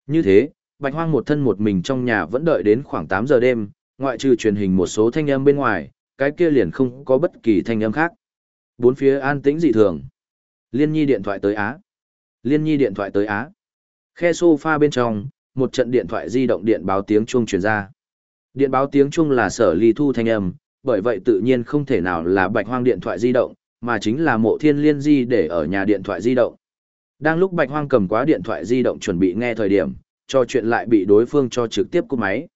Như thế, bạch hoang một thân một mình trong nhà vẫn đợi đến khoảng 8 giờ đêm, ngoại trừ truyền hình một số thanh âm bên ngoài, cái kia liền không có bất kỳ thanh âm khác. Bốn phía an tĩnh dị thường. Liên nhi điện thoại tới Á. Liên nhi điện thoại tới Á. Khe sofa bên trong, một trận điện thoại di động điện báo tiếng chuông truyền ra. Điện báo tiếng chuông là sở ly thu thanh âm, bởi vậy tự nhiên không thể nào là bạch hoang điện thoại di động, mà chính là mộ thiên liên di để ở nhà điện thoại di động. Đang lúc bạch hoang cầm quá điện thoại di động chuẩn bị nghe thời điểm, cho chuyện lại bị đối phương cho trực tiếp cúp máy.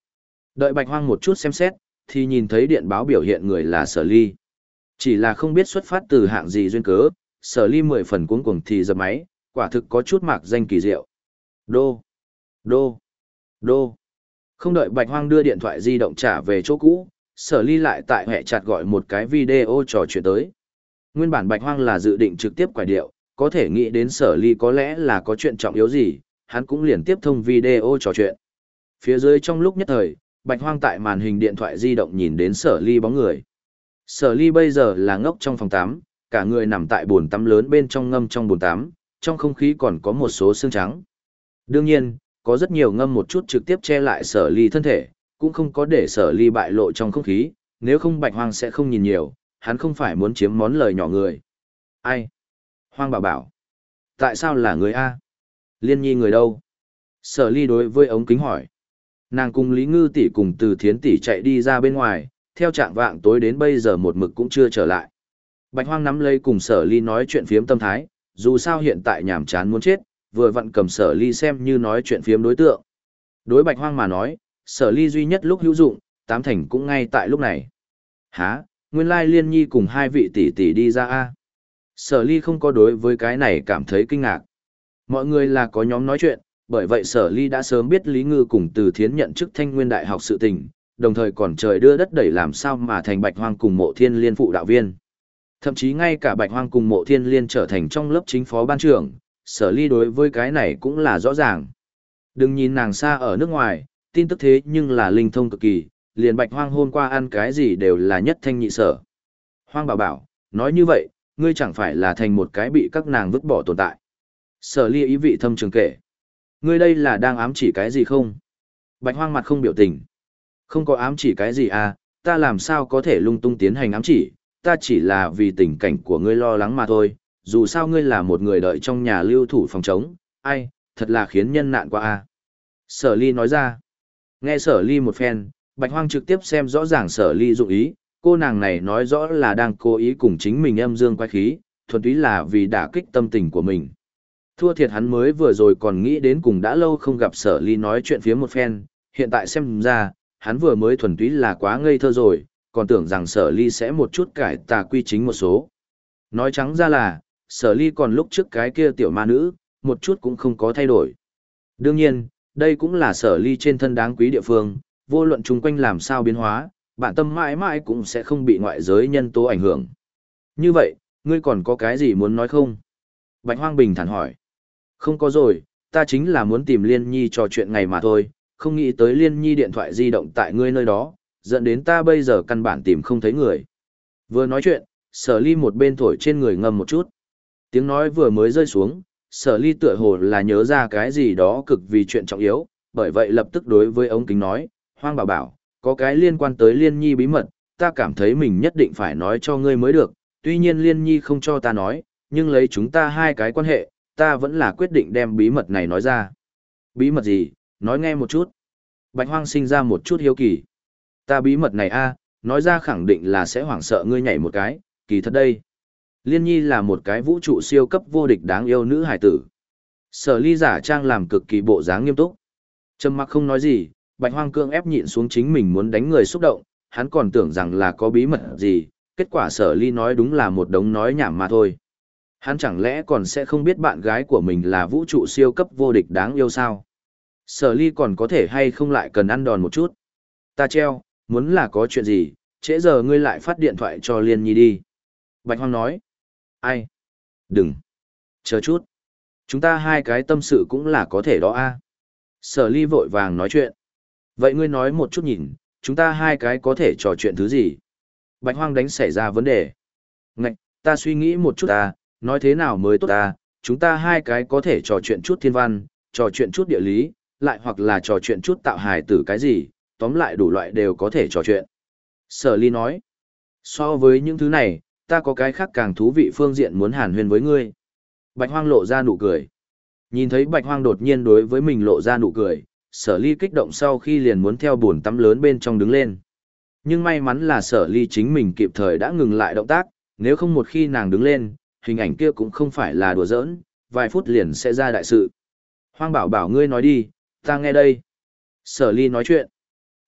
Đợi bạch hoang một chút xem xét, thì nhìn thấy điện báo biểu hiện người là sở ly. Chỉ là không biết xuất phát từ hạng gì duyên cớ, sở ly mười phần cuống cuồng thì dập máy, quả thực có chút mạc danh kỳ diệu. Đô, đô, đô. Không đợi bạch hoang đưa điện thoại di động trả về chỗ cũ, sở ly lại tại hệ chặt gọi một cái video trò chuyện tới. Nguyên bản bạch hoang là dự định trực tiếp quải điệu, có thể nghĩ đến sở ly có lẽ là có chuyện trọng yếu gì, hắn cũng liền tiếp thông video trò chuyện. Phía dưới trong lúc nhất thời, bạch hoang tại màn hình điện thoại di động nhìn đến sở ly bóng người. Sở ly bây giờ là ngốc trong phòng tắm, cả người nằm tại bồn tắm lớn bên trong ngâm trong bồn tắm, trong không khí còn có một số xương trắng. Đương nhiên, có rất nhiều ngâm một chút trực tiếp che lại sở ly thân thể, cũng không có để sở ly bại lộ trong không khí, nếu không bạch hoang sẽ không nhìn nhiều, hắn không phải muốn chiếm món lời nhỏ người. Ai? Hoang bảo bảo. Tại sao là người A? Liên nhi người đâu? Sở ly đối với ống kính hỏi. Nàng cùng Lý Ngư tỷ cùng từ thiến tỷ chạy đi ra bên ngoài, theo trạng vạng tối đến bây giờ một mực cũng chưa trở lại. Bạch hoang nắm lấy cùng sở ly nói chuyện phiếm tâm thái, dù sao hiện tại nhảm chán muốn chết, vừa vặn cầm sở ly xem như nói chuyện phiếm đối tượng. Đối bạch hoang mà nói, sở ly duy nhất lúc hữu dụng, tám thành cũng ngay tại lúc này. Hả, nguyên lai liên nhi cùng hai vị tỷ tỷ đi ra a Sở ly không có đối với cái này cảm thấy kinh ngạc. Mọi người là có nhóm nói chuyện, bởi vậy sở ly đã sớm biết Lý Ngư cùng từ thiến nhận chức thanh nguyên đại học sự tình, đồng thời còn trời đưa đất đẩy làm sao mà thành bạch hoang cùng mộ thiên liên phụ đạo viên. Thậm chí ngay cả bạch hoang cùng mộ thiên liên trở thành trong lớp chính phó ban trưởng, sở ly đối với cái này cũng là rõ ràng. Đừng nhìn nàng xa ở nước ngoài, tin tức thế nhưng là linh thông cực kỳ, liền bạch hoang hôm qua ăn cái gì đều là nhất thanh nhị sở. Hoang bảo bảo, nói như vậy, ngươi chẳng phải là thành một cái bị các nàng vứt bỏ tồn tại. Sở ly ý vị thâm trường kể. Ngươi đây là đang ám chỉ cái gì không? Bạch hoang mặt không biểu tình. Không có ám chỉ cái gì à, ta làm sao có thể lung tung tiến hành ám chỉ, ta chỉ là vì tình cảnh của ngươi lo lắng mà thôi, dù sao ngươi là một người đợi trong nhà lưu thủ phòng chống, ai, thật là khiến nhân nạn quá à. Sở ly nói ra. Nghe sở ly một phen, bạch hoang trực tiếp xem rõ ràng sở ly dụng ý, cô nàng này nói rõ là đang cố ý cùng chính mình âm dương quay khí, thuần túy là vì đả kích tâm tình của mình. Thua thiệt hắn mới vừa rồi còn nghĩ đến cùng đã lâu không gặp sở ly nói chuyện phía một phen, hiện tại xem ra, hắn vừa mới thuần túy là quá ngây thơ rồi, còn tưởng rằng sở ly sẽ một chút cải tà quy chính một số. Nói trắng ra là, sở ly còn lúc trước cái kia tiểu ma nữ, một chút cũng không có thay đổi. Đương nhiên, đây cũng là sở ly trên thân đáng quý địa phương, vô luận chung quanh làm sao biến hóa, bản tâm mãi mãi cũng sẽ không bị ngoại giới nhân tố ảnh hưởng. Như vậy, ngươi còn có cái gì muốn nói không? Bạch Hoang Bình thản hỏi. Không có rồi, ta chính là muốn tìm Liên Nhi trò chuyện ngày mà thôi, không nghĩ tới Liên Nhi điện thoại di động tại ngươi nơi đó, dẫn đến ta bây giờ căn bản tìm không thấy người. Vừa nói chuyện, sở ly một bên thổi trên người ngầm một chút. Tiếng nói vừa mới rơi xuống, sở ly tựa hồ là nhớ ra cái gì đó cực vì chuyện trọng yếu, bởi vậy lập tức đối với ống kính nói, hoang bảo bảo, có cái liên quan tới liên nhi bí mật, ta cảm thấy mình nhất định phải nói cho ngươi mới được, tuy nhiên liên nhi không cho ta nói, nhưng lấy chúng ta hai cái quan hệ, ta vẫn là quyết định đem bí mật này nói ra. Bí mật gì, nói nghe một chút. Bạch hoang sinh ra một chút hiếu kỳ. Ta bí mật này a, nói ra khẳng định là sẽ hoảng sợ ngươi nhảy một cái, kỳ thật đây. Liên nhi là một cái vũ trụ siêu cấp vô địch đáng yêu nữ hải tử. Sở ly giả trang làm cực kỳ bộ dáng nghiêm túc. Trầm mặc không nói gì, bạch hoang cương ép nhịn xuống chính mình muốn đánh người xúc động, hắn còn tưởng rằng là có bí mật gì, kết quả sở ly nói đúng là một đống nói nhảm mà thôi. Hắn chẳng lẽ còn sẽ không biết bạn gái của mình là vũ trụ siêu cấp vô địch đáng yêu sao? Sở ly còn có thể hay không lại cần ăn đòn một chút? Ta treo, muốn là có chuyện gì, trễ giờ ngươi lại phát điện thoại cho Liên Nhi đi. Bạch Hoang nói. Ai? Đừng. Chờ chút. Chúng ta hai cái tâm sự cũng là có thể đó a. Sở ly vội vàng nói chuyện. Vậy ngươi nói một chút nhìn, chúng ta hai cái có thể trò chuyện thứ gì? Bạch Hoang đánh xảy ra vấn đề. Ngạch, ta suy nghĩ một chút ta, nói thế nào mới tốt ta, chúng ta hai cái có thể trò chuyện chút thiên văn, trò chuyện chút địa lý, lại hoặc là trò chuyện chút tạo hài tử cái gì, tóm lại đủ loại đều có thể trò chuyện. Sở ly nói, so với những thứ này, ta có cái khác càng thú vị phương diện muốn hàn huyên với ngươi. Bạch hoang lộ ra nụ cười. Nhìn thấy bạch hoang đột nhiên đối với mình lộ ra nụ cười, sở ly kích động sau khi liền muốn theo buồn tắm lớn bên trong đứng lên. Nhưng may mắn là sở ly chính mình kịp thời đã ngừng lại động tác, nếu không một khi nàng đứng lên, hình ảnh kia cũng không phải là đùa giỡn, vài phút liền sẽ ra đại sự. Hoang bảo bảo ngươi nói đi, ta nghe đây. Sở ly nói chuyện.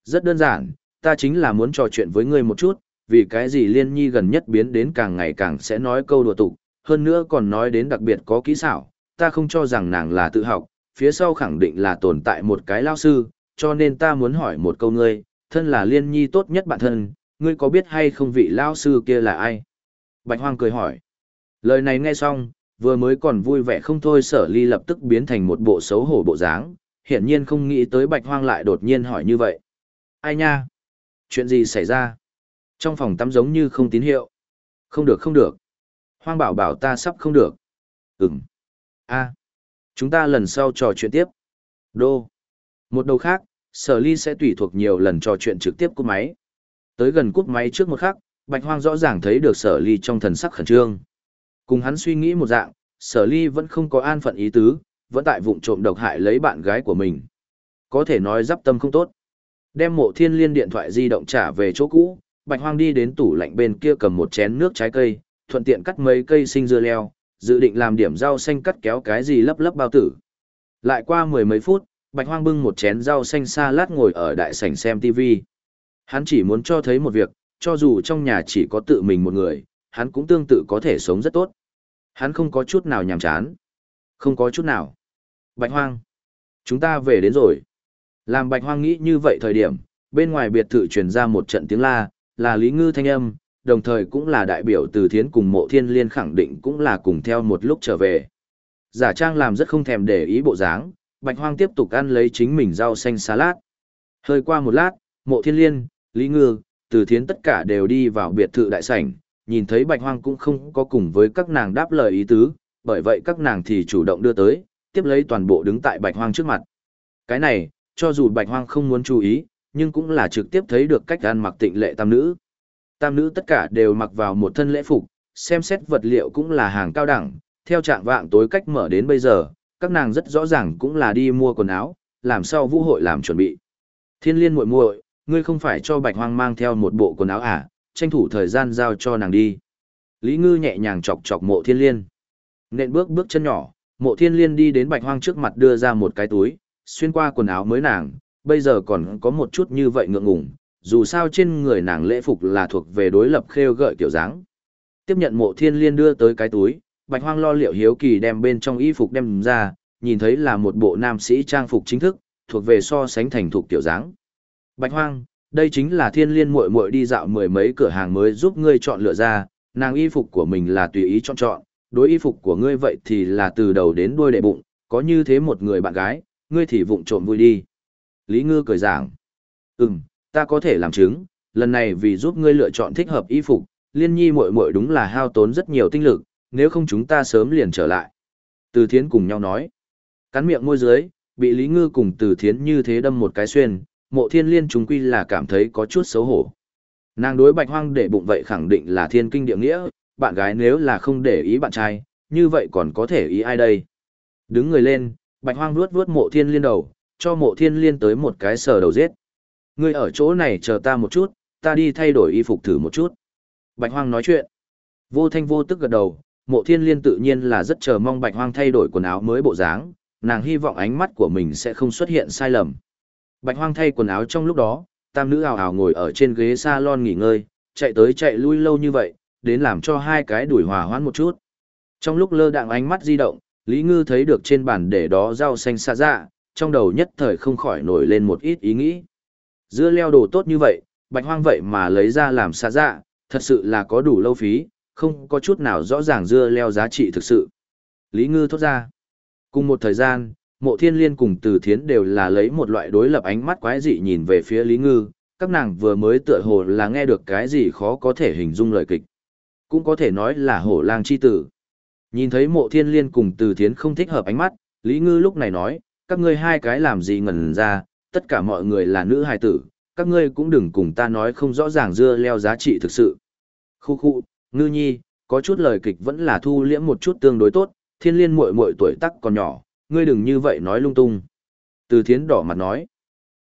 Rất đơn giản, ta chính là muốn trò chuyện với ngươi một chút, vì cái gì liên nhi gần nhất biến đến càng ngày càng sẽ nói câu đùa tục, hơn nữa còn nói đến đặc biệt có kỹ xảo, ta không cho rằng nàng là tự học, phía sau khẳng định là tồn tại một cái lao sư, cho nên ta muốn hỏi một câu ngươi, thân là liên nhi tốt nhất bản thân, ngươi có biết hay không vị lao sư kia là ai? Bạch Hoang cười hỏi. Lời này nghe xong, vừa mới còn vui vẻ không thôi sở ly lập tức biến thành một bộ xấu hổ bộ dáng, hiển nhiên không nghĩ tới Bạch Hoang lại đột nhiên hỏi như vậy. Ai nha? Chuyện gì xảy ra? Trong phòng tắm giống như không tín hiệu. Không được không được. Hoang bảo bảo ta sắp không được. Ừm. a Chúng ta lần sau trò chuyện tiếp. Đô. Một đầu khác, sở ly sẽ tùy thuộc nhiều lần trò chuyện trực tiếp cúp máy. Tới gần cúp máy trước một khắc, Bạch Hoang rõ ràng thấy được sở ly trong thần sắc khẩn trương. Cùng hắn suy nghĩ một dạng, sở ly vẫn không có an phận ý tứ, vẫn tại vụng trộm độc hại lấy bạn gái của mình. Có thể nói giáp tâm không tốt. Đem mộ thiên liên điện thoại di động trả về chỗ cũ, bạch hoang đi đến tủ lạnh bên kia cầm một chén nước trái cây, thuận tiện cắt mấy cây sinh dưa leo, dự định làm điểm rau xanh cắt kéo cái gì lấp lấp bao tử. Lại qua mười mấy phút, bạch hoang bưng một chén rau xanh xa lát ngồi ở đại sảnh xem TV. Hắn chỉ muốn cho thấy một việc, cho dù trong nhà chỉ có tự mình một người, hắn cũng tương tự có thể sống rất tốt. Hắn không có chút nào nhàm chán. Không có chút nào. Bạch hoang. Chúng ta về đến rồi. Làm bạch hoang nghĩ như vậy thời điểm, bên ngoài biệt thự truyền ra một trận tiếng la, là Lý Ngư thanh âm, đồng thời cũng là đại biểu từ thiến cùng mộ thiên liên khẳng định cũng là cùng theo một lúc trở về. Giả trang làm rất không thèm để ý bộ dáng, bạch hoang tiếp tục ăn lấy chính mình rau xanh salad. Hơi qua một lát, mộ thiên liên, Lý Ngư, từ thiến tất cả đều đi vào biệt thự đại sảnh, nhìn thấy bạch hoang cũng không có cùng với các nàng đáp lời ý tứ, bởi vậy các nàng thì chủ động đưa tới, tiếp lấy toàn bộ đứng tại bạch hoang trước mặt. Cái này, cho dù bạch hoang không muốn chú ý, nhưng cũng là trực tiếp thấy được cách ăn mặc tịnh lệ tam nữ. Tam nữ tất cả đều mặc vào một thân lễ phục, xem xét vật liệu cũng là hàng cao đẳng, theo trạng vạng tối cách mở đến bây giờ, các nàng rất rõ ràng cũng là đi mua quần áo, làm sao vũ hội làm chuẩn bị. Thiên liên muội muội, ngươi không phải cho bạch hoang mang theo một bộ quần áo à, tranh thủ thời gian giao cho nàng đi. Lý ngư nhẹ nhàng chọc chọc mộ thiên liên. Nện bước bước chân nhỏ, mộ thiên liên đi đến bạch hoang trước mặt đưa ra một cái túi, xuyên qua quần áo mới nàng, bây giờ còn có một chút như vậy ngượng ngùng, dù sao trên người nàng lễ phục là thuộc về đối lập khêu gợi kiểu dáng. Tiếp nhận mộ thiên liên đưa tới cái túi, bạch hoang lo liệu hiếu kỳ đem bên trong y phục đem ra, nhìn thấy là một bộ nam sĩ trang phục chính thức, thuộc về so sánh thành thục kiểu dáng. Bạch hoang, đây chính là thiên liên muội muội đi dạo mười mấy cửa hàng mới giúp ngươi chọn lựa ra, nàng y phục của mình là tùy ý chọn chọn, đối y phục của ngươi vậy thì là từ đầu đến đuôi đệ bụng, có như thế một người bạn gái, ngươi thì vụng trộm vui đi. Lý Ngư cười giảng. Ừm, ta có thể làm chứng, lần này vì giúp ngươi lựa chọn thích hợp y phục, liên nhi muội muội đúng là hao tốn rất nhiều tinh lực, nếu không chúng ta sớm liền trở lại. Từ thiến cùng nhau nói. Cắn miệng môi dưới, bị Lý Ngư cùng từ thiến như thế đâm một cái xuyên, mộ thiên liên chúng quy là cảm thấy có chút xấu hổ. Nàng đối bạch hoang để bụng vậy khẳng định là thiên kinh địa nghĩa, bạn gái nếu là không để ý bạn trai, như vậy còn có thể ý ai đây. Đứng người lên, Bạch hoang vuốt vuốt mộ thiên liên đầu, cho mộ thiên liên tới một cái sờ đầu giết. Ngươi ở chỗ này chờ ta một chút, ta đi thay đổi y phục thử một chút. Bạch hoang nói chuyện. Vô thanh vô tức gật đầu, mộ thiên liên tự nhiên là rất chờ mong bạch hoang thay đổi quần áo mới bộ dáng, nàng hy vọng ánh mắt của mình sẽ không xuất hiện sai lầm. Bạch hoang thay quần áo trong lúc đó, tam nữ ảo ảo ngồi ở trên ghế salon nghỉ ngơi, chạy tới chạy lui lâu như vậy, đến làm cho hai cái đuổi hòa hoãn một chút. Trong lúc lơ đạng ánh mắt di động, Lý Ngư thấy được trên bàn để đó rau xanh xa dạ, trong đầu nhất thời không khỏi nổi lên một ít ý nghĩ. Dưa leo đồ tốt như vậy, bạch hoang vậy mà lấy ra làm xa dạ, thật sự là có đủ lâu phí, không có chút nào rõ ràng dưa leo giá trị thực sự. Lý Ngư thốt ra. Cùng một thời gian, mộ thiên liên cùng từ thiến đều là lấy một loại đối lập ánh mắt quái dị nhìn về phía Lý Ngư, các nàng vừa mới tựa hồ là nghe được cái gì khó có thể hình dung lời kịch. Cũng có thể nói là hổ lang chi tử. Nhìn thấy mộ thiên liên cùng từ thiến không thích hợp ánh mắt, Lý Ngư lúc này nói, các ngươi hai cái làm gì ngẩn ra, tất cả mọi người là nữ hài tử, các ngươi cũng đừng cùng ta nói không rõ ràng dưa leo giá trị thực sự. Khu khu, ngư nhi, có chút lời kịch vẫn là thu liễm một chút tương đối tốt, thiên liên muội muội tuổi tắc còn nhỏ, ngươi đừng như vậy nói lung tung. Từ thiến đỏ mặt nói,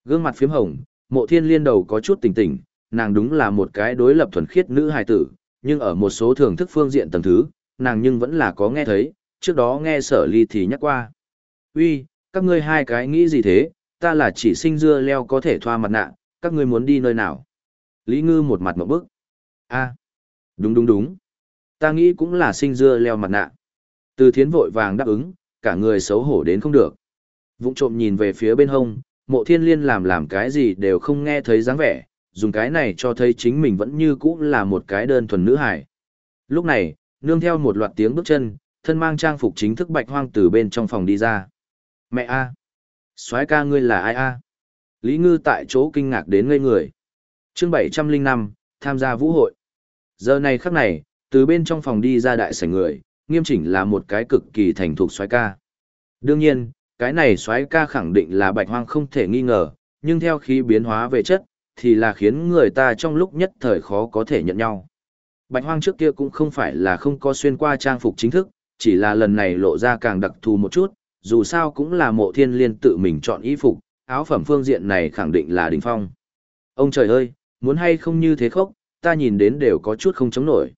gương mặt phím hồng, mộ thiên liên đầu có chút tỉnh tỉnh, nàng đúng là một cái đối lập thuần khiết nữ hài tử, nhưng ở một số thưởng thức phương diện tầng thứ, nàng nhưng vẫn là có nghe thấy, trước đó nghe sở ly thì nhắc qua. Uy, các ngươi hai cái nghĩ gì thế, ta là chỉ sinh dưa leo có thể thoa mặt nạ, các ngươi muốn đi nơi nào? Lý Ngư một mặt một bức. a đúng đúng đúng. Ta nghĩ cũng là sinh dưa leo mặt nạ. Từ thiến vội vàng đáp ứng, cả người xấu hổ đến không được. Vụng trộm nhìn về phía bên hông, mộ thiên liên làm làm cái gì đều không nghe thấy dáng vẻ, dùng cái này cho thấy chính mình vẫn như cũ là một cái đơn thuần nữ hải. Lúc này, nương theo một loạt tiếng bước chân, thân mang trang phục chính thức bạch hoang từ bên trong phòng đi ra. Mẹ a, soái ca ngươi là ai a? Lý Ngư tại chỗ kinh ngạc đến ngây người. Chương 705, tham gia vũ hội. Giờ này khắc này, từ bên trong phòng đi ra đại sảnh người, nghiêm chỉnh là một cái cực kỳ thành thục soái ca. Đương nhiên, cái này soái ca khẳng định là bạch hoang không thể nghi ngờ, nhưng theo khí biến hóa về chất, thì là khiến người ta trong lúc nhất thời khó có thể nhận nhau. Bạch hoang trước kia cũng không phải là không có xuyên qua trang phục chính thức, chỉ là lần này lộ ra càng đặc thù một chút, dù sao cũng là mộ thiên liên tự mình chọn y phục, áo phẩm phương diện này khẳng định là đỉnh phong. Ông trời ơi, muốn hay không như thế khốc, ta nhìn đến đều có chút không chống nổi.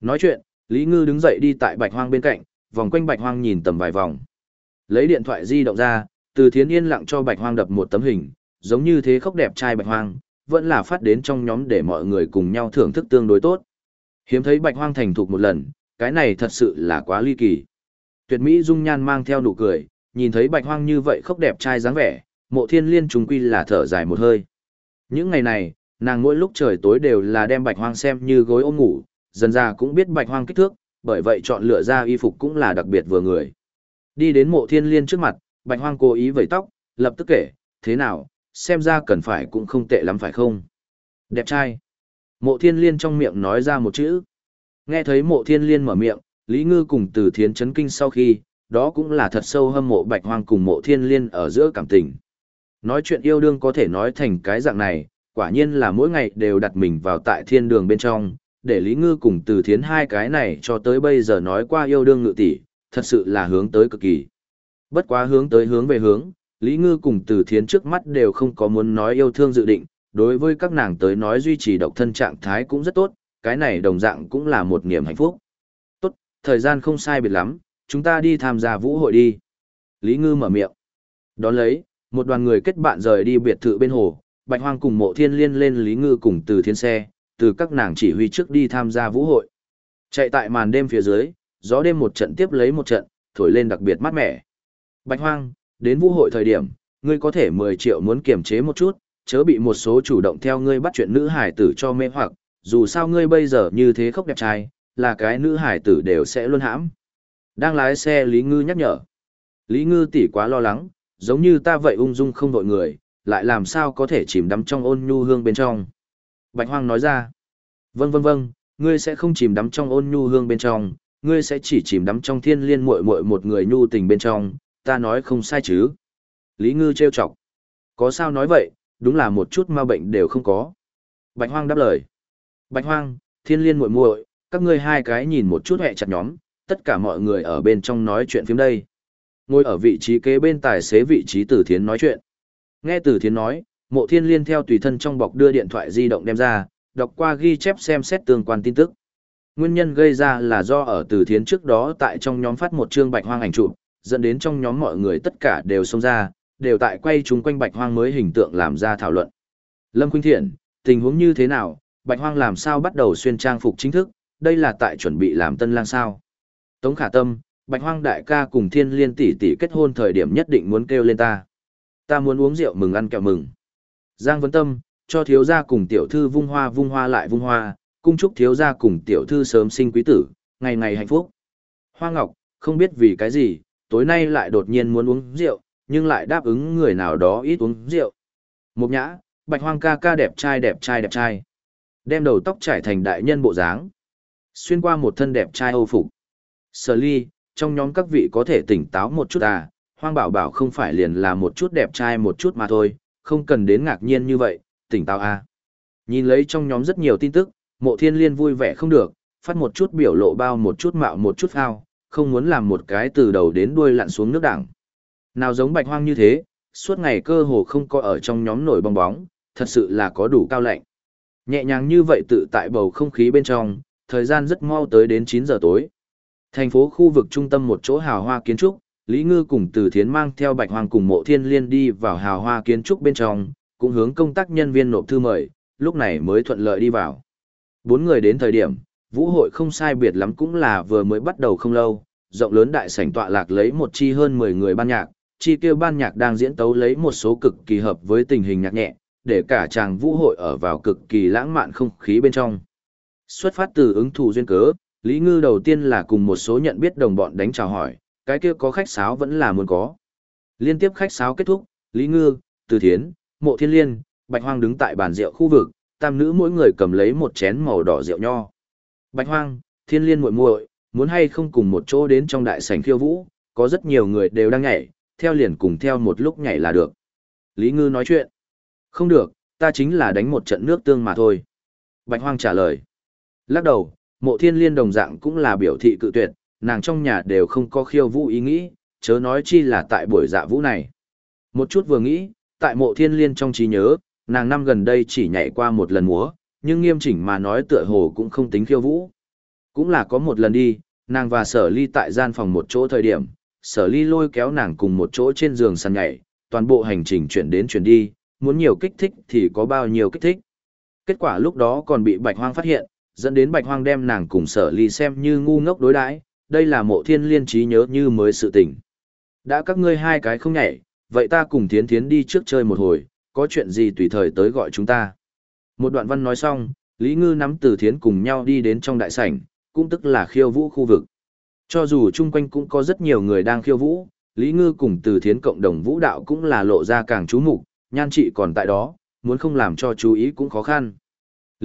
Nói chuyện, Lý Ngư đứng dậy đi tại bạch hoang bên cạnh, vòng quanh bạch hoang nhìn tầm vài vòng. Lấy điện thoại di động ra, từ thiến yên lặng cho bạch hoang đập một tấm hình, giống như thế khốc đẹp trai bạch hoang, vẫn là phát đến trong nhóm để mọi người cùng nhau thưởng thức tương đối tốt. Hiếm thấy bạch hoang thành thục một lần, cái này thật sự là quá ly kỳ. Tuyệt mỹ dung nhan mang theo nụ cười, nhìn thấy bạch hoang như vậy khốc đẹp trai dáng vẻ, mộ thiên liên trùng quy là thở dài một hơi. Những ngày này, nàng mỗi lúc trời tối đều là đem bạch hoang xem như gối ôm ngủ, dần ra cũng biết bạch hoang kích thước, bởi vậy chọn lựa ra y phục cũng là đặc biệt vừa người. Đi đến mộ thiên liên trước mặt, bạch hoang cố ý vẩy tóc, lập tức kể, thế nào, xem ra cần phải cũng không tệ lắm phải không? Đẹp trai. Mộ thiên liên trong miệng nói ra một chữ. Nghe thấy mộ thiên liên mở miệng, Lý Ngư cùng từ thiến chấn kinh sau khi, đó cũng là thật sâu hâm mộ bạch hoang cùng mộ thiên liên ở giữa cảm tình. Nói chuyện yêu đương có thể nói thành cái dạng này, quả nhiên là mỗi ngày đều đặt mình vào tại thiên đường bên trong, để Lý Ngư cùng từ thiến hai cái này cho tới bây giờ nói qua yêu đương ngự tỷ, thật sự là hướng tới cực kỳ. Bất quá hướng tới hướng về hướng, Lý Ngư cùng từ thiến trước mắt đều không có muốn nói yêu thương dự định, đối với các nàng tới nói duy trì độc thân trạng thái cũng rất tốt, cái này đồng dạng cũng là một niềm hạnh phúc. Thời gian không sai biệt lắm, chúng ta đi tham gia vũ hội đi. Lý Ngư mở miệng. Đón lấy, một đoàn người kết bạn rời đi biệt thự bên hồ, Bạch Hoang cùng mộ thiên liên lên Lý Ngư cùng từ thiên xe, từ các nàng chỉ huy trước đi tham gia vũ hội. Chạy tại màn đêm phía dưới, gió đêm một trận tiếp lấy một trận, thổi lên đặc biệt mát mẻ. Bạch Hoang, đến vũ hội thời điểm, ngươi có thể 10 triệu muốn kiềm chế một chút, chớ bị một số chủ động theo ngươi bắt chuyện nữ hải tử cho mê hoặc, dù sao ngươi bây giờ như thế khóc đẹp trai, là cái nữ hải tử đều sẽ luôn hãm. Đang lái xe Lý Ngư nhắc nhở. Lý Ngư tỷ quá lo lắng, giống như ta vậy ung dung không đội người, lại làm sao có thể chìm đắm trong ôn nhu hương bên trong. Bạch Hoang nói ra. Vâng vâng vâng, ngươi sẽ không chìm đắm trong ôn nhu hương bên trong, ngươi sẽ chỉ chìm đắm trong thiên liên muội muội một người nhu tình bên trong, ta nói không sai chứ. Lý Ngư trêu chọc. Có sao nói vậy, đúng là một chút ma bệnh đều không có. Bạch Hoang đáp lời. Bạch Hoang, thiên liên muội muội, các ngươi hai cái nhìn một chút hẹ chặt nhóm, tất cả mọi người ở bên trong nói chuyện phim đây. Ngồi ở vị trí kế bên tài xế vị trí Tử Thiến nói chuyện. Nghe Tử Thiến nói, mộ thiên liên theo tùy thân trong bọc đưa điện thoại di động đem ra, đọc qua ghi chép xem xét tương quan tin tức. Nguyên nhân gây ra là do ở Tử Thiến trước đó tại trong nhóm phát một chương bạch hoang ảnh chụp, dẫn đến trong nhóm mọi người tất cả đều xông ra, đều tại quay chúng quanh bạch hoang mới hình tượng làm ra thảo luận. Lâm Khuynh Thiện, tình huống như thế nào, bạch hoang làm sao bắt đầu xuyên trang phục chính thức, đây là tại chuẩn bị làm tân lang sao. Tống khả tâm, bạch hoang đại ca cùng thiên liên tỷ tỷ kết hôn thời điểm nhất định muốn kêu lên ta. Ta muốn uống rượu mừng ăn kẹo mừng. Giang Vấn Tâm, cho thiếu gia cùng tiểu thư vung hoa vung hoa lại vung hoa, cung chúc thiếu gia cùng tiểu thư sớm sinh quý tử, ngày ngày hạnh phúc. Hoa Ngọc, không biết vì cái gì, tối nay lại đột nhiên muốn uống rượu, nhưng lại đáp ứng người nào đó ít uống rượu. Mục nhã, bạch hoang ca ca đẹp trai đẹp trai đẹp trai. Đem đầu tóc trải thành đại nhân bộ dáng. Xuyên qua một thân đẹp trai âu phục. Sở ly, trong nhóm các vị có thể tỉnh táo một chút à, hoang bảo bảo không phải liền là một chút đẹp trai một chút mà thôi, không cần đến ngạc nhiên như vậy, tỉnh táo à. Nhìn lấy trong nhóm rất nhiều tin tức, mộ thiên liên vui vẻ không được, phát một chút biểu lộ bao một chút mạo một chút phao, không muốn làm một cái từ đầu đến đuôi lặn xuống nước đảng. Nào giống bạch hoang như thế, suốt ngày cơ hồ không có ở trong nhóm nổi bong bóng, thật sự là có đủ cao lạnh. Nhẹ nhàng như vậy tự tại bầu không khí bên trong, thời gian rất mau tới đến 9 giờ tối. Thành phố khu vực trung tâm một chỗ hào hoa kiến trúc, Lý Ngư cùng Từ Thiến mang theo Bạch Hoàng cùng Mộ Thiên Liên đi vào hào hoa kiến trúc bên trong, cũng hướng công tác nhân viên nộp thư mời, lúc này mới thuận lợi đi vào. Bốn người đến thời điểm, vũ hội không sai biệt lắm cũng là vừa mới bắt đầu không lâu, rộng lớn đại sảnh tọa lạc lấy một chi hơn 10 người ban nhạc, chi kêu ban nhạc đang diễn tấu lấy một số cực kỳ hợp với tình hình nhạc nhẹ, để cả chàng vũ hội ở vào cực kỳ lãng mạn không khí bên trong. Xuất phát từ ứng thù duyên cớ, Lý Ngư đầu tiên là cùng một số nhận biết đồng bọn đánh chào hỏi, cái kia có khách sáo vẫn là muốn có. Liên tiếp khách sáo kết thúc, Lý Ngư, Từ Thiến, Mộ Thiên Liên, Bạch Hoang đứng tại bàn rượu khu vực, tam nữ mỗi người cầm lấy một chén màu đỏ rượu nho. Bạch Hoang, Thiên Liên muội muội, muốn hay không cùng một chỗ đến trong đại sảnh khiêu vũ, có rất nhiều người đều đang nhảy, theo liền cùng theo một lúc nhảy là được. Lý Ngư nói chuyện. Không được, ta chính là đánh một trận nước tương mà thôi. Bạch Hoang trả lời. Lắc đầu, mộ thiên liên đồng dạng cũng là biểu thị cự tuyệt, nàng trong nhà đều không có khiêu vũ ý nghĩ, chớ nói chi là tại buổi dạ vũ này. Một chút vừa nghĩ, tại mộ thiên liên trong trí nhớ, nàng năm gần đây chỉ nhảy qua một lần múa, nhưng nghiêm chỉnh mà nói tựa hồ cũng không tính khiêu vũ. Cũng là có một lần đi, nàng và sở ly tại gian phòng một chỗ thời điểm, sở ly lôi kéo nàng cùng một chỗ trên giường sàn nhảy, toàn bộ hành trình chuyển đến chuyển đi, muốn nhiều kích thích thì có bao nhiêu kích thích. Kết quả lúc đó còn bị bạch hoang phát hiện, dẫn đến bạch hoang đem nàng cùng sở ly xem như ngu ngốc đối đãi, đây là mộ thiên liên trí nhớ như mới sự tình. Đã các ngươi hai cái không nhảy, vậy ta cùng thiến thiến đi trước chơi một hồi, có chuyện gì tùy thời tới gọi chúng ta. Một đoạn văn nói xong, Lý Ngư nắm từ thiến cùng nhau đi đến trong đại sảnh, cũng tức là khiêu vũ khu vực. Cho dù chung quanh cũng có rất nhiều người đang khiêu vũ, Lý Ngư cùng từ thiến cộng đồng vũ đạo cũng là lộ ra càng chú mục nhan trị còn tại đó, muốn không làm cho chú ý cũng khó khăn.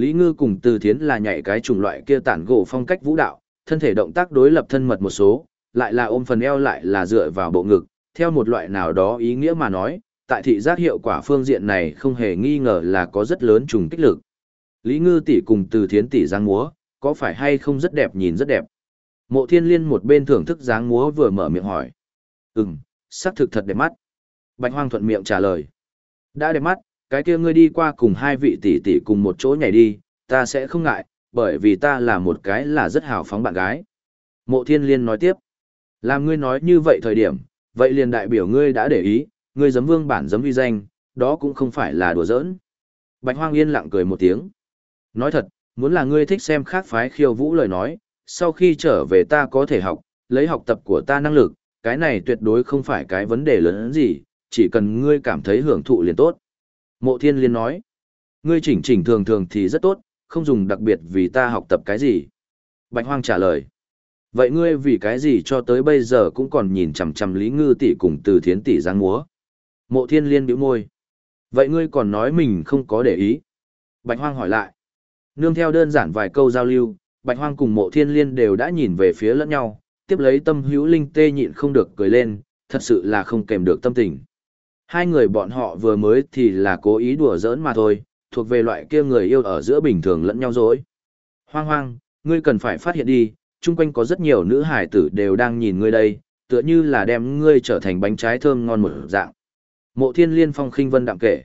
Lý Ngư cùng Từ Thiến là nhảy cái chủng loại kia tản gỗ phong cách vũ đạo, thân thể động tác đối lập thân mật một số, lại là ôm phần eo lại là dựa vào bộ ngực, theo một loại nào đó ý nghĩa mà nói, tại thị giác hiệu quả phương diện này không hề nghi ngờ là có rất lớn trùng kích lực. Lý Ngư tỷ cùng Từ Thiến tỷ giang múa, có phải hay không rất đẹp nhìn rất đẹp. Mộ Thiên Liên một bên thưởng thức dáng múa vừa mở miệng hỏi. Ừm, sắc thực thật đẹp mắt. Bạch Hoang thuận miệng trả lời. Đã đẹp mắt, cái kia ngươi đi qua cùng hai vị tỷ tỷ cùng một chỗ nhảy đi, ta sẽ không ngại, bởi vì ta là một cái là rất hào phóng bạn gái. Mộ thiên liên nói tiếp, làm ngươi nói như vậy thời điểm, vậy liền đại biểu ngươi đã để ý, ngươi giấm vương bản giấm vi danh, đó cũng không phải là đùa giỡn. Bạch hoang yên lặng cười một tiếng. Nói thật, muốn là ngươi thích xem khác phái khiêu vũ lời nói, sau khi trở về ta có thể học, lấy học tập của ta năng lực, cái này tuyệt đối không phải cái vấn đề lớn gì, chỉ cần ngươi cảm thấy hưởng thụ liền tốt. Mộ thiên liên nói, ngươi chỉnh chỉnh thường thường thì rất tốt, không dùng đặc biệt vì ta học tập cái gì. Bạch Hoang trả lời, vậy ngươi vì cái gì cho tới bây giờ cũng còn nhìn chằm chằm Lý Ngư tỷ cùng từ thiến tỷ giang múa. Mộ thiên liên bĩu môi, vậy ngươi còn nói mình không có để ý. Bạch Hoang hỏi lại, nương theo đơn giản vài câu giao lưu, Bạch Hoang cùng mộ thiên liên đều đã nhìn về phía lẫn nhau, tiếp lấy tâm hữu linh tê nhịn không được cười lên, thật sự là không kèm được tâm tình. Hai người bọn họ vừa mới thì là cố ý đùa giỡn mà thôi, thuộc về loại kia người yêu ở giữa bình thường lẫn nhau dối. Hoang hoang, ngươi cần phải phát hiện đi, chung quanh có rất nhiều nữ hải tử đều đang nhìn ngươi đây, tựa như là đem ngươi trở thành bánh trái thơm ngon một dạng. Mộ thiên liên phong khinh vân đạm kể.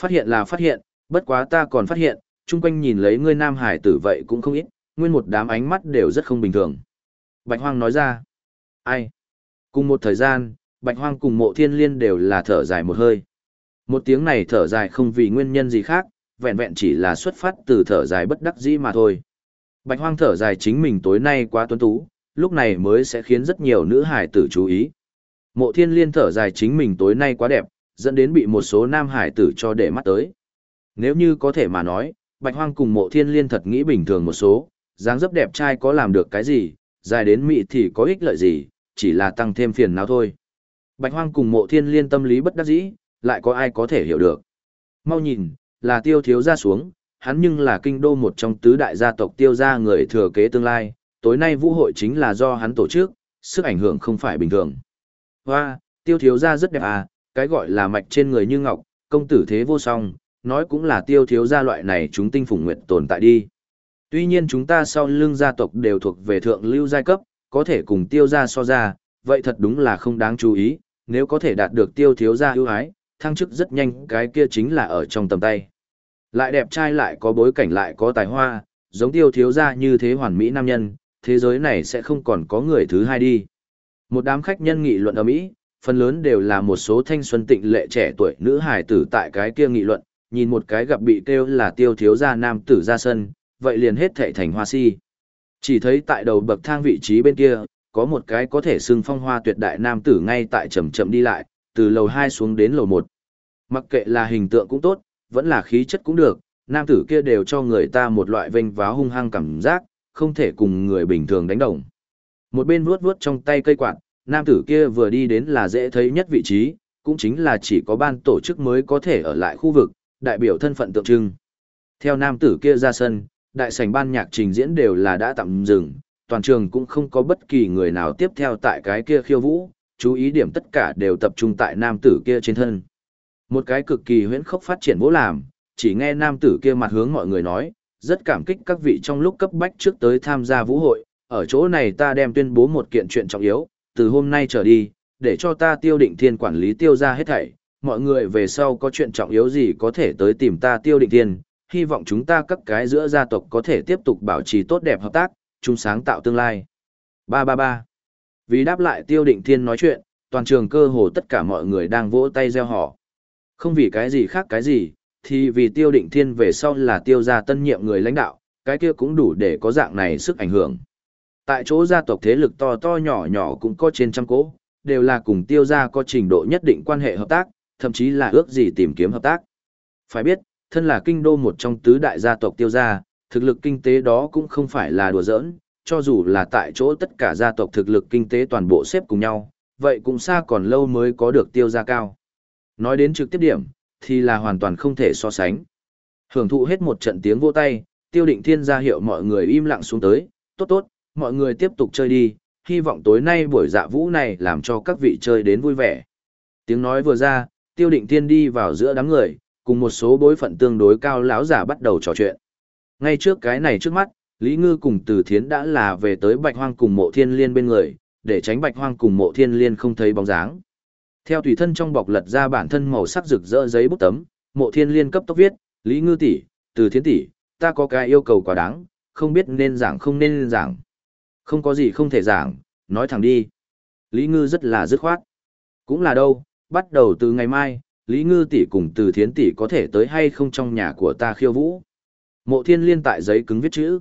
Phát hiện là phát hiện, bất quá ta còn phát hiện, chung quanh nhìn lấy ngươi nam hải tử vậy cũng không ít, nguyên một đám ánh mắt đều rất không bình thường. Bạch Hoang nói ra. Ai? Cùng một thời gian, Bạch Hoang cùng mộ thiên liên đều là thở dài một hơi. Một tiếng này thở dài không vì nguyên nhân gì khác, vẹn vẹn chỉ là xuất phát từ thở dài bất đắc dĩ mà thôi. Bạch Hoang thở dài chính mình tối nay quá tuấn tú, lúc này mới sẽ khiến rất nhiều nữ hải tử chú ý. Mộ thiên liên thở dài chính mình tối nay quá đẹp, dẫn đến bị một số nam hải tử cho để mắt tới. Nếu như có thể mà nói, Bạch Hoang cùng mộ thiên liên thật nghĩ bình thường một số, dáng dấp đẹp trai có làm được cái gì, dài đến mị thì có ích lợi gì, chỉ là tăng thêm phiền não thôi. Bạch Hoang cùng mộ thiên liên tâm lý bất đắc dĩ, lại có ai có thể hiểu được. Mau nhìn, là tiêu thiếu gia xuống, hắn nhưng là kinh đô một trong tứ đại gia tộc tiêu gia người thừa kế tương lai, tối nay vũ hội chính là do hắn tổ chức, sức ảnh hưởng không phải bình thường. Hoa, tiêu thiếu gia rất đẹp à, cái gọi là mạch trên người như ngọc, công tử thế vô song, nói cũng là tiêu thiếu gia loại này chúng tinh phùng nguyện tồn tại đi. Tuy nhiên chúng ta sau lưng gia tộc đều thuộc về thượng lưu giai cấp, có thể cùng tiêu gia so ra, vậy thật đúng là không đáng chú ý, nếu có thể đạt được tiêu thiếu gia ưu ái, thăng chức rất nhanh cái kia chính là ở trong tầm tay. Lại đẹp trai lại có bối cảnh lại có tài hoa, giống tiêu thiếu gia như thế hoàn mỹ nam nhân, thế giới này sẽ không còn có người thứ hai đi. Một đám khách nhân nghị luận ở Mỹ, phần lớn đều là một số thanh xuân tịnh lệ trẻ tuổi nữ hài tử tại cái kia nghị luận, nhìn một cái gặp bị kêu là tiêu thiếu gia nam tử ra sân, vậy liền hết thệ thành hoa si. Chỉ thấy tại đầu bậc thang vị trí bên kia, có một cái có thể xưng phong hoa tuyệt đại nam tử ngay tại chậm chậm đi lại, từ lầu 2 xuống đến lầu 1. Mặc kệ là hình tượng cũng tốt, vẫn là khí chất cũng được, nam tử kia đều cho người ta một loại vênh váo hung hăng cảm giác, không thể cùng người bình thường đánh đồng. Một bên vuốt vuốt trong tay cây quạt, nam tử kia vừa đi đến là dễ thấy nhất vị trí, cũng chính là chỉ có ban tổ chức mới có thể ở lại khu vực, đại biểu thân phận tượng trưng. Theo nam tử kia ra sân, đại sảnh ban nhạc trình diễn đều là đã tạm dừng, toàn trường cũng không có bất kỳ người nào tiếp theo tại cái kia khiêu vũ, chú ý điểm tất cả đều tập trung tại nam tử kia trên thân. Một cái cực kỳ huyễn khốc phát triển vỗ làm, chỉ nghe nam tử kia mặt hướng mọi người nói, rất cảm kích các vị trong lúc cấp bách trước tới tham gia vũ hội, ở chỗ này ta đem tuyên bố một kiện chuyện trọng yếu, từ hôm nay trở đi, để cho ta tiêu định thiên quản lý tiêu ra hết thảy, mọi người về sau có chuyện trọng yếu gì có thể tới tìm ta tiêu định thiên, hy vọng chúng ta các cái giữa gia tộc có thể tiếp tục bảo trì tốt đẹp hợp tác, chung sáng tạo tương lai. 333 Vì đáp lại tiêu định thiên nói chuyện, toàn trường cơ hồ tất cả mọi người đang vỗ tay reo hò Không vì cái gì khác cái gì, thì vì tiêu định thiên về sau là tiêu gia tân nhiệm người lãnh đạo, cái kia cũng đủ để có dạng này sức ảnh hưởng. Tại chỗ gia tộc thế lực to to nhỏ nhỏ cũng có trên trăm cố, đều là cùng tiêu gia có trình độ nhất định quan hệ hợp tác, thậm chí là ước gì tìm kiếm hợp tác. Phải biết, thân là kinh đô một trong tứ đại gia tộc tiêu gia, thực lực kinh tế đó cũng không phải là đùa giỡn, cho dù là tại chỗ tất cả gia tộc thực lực kinh tế toàn bộ xếp cùng nhau, vậy cũng xa còn lâu mới có được tiêu gia cao. Nói đến trực tiếp điểm, thì là hoàn toàn không thể so sánh. Hưởng thụ hết một trận tiếng vỗ tay, tiêu định thiên ra hiệu mọi người im lặng xuống tới, tốt tốt, mọi người tiếp tục chơi đi, hy vọng tối nay buổi dạ vũ này làm cho các vị chơi đến vui vẻ. Tiếng nói vừa ra, tiêu định thiên đi vào giữa đám người, cùng một số bối phận tương đối cao lão giả bắt đầu trò chuyện. Ngay trước cái này trước mắt, Lý Ngư cùng Từ Thiến đã là về tới Bạch Hoang cùng Mộ Thiên Liên bên người, để tránh Bạch Hoang cùng Mộ Thiên Liên không thấy bóng dáng. Theo tùy thân trong bọc lật ra bản thân màu sắc rực rỡ giấy bút tấm, Mộ Thiên Liên cấp tốc viết, Lý Ngư tỷ, Từ Thiến tỷ, ta có cái yêu cầu quá đáng, không biết nên giảng không nên giảng. Không có gì không thể giảng, nói thẳng đi. Lý Ngư rất là dứt khoát. Cũng là đâu, bắt đầu từ ngày mai, Lý Ngư tỷ cùng Từ Thiến tỷ có thể tới hay không trong nhà của ta khiêu vũ. Mộ Thiên Liên tại giấy cứng viết chữ.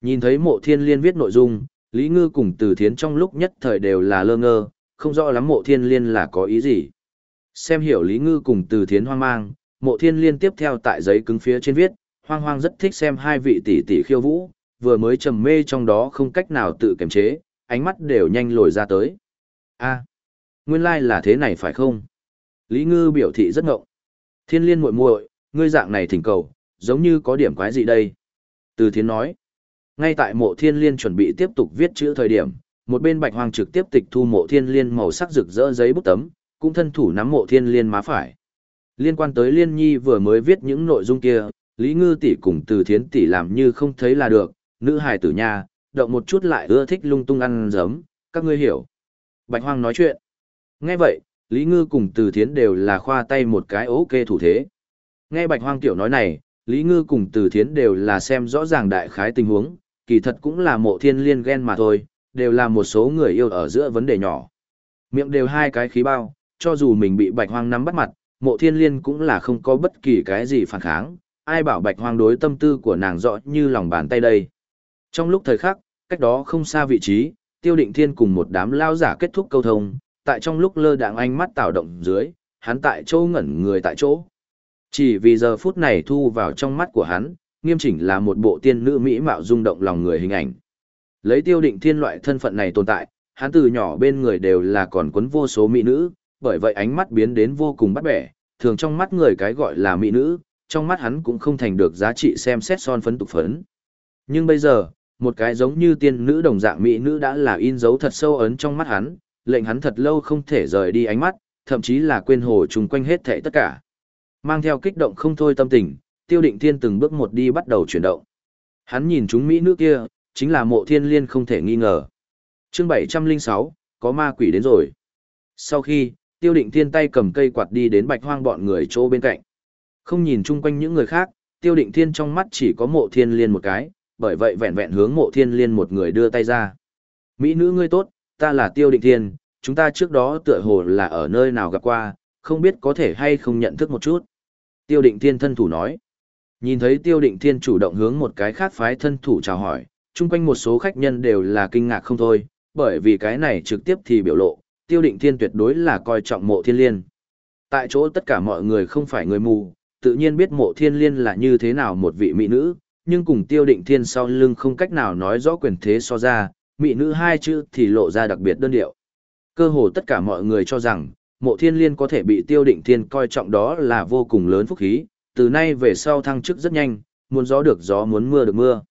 Nhìn thấy Mộ Thiên Liên viết nội dung, Lý Ngư cùng Từ Thiến trong lúc nhất thời đều là lơ ngơ, không rõ lắm Mộ Thiên Liên là có ý gì. Xem hiểu Lý Ngư cùng Từ Thiến hoang mang, Mộ Thiên Liên tiếp theo tại giấy cứng phía trên viết, hoang hoang rất thích xem hai vị tỷ tỷ khiêu vũ, vừa mới trầm mê trong đó không cách nào tự kiềm chế, ánh mắt đều nhanh lồi ra tới. A, nguyên lai like là thế này phải không? Lý Ngư biểu thị rất ngộng. Thiên liên muội muội, ngươi dạng này thỉnh cầu, giống như có điểm quái gì đây? Từ thiến nói. Ngay tại mộ thiên liên chuẩn bị tiếp tục viết chữ thời điểm, một bên bạch Hoàng trực tiếp tịch thu mộ thiên liên màu sắc rực rỡ giấy bút tấm, cũng thân thủ nắm mộ thiên liên má phải. Liên quan tới liên nhi vừa mới viết những nội dung kia, Lý Ngư tỷ cùng từ thiến tỷ làm như không thấy là được, nữ hài tử nha, động một chút lại ưa thích lung tung ăn giấm, các ngươi hiểu. Bạch Hoang nói chuyện. Nghe vậy, Lý Ngư cùng Từ Thiến đều là khoa tay một cái ok thủ thế. Nghe Bạch Hoang tiểu nói này, Lý Ngư cùng Từ Thiến đều là xem rõ ràng đại khái tình huống, kỳ thật cũng là mộ thiên liên ghen mà thôi, đều là một số người yêu ở giữa vấn đề nhỏ. Miệng đều hai cái khí bao, cho dù mình bị Bạch Hoang nắm bắt mặt, mộ thiên liên cũng là không có bất kỳ cái gì phản kháng, ai bảo Bạch Hoang đối tâm tư của nàng rõ như lòng bàn tay đây. Trong lúc thời khắc, cách đó không xa vị trí, Tiêu Định Thiên cùng một đám lao giả kết thúc câu thông, tại trong lúc lơ đạng ánh mắt tạo động dưới, hắn tại chỗ ngẩn người tại chỗ. Chỉ vì giờ phút này thu vào trong mắt của hắn, nghiêm chỉnh là một bộ tiên nữ mỹ mạo rung động lòng người hình ảnh. Lấy tiêu định thiên loại thân phận này tồn tại, hắn từ nhỏ bên người đều là còn quấn vô số mỹ nữ, bởi vậy ánh mắt biến đến vô cùng bắt bẻ, thường trong mắt người cái gọi là mỹ nữ, trong mắt hắn cũng không thành được giá trị xem xét son phấn tục phấn. Nhưng bây giờ, một cái giống như tiên nữ đồng dạng mỹ nữ đã là in dấu thật sâu ấn trong mắt hắn, lệnh hắn thật lâu không thể rời đi ánh mắt, thậm chí là quên hồ chung quanh hết thảy tất cả. Mang theo kích động không thôi tâm tình, tiêu định thiên từng bước một đi bắt đầu chuyển động. Hắn nhìn chúng Mỹ nữ kia, chính là mộ thiên liên không thể nghi ngờ. chương 706, có ma quỷ đến rồi. Sau khi, tiêu định thiên tay cầm cây quạt đi đến bạch hoang bọn người chỗ bên cạnh. Không nhìn chung quanh những người khác, tiêu định thiên trong mắt chỉ có mộ thiên liên một cái, bởi vậy vẹn vẹn hướng mộ thiên liên một người đưa tay ra. Mỹ nữ ngươi tốt, ta là tiêu định thiên, chúng ta trước đó tựa hồ là ở nơi nào gặp qua, không biết có thể hay không nhận thức một chút. Tiêu định thiên thân thủ nói. Nhìn thấy tiêu định thiên chủ động hướng một cái khác phái thân thủ chào hỏi, chung quanh một số khách nhân đều là kinh ngạc không thôi, bởi vì cái này trực tiếp thì biểu lộ, tiêu định thiên tuyệt đối là coi trọng mộ thiên liên. Tại chỗ tất cả mọi người không phải người mù, tự nhiên biết mộ thiên liên là như thế nào một vị mỹ nữ, nhưng cùng tiêu định thiên sau lưng không cách nào nói rõ quyền thế so ra, mỹ nữ hai chữ thì lộ ra đặc biệt đơn điệu. Cơ hồ tất cả mọi người cho rằng, mộ thiên liên có thể bị tiêu định thiên coi trọng đó là vô cùng lớn phúc khí, từ nay về sau thăng chức rất nhanh, muốn gió được gió muốn mưa được mưa.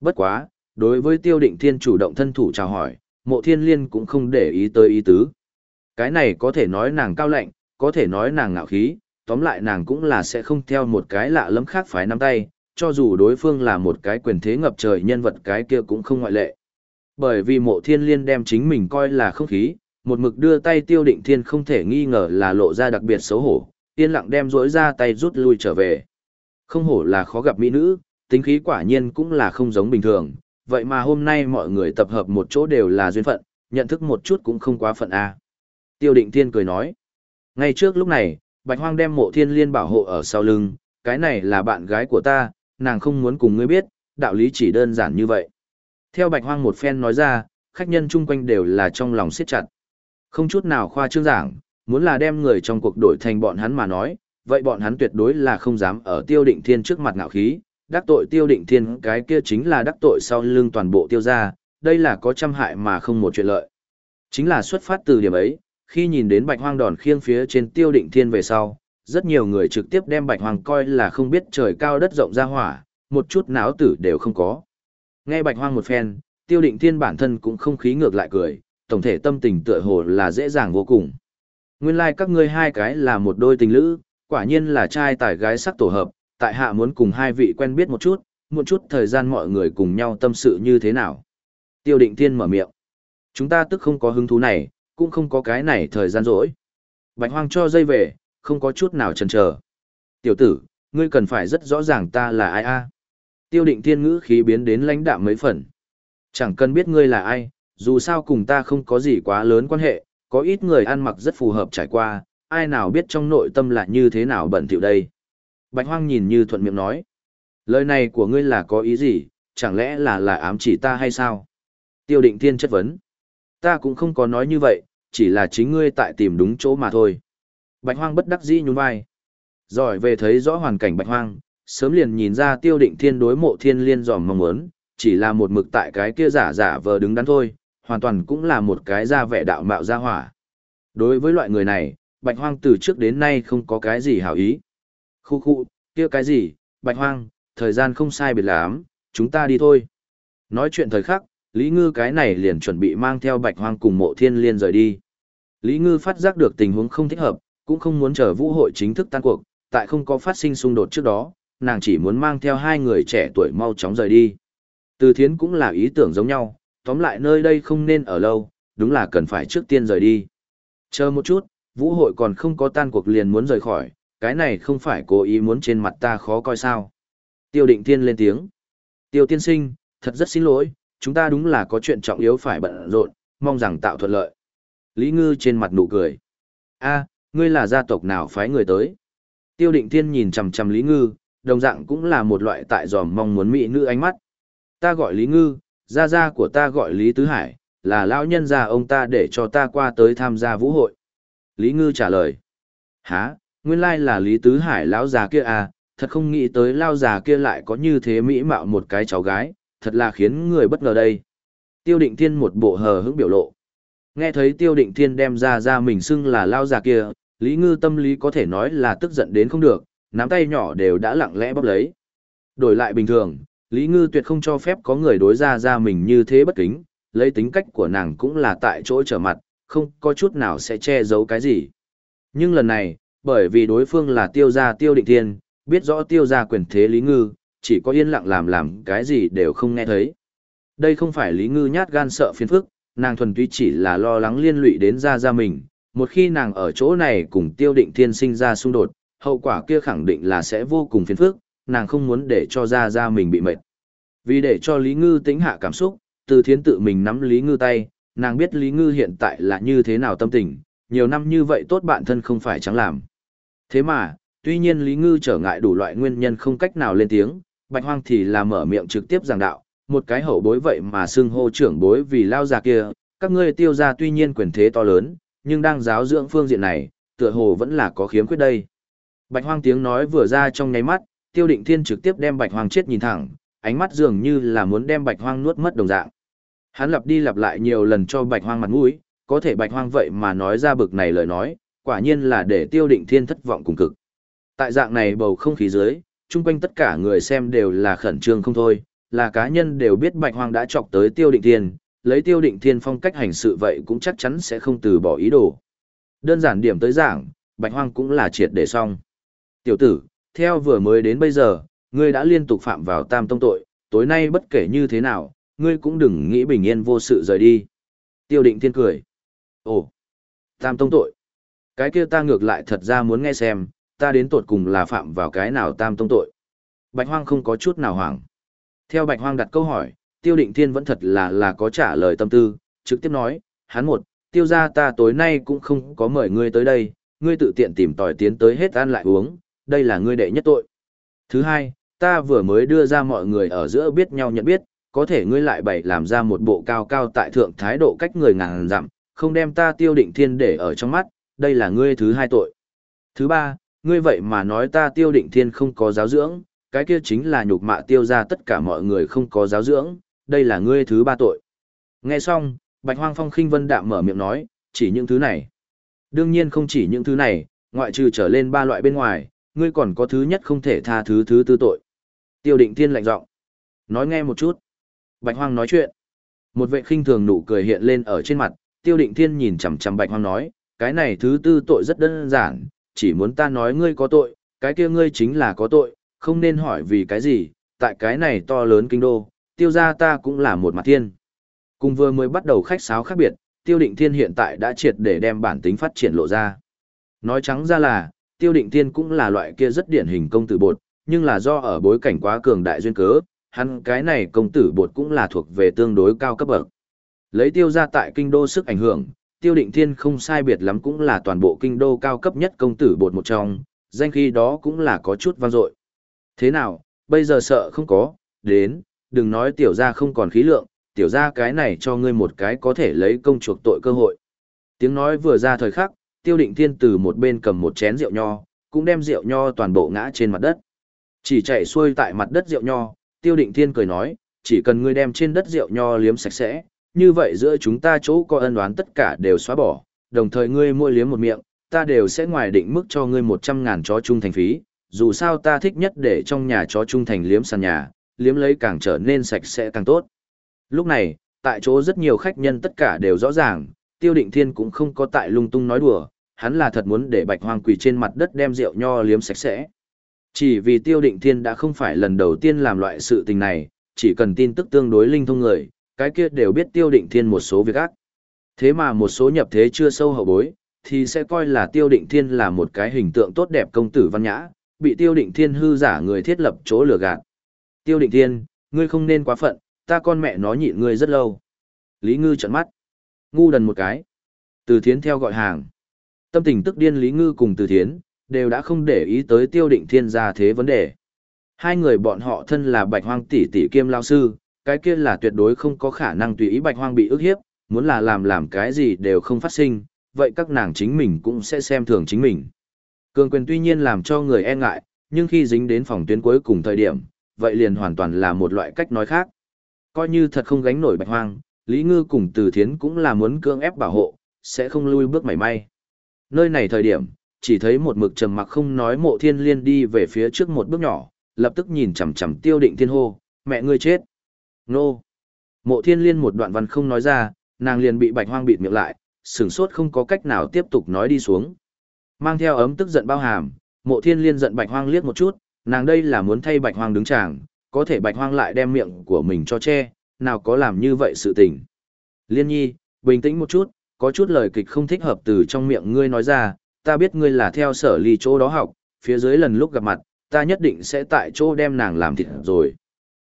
Bất quá, đối với tiêu định thiên chủ động thân thủ chào hỏi, mộ thiên liên cũng không để ý tới ý tứ. Cái này có thể nói nàng cao lạnh, có thể nói nàng ngạo khí, tóm lại nàng cũng là sẽ không theo một cái lạ lẫm khác phải nắm tay, cho dù đối phương là một cái quyền thế ngập trời nhân vật cái kia cũng không ngoại lệ. Bởi vì mộ thiên liên đem chính mình coi là không khí, một mực đưa tay tiêu định thiên không thể nghi ngờ là lộ ra đặc biệt xấu hổ, yên lặng đem rỗi ra tay rút lui trở về. Không hổ là khó gặp mỹ nữ, tính khí quả nhiên cũng là không giống bình thường, vậy mà hôm nay mọi người tập hợp một chỗ đều là duyên phận, nhận thức một chút cũng không quá phận a. Tiêu định thiên cười nói. Ngay trước lúc này, Bạch Hoang đem mộ thiên liên bảo hộ ở sau lưng, cái này là bạn gái của ta, nàng không muốn cùng ngươi biết, đạo lý chỉ đơn giản như vậy. Theo Bạch Hoang một phen nói ra, khách nhân chung quanh đều là trong lòng siết chặt. Không chút nào khoa trương giảng, muốn là đem người trong cuộc đổi thành bọn hắn mà nói, vậy bọn hắn tuyệt đối là không dám ở tiêu định thiên trước mặt ngạo khí, đắc tội tiêu định thiên cái kia chính là đắc tội sau lưng toàn bộ tiêu gia, đây là có trăm hại mà không một chuyện lợi. Chính là xuất phát từ điểm ấy, khi nhìn đến bạch hoang đòn khiêng phía trên tiêu định thiên về sau, rất nhiều người trực tiếp đem bạch hoang coi là không biết trời cao đất rộng ra hỏa, một chút não tử đều không có. Nghe bạch hoang một phen, tiêu định thiên bản thân cũng không khí ngược lại cười, tổng thể tâm tình tựa hồ là dễ dàng vô cùng. Nguyên lai like các ngươi hai cái là một đôi tình lữ, quả nhiên là trai tài gái sắc tổ hợp, tại hạ muốn cùng hai vị quen biết một chút, một chút thời gian mọi người cùng nhau tâm sự như thế nào. Tiêu định thiên mở miệng. Chúng ta tức không có hứng thú này, cũng không có cái này thời gian rỗi. Bạch hoang cho dây về, không có chút nào chần chờ. Tiểu tử, ngươi cần phải rất rõ ràng ta là ai a. Tiêu định thiên ngữ khí biến đến lãnh đạm mấy phần. Chẳng cần biết ngươi là ai, dù sao cùng ta không có gì quá lớn quan hệ, có ít người ăn mặc rất phù hợp trải qua, ai nào biết trong nội tâm là như thế nào bẩn thỉu đây. Bạch Hoang nhìn như thuận miệng nói. Lời này của ngươi là có ý gì, chẳng lẽ là là ám chỉ ta hay sao? Tiêu định thiên chất vấn. Ta cũng không có nói như vậy, chỉ là chính ngươi tại tìm đúng chỗ mà thôi. Bạch Hoang bất đắc dĩ nhún vai. Giỏi về thấy rõ hoàn cảnh Bạch Hoang, sớm liền nhìn ra tiêu định thiên đối mộ thiên liên dòm mong muốn, chỉ là một mực tại cái kia giả giả vờ đứng đắn thôi, hoàn toàn cũng là một cái ra vẻ đạo mạo ra hỏa. Đối với loại người này, Bạch Hoang từ trước đến nay không có cái gì hảo ý. Khu khu, kia cái gì, Bạch Hoang, thời gian không sai biệt lắm, chúng ta đi thôi. Nói chuyện thời khắc, Lý Ngư cái này liền chuẩn bị mang theo Bạch Hoang cùng mộ thiên liên rời đi. Lý Ngư phát giác được tình huống không thích hợp, cũng không muốn chờ vũ hội chính thức tan cuộc, tại không có phát sinh xung đột trước đó, nàng chỉ muốn mang theo hai người trẻ tuổi mau chóng rời đi. Từ thiến cũng là ý tưởng giống nhau, tóm lại nơi đây không nên ở lâu, đúng là cần phải trước tiên rời đi. Chờ một chút, vũ hội còn không có tan cuộc liền muốn rời khỏi, cái này không phải cố ý muốn trên mặt ta khó coi sao. Tiêu định tiên lên tiếng. Tiêu tiên sinh, thật rất xin lỗi, chúng ta đúng là có chuyện trọng yếu phải bận rộn, mong rằng tạo thuận lợi. Lý Ngư trên mặt nụ cười. a ngươi là gia tộc nào phái người tới? Tiêu định thiên nhìn chằm chằm Lý Ngư, đồng dạng cũng là một loại tại dòm mong muốn mỹ nữ ánh mắt. Ta gọi Lý Ngư, gia gia của ta gọi Lý Tứ Hải, là lão nhân gia ông ta để cho ta qua tới tham gia vũ hội. Lý Ngư trả lời. Hả, nguyên lai là Lý Tứ Hải lão già kia à, thật không nghĩ tới lão già kia lại có như thế mỹ mạo một cái cháu gái, thật là khiến người bất ngờ đây. Tiêu định thiên một bộ hờ hững biểu lộ. Nghe thấy tiêu định thiên đem ra ra mình xưng là lão già kia, Lý Ngư tâm lý có thể nói là tức giận đến không được, nắm tay nhỏ đều đã lặng lẽ bóp lấy. Đổi lại bình thường, Lý Ngư tuyệt không cho phép có người đối ra ra mình như thế bất kính, lấy tính cách của nàng cũng là tại chỗ trở mặt, không có chút nào sẽ che giấu cái gì. Nhưng lần này, bởi vì đối phương là tiêu gia tiêu định thiên, biết rõ tiêu gia quyền thế Lý Ngư, chỉ có yên lặng làm làm cái gì đều không nghe thấy. Đây không phải Lý Ngư nhát gan sợ phiền phức, nàng thuần túy chỉ là lo lắng liên lụy đến ra ra mình. Một khi nàng ở chỗ này cùng tiêu định thiên sinh ra xung đột, hậu quả kia khẳng định là sẽ vô cùng phiền phức, nàng không muốn để cho ra ra mình bị mệt. Vì để cho Lý Ngư tĩnh hạ cảm xúc, từ thiến tự mình nắm Lý Ngư tay, nàng biết Lý Ngư hiện tại là như thế nào tâm tình, nhiều năm như vậy tốt bạn thân không phải chẳng làm. Thế mà, tuy nhiên Lý Ngư trở ngại đủ loại nguyên nhân không cách nào lên tiếng, Bạch Hoang thì là mở miệng trực tiếp giảng đạo, một cái hậu bối vậy mà xưng hô trưởng bối vì lao già kia, các ngươi tiêu gia tuy nhiên quyền thế to lớn, nhưng đang giáo dưỡng phương diện này, tựa hồ vẫn là có khiếm khuyết đây. Bạch Hoang tiếng nói vừa ra trong nháy mắt, Tiêu Định Thiên trực tiếp đem Bạch Hoang chết nhìn thẳng, ánh mắt dường như là muốn đem Bạch Hoang nuốt mất đồng dạng. Hắn lặp đi lặp lại nhiều lần cho Bạch Hoang mặt mũi, có thể Bạch Hoang vậy mà nói ra bực này lời nói, quả nhiên là để Tiêu Định Thiên thất vọng cùng cực. Tại dạng này bầu không khí dưới, chung quanh tất cả người xem đều là khẩn trương không thôi, là cá nhân đều biết Bạch Hoang đã chọc tới Tiêu Định Thiên, lấy Tiêu Định Thiên phong cách hành sự vậy cũng chắc chắn sẽ không từ bỏ ý đồ. Đơn giản điểm tới giảng, Bạch Hoang cũng là triệt để xong. Tiểu tử, theo vừa mới đến bây giờ, ngươi đã liên tục phạm vào tam tông tội, tối nay bất kể như thế nào, ngươi cũng đừng nghĩ bình yên vô sự rời đi. Tiêu Định Thiên cười. Ồ, tam tông tội. Cái kia ta ngược lại thật ra muốn nghe xem, ta đến tột cùng là phạm vào cái nào tam tông tội. Bạch Hoang không có chút nào hoảng. Theo Bạch Hoang đặt câu hỏi, Tiêu Định Thiên vẫn thật là là có trả lời tâm tư, trực tiếp nói, hắn một, tiêu gia ta tối nay cũng không có mời ngươi tới đây, ngươi tự tiện tìm tòi tiến tới hết ăn lại uống, đây là ngươi đệ nhất tội. Thứ hai, ta vừa mới đưa ra mọi người ở giữa biết nhau nhận biết, có thể ngươi lại bày làm ra một bộ cao cao tại thượng thái độ cách người ngàn dặm, không đem ta tiêu định thiên để ở trong mắt, đây là ngươi thứ hai tội. Thứ ba, ngươi vậy mà nói ta tiêu định thiên không có giáo dưỡng, cái kia chính là nhục mạ tiêu ra tất cả mọi người không có giáo dưỡng, đây là ngươi thứ ba tội. Nghe xong, Bạch Hoang Phong khinh vân đạm mở miệng nói, chỉ những thứ này. Đương nhiên không chỉ những thứ này, ngoại trừ trở lên ba loại bên ngoài, ngươi còn có thứ nhất không thể tha thứ thứ tư tội. Tiêu định thiên lạnh giọng Nói nghe một chút. Bạch Hoang nói chuyện. Một vệ khinh thường nụ cười hiện lên ở trên mặt, tiêu định thiên nhìn chằm chằm Bạch Hoang nói, cái này thứ tư tội rất đơn giản, chỉ muốn ta nói ngươi có tội, cái kia ngươi chính là có tội, không nên hỏi vì cái gì, tại cái này to lớn kinh đô, tiêu gia ta cũng là một mặt thiên. Cùng vừa mới bắt đầu khách sáo khác biệt, tiêu định thiên hiện tại đã triệt để đem bản tính phát triển lộ ra. Nói trắng ra là, tiêu định thiên cũng là loại kia rất điển hình công tử bột, nhưng là do ở bối cảnh quá cường đại duyên cớ, hắn cái này công tử bột cũng là thuộc về tương đối cao cấp bậc. Lấy tiêu ra tại kinh đô sức ảnh hưởng, tiêu định thiên không sai biệt lắm cũng là toàn bộ kinh đô cao cấp nhất công tử bột một trong, danh khi đó cũng là có chút vang dội. Thế nào, bây giờ sợ không có, đến, đừng nói tiểu gia không còn khí lượng, tiểu gia cái này cho ngươi một cái có thể lấy công chuộc tội cơ hội. Tiếng nói vừa ra thời khắc, tiêu định thiên từ một bên cầm một chén rượu nho, cũng đem rượu nho toàn bộ ngã trên mặt đất. Chỉ chạy xuôi tại mặt đất rượu nho, tiêu định thiên cười nói, chỉ cần ngươi đem trên đất rượu nho liếm sạch sẽ, như vậy giữa chúng ta chỗ có ân oán tất cả đều xóa bỏ, đồng thời ngươi mua liếm một miệng, ta đều sẽ ngoài định mức cho ngươi một trăm ngàn chó trung thành phí, dù sao ta thích nhất để trong nhà chó trung thành liếm sàn nhà, liếm lấy càng trở nên sạch sẽ càng tốt. Lúc này, tại chỗ rất nhiều khách nhân tất cả đều rõ ràng, tiêu định thiên cũng không có tại lung tung nói đùa, hắn là thật muốn để bạch hoang quỳ trên mặt đất đem rượu nho liếm sạch sẽ. Chỉ vì tiêu định thiên đã không phải lần đầu tiên làm loại sự tình này, chỉ cần tin tức tương đối linh thông người, cái kia đều biết tiêu định thiên một số việc ác. Thế mà một số nhập thế chưa sâu hậu bối, thì sẽ coi là tiêu định thiên là một cái hình tượng tốt đẹp công tử văn nhã, bị tiêu định thiên hư giả người thiết lập chỗ lừa gạt. Tiêu định thiên, ngươi không nên quá phận, ta con mẹ nó nhịn ngươi rất lâu. Lý Ngư trợn mắt. Ngu đần một cái. Từ thiến theo gọi hàng. Tâm tình tức điên Lý Ngư cùng từ thiến, đều đã không để ý tới tiêu định thiên gia thế vấn đề. Hai người bọn họ thân là bạch hoang tỷ tỷ kiêm lao sư, cái kia là tuyệt đối không có khả năng tùy ý bạch hoang bị ức hiếp, muốn là làm làm cái gì đều không phát sinh, vậy các nàng chính mình cũng sẽ xem thường chính mình. Cường quyền tuy nhiên làm cho người e ngại, nhưng khi dính đến phòng tuyến cuối cùng thời điểm, vậy liền hoàn toàn là một loại cách nói khác. Coi như thật không gánh nổi bạch hoang, Lý Ngư cùng Từ Thiến cũng là muốn cưỡng ép bảo hộ, sẽ không lui bước mảy may. Nơi này thời điểm, chỉ thấy một mực trầm mặc không nói mộ thiên liên đi về phía trước một bước nhỏ, lập tức nhìn chằm chằm tiêu định thiên hô, mẹ ngươi chết. Nô. Mộ thiên liên một đoạn văn không nói ra, nàng liền bị bạch hoang bịt miệng lại, sửng sốt không có cách nào tiếp tục nói đi xuống. Mang theo ấm tức giận bao hàm, mộ thiên liên giận bạch hoang liếc một chút, nàng đây là muốn thay bạch hoang đứng tràng, có thể bạch hoang lại đem miệng của mình cho che, nào có làm như vậy sự tình. Liên nhi, bình tĩnh một chút, có chút lời kịch không thích hợp từ trong miệng ngươi nói ra, ta biết ngươi là theo sở ly chỗ đó học, phía dưới lần lúc gặp mặt, ta nhất định sẽ tại chỗ đem nàng làm thịt rồi.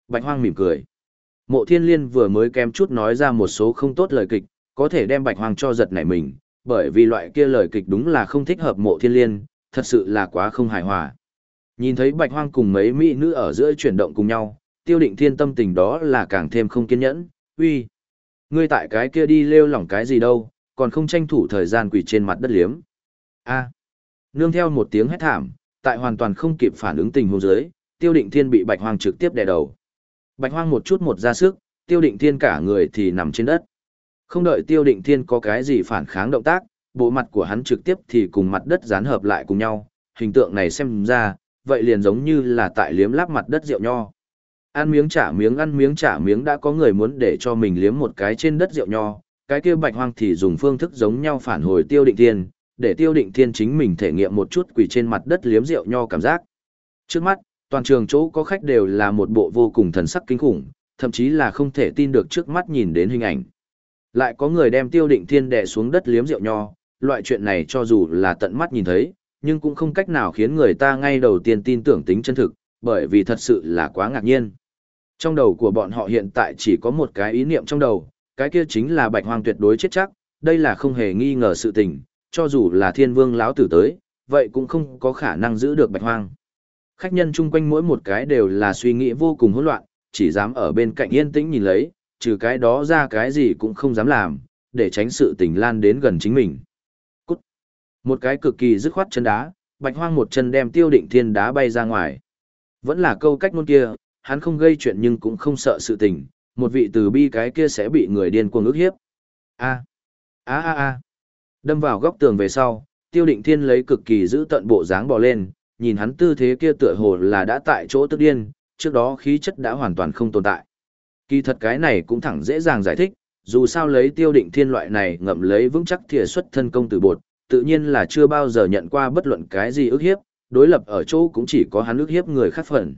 Bạch hoang mỉm cười. Mộ thiên liên vừa mới kém chút nói ra một số không tốt lời kịch, có thể đem bạch hoang cho giật nảy mình, bởi vì loại kia lời kịch đúng là không thích hợp mộ thiên liên, thật sự là quá không hài hòa. Nhìn thấy bạch hoang cùng mấy mỹ nữ ở giữa chuyển động cùng nhau, tiêu định thiên tâm tình đó là càng thêm không kiên nhẫn, uy. Ngươi tại cái kia đi lêu lỏng cái gì đâu, còn không tranh thủ thời gian quỳ trên mặt đất liếm. A. À, nương theo một tiếng hét thảm, tại hoàn toàn không kịp phản ứng tình huống dưới, tiêu định thiên bị bạch hoang trực tiếp đè đầu. Bạch hoang một chút một ra sức, tiêu định thiên cả người thì nằm trên đất. Không đợi tiêu định thiên có cái gì phản kháng động tác, bộ mặt của hắn trực tiếp thì cùng mặt đất dán hợp lại cùng nhau, hình tượng này xem ra, vậy liền giống như là tại liếm láp mặt đất rượu nho. Ăn miếng trả miếng ăn miếng trả miếng đã có người muốn để cho mình liếm một cái trên đất rượu nho, cái kia bạch hoang thì dùng phương thức giống nhau phản hồi tiêu định thiên, để tiêu định thiên chính mình thể nghiệm một chút quỳ trên mặt đất liếm rượu nho cảm giác. Trước mắt, toàn trường chỗ có khách đều là một bộ vô cùng thần sắc kinh khủng, thậm chí là không thể tin được trước mắt nhìn đến hình ảnh. Lại có người đem tiêu định thiên đè xuống đất liếm rượu nho, loại chuyện này cho dù là tận mắt nhìn thấy, nhưng cũng không cách nào khiến người ta ngay đầu tiên tin tưởng tính chân thực, bởi vì thật sự là quá ngạc nhiên. Trong đầu của bọn họ hiện tại chỉ có một cái ý niệm trong đầu, cái kia chính là bạch hoang tuyệt đối chết chắc, đây là không hề nghi ngờ sự tình, cho dù là thiên vương lão tử tới, vậy cũng không có khả năng giữ được bạch hoang. Khách nhân chung quanh mỗi một cái đều là suy nghĩ vô cùng hỗn loạn, chỉ dám ở bên cạnh yên tĩnh nhìn lấy, trừ cái đó ra cái gì cũng không dám làm, để tránh sự tình lan đến gần chính mình. Cút! Một cái cực kỳ dứt khoát chân đá, bạch hoang một chân đem tiêu định thiên đá bay ra ngoài. Vẫn là câu cách ngôn kia, hắn không gây chuyện nhưng cũng không sợ sự tình, một vị từ bi cái kia sẽ bị người điên cuồng ức hiếp. A! A a a! Đâm vào góc tường về sau, tiêu định thiên lấy cực kỳ giữ tận bộ dáng bò lên, nhìn hắn tư thế kia tựa hồ là đã tại chỗ tức điên, trước đó khí chất đã hoàn toàn không tồn tại. Kỳ thật cái này cũng thẳng dễ dàng giải thích, dù sao lấy tiêu định thiên loại này ngậm lấy vững chắc thìa xuất thân công từ bột, tự nhiên là chưa bao giờ nhận qua bất luận cái gì ức hiếp, đối lập ở chỗ cũng chỉ có hắn ức hiếp người khác phần.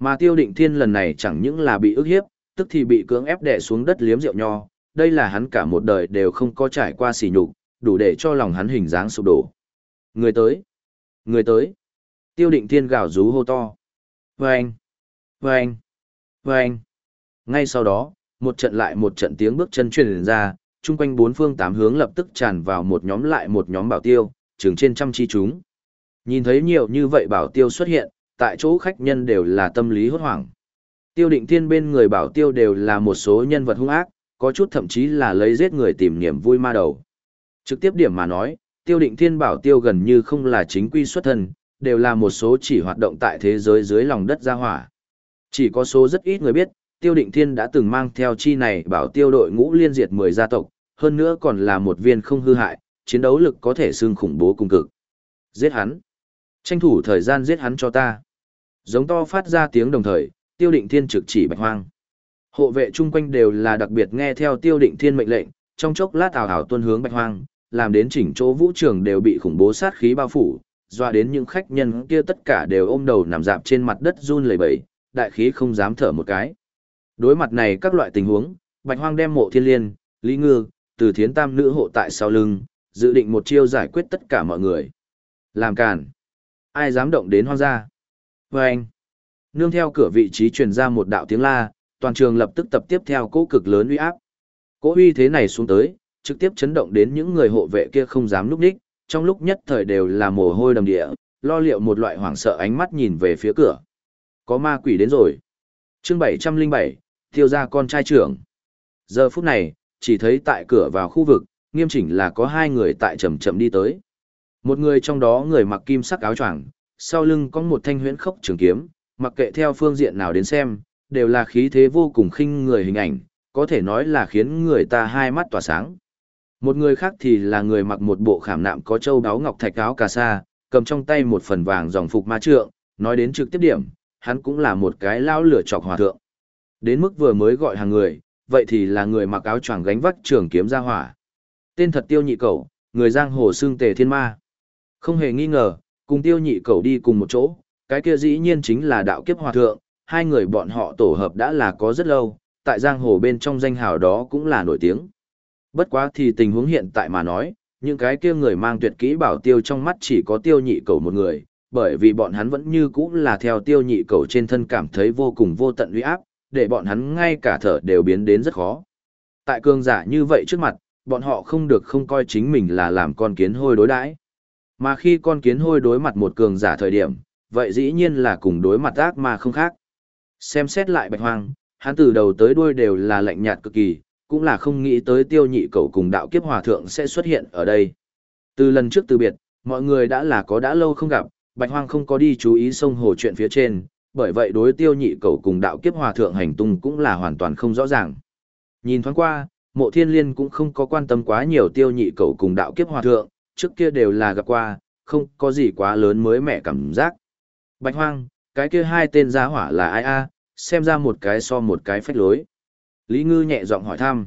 Mà tiêu định thiên lần này chẳng những là bị ức hiếp, tức thì bị cưỡng ép đè xuống đất liếm rượu nho, đây là hắn cả một đời đều không có trải qua sỉ nhục, đủ để cho lòng hắn hình dáng sụp đổ. Người tới! Người tới! Tiêu định thiên gào rú hô to. Vâng! Vâng! Vâng! Ngay sau đó, một trận lại một trận tiếng bước chân truyền ra, chung quanh bốn phương tám hướng lập tức tràn vào một nhóm lại một nhóm bảo tiêu, chừng trên trăm chi chúng. Nhìn thấy nhiều như vậy bảo tiêu xuất hiện, tại chỗ khách nhân đều là tâm lý hốt hoảng. Tiêu định thiên bên người bảo tiêu đều là một số nhân vật hung ác, có chút thậm chí là lấy giết người tìm niềm vui ma đầu. Trực tiếp điểm mà nói, tiêu định thiên bảo tiêu gần như không là chính quy xuất thân, đều là một số chỉ hoạt động tại thế giới dưới lòng đất gia hỏa. Chỉ có số rất ít người biết, tiêu định thiên đã từng mang theo chi này bảo tiêu đội ngũ liên diệt 10 gia tộc, hơn nữa còn là một viên không hư hại, chiến đấu lực có thể xương khủng bố cùng cực. Giết hắn. Tranh thủ thời gian giết hắn cho ta. Giống to phát ra tiếng đồng thời, tiêu định thiên trực chỉ bạch hoang. Hộ vệ chung quanh đều là đặc biệt nghe theo tiêu định thiên mệnh lệnh, trong chốc lát ảo ảo tuân hướng bạch hoang, làm đến chỉnh chỗ vũ trường đều bị khủng bố sát khí bao phủ, doa đến những khách nhân kia tất cả đều ôm đầu nằm dạp trên mặt đất run lẩy bẩy, đại khí không dám thở một cái. Đối mặt này các loại tình huống, Bạch Hoang đem mộ thiên liên, Lý Ngư, từ thiến tam nữ hộ tại sau lưng, dự định một chiêu giải quyết tất cả mọi người. Làm càn. Ai dám động đến hoang gia? Và anh. Nương theo cửa vị trí truyền ra một đạo tiếng la, toàn trường lập tức tập tiếp theo cỗ cực lớn uy áp. Cỗ uy thế này xuống tới, trực tiếp chấn động đến những người hộ vệ kia không dám lúc đích, trong lúc nhất thời đều là mồ hôi đầm địa, lo liệu một loại hoảng sợ ánh mắt nhìn về phía cửa. Có ma quỷ đến rồi. chương 707, tiêu gia con trai trưởng. Giờ phút này, chỉ thấy tại cửa vào khu vực, nghiêm chỉnh là có hai người tại chậm chậm đi tới. Một người trong đó người mặc kim sắc áo choàng, sau lưng có một thanh huyễn khốc trường kiếm, mặc kệ theo phương diện nào đến xem, đều là khí thế vô cùng khinh người hình ảnh, có thể nói là khiến người ta hai mắt tỏa sáng. Một người khác thì là người mặc một bộ khảm nạm có châu đáo ngọc thạch áo cà sa, cầm trong tay một phần vàng dòng phục ma trượng, nói đến trực tiếp điểm, hắn cũng là một cái lao lửa chọc hòa thượng. Đến mức vừa mới gọi hàng người, vậy thì là người mặc áo choàng gánh vắt trường kiếm ra hỏa. Tên thật tiêu nhị cầu người giang hồ xương tề thiên ma. Không hề nghi ngờ, cùng tiêu nhị cầu đi cùng một chỗ, cái kia dĩ nhiên chính là đạo kiếp hòa thượng, hai người bọn họ tổ hợp đã là có rất lâu, tại giang hồ bên trong danh hào đó cũng là nổi tiếng. Bất quá thì tình huống hiện tại mà nói, những cái kia người mang tuyệt kỹ bảo tiêu trong mắt chỉ có tiêu nhị cầu một người, bởi vì bọn hắn vẫn như cũ là theo tiêu nhị cầu trên thân cảm thấy vô cùng vô tận uy áp, để bọn hắn ngay cả thở đều biến đến rất khó. Tại cường giả như vậy trước mặt, bọn họ không được không coi chính mình là làm con kiến hôi đối đãi. Mà khi con kiến hôi đối mặt một cường giả thời điểm, vậy dĩ nhiên là cùng đối mặt ác mà không khác. Xem xét lại bạch hoang, hắn từ đầu tới đuôi đều là lạnh nhạt cực kỳ, cũng là không nghĩ tới tiêu nhị cầu cùng đạo kiếp hòa thượng sẽ xuất hiện ở đây. Từ lần trước từ biệt, mọi người đã là có đã lâu không gặp, bạch hoang không có đi chú ý sông hồ chuyện phía trên, bởi vậy đối tiêu nhị cầu cùng đạo kiếp hòa thượng hành tung cũng là hoàn toàn không rõ ràng. Nhìn thoáng qua, mộ thiên liên cũng không có quan tâm quá nhiều tiêu nhị cầu cùng đạo kiếp hòa thượng, trước kia đều là gặp qua, không có gì quá lớn mới mẻ cảm giác. Bạch hoang, cái kia hai tên gia hỏa là ai a? xem ra một cái so một cái phách lối. Lý Ngư nhẹ giọng hỏi thăm.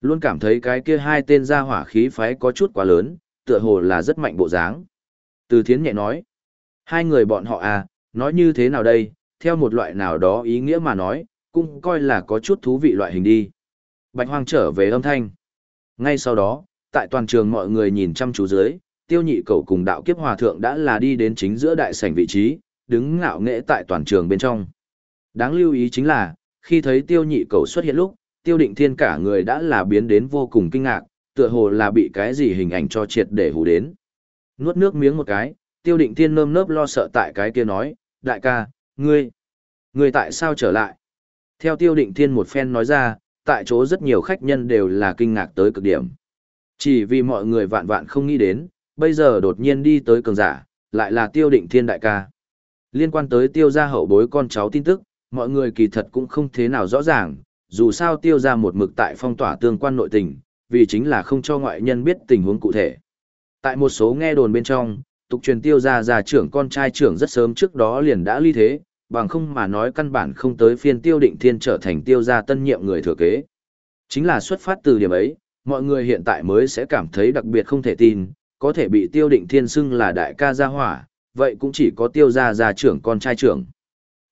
Luôn cảm thấy cái kia hai tên gia hỏa khí phái có chút quá lớn, tựa hồ là rất mạnh bộ dáng. Từ thiến nhẹ nói. Hai người bọn họ à, nói như thế nào đây, theo một loại nào đó ý nghĩa mà nói, cũng coi là có chút thú vị loại hình đi. Bạch Hoang trở về âm thanh. Ngay sau đó, tại toàn trường mọi người nhìn chăm chú dưới, tiêu nhị cầu cùng đạo kiếp hòa thượng đã là đi đến chính giữa đại sảnh vị trí, đứng ngạo nghễ tại toàn trường bên trong. Đáng lưu ý chính là, khi thấy tiêu nhị cầu xuất hiện lúc, tiêu định thiên cả người đã là biến đến vô cùng kinh ngạc, tựa hồ là bị cái gì hình ảnh cho triệt để hù đến. Nuốt nước miếng một cái, tiêu định thiên nơm nớp lo sợ tại cái kia nói, đại ca, ngươi, ngươi tại sao trở lại? Theo tiêu định thiên một phen nói ra, tại chỗ rất nhiều khách nhân đều là kinh ngạc tới cực điểm. Chỉ vì mọi người vạn vạn không nghĩ đến, bây giờ đột nhiên đi tới cường giả, lại là tiêu định thiên đại ca. Liên quan tới tiêu gia hậu bối con cháu tin tức, mọi người kỳ thật cũng không thế nào rõ ràng, dù sao tiêu gia một mực tại phong tỏa tương quan nội tình, vì chính là không cho ngoại nhân biết tình huống cụ thể. Tại một số nghe đồn bên trong, tục truyền tiêu gia già trưởng con trai trưởng rất sớm trước đó liền đã ly thế, bằng không mà nói căn bản không tới phiên tiêu định thiên trở thành tiêu gia tân nhiệm người thừa kế. Chính là xuất phát từ điểm ấy, mọi người hiện tại mới sẽ cảm thấy đặc biệt không thể tin, có thể bị tiêu định thiên xưng là đại ca gia hỏa, vậy cũng chỉ có tiêu gia gia trưởng con trai trưởng.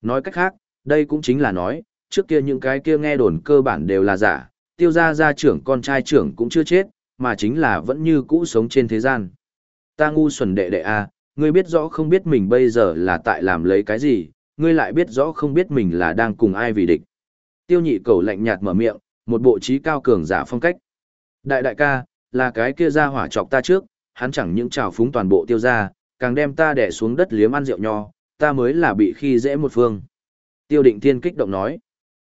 Nói cách khác, đây cũng chính là nói, trước kia những cái kia nghe đồn cơ bản đều là giả, tiêu gia gia trưởng con trai trưởng cũng chưa chết, mà chính là vẫn như cũ sống trên thế gian. Ta ngu xuẩn đệ đệ a, à, ngươi biết rõ không biết mình bây giờ là tại làm lấy cái gì, ngươi lại biết rõ không biết mình là đang cùng ai vì địch. Tiêu nhị cầu lạnh nhạt mở miệng, một bộ trí cao cường giả phong cách. Đại đại ca, là cái kia ra hỏa chọc ta trước, hắn chẳng những trào phúng toàn bộ tiêu gia, càng đem ta đè xuống đất liếm ăn rượu nho, ta mới là bị khi dễ một phương. Tiêu định thiên kích động nói.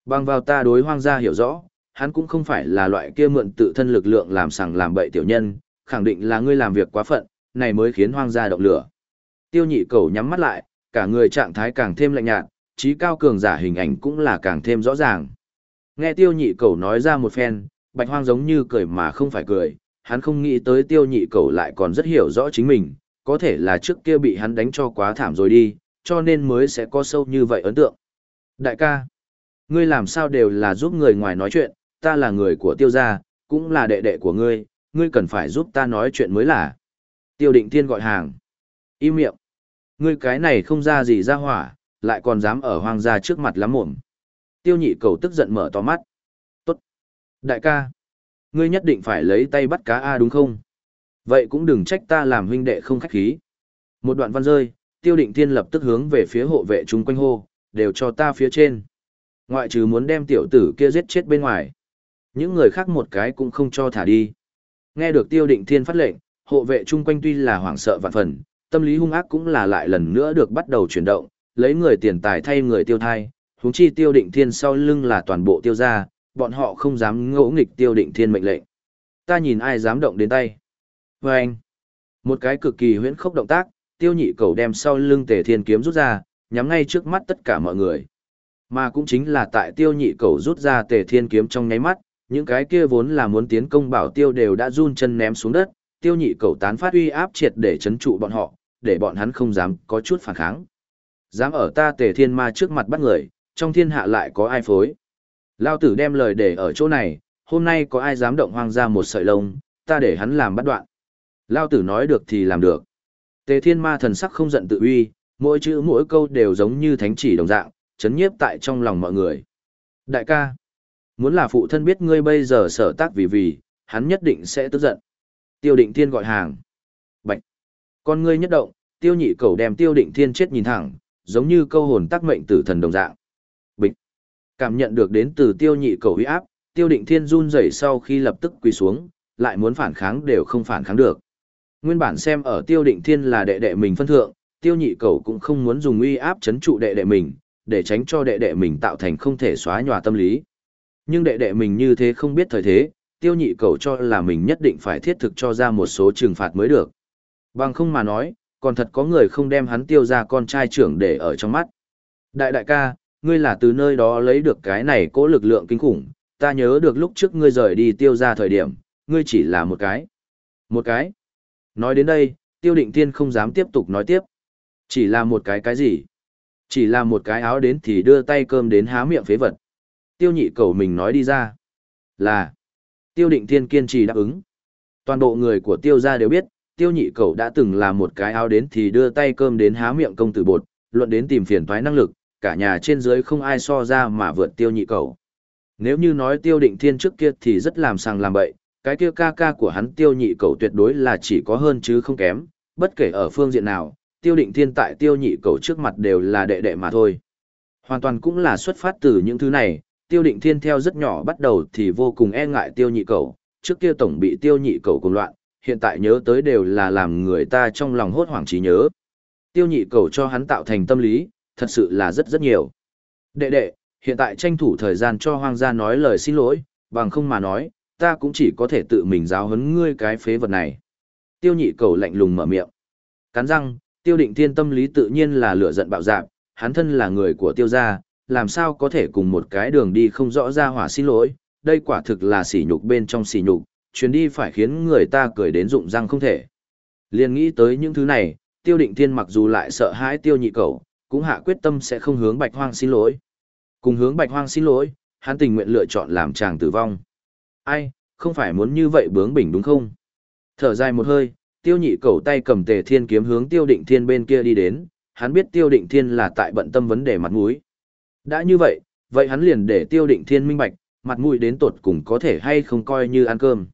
Bằng vào ta đối hoang gia hiểu rõ, hắn cũng không phải là loại kia mượn tự thân lực lượng làm sằng làm bậy tiểu nhân, khẳng định là ngươi làm việc quá phận, này mới khiến hoang gia động lửa. Tiêu nhị cầu nhắm mắt lại, cả người trạng thái càng thêm lạnh nhạt, trí cao cường giả hình ảnh cũng là càng thêm rõ ràng. Nghe tiêu nhị cầu nói ra một phen, bạch hoang giống như cười mà không phải cười, hắn không nghĩ tới tiêu nhị cầu lại còn rất hiểu rõ chính mình, có thể là trước kia bị hắn đánh cho quá thảm rồi đi, cho nên mới sẽ có sâu như vậy ấn tượng. Đại ca, ngươi làm sao đều là giúp người ngoài nói chuyện, ta là người của tiêu gia, cũng là đệ đệ của ngươi, ngươi cần phải giúp ta nói chuyện mới là. Tiêu định thiên gọi hàng. Im miệng. Ngươi cái này không ra gì ra hỏa, lại còn dám ở hoang gia trước mặt lắm mồm. Tiêu nhị cầu tức giận mở to mắt. Tốt. Đại ca. ngươi nhất định phải lấy tay bắt cá A đúng không? Vậy cũng đừng trách ta làm huynh đệ không khách khí. Một đoạn văn rơi, tiêu định thiên lập tức hướng về phía hộ vệ chúng quanh hô, đều cho ta phía trên. Ngoại trừ muốn đem tiểu tử kia giết chết bên ngoài. Những người khác một cái cũng không cho thả đi. Nghe được tiêu định thiên phát lệnh, hộ vệ chung quanh tuy là hoảng sợ vạn phần, tâm lý hung ác cũng là lại lần nữa được bắt đầu chuyển động, lấy người tiền tài thay người tiêu thai, huống chi tiêu định thiên sau lưng là toàn bộ tiêu gia, bọn họ không dám ngỗ nghịch tiêu định thiên mệnh lệnh. Ta nhìn ai dám động đến tay. Và anh, một cái cực kỳ huyễn khốc động tác, tiêu nhị cầu đem sau lưng tề thiên kiếm rút ra, nhắm ngay trước mắt tất cả mọi người. Mà cũng chính là tại tiêu nhị cầu rút ra tề thiên kiếm trong nháy mắt, những cái kia vốn là muốn tiến công bảo tiêu đều đã run chân ném xuống đất, tiêu nhị cầu tán phát uy áp triệt để chấn trụ bọn họ, để bọn hắn không dám có chút phản kháng. Dám ở ta tề thiên ma trước mặt bắt người, trong thiên hạ lại có ai phối. Lao tử đem lời để ở chỗ này, hôm nay có ai dám động hoang ra một sợi lông, ta để hắn làm bắt đoạn. Lao tử nói được thì làm được. Tề thiên ma thần sắc không giận tự uy, mỗi chữ mỗi câu đều giống như thánh chỉ đồng dạng, chấn nhiếp tại trong lòng mọi người. Đại ca, muốn là phụ thân biết ngươi bây giờ sở tác vì vì, hắn nhất định sẽ tức giận. Tiêu định thiên gọi hàng. Bạch. Con ngươi nhất động, tiêu nhị cầu đem tiêu định thiên chết nhìn thẳng, giống như câu hồn tác mệnh tử thần đồng dạng. Bịch. Cảm nhận được đến từ tiêu nhị cầu huy áp, tiêu định thiên run rẩy sau khi lập tức quỳ xuống, lại muốn phản kháng đều không phản kháng được. Nguyên bản xem ở tiêu định thiên là đệ đệ mình phân thượng, tiêu nhị cầu cũng không muốn dùng uy áp chấn trụ đệ đệ mình, để tránh cho đệ đệ mình tạo thành không thể xóa nhòa tâm lý. Nhưng đệ đệ mình như thế không biết thời thế, tiêu nhị cầu cho là mình nhất định phải thiết thực cho ra một số trừng phạt mới được. Bằng không mà nói, còn thật có người không đem hắn tiêu ra con trai trưởng để ở trong mắt. Đại đại ca, ngươi là từ nơi đó lấy được cái này cố lực lượng kinh khủng, ta nhớ được lúc trước ngươi rời đi tiêu ra thời điểm, ngươi chỉ là một cái. Một cái. Nói đến đây, tiêu định tiên không dám tiếp tục nói tiếp. Chỉ là một cái cái gì? Chỉ là một cái áo đến thì đưa tay cơm đến há miệng phế vật. Tiêu nhị cầu mình nói đi ra. Là. Tiêu định tiên kiên trì đáp ứng. Toàn bộ người của tiêu gia đều biết, tiêu nhị cầu đã từng là một cái áo đến thì đưa tay cơm đến há miệng công tử bột, luận đến tìm phiền toái năng lực, cả nhà trên dưới không ai so ra mà vượt tiêu nhị cầu. Nếu như nói tiêu định thiên trước kia thì rất làm sàng làm bậy, cái kia ca ca của hắn tiêu nhị cầu tuyệt đối là chỉ có hơn chứ không kém, bất kể ở phương diện nào, tiêu định thiên tại tiêu nhị cầu trước mặt đều là đệ đệ mà thôi. Hoàn toàn cũng là xuất phát từ những thứ này, tiêu định thiên theo rất nhỏ bắt đầu thì vô cùng e ngại tiêu nhị cầu, trước kia tổng bị tiêu nhị cầu cùng loạn, hiện tại nhớ tới đều là làm người ta trong lòng hốt hoảng trí nhớ. Tiêu nhị cầu cho hắn tạo thành tâm lý, thật sự là rất rất nhiều. Đệ đệ, hiện tại tranh thủ thời gian cho hoang gia nói lời xin lỗi, bằng không mà nói, ta cũng chỉ có thể tự mình giáo huấn ngươi cái phế vật này. Tiêu nhị cầu lạnh lùng mở miệng. Cắn răng, tiêu định thiên tâm lý tự nhiên là lửa giận bạo dạp, hắn thân là người của tiêu gia, làm sao có thể cùng một cái đường đi không rõ ra hỏa xin lỗi, đây quả thực là sỉ nhục bên trong sỉ nhục, chuyến đi phải khiến người ta cười đến rụng răng không thể. Liên nghĩ tới những thứ này, tiêu định thiên mặc dù lại sợ hãi tiêu nhị cầu, cũng hạ quyết tâm sẽ không hướng bạch hoang xin lỗi. Cùng hướng bạch hoang xin lỗi, hắn tình nguyện lựa chọn làm chàng tử vong. Ai, không phải muốn như vậy bướng bỉnh đúng không? Thở dài một hơi, tiêu nhị cầu tay cầm tề thiên kiếm hướng tiêu định thiên bên kia đi đến, hắn biết tiêu định thiên là tại bận tâm vấn đề mặt mũi. Đã như vậy, vậy hắn liền để tiêu định thiên minh bạch, mặt mũi đến tột cùng có thể hay không coi như ăn cơm.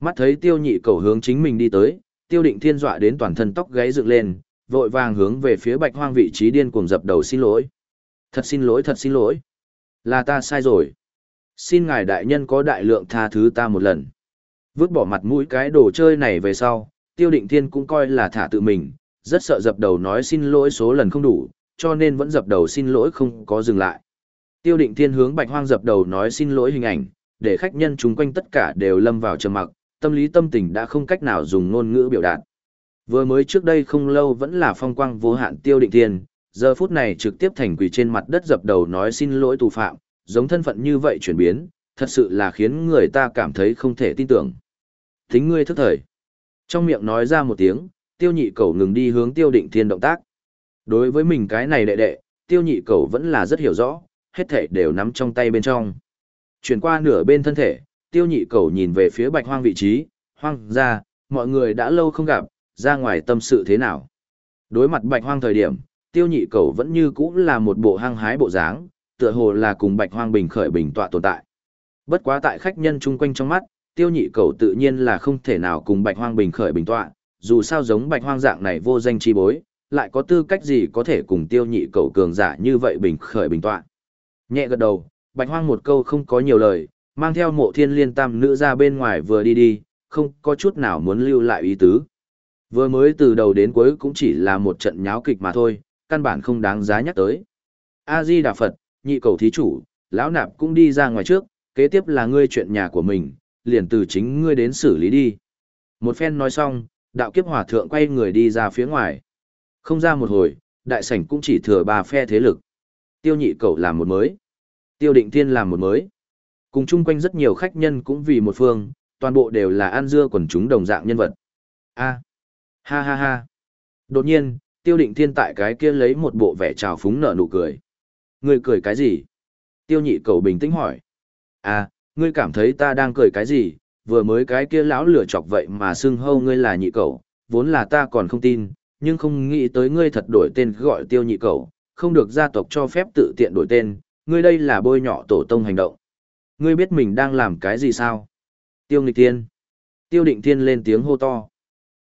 Mắt thấy tiêu nhị cầu hướng chính mình đi tới, tiêu định thiên dọa đến toàn thân tóc gáy dựng lên, vội vàng hướng về phía bạch hoang vị trí điên cuồng dập đầu xin lỗi. Thật xin lỗi thật xin lỗi. Là ta sai rồi. Xin ngài đại nhân có đại lượng tha thứ ta một lần. Vứt bỏ mặt mũi cái đồ chơi này về sau, tiêu định thiên cũng coi là thả tự mình, rất sợ dập đầu nói xin lỗi số lần không đủ, cho nên vẫn dập đầu xin lỗi không có dừng lại. Tiêu định thiên hướng bạch hoang dập đầu nói xin lỗi hình ảnh, để khách nhân chung quanh tất cả đều lâm vào trầm mặc, tâm lý tâm tình đã không cách nào dùng ngôn ngữ biểu đạt. Vừa mới trước đây không lâu vẫn là phong quang vô hạn tiêu định thiên, giờ phút này trực tiếp thành quỳ trên mặt đất dập đầu nói xin lỗi tù phạm, giống thân phận như vậy chuyển biến, thật sự là khiến người ta cảm thấy không thể tin tưởng. Thính ngươi thức thời. Trong miệng nói ra một tiếng, tiêu nhị cầu ngừng đi hướng tiêu định thiên động tác. Đối với mình cái này đệ đệ, tiêu nhị cầu vẫn là rất hiểu rõ, hết thể đều nắm trong tay bên trong. Chuyển qua nửa bên thân thể, tiêu nhị cầu nhìn về phía bạch hoang vị trí, hoang ra, mọi người đã lâu không gặp, ra ngoài tâm sự thế nào. Đối mặt bạch hoang thời điểm, tiêu nhị cầu vẫn như cũ là một bộ hăng hái bộ dáng, tựa hồ là cùng bạch hoang bình khởi bình tọa tồn tại. Bất quá tại khách nhân chung quanh trong mắt, tiêu nhị cầu tự nhiên là không thể nào cùng bạch hoang bình khởi bình tọa, dù sao giống bạch hoang dạng này vô danh chi bối, lại có tư cách gì có thể cùng tiêu nhị cầu cường giả như vậy bình khởi bình tọa. Nhẹ gật đầu, bạch hoang một câu không có nhiều lời, mang theo mộ thiên liên tam nữ ra bên ngoài vừa đi đi, không có chút nào muốn lưu lại ý tứ. Vừa mới từ đầu đến cuối cũng chỉ là một trận nháo kịch mà thôi, căn bản không đáng giá nhắc tới. A-di Đà Phật, nhị cầu thí chủ, lão nạp cũng đi ra ngoài trước, kế tiếp là ngươi chuyện nhà của mình, liền từ chính ngươi đến xử lý đi. Một phen nói xong, đạo kiếp hòa thượng quay người đi ra phía ngoài. Không ra một hồi, đại sảnh cũng chỉ thừa ba phe thế lực. Tiêu nhị cầu làm một mới. Tiêu định thiên làm một mới. Cùng chung quanh rất nhiều khách nhân cũng vì một phương, toàn bộ đều là an dưa quần chúng đồng dạng nhân vật. A. Ha ha ha. Đột nhiên, tiêu định thiên tại cái kia lấy một bộ vẻ trào phúng nở nụ cười. Ngươi cười cái gì? Tiêu nhị cầu bình tĩnh hỏi. À, ngươi cảm thấy ta đang cười cái gì? Vừa mới cái kia lão lửa chọc vậy mà xưng hâu ngươi là nhị cầu, vốn là ta còn không tin, nhưng không nghĩ tới ngươi thật đổi tên gọi tiêu nhị cầu, không được gia tộc cho phép tự tiện đổi tên, ngươi đây là bôi nhọ tổ tông hành động. Ngươi biết mình đang làm cái gì sao? Tiêu nghịch thiên. Tiêu định thiên lên tiếng hô to.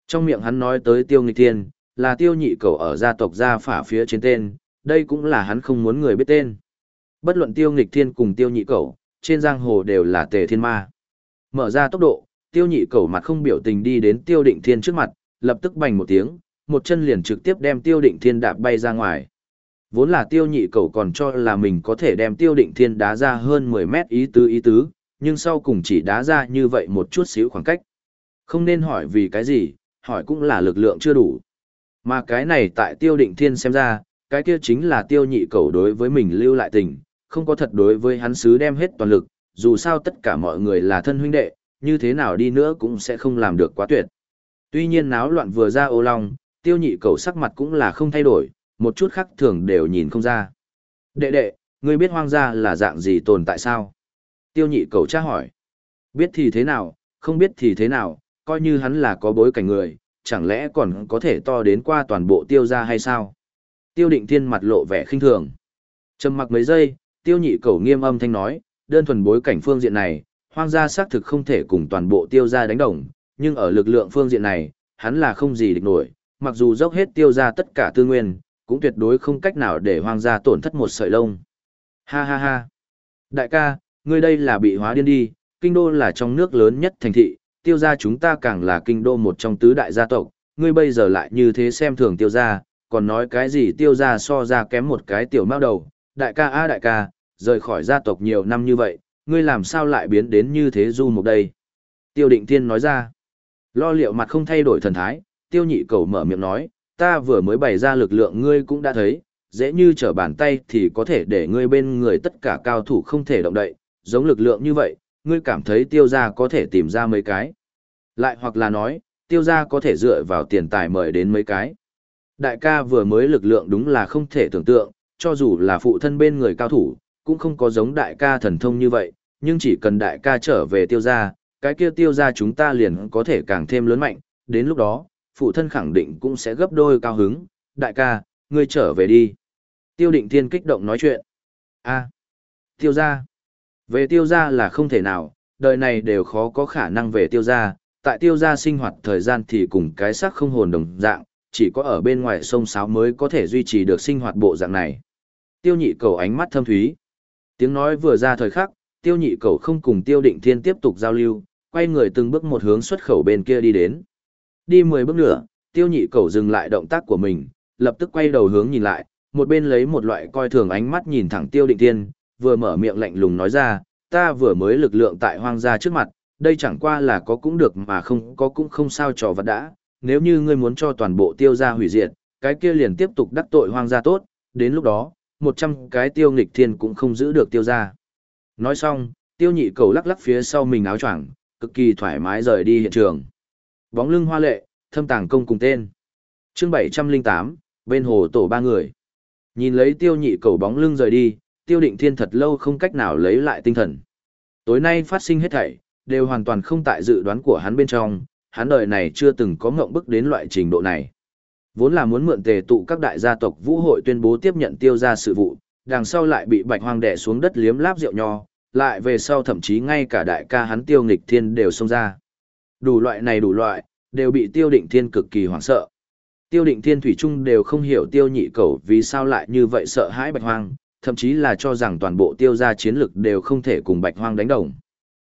Trong miệng hắn nói tới tiêu nghịch thiên, là tiêu nhị cầu ở gia tộc gia phả phía trên tên, đây cũng là hắn không muốn người biết tên. Bất luận tiêu nghịch thiên cùng tiêu nhị cẩu, trên giang hồ đều là tề thiên ma. Mở ra tốc độ, tiêu nhị cẩu mặt không biểu tình đi đến tiêu định thiên trước mặt, lập tức bành một tiếng, một chân liền trực tiếp đem tiêu định thiên đạp bay ra ngoài. Vốn là tiêu nhị cẩu còn cho là mình có thể đem tiêu định thiên đá ra hơn 10 mét ý tứ ý tứ, nhưng sau cùng chỉ đá ra như vậy một chút xíu khoảng cách. Không nên hỏi vì cái gì, hỏi cũng là lực lượng chưa đủ. Mà cái này tại tiêu định thiên xem ra, cái kia chính là tiêu nhị cầu đối với mình lưu lại tình, không có thật đối với hắn sứ đem hết toàn lực, dù sao tất cả mọi người là thân huynh đệ, như thế nào đi nữa cũng sẽ không làm được quá tuyệt. Tuy nhiên náo loạn vừa ra ô long, tiêu nhị cầu sắc mặt cũng là không thay đổi, một chút khác thường đều nhìn không ra. Đệ đệ, ngươi biết hoang gia là dạng gì tồn tại sao? Tiêu nhị cầu tra hỏi. Biết thì thế nào, không biết thì thế nào, coi như hắn là có bối cảnh người, chẳng lẽ còn có thể to đến qua toàn bộ tiêu gia hay sao? Tiêu định thiên mặt lộ vẻ khinh thường. Trầm mặc mấy giây, tiêu nhị cầu nghiêm âm thanh nói, đơn thuần bối cảnh phương diện này, hoang gia xác thực không thể cùng toàn bộ tiêu gia đánh đồng, nhưng ở lực lượng phương diện này, hắn là không gì địch nổi, mặc dù dốc hết tiêu gia tất cả tư nguyên, cũng tuyệt đối không cách nào để hoang gia tổn thất một sợi lông. Ha ha ha. Đại ca, ngươi đây là bị hóa điên đi, kinh đô là trong nước lớn nhất thành thị, tiêu gia chúng ta càng là kinh đô một trong tứ đại gia tộc, ngươi bây giờ lại như thế xem thường tiêu gia, còn nói cái gì tiêu gia so ra kém một cái tiểu mao đầu, đại ca a đại ca, rời khỏi gia tộc nhiều năm như vậy, ngươi làm sao lại biến đến như thế du mục đây? Tiêu định thiên nói ra, lo liệu mặt không thay đổi thần thái, tiêu nhị cầu mở miệng nói, ta vừa mới bày ra lực lượng ngươi cũng đã thấy, dễ như trở bàn tay thì có thể để ngươi bên người tất cả cao thủ không thể động đậy, giống lực lượng như vậy, ngươi cảm thấy tiêu gia có thể tìm ra mấy cái. Lại hoặc là nói, tiêu gia có thể dựa vào tiền tài mời đến mấy cái. Đại ca vừa mới lực lượng đúng là không thể tưởng tượng, cho dù là phụ thân bên người cao thủ, cũng không có giống đại ca thần thông như vậy, nhưng chỉ cần đại ca trở về tiêu gia, cái kia tiêu gia chúng ta liền có thể càng thêm lớn mạnh, đến lúc đó, phụ thân khẳng định cũng sẽ gấp đôi cao hứng, đại ca, ngươi trở về đi. Tiêu định thiên kích động nói chuyện. a tiêu gia. Về tiêu gia là không thể nào, đời này đều khó có khả năng về tiêu gia, tại tiêu gia sinh hoạt thời gian thì cùng cái xác không hồn đồng dạng, chỉ có ở bên ngoài sông sáo mới có thể duy trì được sinh hoạt bộ dạng này. Tiêu nhị cầu ánh mắt thâm thúy. Tiếng nói vừa ra thời khắc, tiêu nhị cầu không cùng tiêu định thiên tiếp tục giao lưu, quay người từng bước một hướng xuất khẩu bên kia đi đến. Đi 10 bước nữa, tiêu nhị cầu dừng lại động tác của mình, lập tức quay đầu hướng nhìn lại, một bên lấy một loại coi thường ánh mắt nhìn thẳng tiêu định thiên, vừa mở miệng lạnh lùng nói ra, ta vừa mới lực lượng tại hoang gia trước mặt, đây chẳng qua là có cũng được mà không có cũng không sao trò vật đã, nếu như ngươi muốn cho toàn bộ tiêu gia hủy diệt, cái kia liền tiếp tục đắc tội hoang gia tốt, đến lúc đó, 100 cái tiêu nghịch thiên cũng không giữ được tiêu gia. Nói xong, tiêu nhị cầu lắc lắc phía sau mình áo choàng, cực kỳ thoải mái rời đi hiện trường. Bóng lưng hoa lệ, thâm tàng công cùng tên. chương 708, bên hồ tổ ba người. Nhìn lấy tiêu nhị cầu bóng lưng rời đi, tiêu định thiên thật lâu không cách nào lấy lại tinh thần. Tối nay phát sinh hết thảy, đều hoàn toàn không tại dự đoán của hắn bên trong, hắn đời này chưa từng có ngộng bức đến loại trình độ này. Vốn là muốn mượn tề tụ các đại gia tộc vũ hội tuyên bố tiếp nhận tiêu ra sự vụ, đằng sau lại bị bạch hoang đè xuống đất liếm láp rượu nho, lại về sau thậm chí ngay cả đại ca hắn tiêu nghịch thiên đều xông ra. Đủ loại này đủ loại, đều bị tiêu định thiên cực kỳ hoảng sợ. Tiêu định thiên thủy trung đều không hiểu tiêu nhị cầu vì sao lại như vậy sợ hãi bạch hoang, thậm chí là cho rằng toàn bộ tiêu gia chiến lực đều không thể cùng bạch hoang đánh đồng.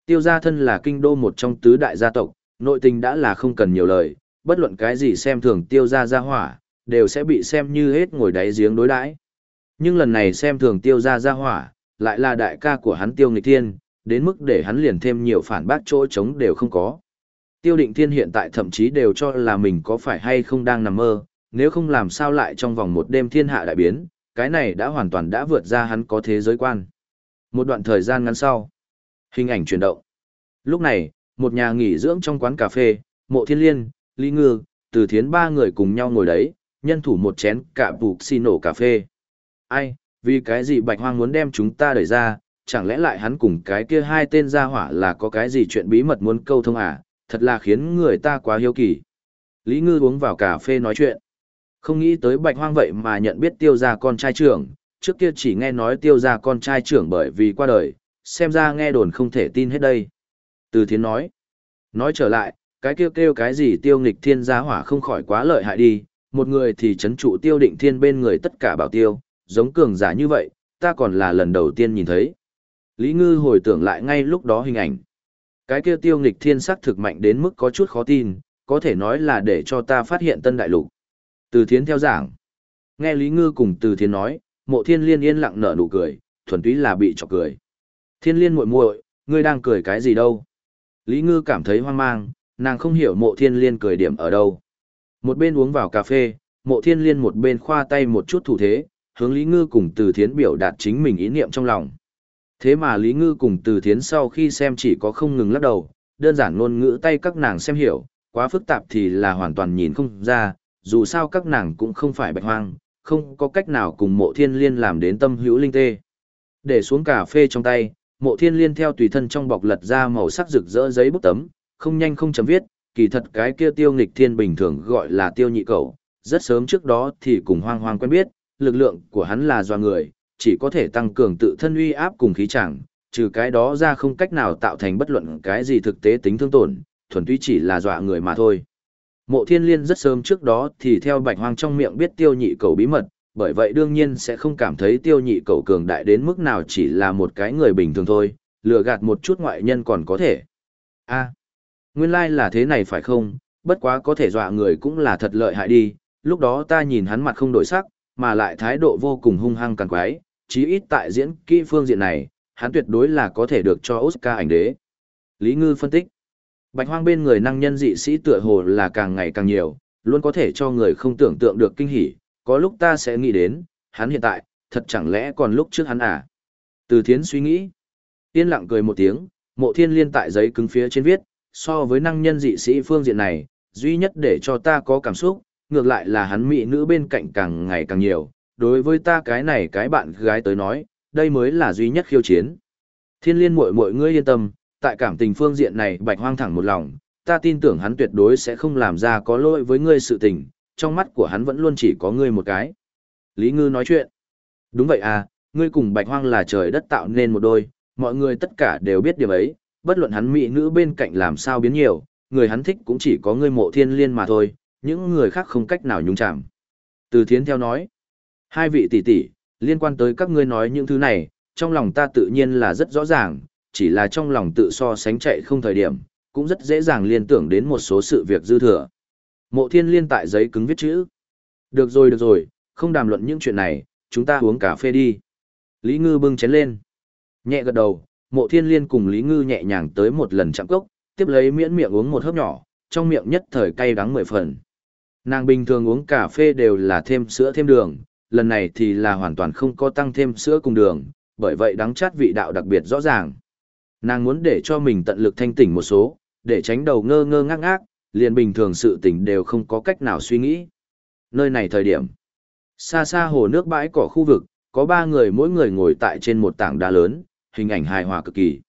Tiêu gia thân là kinh đô một trong tứ đại gia tộc, nội tình đã là không cần nhiều lời, bất luận cái gì xem thường tiêu gia gia hỏa, đều sẽ bị xem như hết ngồi đáy giếng đối đãi. Nhưng lần này xem thường tiêu gia gia hỏa, lại là đại ca của hắn tiêu nghịch thiên, đến mức để hắn liền thêm nhiều phản bác chỗ chống đều không có. Tiêu định thiên hiện tại thậm chí đều cho là mình có phải hay không đang nằm mơ, nếu không làm sao lại trong vòng một đêm thiên hạ đại biến, cái này đã hoàn toàn đã vượt ra hắn có thế giới quan. Một đoạn thời gian ngắn sau, hình ảnh chuyển động. Lúc này, một nhà nghỉ dưỡng trong quán cà phê, mộ thiên liên, ly ngư, từ thiến ba người cùng nhau ngồi đấy, nhân thủ một chén cả bục xì nổ cà phê. Ai, vì cái gì bạch hoang muốn đem chúng ta đẩy ra, chẳng lẽ lại hắn cùng cái kia hai tên gia hỏa là có cái gì chuyện bí mật muốn câu thông à, thật là khiến người ta quá hiếu kỳ. Lý Ngư uống vào cà phê nói chuyện. Không nghĩ tới bạch hoang vậy mà nhận biết tiêu gia con trai trưởng, trước kia chỉ nghe nói tiêu gia con trai trưởng bởi vì qua đời, xem ra nghe đồn không thể tin hết đây. Từ thiến nói. Nói trở lại, cái kêu kêu cái gì tiêu nghịch thiên gia hỏa không khỏi quá lợi hại đi, một người thì chấn trụ tiêu định thiên bên người tất cả bảo tiêu, giống cường giả như vậy, ta còn là lần đầu tiên nhìn thấy. Lý Ngư hồi tưởng lại ngay lúc đó hình ảnh. Cái kia tiêu nghịch thiên sắc thực mạnh đến mức có chút khó tin, có thể nói là để cho ta phát hiện tân đại lục. Từ thiến theo giảng. Nghe Lý Ngư cùng từ thiến nói, mộ thiên liên yên lặng nở nụ cười, thuần túy là bị chọc cười. Thiên liên muội muội, ngươi đang cười cái gì đâu? Lý Ngư cảm thấy hoang mang, nàng không hiểu mộ thiên liên cười điểm ở đâu. Một bên uống vào cà phê, mộ thiên liên một bên khoa tay một chút thủ thế, hướng Lý Ngư cùng từ thiến biểu đạt chính mình ý niệm trong lòng. Thế mà Lý Ngư cùng từ thiến sau khi xem chỉ có không ngừng lắc đầu, đơn giản ngôn ngữ tay các nàng xem hiểu, quá phức tạp thì là hoàn toàn nhìn không ra, dù sao các nàng cũng không phải bạch hoang, không có cách nào cùng mộ thiên liên làm đến tâm hữu linh tê. Để xuống cà phê trong tay, mộ thiên liên theo tùy thân trong bọc lật ra màu sắc rực rỡ giấy bút tấm, không nhanh không chấm viết, kỳ thật cái kia tiêu nghịch thiên bình thường gọi là tiêu nhị cầu, rất sớm trước đó thì cùng hoang hoang quen biết, lực lượng của hắn là do người, chỉ có thể tăng cường tự thân uy áp cùng khí chẳng, trừ cái đó ra không cách nào tạo thành bất luận cái gì thực tế tính thương tổn, thuần túy chỉ là dọa người mà thôi. Mộ thiên liên rất sớm trước đó thì theo bạch hoang trong miệng biết tiêu nhị cầu bí mật, bởi vậy đương nhiên sẽ không cảm thấy tiêu nhị cầu cường đại đến mức nào chỉ là một cái người bình thường thôi, lừa gạt một chút ngoại nhân còn có thể. a nguyên lai like là thế này phải không, bất quá có thể dọa người cũng là thật lợi hại đi, lúc đó ta nhìn hắn mặt không đổi sắc, mà lại thái độ vô cùng hung hăng càng quái, chí ít tại diễn kỹ phương diện này, hắn tuyệt đối là có thể được cho Oscar ảnh đế. Lý Ngư phân tích, bạch hoang bên người năng nhân dị sĩ tựa hồ là càng ngày càng nhiều, luôn có thể cho người không tưởng tượng được kinh hỉ, có lúc ta sẽ nghĩ đến, hắn hiện tại, thật chẳng lẽ còn lúc trước hắn à? Từ thiến suy nghĩ, yên lặng cười một tiếng, mộ thiên liên tại giấy cứng phía trên viết, so với năng nhân dị sĩ phương diện này, duy nhất để cho ta có cảm xúc, ngược lại là hắn mỹ nữ bên cạnh càng ngày càng nhiều, đối với ta cái này cái bạn gái tới nói, đây mới là duy nhất khiêu chiến. Thiên liên muội muội ngươi yên tâm, tại cảm tình phương diện này bạch hoang thẳng một lòng, ta tin tưởng hắn tuyệt đối sẽ không làm ra có lỗi với ngươi sự tình, trong mắt của hắn vẫn luôn chỉ có ngươi một cái. Lý Ngư nói chuyện. Đúng vậy à, ngươi cùng bạch hoang là trời đất tạo nên một đôi, mọi người tất cả đều biết điểm ấy, bất luận hắn mỹ nữ bên cạnh làm sao biến nhiều, người hắn thích cũng chỉ có ngươi mộ thiên liên mà thôi, những người khác không cách nào nhúng chạm. Từ thiến theo nói, hai vị tỷ tỷ, liên quan tới các ngươi nói những thứ này, trong lòng ta tự nhiên là rất rõ ràng, chỉ là trong lòng tự so sánh chạy không thời điểm, cũng rất dễ dàng liên tưởng đến một số sự việc dư thừa. Mộ thiên liên tại giấy cứng viết chữ. Được rồi được rồi, không đàm luận những chuyện này, chúng ta uống cà phê đi. Lý Ngư bưng chén lên. Nhẹ gật đầu, mộ thiên liên cùng Lý Ngư nhẹ nhàng tới một lần chạm cốc, tiếp lấy miễn miệng uống một hớp nhỏ, trong miệng nhất thời cay đắng mười phần. Nàng bình thường uống cà phê đều là thêm sữa thêm đường, lần này thì là hoàn toàn không có tăng thêm sữa cùng đường, bởi vậy đắng chát vị đạo đặc biệt rõ ràng. Nàng muốn để cho mình tận lực thanh tỉnh một số, để tránh đầu ngơ ngơ ngác ngác, liền bình thường sự tình đều không có cách nào suy nghĩ. Nơi này thời điểm, xa xa hồ nước bãi cỏ khu vực, có ba người mỗi người ngồi tại trên một tảng đá lớn, hình ảnh hài hòa cực kỳ.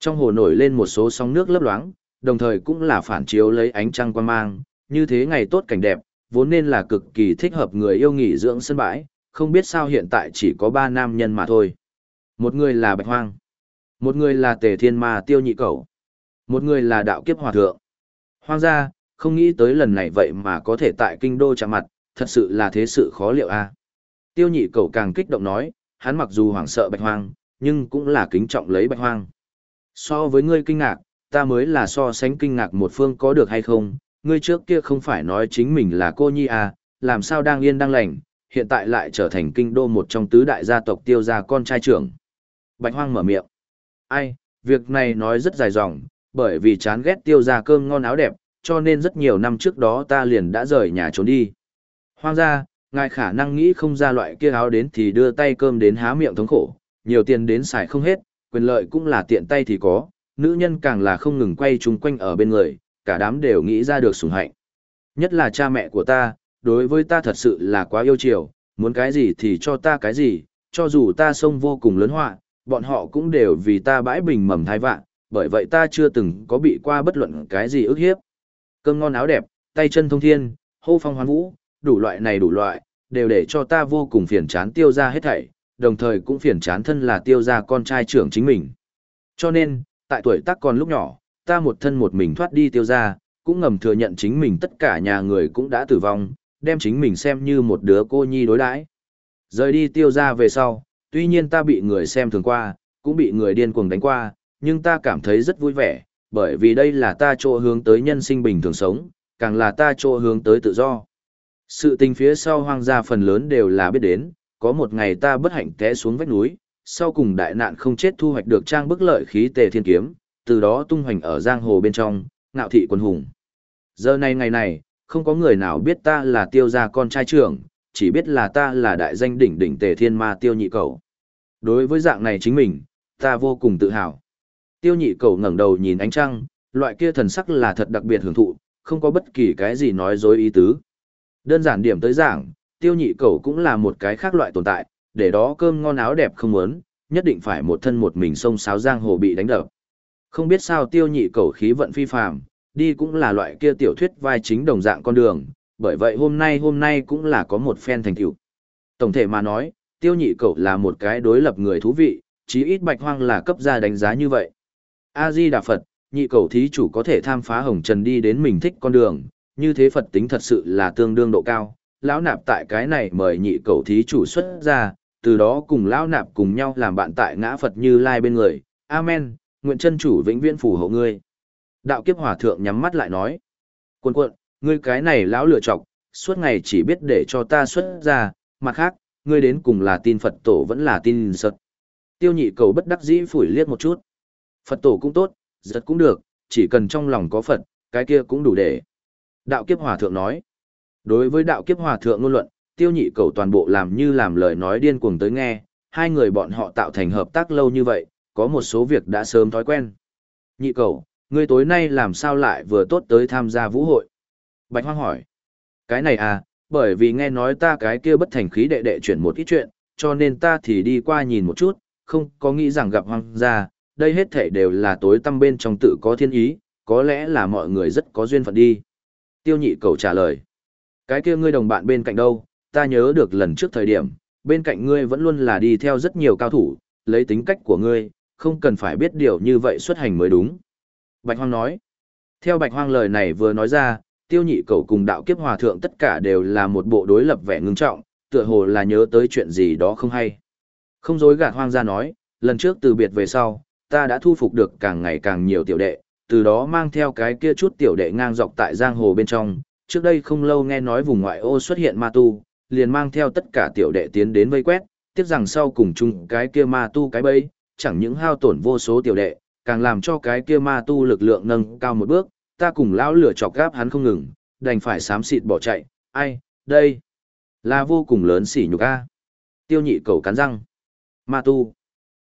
Trong hồ nổi lên một số sóng nước lấp loáng, đồng thời cũng là phản chiếu lấy ánh trăng quan mang, như thế ngày tốt cảnh đẹp, vốn nên là cực kỳ thích hợp người yêu nghỉ dưỡng sân bãi, không biết sao hiện tại chỉ có ba nam nhân mà thôi. Một người là Bạch Hoang. Một người là tề thiên ma tiêu nhị cầu. Một người là đạo kiếp hòa thượng. Hoang gia, không nghĩ tới lần này vậy mà có thể tại kinh đô chạm mặt, thật sự là thế sự khó liệu a. Tiêu nhị cầu càng kích động nói, hắn mặc dù hoảng sợ bạch hoang, nhưng cũng là kính trọng lấy bạch hoang. So với ngươi kinh ngạc, ta mới là so sánh kinh ngạc một phương có được hay không, ngươi trước kia không phải nói chính mình là cô nhi à, làm sao đang yên đang lành, hiện tại lại trở thành kinh đô một trong tứ đại gia tộc tiêu gia con trai trưởng. Bạch hoang mở miệng. Ai, việc này nói rất dài dòng, bởi vì chán ghét tiêu gia cơm ngon áo đẹp, cho nên rất nhiều năm trước đó ta liền đã rời nhà trốn đi. Hoang gia, ngài khả năng nghĩ không ra loại kia áo đến thì đưa tay cơm đến há miệng thống khổ, nhiều tiền đến xài không hết, quyền lợi cũng là tiện tay thì có, nữ nhân càng là không ngừng quay chung quanh ở bên người, cả đám đều nghĩ ra được sủng hạnh. Nhất là cha mẹ của ta, đối với ta thật sự là quá yêu chiều, muốn cái gì thì cho ta cái gì, cho dù ta sông vô cùng lớn họa, bọn họ cũng đều vì ta bãi bình mầm thai vạn, bởi vậy ta chưa từng có bị qua bất luận cái gì ức hiếp. Cơm ngon áo đẹp, tay chân thông thiên, hô phong hoán vũ, đủ loại này đủ loại, đều để cho ta vô cùng phiền chán tiêu ra hết thảy, đồng thời cũng phiền chán thân là tiêu ra con trai trưởng chính mình. Cho nên, tại tuổi tác còn lúc nhỏ, ta một thân một mình thoát đi tiêu ra, cũng ngầm thừa nhận chính mình tất cả nhà người cũng đã tử vong, đem chính mình xem như một đứa cô nhi đối đãi. Rời đi tiêu ra về sau, tuy nhiên ta bị người xem thường qua, cũng bị người điên cuồng đánh qua, nhưng ta cảm thấy rất vui vẻ, bởi vì đây là ta chỗ hướng tới nhân sinh bình thường sống, càng là ta chỗ hướng tới tự do. Sự tình phía sau hoang gia phần lớn đều là biết đến, có một ngày ta bất hạnh té xuống vách núi, sau cùng đại nạn không chết thu hoạch được trang bức lợi khí tề thiên kiếm, từ đó tung hoành ở giang hồ bên trong, ngạo thị quân hùng. Giờ này ngày này, không có người nào biết ta là tiêu gia con trai trưởng, chỉ biết là ta là đại danh đỉnh đỉnh tề thiên ma tiêu nhị cầu. Đối với dạng này chính mình, ta vô cùng tự hào. Tiêu nhị cầu ngẩng đầu nhìn ánh trăng, loại kia thần sắc là thật đặc biệt hưởng thụ, không có bất kỳ cái gì nói dối ý tứ. Đơn giản điểm tới giảng, tiêu nhị cầu cũng là một cái khác loại tồn tại, để đó cơm ngon áo đẹp không muốn, nhất định phải một thân một mình sông sáo giang hồ bị đánh đập. Không biết sao tiêu nhị cầu khí vận phi phàm, đi cũng là loại kia tiểu thuyết vai chính đồng dạng con đường, bởi vậy hôm nay hôm nay cũng là có một phen thành tựu. Tổng thể mà nói, tiêu nhị cầu là một cái đối lập người thú vị, chí ít bạch hoang là cấp gia đánh giá như vậy. A-di Đà Phật, nhị cầu thí chủ có thể tham phá hồng trần đi đến mình thích con đường, như thế Phật tính thật sự là tương đương độ cao. Lão nạp tại cái này mời nhị cầu thí chủ xuất ra, từ đó cùng lão nạp cùng nhau làm bạn tại ngã Phật như lai bên người. Amen, nguyện chân chủ vĩnh viễn phù hộ ngươi. Đạo kiếp hòa thượng nhắm mắt lại nói. Quân quận, ngươi cái này lão lựa chọc, suốt ngày chỉ biết để cho ta xuất ra, mặt khác, ngươi đến cùng là tin Phật tổ vẫn là tin sật. Tiêu nhị cầu bất đắc dĩ phủi liếc một chút. Phật tổ cũng tốt, giật cũng được, chỉ cần trong lòng có Phật, cái kia cũng đủ để. Đạo kiếp hòa thượng nói. Đối với đạo kiếp hòa thượng ngôn luận, tiêu nhị cầu toàn bộ làm như làm lời nói điên cuồng tới nghe, hai người bọn họ tạo thành hợp tác lâu như vậy, có một số việc đã sớm thói quen. Nhị cầu, ngươi tối nay làm sao lại vừa tốt tới tham gia vũ hội? Bạch Hoang hỏi. Cái này à, bởi vì nghe nói ta cái kia bất thành khí đệ đệ chuyển một ít chuyện, cho nên ta thì đi qua nhìn một chút, không có nghĩ rằng gặp hoang gia, đây hết thể đều là tối tâm bên trong tự có thiên ý, có lẽ là mọi người rất có duyên phận đi. Tiêu nhị cầu trả lời. Cái kia ngươi đồng bạn bên cạnh đâu, ta nhớ được lần trước thời điểm, bên cạnh ngươi vẫn luôn là đi theo rất nhiều cao thủ, lấy tính cách của ngươi, không cần phải biết điều như vậy xuất hành mới đúng. Bạch Hoang nói. Theo Bạch Hoang lời này vừa nói ra, tiêu nhị cầu cùng đạo kiếp hòa thượng tất cả đều là một bộ đối lập vẻ ngưng trọng, tựa hồ là nhớ tới chuyện gì đó không hay. Không dối gạt hoang ra nói, lần trước từ biệt về sau, ta đã thu phục được càng ngày càng nhiều tiểu đệ, từ đó mang theo cái kia chút tiểu đệ ngang dọc tại giang hồ bên trong. Trước đây không lâu nghe nói vùng ngoại ô xuất hiện ma tu, liền mang theo tất cả tiểu đệ tiến đến vây quét, tiếc rằng sau cùng chung cái kia ma tu cái bẫy, chẳng những hao tổn vô số tiểu đệ, càng làm cho cái kia ma tu lực lượng nâng cao một bước, ta cùng lão lửa chọc gáp hắn không ngừng, đành phải xám xịt bỏ chạy, ai, đây, là vô cùng lớn sỉ nhục a. Tiêu nhị cầu cắn răng. Ma tu.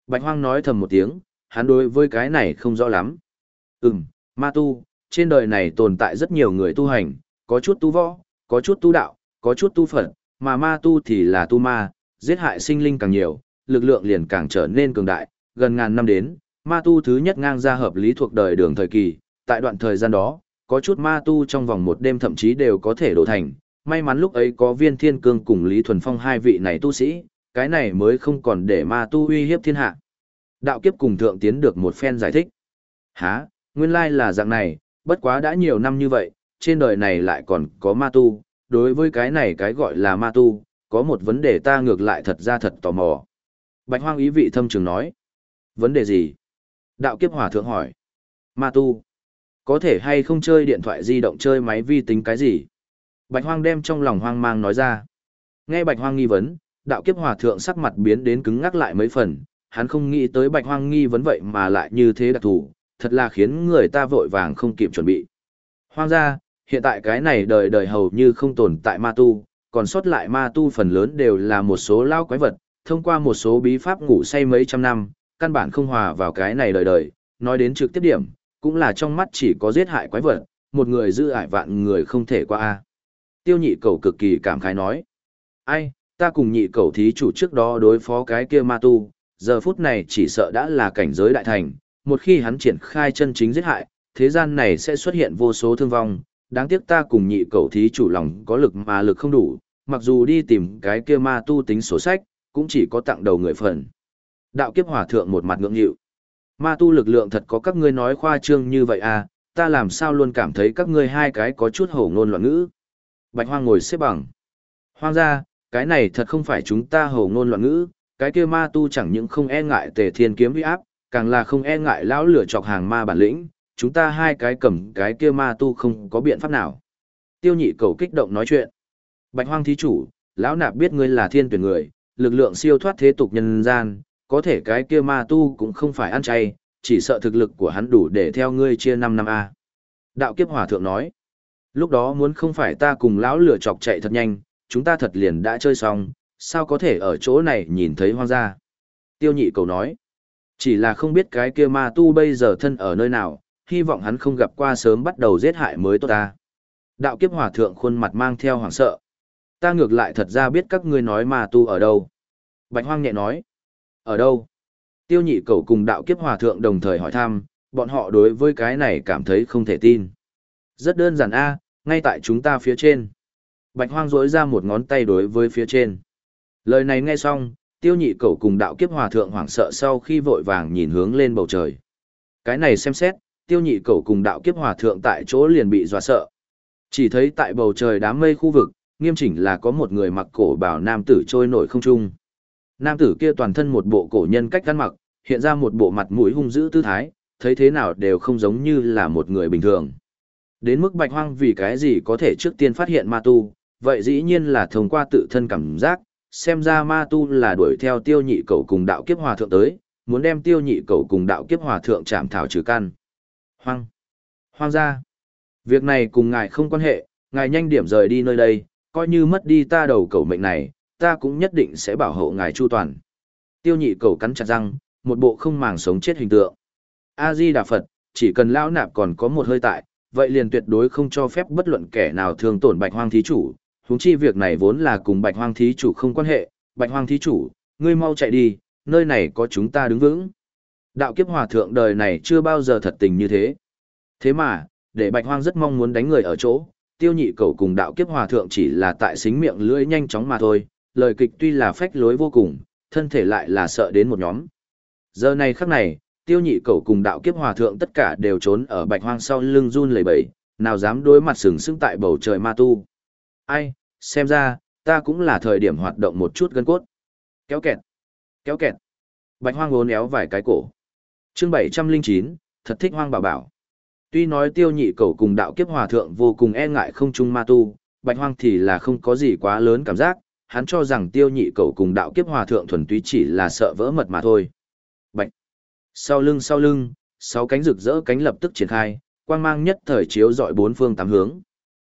Bạch hoang nói thầm một tiếng, hắn đối với cái này không rõ lắm. Ừm, ma tu, trên đời này tồn tại rất nhiều người tu hành, có chút tu võ, có chút tu đạo, có chút tu phật, mà ma tu thì là tu ma, giết hại sinh linh càng nhiều, lực lượng liền càng trở nên cường đại, gần ngàn năm đến, ma tu thứ nhất ngang ra hợp lý thuộc đời đường thời kỳ, tại đoạn thời gian đó, có chút ma tu trong vòng một đêm thậm chí đều có thể đổ thành, may mắn lúc ấy có viên thiên cương cùng Lý Thuần Phong hai vị này tu sĩ, cái này mới không còn để ma tu uy hiếp thiên hạ. Đạo kiếp cùng thượng tiến được một phen giải thích. Hả, nguyên lai là dạng này, bất quá đã nhiều năm như vậy, trên đời này lại còn có ma tu, đối với cái này cái gọi là ma tu, có một vấn đề ta ngược lại thật ra thật tò mò. Bạch hoang ý vị thâm trường nói. Vấn đề gì? Đạo kiếp hòa thượng hỏi. Ma tu. Có thể hay không chơi điện thoại di động chơi máy vi tính cái gì? Bạch hoang đem trong lòng hoang mang nói ra. Nghe bạch hoang nghi vấn, đạo kiếp hòa thượng sắc mặt biến đến cứng ngắc lại mấy phần. Hắn không nghĩ tới bạch hoang nghi vấn vậy mà lại như thế đặc thù, thật là khiến người ta vội vàng không kịp chuẩn bị. Hoang gia, hiện tại cái này đời đời hầu như không tồn tại ma tu, còn sót lại ma tu phần lớn đều là một số lao quái vật, thông qua một số bí pháp ngủ say mấy trăm năm, căn bản không hòa vào cái này đời đời, nói đến trực tiếp điểm, cũng là trong mắt chỉ có giết hại quái vật, một người giữ ải vạn người không thể qua. a Tiêu nhị cầu cực kỳ cảm khái nói. Ai, ta cùng nhị cầu thí chủ trước đó đối phó cái kia ma tu, giờ phút này chỉ sợ đã là cảnh giới đại thành, một khi hắn triển khai chân chính giết hại, thế gian này sẽ xuất hiện vô số thương vong, đáng tiếc ta cùng nhị cầu thí chủ lòng có lực mà lực không đủ, mặc dù đi tìm cái kia ma tu tính sổ sách, cũng chỉ có tặng đầu người phần. Đạo kiếp hòa thượng một mặt ngưỡng nhịu. Ma tu lực lượng thật có các ngươi nói khoa trương như vậy à, ta làm sao luôn cảm thấy các ngươi hai cái có chút hổ ngôn loạn ngữ. Bạch hoang ngồi xếp bằng. Hoang ra, cái này thật không phải chúng ta hổ ngôn loạn ngữ, cái kia ma tu chẳng những không e ngại tề thiên kiếm uy áp, càng là không e ngại lão lửa chọc hàng ma bản lĩnh, chúng ta hai cái cầm cái kia ma tu không có biện pháp nào. Tiêu nhị cầu kích động nói chuyện. Bạch hoang thí chủ, lão nạp biết ngươi là thiên tuyển người, lực lượng siêu thoát thế tục nhân gian, có thể cái kia ma tu cũng không phải ăn chay, chỉ sợ thực lực của hắn đủ để theo ngươi chia 5 năm A. Đạo kiếp hòa thượng nói, lúc đó muốn không phải ta cùng lão lửa chọc chạy thật nhanh, chúng ta thật liền đã chơi xong, sao có thể ở chỗ này nhìn thấy hoang gia. Tiêu nhị cầu nói, chỉ là không biết cái kia ma tu bây giờ thân ở nơi nào, hy vọng hắn không gặp qua sớm bắt đầu giết hại mới tốt ta. Đạo kiếp hòa thượng khuôn mặt mang theo hoảng sợ. Ta ngược lại thật ra biết các ngươi nói ma tu ở đâu. Bạch hoang nhẹ nói. Ở đâu? Tiêu nhị cầu cùng đạo kiếp hòa thượng đồng thời hỏi thăm, bọn họ đối với cái này cảm thấy không thể tin. Rất đơn giản a, ngay tại chúng ta phía trên. Bạch hoang rỗi ra một ngón tay đối với phía trên. Lời này nghe xong, tiêu nhị cầu cùng đạo kiếp hòa thượng hoảng sợ sau khi vội vàng nhìn hướng lên bầu trời. Cái này xem xét, tiêu nhị cầu cùng đạo kiếp hòa thượng tại chỗ liền bị dọa sợ. Chỉ thấy tại bầu trời đám mây khu vực, nghiêm chỉnh là có một người mặc cổ bảo nam tử trôi nổi không trung. Nam tử kia toàn thân một bộ cổ nhân cách ăn mặc, hiện ra một bộ mặt mũi hung dữ tư thái, thấy thế nào đều không giống như là một người bình thường. Đến mức bạch hoang vì cái gì có thể trước tiên phát hiện ma tu, vậy dĩ nhiên là thông qua tự thân cảm giác, xem ra ma tu là đuổi theo tiêu nhị cầu cùng đạo kiếp hòa thượng tới, muốn đem tiêu nhị cầu cùng đạo kiếp hòa thượng chạm thảo trừ căn. Hoang! Hoang ra! Việc này cùng ngài không quan hệ, ngài nhanh điểm rời đi nơi đây, coi như mất đi ta đầu cầu mệnh này, ta cũng nhất định sẽ bảo hộ ngài chu toàn. Tiêu nhị cầu cắn chặt răng, một bộ không màng sống chết hình tượng. A-di Đà Phật, chỉ cần lão nạp còn có một hơi tại, vậy liền tuyệt đối không cho phép bất luận kẻ nào thương tổn bạch hoang thí chủ. Huống chi việc này vốn là cùng bạch hoang thí chủ không quan hệ, bạch hoang thí chủ, ngươi mau chạy đi, nơi này có chúng ta đứng vững. Đạo kiếp hòa thượng đời này chưa bao giờ thật tình như thế. Thế mà, để bạch hoang rất mong muốn đánh người ở chỗ, tiêu nhị cầu cùng đạo kiếp hòa thượng chỉ là tại xính miệng lưỡi nhanh chóng mà thôi, lời kịch tuy là phách lối vô cùng, thân thể lại là sợ đến một nhóm. Giờ này khắc này, tiêu nhị cầu cùng đạo kiếp hòa thượng tất cả đều trốn ở bạch hoang sau lưng run lẩy bẩy, nào dám đối mặt sừng sững tại bầu trời ma tu. Ai, xem ra, ta cũng là thời điểm hoạt động một chút gân cốt. Kéo kẹt, kéo kẹt. Bạch hoang ốn éo vài cái cổ. Chương 709, thật thích hoang bảo bảo. Tuy nói tiêu nhị cầu cùng đạo kiếp hòa thượng vô cùng e ngại không chung ma tu, bạch hoang thì là không có gì quá lớn cảm giác, hắn cho rằng tiêu nhị cầu cùng đạo kiếp hòa thượng thuần túy chỉ là sợ vỡ mật mà thôi. Bạch! Sau lưng sau lưng, sáu cánh rực rỡ cánh lập tức triển khai, quang mang nhất thời chiếu dọi bốn phương tám hướng.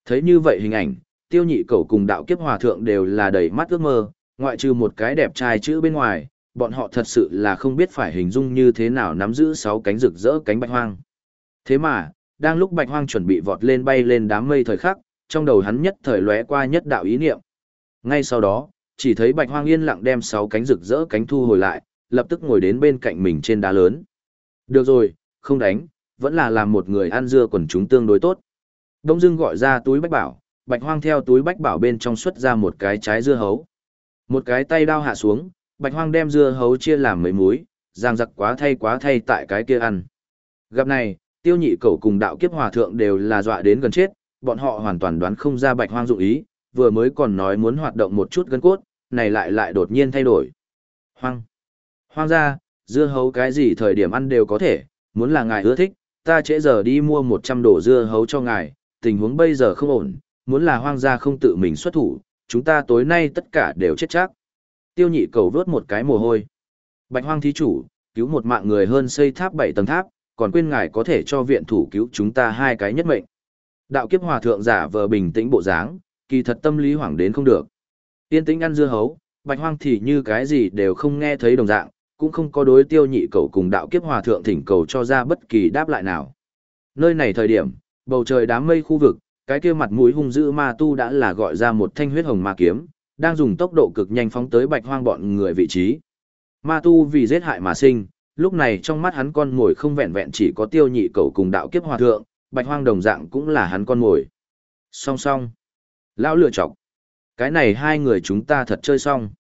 Thấy như vậy hình ảnh, tiêu nhị cầu cùng đạo kiếp hòa thượng đều là đầy mắt ước mơ, ngoại trừ một cái đẹp trai chữ bên ngoài, bọn họ thật sự là không biết phải hình dung như thế nào nắm giữ sáu cánh rực rỡ cánh bạch hoang. Thế mà, đang lúc bạch hoang chuẩn bị vọt lên bay lên đám mây thời khắc, trong đầu hắn nhất thời lóe qua nhất đạo ý niệm. Ngay sau đó, chỉ thấy bạch hoang yên lặng đem sáu cánh rực rỡ cánh thu hồi lại, lập tức ngồi đến bên cạnh mình trên đá lớn. Được rồi, không đánh, vẫn là làm một người ăn dưa quần chúng tương đối tốt. Đông Dương gọi ra túi bách bảo, bạch hoang theo túi bách bảo bên trong xuất ra một cái trái dưa hấu. Một cái tay đao hạ xuống, bạch hoang đem dưa hấu chia làm mấy múi, giang giặc quá thay quá thay tại cái kia ăn. Gặp này, tiêu nhị cầu cùng đạo kiếp hòa thượng đều là dọa đến gần chết, bọn họ hoàn toàn đoán không ra bạch hoang dụng ý, vừa mới còn nói muốn hoạt động một chút gân cốt, này lại lại đột nhiên thay đổi. Hoang! Hoang ra, dưa hấu cái gì thời điểm ăn đều có thể, muốn là ngài ưa thích, ta trễ giờ đi mua 100 đồ dưa hấu cho ngài, tình huống bây giờ không ổn, muốn là hoang gia không tự mình xuất thủ, chúng ta tối nay tất cả đều chết chắc. Tiêu nhị cầu vớt một cái mồ hôi. Bạch hoang thí chủ, cứu một mạng người hơn xây tháp 7 tầng tháp, còn quên ngài có thể cho viện thủ cứu chúng ta hai cái nhất mệnh. Đạo kiếp hòa thượng giả vờ bình tĩnh bộ dáng, kỳ thật tâm lý hoảng đến không được. Tiên tĩnh ăn dưa hấu, bạch hoang thì như cái gì đều không nghe thấy đồng dạng, cũng không có đối tiêu nhị cầu cùng đạo kiếp hòa thượng thỉnh cầu cho ra bất kỳ đáp lại nào. Nơi này thời điểm, bầu trời đám mây khu vực, cái kia mặt mũi hung dữ ma tu đã là gọi ra một thanh huyết hồng ma kiếm, đang dùng tốc độ cực nhanh phóng tới bạch hoang bọn người vị trí. Ma tu vì giết hại mà sinh, lúc này trong mắt hắn con ngồi không vẹn vẹn chỉ có tiêu nhị cầu cùng đạo kiếp hòa thượng, bạch hoang đồng dạng cũng là hắn con ngồi. Song song. Lão lừa chọc. Cái này hai người chúng ta thật chơi xong.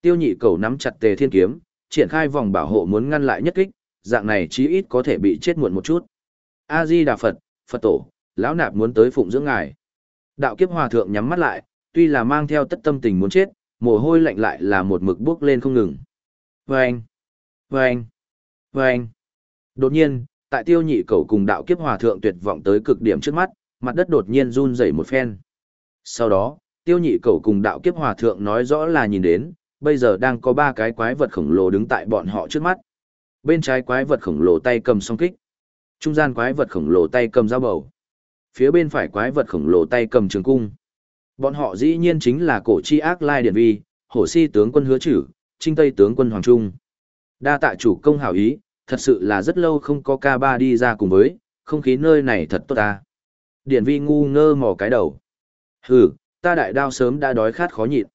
Tiêu nhị cầu nắm chặt tề thiên kiếm, triển khai vòng bảo hộ muốn ngăn lại nhất kích, dạng này chí ít có thể bị chết muộn một chút. A Di Đà Phật, Phật tổ, lão nạp muốn tới phụng dưỡng ngài. Đạo kiếp hòa thượng nhắm mắt lại, tuy là mang theo tất tâm tình muốn chết, mồ hôi lạnh lại là một mực bước lên không ngừng. Vâng! Vâng! Vâng! Đột nhiên, tại tiêu nhị cầu cùng đạo kiếp hòa thượng tuyệt vọng tới cực điểm trước mắt, mặt đất đột nhiên run rẩy một phen. Sau đó, tiêu nhị cầu cùng đạo kiếp hòa thượng nói rõ là nhìn đến, bây giờ đang có ba cái quái vật khổng lồ đứng tại bọn họ trước mắt. Bên trái quái vật khổng lồ tay cầm song kích. Trung gian quái vật khổng lồ tay cầm dao bầu. Phía bên phải quái vật khổng lồ tay cầm trường cung. Bọn họ dĩ nhiên chính là cổ chi ác lai điển vi, hổ si tướng quân hứa chử, trinh tây tướng quân hoàng trung. Đa tạ chủ công hảo ý, thật sự là rất lâu không có ca ba đi ra cùng với, không khí nơi này thật tốt ta. Điển vi ngu ngơ mò cái đầu. Hừ, ta đại đao sớm đã đói khát khó nhịn.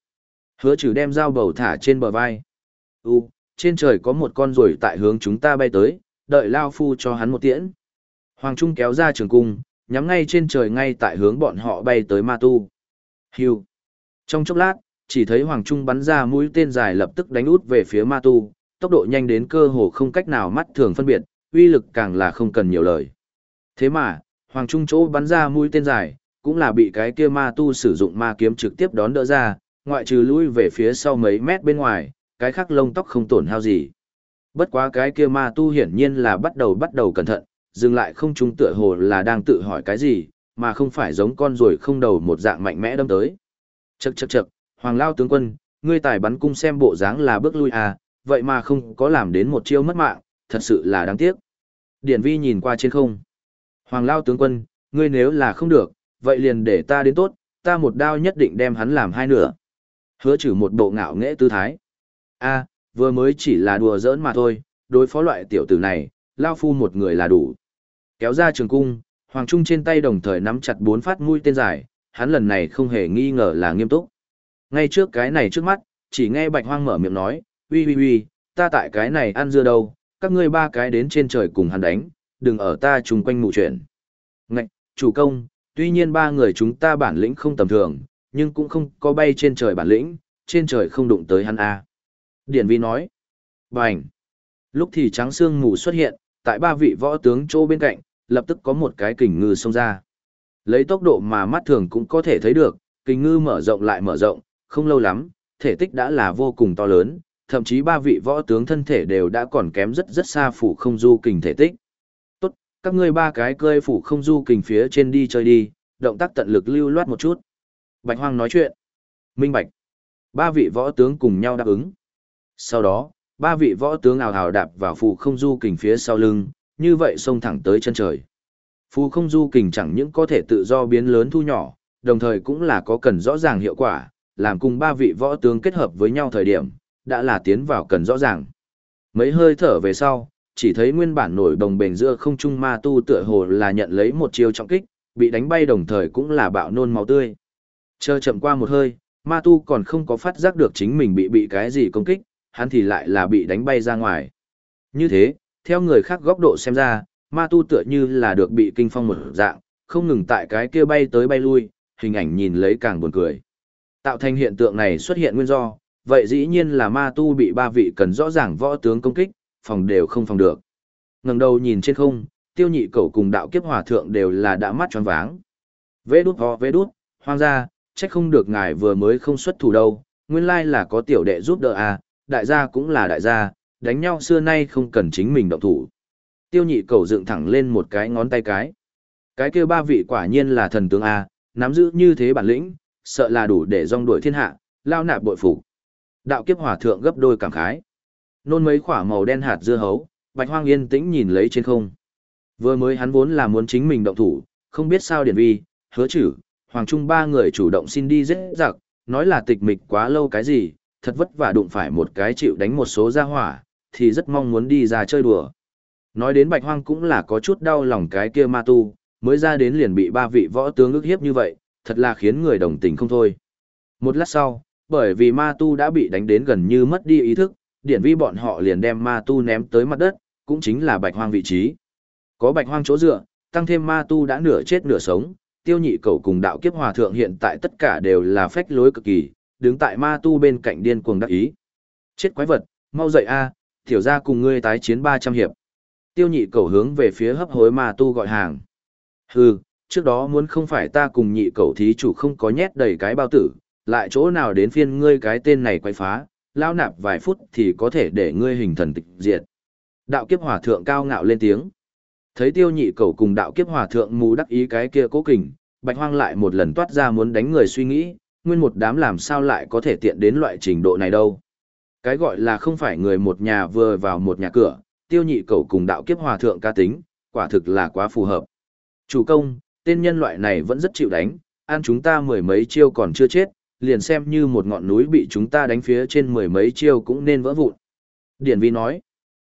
Hứa trừ đem dao bầu thả trên bờ vai. U, trên trời có một con ruồi tại hướng chúng ta bay tới, đợi Lao Phu cho hắn một tiễn. Hoàng Trung kéo ra trường cung, nhắm ngay trên trời ngay tại hướng bọn họ bay tới ma tu. Hưu. Trong chốc lát, chỉ thấy Hoàng Trung bắn ra mũi tên dài lập tức đánh út về phía ma tu, tốc độ nhanh đến cơ hồ không cách nào mắt thường phân biệt, uy lực càng là không cần nhiều lời. Thế mà, Hoàng Trung chỗ bắn ra mũi tên dài, cũng là bị cái kia ma tu sử dụng ma kiếm trực tiếp đón đỡ ra, ngoại trừ lui về phía sau mấy mét bên ngoài, cái khác lông tóc không tổn hao gì. Bất quá cái kia ma tu hiển nhiên là bắt đầu bắt đầu cẩn thận, dừng lại không trung tựa hồ là đang tự hỏi cái gì, mà không phải giống con rồi không đầu một dạng mạnh mẽ đâm tới. Chậc chậc chậc, Hoàng Lao tướng quân, ngươi tài bắn cung xem bộ dáng là bước lui à, vậy mà không có làm đến một chiêu mất mạng, thật sự là đáng tiếc. Điển vi nhìn qua trên không. Hoàng Lao tướng quân, ngươi nếu là không được, vậy liền để ta đến tốt, ta một đao nhất định đem hắn làm hai nửa. Hứa trừ một bộ ngạo nghễ tư thái. a vừa mới chỉ là đùa giỡn mà thôi, đối phó loại tiểu tử này, Lao Phu một người là đủ. Kéo ra trường cung, Hoàng Trung trên tay đồng thời nắm chặt bốn phát mũi tên dài, hắn lần này không hề nghi ngờ là nghiêm túc. Ngay trước cái này trước mắt, chỉ nghe Bạch Hoang mở miệng nói, uy uy uy, ta tại cái này ăn dưa đâu, các ngươi ba cái đến trên trời cùng hắn đánh, đừng ở ta chung quanh mù chuyện. Ngạch, chủ công, tuy nhiên ba người chúng ta bản lĩnh không tầm thường, nhưng cũng không có bay trên trời bản lĩnh, trên trời không đụng tới hắn a. Điển vi nói, bành. Lúc thì trắng xương mù xuất hiện, tại ba vị võ tướng chỗ bên cạnh, lập tức có một cái kình ngư xông ra. Lấy tốc độ mà mắt thường cũng có thể thấy được, kình ngư mở rộng lại mở rộng, không lâu lắm, thể tích đã là vô cùng to lớn, thậm chí ba vị võ tướng thân thể đều đã còn kém rất rất xa phủ không du kình thể tích. Tốt, các ngươi ba cái cơi phủ không du kình phía trên đi chơi đi, động tác tận lực lưu loát một chút. Bạch Hoang nói chuyện. Minh Bạch. Ba vị võ tướng cùng nhau đáp ứng. Sau đó, ba vị võ tướng ào ào đạp vào phủ không du kình phía sau lưng, như vậy xông thẳng tới chân trời. Phù không du kình chẳng những có thể tự do biến lớn thu nhỏ, đồng thời cũng là có cần rõ ràng hiệu quả, làm cùng ba vị võ tướng kết hợp với nhau thời điểm, đã là tiến vào cần rõ ràng. Mấy hơi thở về sau, chỉ thấy nguyên bản nổi đồng bền giữa không trung ma tu tựa hồ là nhận lấy một chiêu trọng kích, bị đánh bay đồng thời cũng là bạo nôn máu tươi. Chờ chậm qua một hơi, ma tu còn không có phát giác được chính mình bị bị cái gì công kích, hắn thì lại là bị đánh bay ra ngoài. Như thế, theo người khác góc độ xem ra, ma tu tựa như là được bị kinh phong một dạng, không ngừng tại cái kia bay tới bay lui, hình ảnh nhìn lấy càng buồn cười. Tạo thành hiện tượng này xuất hiện nguyên do, vậy dĩ nhiên là ma tu bị ba vị cần rõ ràng võ tướng công kích, phòng đều không phòng được. ngẩng đầu nhìn trên không, tiêu nhị cầu cùng đạo kiếp hòa thượng đều là đã mắt tròn váng. Vê đút ho vê đút, hoang ra, trách không được ngài vừa mới không xuất thủ đâu, nguyên lai là có tiểu đệ giúp đỡ à, đại gia cũng là đại gia, đánh nhau xưa nay không cần chính mình động thủ. Tiêu nhị cầu dựng thẳng lên một cái ngón tay cái. Cái kia ba vị quả nhiên là thần tướng A, nắm giữ như thế bản lĩnh, sợ là đủ để rong đuổi thiên hạ, lao nạp bội phục. Đạo kiếp hỏa thượng gấp đôi cảm khái. Nôn mấy quả màu đen hạt dưa hấu, bạch hoang yên tĩnh nhìn lấy trên không. Vừa mới hắn vốn là muốn chính mình động thủ, không biết sao điển vi, hứa chử, hoàng trung ba người chủ động xin đi dễ giặc, nói là tịch mịch quá lâu cái gì, thật vất vả đụng phải một cái chịu đánh một số gia hỏa, thì rất mong muốn đi ra chơi đùa. Nói đến bạch hoang cũng là có chút đau lòng cái kia ma tu, mới ra đến liền bị ba vị võ tướng ức hiếp như vậy, thật là khiến người đồng tình không thôi. Một lát sau, bởi vì ma tu đã bị đánh đến gần như mất đi ý thức, điển vi bọn họ liền đem ma tu ném tới mặt đất, cũng chính là bạch hoang vị trí. Có bạch hoang chỗ dựa, tăng thêm ma tu đã nửa chết nửa sống, tiêu nhị cầu cùng đạo kiếp hòa thượng hiện tại tất cả đều là phách lối cực kỳ, đứng tại ma tu bên cạnh điên cuồng đắc ý. Chết quái vật, mau dậy a, tiểu gia cùng ngươi tái chiến 300 hiệp. Tiêu nhị cầu hướng về phía hấp hối ma tu gọi hàng. Hừ, trước đó muốn không phải ta cùng nhị cầu thí chủ không có nhét đầy cái bao tử, lại chỗ nào đến phiên ngươi cái tên này quay phá, lao nạp vài phút thì có thể để ngươi hình thần tịch diệt. Đạo kiếp hòa thượng cao ngạo lên tiếng. Thấy tiêu nhị cầu cùng đạo kiếp hòa thượng mù đắc ý cái kia cố kình, bạch hoang lại một lần toát ra muốn đánh người suy nghĩ, nguyên một đám làm sao lại có thể tiện đến loại trình độ này đâu. Cái gọi là không phải người một nhà vừa vào một nhà cửa, tiêu nhị cầu cùng đạo kiếp hòa thượng ca tính, quả thực là quá phù hợp. Chủ công, tên nhân loại này vẫn rất chịu đánh, ăn chúng ta mười mấy chiêu còn chưa chết, liền xem như một ngọn núi bị chúng ta đánh phía trên mười mấy chiêu cũng nên vỡ vụn. Điển vi nói,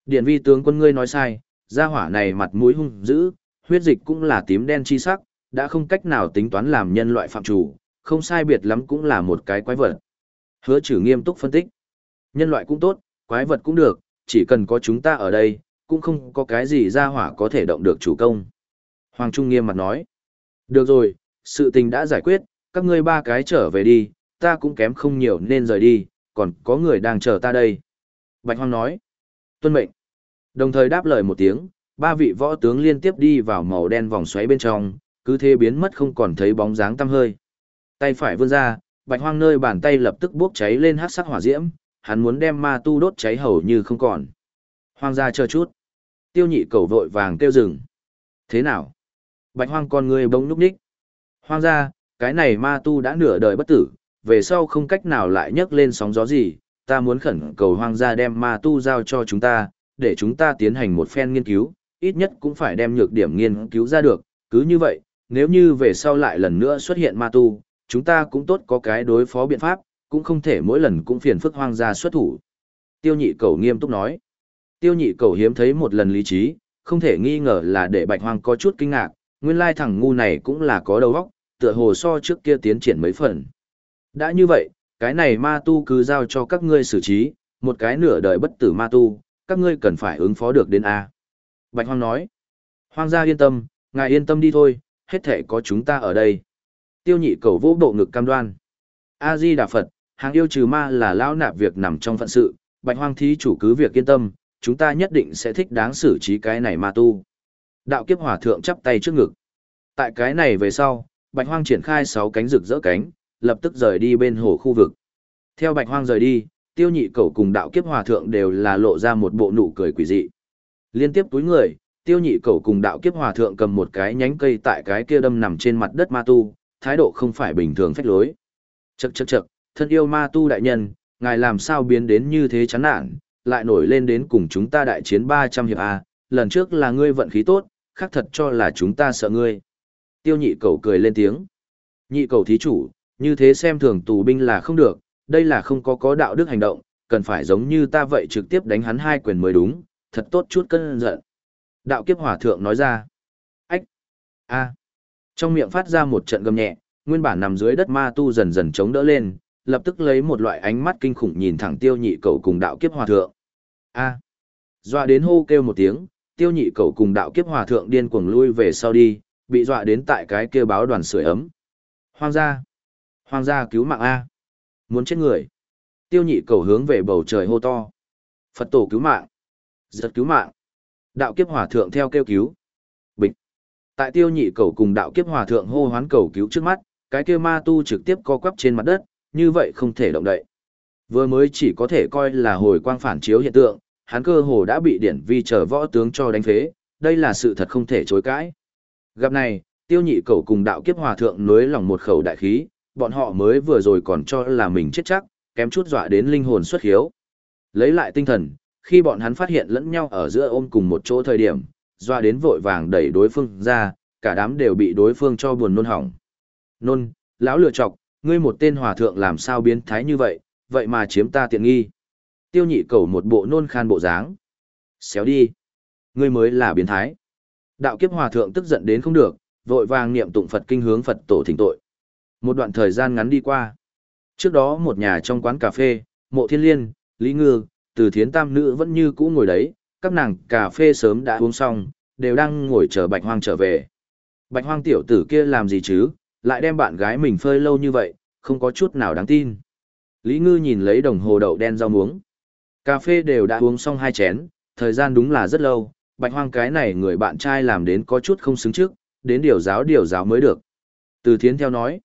Điển vi tướng quân ngươi nói sai, gia hỏa này mặt mũi hung dữ, huyết dịch cũng là tím đen chi sắc, đã không cách nào tính toán làm nhân loại phạm chủ, không sai biệt lắm cũng là một cái quái vật. Hứa trừ nghiêm túc phân tích. Nhân loại cũng tốt, quái vật cũng được, chỉ cần có chúng ta ở đây, cũng không có cái gì ra hỏa có thể động được chủ công. Hoàng Trung nghiêm mặt nói. Được rồi, sự tình đã giải quyết, các ngươi ba cái trở về đi, ta cũng kém không nhiều nên rời đi, còn có người đang chờ ta đây. Bạch Hoàng nói. Tuân mệnh. Đồng thời đáp lời một tiếng, ba vị võ tướng liên tiếp đi vào màu đen vòng xoáy bên trong, cứ thế biến mất không còn thấy bóng dáng tăm hơi. Tay phải vươn ra, Bạch Hoang nơi bàn tay lập tức bốc cháy lên hắc sắc hỏa diễm, hắn muốn đem ma tu đốt cháy hầu như không còn. Hoang gia chờ chút. Tiêu nhị cầu vội vàng kêu dừng. Thế nào? Bạch hoang con người bỗng núp ních. Hoang gia, cái này ma tu đã nửa đời bất tử, về sau không cách nào lại nhấc lên sóng gió gì, ta muốn khẩn cầu hoang gia đem ma tu giao cho chúng ta, để chúng ta tiến hành một phen nghiên cứu, ít nhất cũng phải đem nhược điểm nghiên cứu ra được, cứ như vậy, nếu như về sau lại lần nữa xuất hiện ma tu, chúng ta cũng tốt có cái đối phó biện pháp, cũng không thể mỗi lần cũng phiền phức hoang gia xuất thủ. Tiêu nhị cầu nghiêm túc nói. Tiêu nhị cầu hiếm thấy một lần lý trí, không thể nghi ngờ là để bạch hoang có chút kinh ngạc, nguyên lai thằng ngu này cũng là có đầu óc, tựa hồ so trước kia tiến triển mấy phần. Đã như vậy, cái này ma tu cứ giao cho các ngươi xử trí, một cái nửa đời bất tử ma tu, các ngươi cần phải ứng phó được đến A. Bạch hoang nói. Hoang gia yên tâm, ngài yên tâm đi thôi, hết thể có chúng ta ở đây. Tiêu nhị cầu vô độ ngực cam đoan. A-di Đà Phật, hàng yêu trừ ma là lao nạp việc nằm trong phận sự, bạch hoang thí chủ cứ việc yên tâm, chúng ta nhất định sẽ thích đáng xử trí cái này ma tu. Đạo kiếp hòa thượng chắp tay trước ngực. Tại cái này về sau, bạch hoang triển khai sáu cánh rực rỡ cánh, lập tức rời đi bên hồ khu vực. Theo bạch hoang rời đi, tiêu nhị cầu cùng đạo kiếp hòa thượng đều là lộ ra một bộ nụ cười quỷ dị. Liên tiếp túi người, tiêu nhị cầu cùng đạo kiếp hòa thượng cầm một cái nhánh cây tại cái kia đâm nằm trên mặt đất ma tu, thái độ không phải bình thường phách lối. Chậc chậc chậc, thân yêu ma tu đại nhân, ngài làm sao biến đến như thế chán nản, lại nổi lên đến cùng chúng ta đại chiến 300 hiệp A, lần trước là ngươi vận khí tốt, khác thật cho là chúng ta sợ ngươi. Tiêu nhị cầu cười lên tiếng. Nhị cầu thí chủ, như thế xem thường tù binh là không được, đây là không có có đạo đức hành động, cần phải giống như ta vậy trực tiếp đánh hắn hai quyền mới đúng, thật tốt chút cân giận. Đạo kiếp hỏa thượng nói ra. Ách! a Trong miệng phát ra một trận gầm nhẹ, nguyên bản nằm dưới đất ma tu dần dần chống đỡ lên, lập tức lấy một loại ánh mắt kinh khủng nhìn thẳng tiêu nhị cầu cùng đạo kiếp hòa thượng. A. À. Dọa đến hô kêu một tiếng, tiêu nhị cầu cùng đạo kiếp hòa thượng điên cuồng lui về sau đi, bị dọa đến tại cái kia báo đoàn sưởi ấm. Hoang gia. Hoang gia cứu mạng A. Muốn chết người. Tiêu nhị cầu hướng về bầu trời hô to. Phật tổ cứu mạng. Giật cứu mạng. Đạo kiếp hòa thượng theo kêu cứu. Bịch. Tại tiêu nhị cầu cùng đạo kiếp hòa thượng hô hoán cầu cứu trước mắt, cái kia ma tu trực tiếp co quắp trên mặt đất, như vậy không thể động đậy. Vừa mới chỉ có thể coi là hồi quang phản chiếu hiện tượng, hắn cơ hồ đã bị điển vi chờ võ tướng cho đánh phế, đây là sự thật không thể chối cãi. Gặp này, tiêu nhị cầu cùng đạo kiếp hòa thượng nối lòng một khẩu đại khí, bọn họ mới vừa rồi còn cho là mình chết chắc, kém chút dọa đến linh hồn xuất hiếu. Lấy lại tinh thần, khi bọn hắn phát hiện lẫn nhau ở giữa ôm cùng một chỗ thời điểm, dọa đến vội vàng đẩy đối phương ra, cả đám đều bị đối phương cho buồn nôn hỏng. Nôn, lão lừa chọc, ngươi một tên hòa thượng làm sao biến thái như vậy, vậy mà chiếm ta tiện nghi. Tiêu nhị cầu một bộ nôn khan bộ dáng. Xéo đi. Ngươi mới là biến thái. Đạo kiếp hòa thượng tức giận đến không được, vội vàng niệm tụng Phật kinh hướng Phật tổ thỉnh tội. Một đoạn thời gian ngắn đi qua. Trước đó một nhà trong quán cà phê, mộ thiên liên, lý ngư, từ thiến tam nữ vẫn như cũ ngồi đấy, các nàng cà phê sớm đã uống xong, đều đang ngồi chờ bạch hoang trở về. Bạch hoang tiểu tử kia làm gì chứ, lại đem bạn gái mình phơi lâu như vậy, không có chút nào đáng tin. Lý ngư nhìn lấy đồng hồ đậu đen rau muống. Cà phê đều đã uống xong hai chén, thời gian đúng là rất lâu, bạch hoang cái này người bạn trai làm đến có chút không xứng trước, đến điều giáo điều giáo mới được. Từ thiến theo nói,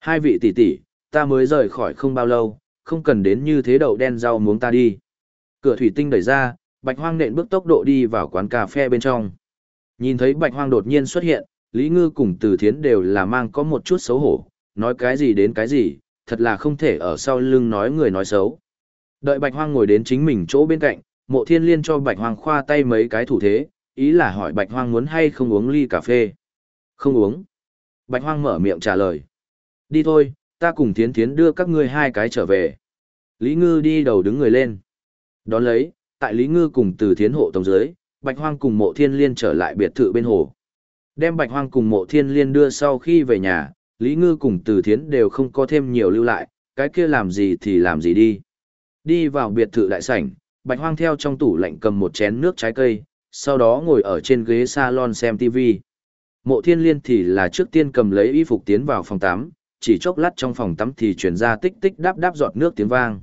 hai vị tỷ tỷ, ta mới rời khỏi không bao lâu, không cần đến như thế đậu đen rau muống ta đi. Cửa thủy tinh đẩy ra, bạch hoang nện bước tốc độ đi vào quán cà phê bên trong. Nhìn thấy bạch hoang đột nhiên xuất hiện, Lý Ngư cùng Từ Thiến đều là mang có một chút xấu hổ, nói cái gì đến cái gì, thật là không thể ở sau lưng nói người nói xấu. Đợi bạch hoang ngồi đến chính mình chỗ bên cạnh, mộ thiên liên cho bạch hoang khoa tay mấy cái thủ thế, ý là hỏi bạch hoang muốn hay không uống ly cà phê. Không uống. Bạch hoang mở miệng trả lời. Đi thôi, ta cùng thiến thiến đưa các ngươi hai cái trở về. Lý Ngư đi đầu đứng người lên. Đón lấy, tại Lý Ngư cùng từ thiến hộ tổng dưới, Bạch Hoang cùng mộ thiên liên trở lại biệt thự bên hồ. Đem Bạch Hoang cùng mộ thiên liên đưa sau khi về nhà, Lý Ngư cùng từ thiến đều không có thêm nhiều lưu lại, cái kia làm gì thì làm gì đi. Đi vào biệt thự đại sảnh, Bạch Hoang theo trong tủ lạnh cầm một chén nước trái cây, sau đó ngồi ở trên ghế salon xem TV. Mộ thiên liên thì là trước tiên cầm lấy y phục tiến vào phòng tắm, chỉ chốc lát trong phòng tắm thì truyền ra tích tích đáp đáp giọt nước tiếng vang.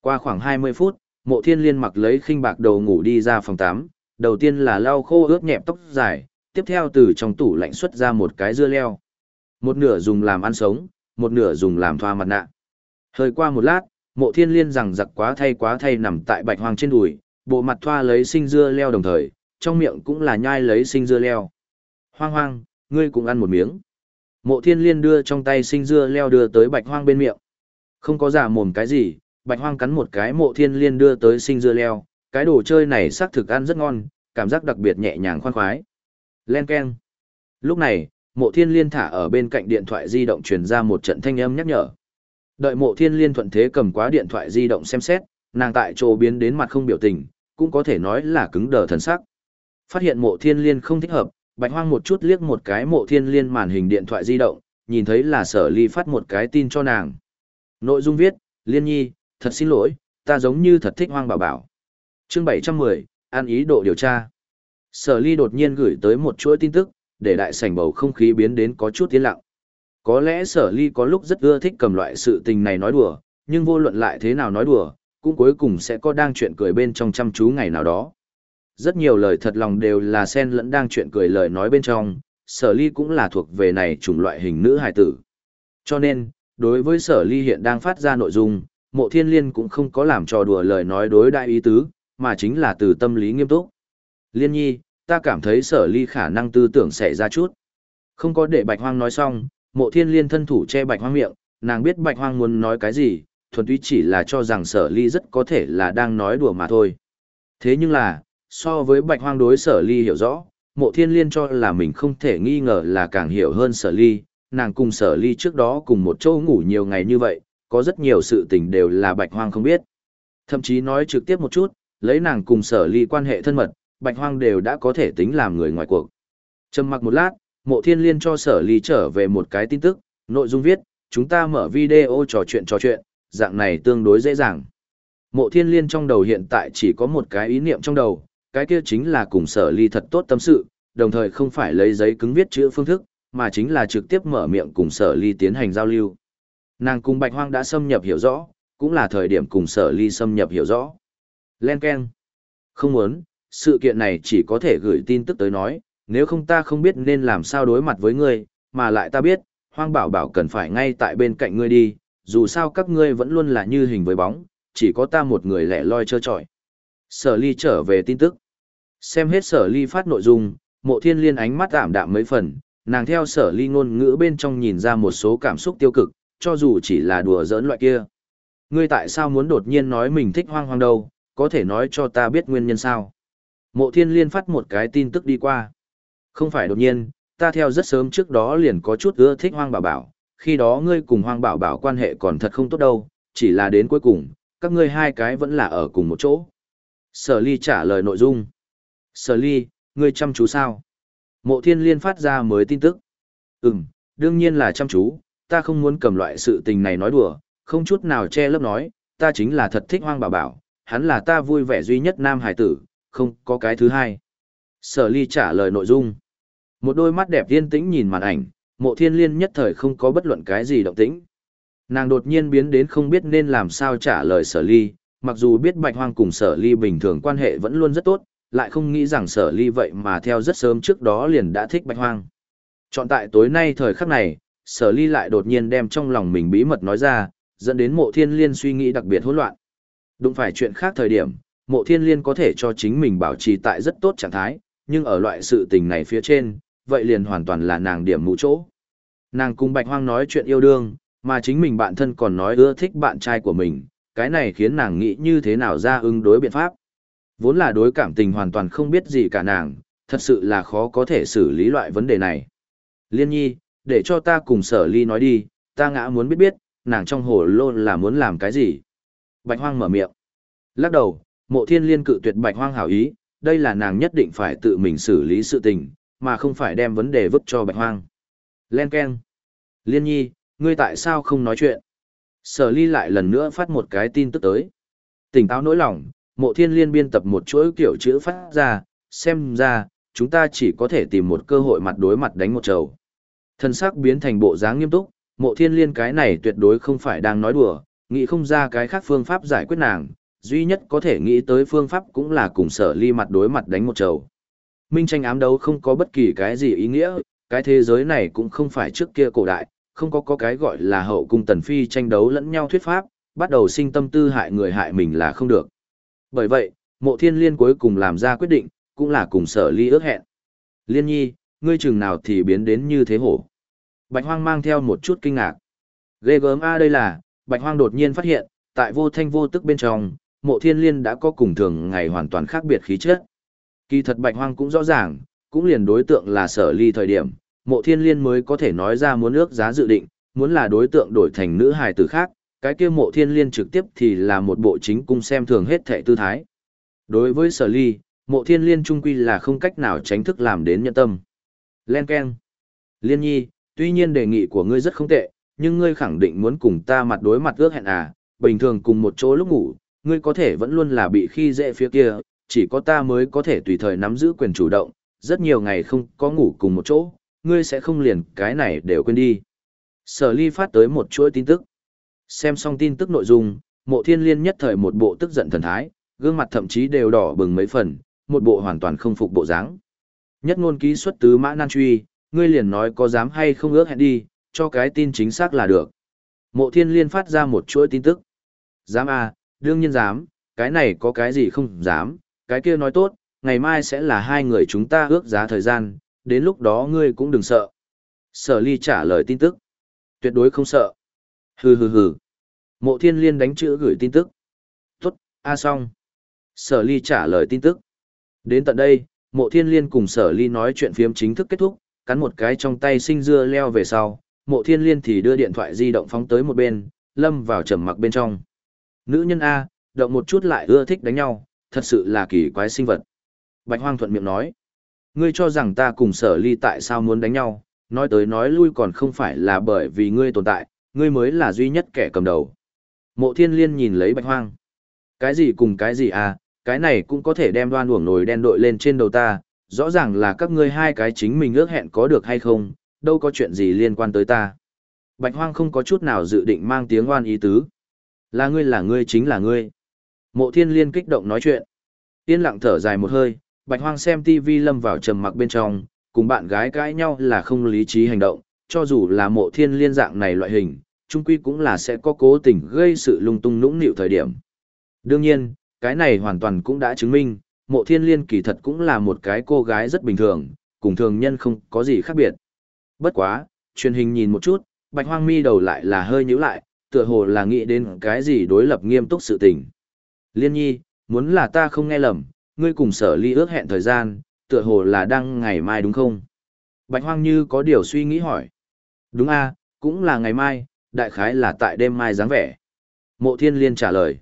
Qua khoảng 20 phút, mộ thiên liên mặc lấy khinh bạc đầu ngủ đi ra phòng tắm, đầu tiên là lau khô ướt nhẹp tóc dài, tiếp theo từ trong tủ lạnh xuất ra một cái dưa leo. Một nửa dùng làm ăn sống, một nửa dùng làm thoa mặt nạ. Hơi qua một lát, mộ thiên liên rằng giặc quá thay quá thay nằm tại bạch hoang trên đùi, bộ mặt thoa lấy sinh dưa leo đồng thời, trong miệng cũng là nhai lấy sinh dưa leo. Hoang hoang, ngươi cũng ăn một miếng. Mộ thiên liên đưa trong tay sinh dưa leo đưa tới bạch hoang bên miệng. Không có giả mồm cái gì, bạch hoang cắn một cái mộ thiên liên đưa tới sinh dưa leo, cái đồ chơi này xác thực ăn rất ngon, cảm giác đặc biệt nhẹ nhàng khoan khoái. Len keng. Lúc này, mộ thiên liên thả ở bên cạnh điện thoại di động truyền ra một trận thanh âm nhắc nhở. Đợi mộ thiên liên thuận thế cầm quá điện thoại di động xem xét, nàng tại chỗ biến đến mặt không biểu tình, cũng có thể nói là cứng đờ thần sắc. Phát hiện mộ thiên liên không thích hợp, bạch hoang một chút liếc một cái mộ thiên liên màn hình điện thoại di động, nhìn thấy là sở ly phát một cái tin cho nàng. Nội dung viết, liên nhi, thật xin lỗi, ta giống như thật thích hoang bảo bảo. Chương 710, an ý độ điều tra. Sở ly đột nhiên gửi tới một chuỗi tin tức, để đại sảnh bầu không khí biến đến có chút tiến lặng. Có lẽ sở ly có lúc rất ưa thích cầm loại sự tình này nói đùa, nhưng vô luận lại thế nào nói đùa, cũng cuối cùng sẽ có đang chuyện cười bên trong chăm chú ngày nào đó. Rất nhiều lời thật lòng đều là sen lẫn đang chuyện cười lời nói bên trong, sở ly cũng là thuộc về này chủng loại hình nữ hài tử. Cho nên, đối với sở ly hiện đang phát ra nội dung, mộ thiên liên cũng không có làm trò đùa lời nói đối đại ý tứ, mà chính là từ tâm lý nghiêm túc. Liên nhi, ta cảm thấy sở ly khả năng tư tưởng xảy ra chút. Không có để bạch hoang nói xong, mộ thiên liên thân thủ che bạch hoang miệng, nàng biết bạch hoang muốn nói cái gì, thuần túy chỉ là cho rằng sở ly rất có thể là đang nói đùa mà thôi. Thế nhưng là, so với bạch hoang đối sở ly hiểu rõ, mộ thiên liên cho là mình không thể nghi ngờ là càng hiểu hơn sở ly, nàng cùng sở ly trước đó cùng một chỗ ngủ nhiều ngày như vậy, có rất nhiều sự tình đều là bạch hoang không biết. Thậm chí nói trực tiếp một chút, lấy nàng cùng sở ly quan hệ thân mật, bạch hoang đều đã có thể tính làm người ngoài cuộc. Trầm mặc một lát, mộ thiên liên cho sở ly trở về một cái tin tức, nội dung viết, chúng ta mở video trò chuyện trò chuyện, dạng này tương đối dễ dàng. Mộ thiên liên trong đầu hiện tại chỉ có một cái ý niệm trong đầu, cái kia chính là cùng sở ly thật tốt tâm sự, đồng thời không phải lấy giấy cứng viết chữ phương thức, mà chính là trực tiếp mở miệng cùng sở ly tiến hành giao lưu. Nàng cùng bạch hoang đã xâm nhập hiểu rõ, cũng là thời điểm cùng sở ly xâm nhập hiểu rõ. Len Ken. Không muốn, sự kiện này chỉ có thể gửi tin tức tới nói, nếu không ta không biết nên làm sao đối mặt với ngươi, mà lại ta biết, hoang bảo bảo cần phải ngay tại bên cạnh ngươi đi, dù sao các ngươi vẫn luôn là như hình với bóng, chỉ có ta một người lẻ loi trơ trọi. Sở ly trở về tin tức. Xem hết sở ly phát nội dung, mộ thiên liên ánh mắt ảm đạm mấy phần, nàng theo sở ly ngôn ngữ bên trong nhìn ra một số cảm xúc tiêu cực, cho dù chỉ là đùa giỡn loại kia. Ngươi tại sao muốn đột nhiên nói mình thích hoang hoang đâu, có thể nói cho ta biết nguyên nhân sao? Mộ thiên liên phát một cái tin tức đi qua. Không phải đột nhiên, ta theo rất sớm trước đó liền có chút ưa thích hoang bảo bảo, khi đó ngươi cùng hoang bảo bảo quan hệ còn thật không tốt đâu, chỉ là đến cuối cùng, các ngươi hai cái vẫn là ở cùng một chỗ. Sở ly trả lời nội dung. Sở ly, ngươi chăm chú sao? Mộ thiên liên phát ra mới tin tức. Ừm, đương nhiên là chăm chú, ta không muốn cầm loại sự tình này nói đùa, không chút nào che lấp nói, ta chính là thật thích hoang bảo bảo, hắn là ta vui vẻ duy nhất nam hải tử, không có cái thứ hai. Sở ly trả lời nội dung. Một đôi mắt đẹp yên tĩnh nhìn màn ảnh, mộ thiên liên nhất thời không có bất luận cái gì động tĩnh. Nàng đột nhiên biến đến không biết nên làm sao trả lời sở ly, mặc dù biết bạch hoang cùng sở ly bình thường quan hệ vẫn luôn rất tốt, lại không nghĩ rằng sở ly vậy mà theo rất sớm trước đó liền đã thích bạch hoang. Chọn tại tối nay thời khắc này, sở ly lại đột nhiên đem trong lòng mình bí mật nói ra, dẫn đến mộ thiên liên suy nghĩ đặc biệt hỗn loạn. Đúng phải chuyện khác thời điểm, mộ thiên liên có thể cho chính mình bảo trì tại rất tốt trạng thái, nhưng ở loại sự tình này phía trên, vậy liền hoàn toàn là nàng điểm mũ chỗ. Nàng cùng bạch hoang nói chuyện yêu đương, mà chính mình bạn thân còn nói ưa thích bạn trai của mình, cái này khiến nàng nghĩ như thế nào ra ứng đối biện pháp. Vốn là đối cảm tình hoàn toàn không biết gì cả nàng, thật sự là khó có thể xử lý loại vấn đề này. Liên nhi, để cho ta cùng sở ly nói đi, ta ngã muốn biết biết, nàng trong hồ lô là muốn làm cái gì. Bạch hoang mở miệng. Lắc đầu, mộ thiên liên cự tuyệt bạch hoang hảo ý, đây là nàng nhất định phải tự mình xử lý sự tình, mà không phải đem vấn đề vứt cho bạch hoang. Len Ken. Liên nhi, ngươi tại sao không nói chuyện? Sở ly lại lần nữa phát một cái tin tức tới. Tỉnh táo nỗi lòng, mộ thiên liên biên tập một chuỗi kiểu chữ phát ra, xem ra, chúng ta chỉ có thể tìm một cơ hội mặt đối mặt đánh một trầu. Thân sắc biến thành bộ dáng nghiêm túc, mộ thiên liên cái này tuyệt đối không phải đang nói đùa, nghĩ không ra cái khác phương pháp giải quyết nàng, duy nhất có thể nghĩ tới phương pháp cũng là cùng sở ly mặt đối mặt đánh một trầu. Minh tranh ám đấu không có bất kỳ cái gì ý nghĩa, cái thế giới này cũng không phải trước kia cổ đại, không có có cái gọi là hậu cung tần phi tranh đấu lẫn nhau thuyết pháp, bắt đầu sinh tâm tư hại người hại mình là không được. Bởi vậy, mộ thiên liên cuối cùng làm ra quyết định, cũng là cùng sở ly ước hẹn. Liên nhi, ngươi chừng nào thì biến đến như thế hổ. Bạch hoang mang theo một chút kinh ngạc. Ghê gớm a đây là, bạch hoang đột nhiên phát hiện, tại vô thanh vô tức bên trong, mộ thiên liên đã có cùng thường ngày hoàn toàn khác biệt khí chất. Kỳ thật bạch hoang cũng rõ ràng, cũng liền đối tượng là sở ly thời điểm, mộ thiên liên mới có thể nói ra muốn ước giá dự định, muốn là đối tượng đổi thành nữ hài tử khác, cái kia mộ thiên liên trực tiếp thì là một bộ chính cung xem thường hết thệ tư thái. Đối với sở ly, mộ thiên liên trung quy là không cách nào tránh thức làm đến nhân tâm. Len Ken. Liên nhi, tuy nhiên đề nghị của ngươi rất không tệ, nhưng ngươi khẳng định muốn cùng ta mặt đối mặt ước hẹn à, bình thường cùng một chỗ lúc ngủ, ngươi có thể vẫn luôn là bị khi dễ phía kia, chỉ có ta mới có thể tùy thời nắm giữ quyền chủ động, rất nhiều ngày không có ngủ cùng một chỗ, ngươi sẽ không liền cái này đều quên đi. Sở ly phát tới một chuỗi tin tức. Xem xong tin tức nội dung, mộ thiên liên nhất thời một bộ tức giận thần thái, gương mặt thậm chí đều đỏ bừng mấy phần, một bộ hoàn toàn không phục bộ dáng. Nhất ngôn ký xuất tứ mã nan truy, ngươi liền nói có dám hay không ước hẹn đi, cho cái tin chính xác là được. Mộ thiên liên phát ra một chuỗi tin tức. Dám à, đương nhiên dám, cái này có cái gì không dám, cái kia nói tốt, ngày mai sẽ là hai người chúng ta ước giá thời gian, đến lúc đó ngươi cũng đừng sợ. Sở ly trả lời tin tức. Tuyệt đối không sợ. Hừ hừ hừ. Mộ thiên liên đánh chữ gửi tin tức. Tốt, a xong. Sở ly trả lời tin tức. Đến tận đây, mộ thiên liên cùng sở ly nói chuyện phiếm chính thức kết thúc, cắn một cái trong tay sinh dưa leo về sau. Mộ thiên liên thì đưa điện thoại di động phóng tới một bên, lâm vào trầm mặc bên trong. Nữ nhân A, động một chút lại ưa thích đánh nhau, thật sự là kỳ quái sinh vật. Bạch Hoang thuận miệng nói. Ngươi cho rằng ta cùng sở ly tại sao muốn đánh nhau, nói tới nói lui còn không phải là bởi vì ngươi tồn tại, ngươi mới là duy nhất kẻ cầm đầu. Mộ thiên liên nhìn lấy Bạch Hoang. Cái gì cùng cái gì à, cái này cũng có thể đem đoan uổng nồi đen đội lên trên đầu ta, rõ ràng là các ngươi hai cái chính mình ước hẹn có được hay không, đâu có chuyện gì liên quan tới ta. Bạch Hoang không có chút nào dự định mang tiếng oan ý tứ. Là ngươi là ngươi chính là ngươi. Mộ thiên liên kích động nói chuyện. Yên lặng thở dài một hơi, Bạch Hoang xem TV lâm vào trầm mặc bên trong, cùng bạn gái cãi nhau là không lý trí hành động, cho dù là mộ thiên liên dạng này loại hình, chung quy cũng là sẽ có cố tình gây sự lung tung nũng nịu thời điểm. Đương nhiên, cái này hoàn toàn cũng đã chứng minh, mộ thiên liên kỳ thật cũng là một cái cô gái rất bình thường, cùng thường nhân không có gì khác biệt. Bất quá, truyền hình nhìn một chút, bạch hoang mi đầu lại là hơi nhíu lại, tựa hồ là nghĩ đến cái gì đối lập nghiêm túc sự tình. Liên nhi, muốn là ta không nghe lầm, ngươi cùng sở ly ước hẹn thời gian, tựa hồ là đang ngày mai đúng không? Bạch hoang như có điều suy nghĩ hỏi. Đúng a, cũng là ngày mai, đại khái là tại đêm mai dáng vẻ. Mộ thiên liên trả lời.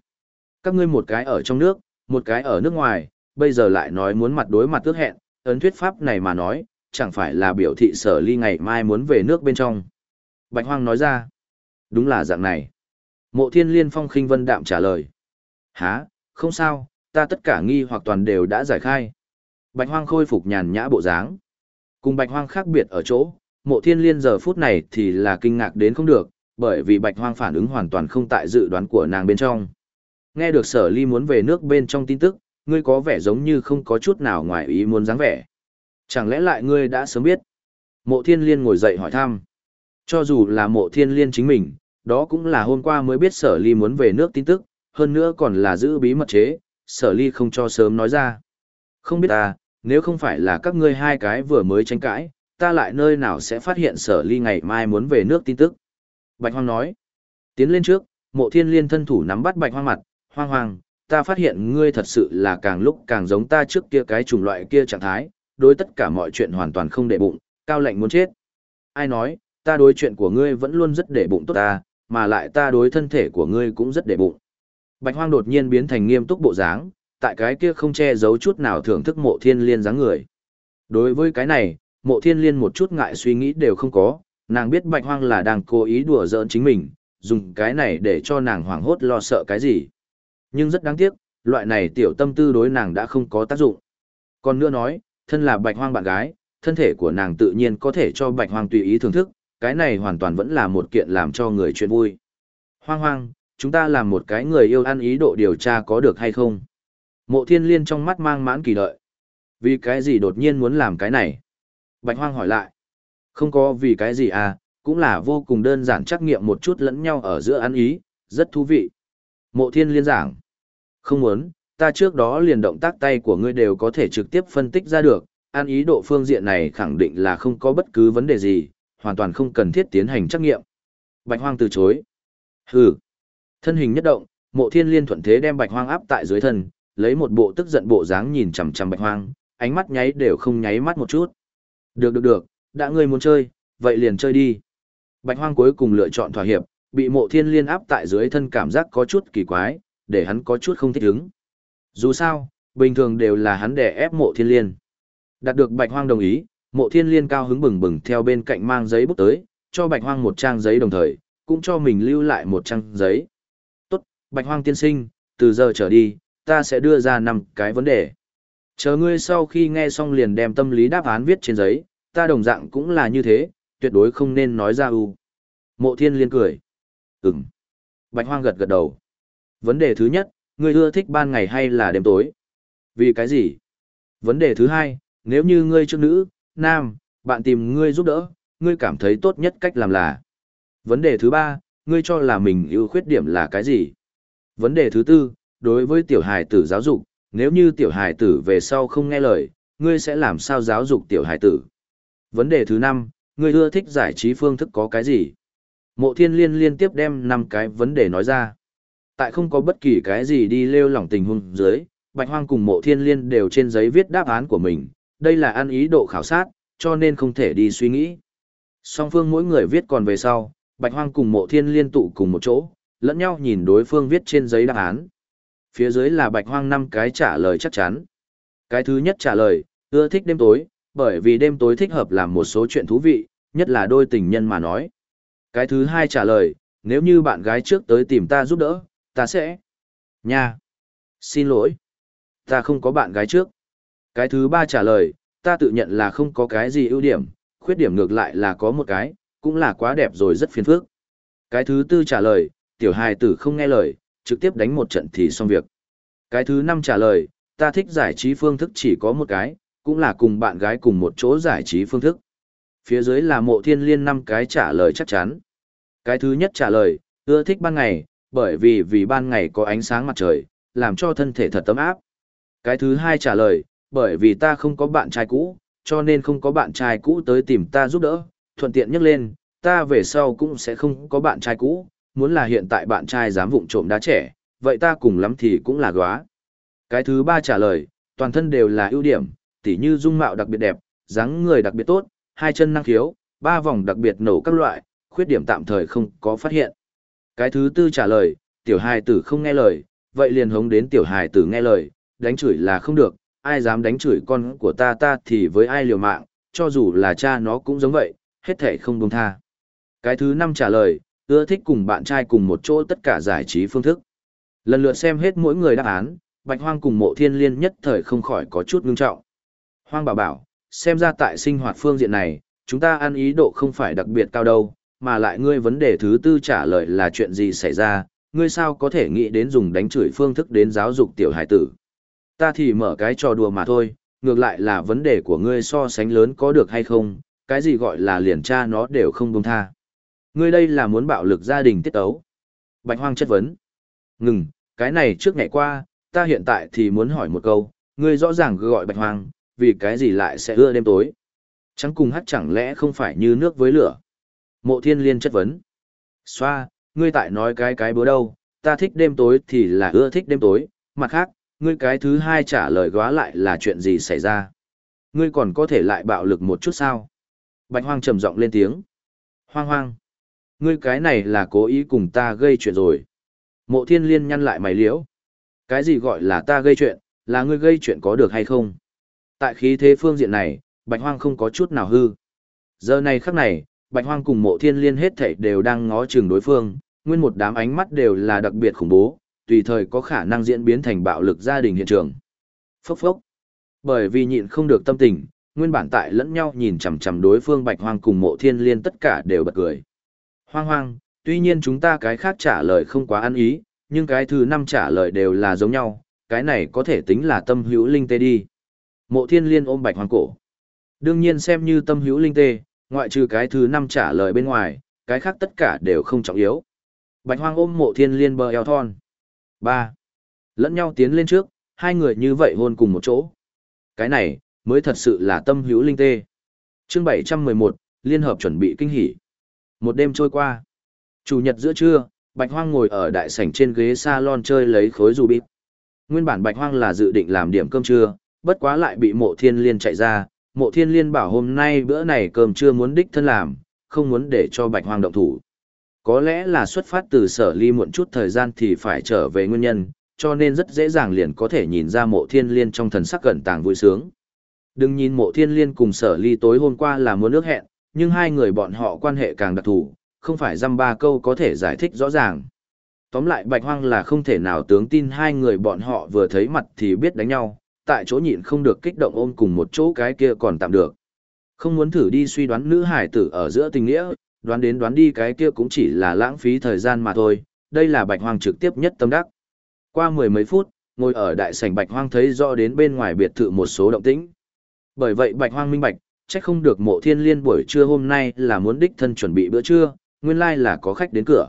Các ngươi một cái ở trong nước, một cái ở nước ngoài, bây giờ lại nói muốn mặt đối mặt ước hẹn, ấn thuyết pháp này mà nói, chẳng phải là biểu thị sở ly ngày mai muốn về nước bên trong. Bạch Hoang nói ra. Đúng là dạng này. Mộ thiên liên phong khinh vân đạm trả lời. Hả, không sao, ta tất cả nghi hoặc toàn đều đã giải khai. Bạch Hoang khôi phục nhàn nhã bộ dáng. Cùng Bạch Hoang khác biệt ở chỗ, mộ thiên liên giờ phút này thì là kinh ngạc đến không được, bởi vì Bạch Hoang phản ứng hoàn toàn không tại dự đoán của nàng bên trong. Nghe được sở ly muốn về nước bên trong tin tức, ngươi có vẻ giống như không có chút nào ngoài ý muốn dáng vẻ. Chẳng lẽ lại ngươi đã sớm biết? Mộ thiên liên ngồi dậy hỏi thăm. Cho dù là mộ thiên liên chính mình, đó cũng là hôm qua mới biết sở ly muốn về nước tin tức, hơn nữa còn là giữ bí mật chế, sở ly không cho sớm nói ra. Không biết ta, nếu không phải là các ngươi hai cái vừa mới tranh cãi, ta lại nơi nào sẽ phát hiện sở ly ngày mai muốn về nước tin tức. Bạch Hoang nói, tiến lên trước, mộ thiên liên thân thủ nắm bắt Bạch Hoang mặt, hoang hoang, ta phát hiện ngươi thật sự là càng lúc càng giống ta trước kia cái chủng loại kia trạng thái, đối tất cả mọi chuyện hoàn toàn không để bụng, cao lạnh muốn chết. Ai nói, ta đối chuyện của ngươi vẫn luôn rất để bụng tốt ta, mà lại ta đối thân thể của ngươi cũng rất để bụng. Bạch Hoang đột nhiên biến thành nghiêm túc bộ dáng, tại cái kia không che giấu chút nào thưởng thức mộ thiên liên dáng người. Đối với cái này, mộ thiên liên một chút ngại suy nghĩ đều không có, nàng biết Bạch Hoang là đang cố ý đùa giỡn chính mình, dùng cái này để cho nàng hoảng hốt lo sợ cái gì. Nhưng rất đáng tiếc, loại này tiểu tâm tư đối nàng đã không có tác dụng. Còn nữa nói, thân là bạch hoang bạn gái, thân thể của nàng tự nhiên có thể cho bạch hoang tùy ý thưởng thức, cái này hoàn toàn vẫn là một kiện làm cho người chuyện vui. Hoang hoang, chúng ta làm một cái người yêu ăn ý độ điều tra có được hay không? Mộ thiên liên trong mắt mang mãn kỳ đợi. Vì cái gì đột nhiên muốn làm cái này? Bạch hoang hỏi lại. Không có vì cái gì à, cũng là vô cùng đơn giản trắc nghiệm một chút lẫn nhau ở giữa ăn ý, rất thú vị. Mộ thiên liên giảng. Không muốn, ta trước đó liền động tác tay của ngươi đều có thể trực tiếp phân tích ra được, ăn ý độ phương diện này khẳng định là không có bất cứ vấn đề gì, hoàn toàn không cần thiết tiến hành trắc nghiệm. Bạch Hoang từ chối. Hừ. Thân hình nhất động, mộ thiên liên thuận thế đem Bạch Hoang áp tại dưới thân, lấy một bộ tức giận bộ dáng nhìn chằm chằm Bạch Hoang, ánh mắt nháy đều không nháy mắt một chút. Được được được, đã ngươi muốn chơi, vậy liền chơi đi. Bạch Hoang cuối cùng lựa chọn thỏa hiệp, bị mộ thiên liên áp tại dưới thân cảm giác có chút kỳ quái, để hắn có chút không thích ứng. Dù sao, bình thường đều là hắn đè ép mộ thiên liên. Đạt được bạch hoang đồng ý, mộ thiên liên cao hứng bừng bừng theo bên cạnh mang giấy bút tới, cho bạch hoang một trang giấy đồng thời, cũng cho mình lưu lại một trang giấy. Tốt, bạch hoang tiên sinh, từ giờ trở đi, ta sẽ đưa ra năm cái vấn đề. Chờ ngươi sau khi nghe xong liền đem tâm lý đáp án viết trên giấy, ta đồng dạng cũng là như thế, tuyệt đối không nên nói ra u. Mộ thiên liên cười. Ừm. Bạch hoang gật gật đầu. Vấn đề thứ nhất, ngươi ưa thích ban ngày hay là đêm tối? Vì cái gì? Vấn đề thứ hai, nếu như ngươi trước nữ, nam, bạn tìm ngươi giúp đỡ, ngươi cảm thấy tốt nhất cách làm là. Vấn đề thứ ba, ngươi cho là mình ưu khuyết điểm là cái gì? Vấn đề thứ tư, đối với tiểu hài tử giáo dục, nếu như tiểu hài tử về sau không nghe lời, ngươi sẽ làm sao giáo dục tiểu hài tử? Vấn đề thứ năm, ngươi ưa thích giải trí phương thức có cái gì? Mộ thiên liên liên tiếp đem năm cái vấn đề nói ra. Tại không có bất kỳ cái gì đi lêu lỏng tình huống dưới, Bạch Hoang cùng Mộ Thiên Liên đều trên giấy viết đáp án của mình, đây là ăn ý độ khảo sát, cho nên không thể đi suy nghĩ. Song phương mỗi người viết còn về sau, Bạch Hoang cùng Mộ Thiên Liên tụ cùng một chỗ, lẫn nhau nhìn đối phương viết trên giấy đáp án. Phía dưới là Bạch Hoang năm cái trả lời chắc chắn. Cái thứ nhất trả lời, ưa thích đêm tối, bởi vì đêm tối thích hợp làm một số chuyện thú vị, nhất là đôi tình nhân mà nói. Cái thứ hai trả lời, nếu như bạn gái trước tới tìm ta giúp đỡ, ta sẽ. Nha. Xin lỗi. Ta không có bạn gái trước. Cái thứ ba trả lời, ta tự nhận là không có cái gì ưu điểm, khuyết điểm ngược lại là có một cái, cũng là quá đẹp rồi rất phiền phức. Cái thứ tư trả lời, tiểu hài tử không nghe lời, trực tiếp đánh một trận thì xong việc. Cái thứ năm trả lời, ta thích giải trí phương thức chỉ có một cái, cũng là cùng bạn gái cùng một chỗ giải trí phương thức. Phía dưới là mộ thiên liên năm cái trả lời chắc chắn. Cái thứ nhất trả lời, ưa thích ban ngày, bởi vì vì ban ngày có ánh sáng mặt trời, làm cho thân thể thật tấm áp. Cái thứ hai trả lời, bởi vì ta không có bạn trai cũ, cho nên không có bạn trai cũ tới tìm ta giúp đỡ, thuận tiện nhắc lên, ta về sau cũng sẽ không có bạn trai cũ, muốn là hiện tại bạn trai dám vụng trộm đá trẻ, vậy ta cùng lắm thì cũng là góa. Cái thứ ba trả lời, toàn thân đều là ưu điểm, tỉ như dung mạo đặc biệt đẹp, dáng người đặc biệt tốt, hai chân năng khiếu, ba vòng đặc biệt nổ các loại, khuyết điểm tạm thời không có phát hiện. Cái thứ tư trả lời, tiểu hài tử không nghe lời, vậy liền hống đến tiểu hài tử nghe lời, đánh chửi là không được, ai dám đánh chửi con của ta ta thì với ai liều mạng, cho dù là cha nó cũng giống vậy, hết thể không buông tha. Cái thứ năm trả lời, ưa thích cùng bạn trai cùng một chỗ tất cả giải trí phương thức. Lần lượt xem hết mỗi người đáp án, Bạch Hoang cùng mộ thiên liên nhất thời không khỏi có chút ngưng trọng. Hoang bảo bảo, xem ra tại sinh hoạt phương diện này, chúng ta ăn ý độ không phải đặc biệt cao đâu, mà lại ngươi vấn đề thứ tư trả lời là chuyện gì xảy ra, ngươi sao có thể nghĩ đến dùng đánh chửi phương thức đến giáo dục tiểu hải tử. Ta thì mở cái trò đùa mà thôi, ngược lại là vấn đề của ngươi so sánh lớn có được hay không, cái gì gọi là liền tra nó đều không buông tha. Ngươi đây là muốn bạo lực gia đình tiết tấu. Bạch Hoang chất vấn. Ngừng, cái này trước ngày qua, ta hiện tại thì muốn hỏi một câu, ngươi rõ ràng gọi Bạch Hoang, vì cái gì lại sẽ ưa đêm tối? Trắng cùng hắt chẳng lẽ không phải như nước với lửa? Mộ thiên liên chất vấn. Xoa, ngươi tại nói cái cái bữa đâu, ta thích đêm tối thì là ưa thích đêm tối, mặt khác, ngươi cái thứ hai trả lời góa lại là chuyện gì xảy ra. Ngươi còn có thể lại bạo lực một chút sao? Bạch hoang trầm giọng lên tiếng. Hoang hoang. Ngươi cái này là cố ý cùng ta gây chuyện rồi. Mộ thiên liên nhăn lại mày liễu. Cái gì gọi là ta gây chuyện, là ngươi gây chuyện có được hay không? Tại khí thế phương diện này, bạch hoang không có chút nào hư. Giờ này khắc này, bạch hoang cùng mộ thiên liên hết thảy đều đang ngó chừng đối phương, nguyên một đám ánh mắt đều là đặc biệt khủng bố, tùy thời có khả năng diễn biến thành bạo lực gia đình hiện trường. Phốc phốc. Bởi vì nhịn không được tâm tình, nguyên bản tại lẫn nhau nhìn chằm chằm đối phương bạch hoang cùng mộ thiên liên tất cả đều bật cười. Hoang hoang, tuy nhiên chúng ta cái khác trả lời không quá ăn ý, nhưng cái thứ năm trả lời đều là giống nhau, cái này có thể tính là tâm hữu linh tê đi. Mộ thiên liên ôm bạch hoang cổ. Đương nhiên xem như tâm hữu linh tê, ngoại trừ cái thứ năm trả lời bên ngoài, cái khác tất cả đều không trọng yếu. Bạch hoang ôm mộ thiên liên bờ eo thon ba Lẫn nhau tiến lên trước, hai người như vậy hôn cùng một chỗ. Cái này, mới thật sự là tâm hữu linh tê. Chương 711, Liên hợp chuẩn bị kinh hỉ. Một đêm trôi qua. Chủ nhật giữa trưa, Bạch Hoang ngồi ở đại sảnh trên ghế salon chơi lấy khối dù bịp. Nguyên bản Bạch Hoang là dự định làm điểm cơm trưa, bất quá lại bị mộ thiên liên chạy ra. Mộ thiên liên bảo hôm nay bữa này cơm trưa muốn đích thân làm, không muốn để cho Bạch Hoang động thủ. Có lẽ là xuất phát từ sở ly muộn chút thời gian thì phải trở về nguyên nhân, cho nên rất dễ dàng liền có thể nhìn ra mộ thiên liên trong thần sắc cẩn tàng vui sướng. Đừng nhìn mộ thiên liên cùng sở ly tối hôm qua là muốn ước hẹn, nhưng hai người bọn họ quan hệ càng đặc thù, không phải dăm ba câu có thể giải thích rõ ràng. Tóm lại bạch hoang là không thể nào tướng tin hai người bọn họ vừa thấy mặt thì biết đánh nhau, tại chỗ nhịn không được kích động ôm cùng một chỗ cái kia còn tạm được. Không muốn thử đi suy đoán nữ hải tử ở giữa tình nghĩa, đoán đến đoán đi cái kia cũng chỉ là lãng phí thời gian mà thôi, đây là bạch hoang trực tiếp nhất tâm đắc. Qua mười mấy phút, ngồi ở đại sảnh bạch hoang thấy rõ đến bên ngoài biệt thự một số động tĩnh. Bởi vậy bạch hoang minh bạch, chắc không được mộ thiên liên buổi trưa hôm nay là muốn đích thân chuẩn bị bữa trưa, nguyên lai là có khách đến cửa.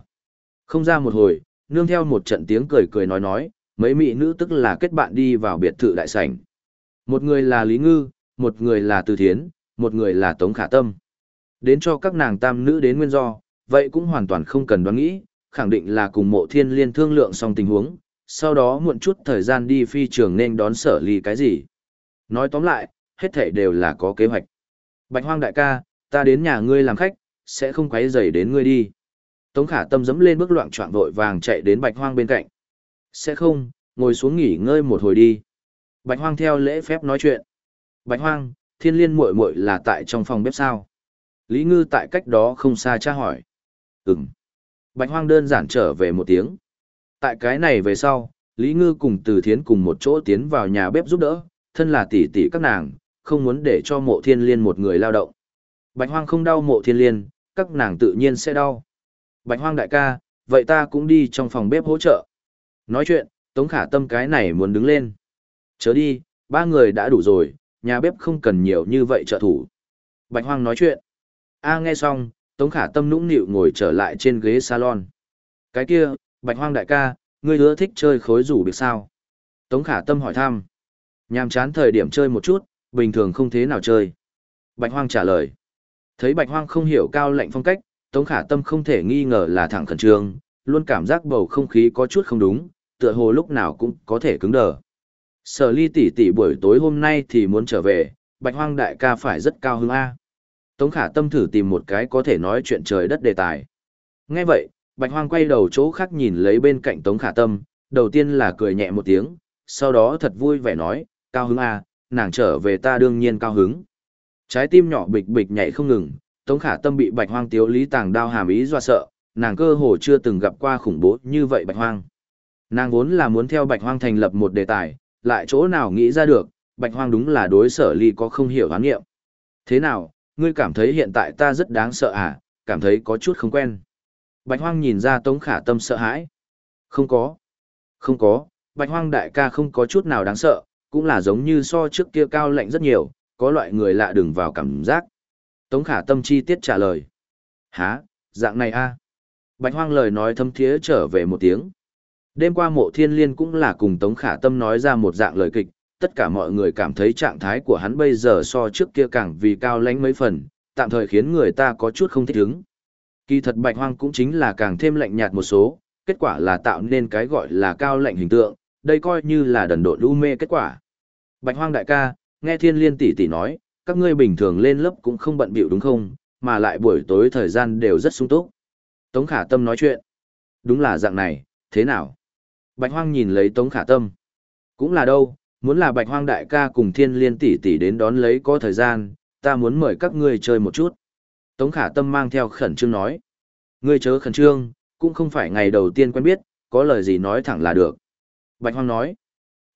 Không ra một hồi, nương theo một trận tiếng cười cười nói nói, mấy mỹ nữ tức là kết bạn đi vào biệt thự đại sảnh. Một người là Lý Ngư, một người là Từ Thiến, một người là Tống Khả Tâm. Đến cho các nàng tam nữ đến nguyên do, vậy cũng hoàn toàn không cần đoán nghĩ, khẳng định là cùng mộ thiên liên thương lượng xong tình huống, sau đó muộn chút thời gian đi phi trường nên đón sở ly cái gì. Nói tóm lại, hết thảy đều là có kế hoạch. Bạch hoang đại ca, ta đến nhà ngươi làm khách, sẽ không quấy rầy đến ngươi đi. Tống khả tâm dẫm lên bước loạn trọng vội vàng chạy đến bạch hoang bên cạnh. Sẽ không, ngồi xuống nghỉ ngơi một hồi đi. Bạch hoang theo lễ phép nói chuyện. Bạch hoang, thiên liên muội muội là tại trong phòng bếp sao? Lý ngư tại cách đó không xa tra hỏi. Ừm. Bạch hoang đơn giản trở về một tiếng. Tại cái này về sau, Lý ngư cùng từ thiến cùng một chỗ tiến vào nhà bếp giúp đỡ, thân là tỷ tỷ các nàng, không muốn để cho mộ thiên liên một người lao động. Bạch hoang không đau mộ thiên liên, các nàng tự nhiên sẽ đau. Bạch hoang đại ca, vậy ta cũng đi trong phòng bếp hỗ trợ. Nói chuyện, Tống Khả Tâm cái này muốn đứng lên. Chớ đi, ba người đã đủ rồi, nhà bếp không cần nhiều như vậy trợ thủ. Bạch Hoang nói chuyện. A nghe xong, Tống Khả Tâm nũng nịu ngồi trở lại trên ghế salon. Cái kia, Bạch Hoang đại ca, ngươi ưa thích chơi khối rủ biệt sao? Tống Khả Tâm hỏi thăm. Nhàm chán thời điểm chơi một chút, bình thường không thế nào chơi. Bạch Hoang trả lời. Thấy Bạch Hoang không hiểu cao lệnh phong cách, Tống Khả Tâm không thể nghi ngờ là thẳng khẩn trương, luôn cảm giác bầu không khí có chút không đúng, tựa hồ lúc nào cũng có thể cứng đờ. Sở ly tỷ tỷ buổi tối hôm nay thì muốn trở về, Bạch Hoang đại ca phải rất cao hứng A. Tống Khả Tâm thử tìm một cái có thể nói chuyện trời đất đề tài. Nghe vậy, Bạch Hoang quay đầu chỗ khác nhìn lấy bên cạnh Tống Khả Tâm, đầu tiên là cười nhẹ một tiếng, sau đó thật vui vẻ nói, cao hứng à, nàng trở về ta đương nhiên cao hứng. Trái tim nhỏ bịch bịch nhảy không ngừng, Tống Khả Tâm bị Bạch Hoang tiếu lý tàng đao hàm ý do sợ, nàng cơ hồ chưa từng gặp qua khủng bố như vậy Bạch Hoang. Nàng vốn là muốn theo Bạch Hoang thành lập một đề tài, lại chỗ nào nghĩ ra được, Bạch Hoang đúng là đối sở ly có không hiểu hán nghiệm. Thế nào, ngươi cảm thấy hiện tại ta rất đáng sợ à, cảm thấy có chút không quen. Bạch Hoang nhìn ra Tống Khả Tâm sợ hãi. Không có. Không có, Bạch Hoang đại ca không có chút nào đáng sợ, cũng là giống như so trước kia cao lạnh rất nhiều, có loại người lạ đừng vào cảm giác. Tống Khả Tâm chi tiết trả lời. Hả, dạng này a? À? Bạch Hoang lời nói thâm thiế trở về một tiếng. Đêm qua mộ thiên liên cũng là cùng Tống Khả Tâm nói ra một dạng lời kịch, tất cả mọi người cảm thấy trạng thái của hắn bây giờ so trước kia càng vì cao lãnh mấy phần, tạm thời khiến người ta có chút không thích ứng. Kỳ thật Bạch Hoang cũng chính là càng thêm lạnh nhạt một số, kết quả là tạo nên cái gọi là cao lạnh hình tượng, đây coi như là đần độn lưu mê kết quả. Bạch Hoang đại ca, nghe Thiên Liên tỷ tỷ nói, các ngươi bình thường lên lớp cũng không bận bịu đúng không, mà lại buổi tối thời gian đều rất sung túc. Tống Khả Tâm nói chuyện. Đúng là dạng này, thế nào? Bạch Hoang nhìn lấy Tống Khả Tâm. Cũng là đâu, muốn là Bạch Hoang đại ca cùng Thiên Liên tỷ tỷ đến đón lấy có thời gian, ta muốn mời các ngươi chơi một chút. Tống Khả Tâm mang theo khẩn trương nói. Ngươi chớ khẩn trương, cũng không phải ngày đầu tiên quen biết, có lời gì nói thẳng là được. Bạch Hoang nói.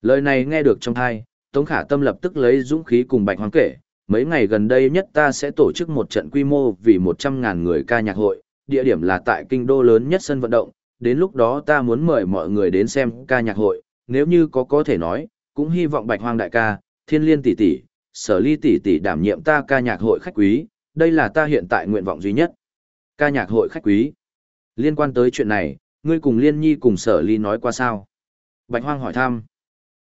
Lời này nghe được trong tai, Tống Khả Tâm lập tức lấy dũng khí cùng Bạch Hoang kể. Mấy ngày gần đây nhất ta sẽ tổ chức một trận quy mô vì 100.000 người ca nhạc hội, địa điểm là tại kinh đô lớn nhất sân vận động, đến lúc đó ta muốn mời mọi người đến xem ca nhạc hội, nếu như có có thể nói, cũng hy vọng Bạch Hoang đại ca, Thiên Liên tỷ tỷ, Sở Ly tỷ tỷ đảm nhiệm ta ca nhạc hội khách quý, đây là ta hiện tại nguyện vọng duy nhất. Ca nhạc hội khách quý. Liên quan tới chuyện này, ngươi cùng Liên Nhi cùng Sở Ly nói qua sao? Bạch Hoang hỏi thăm.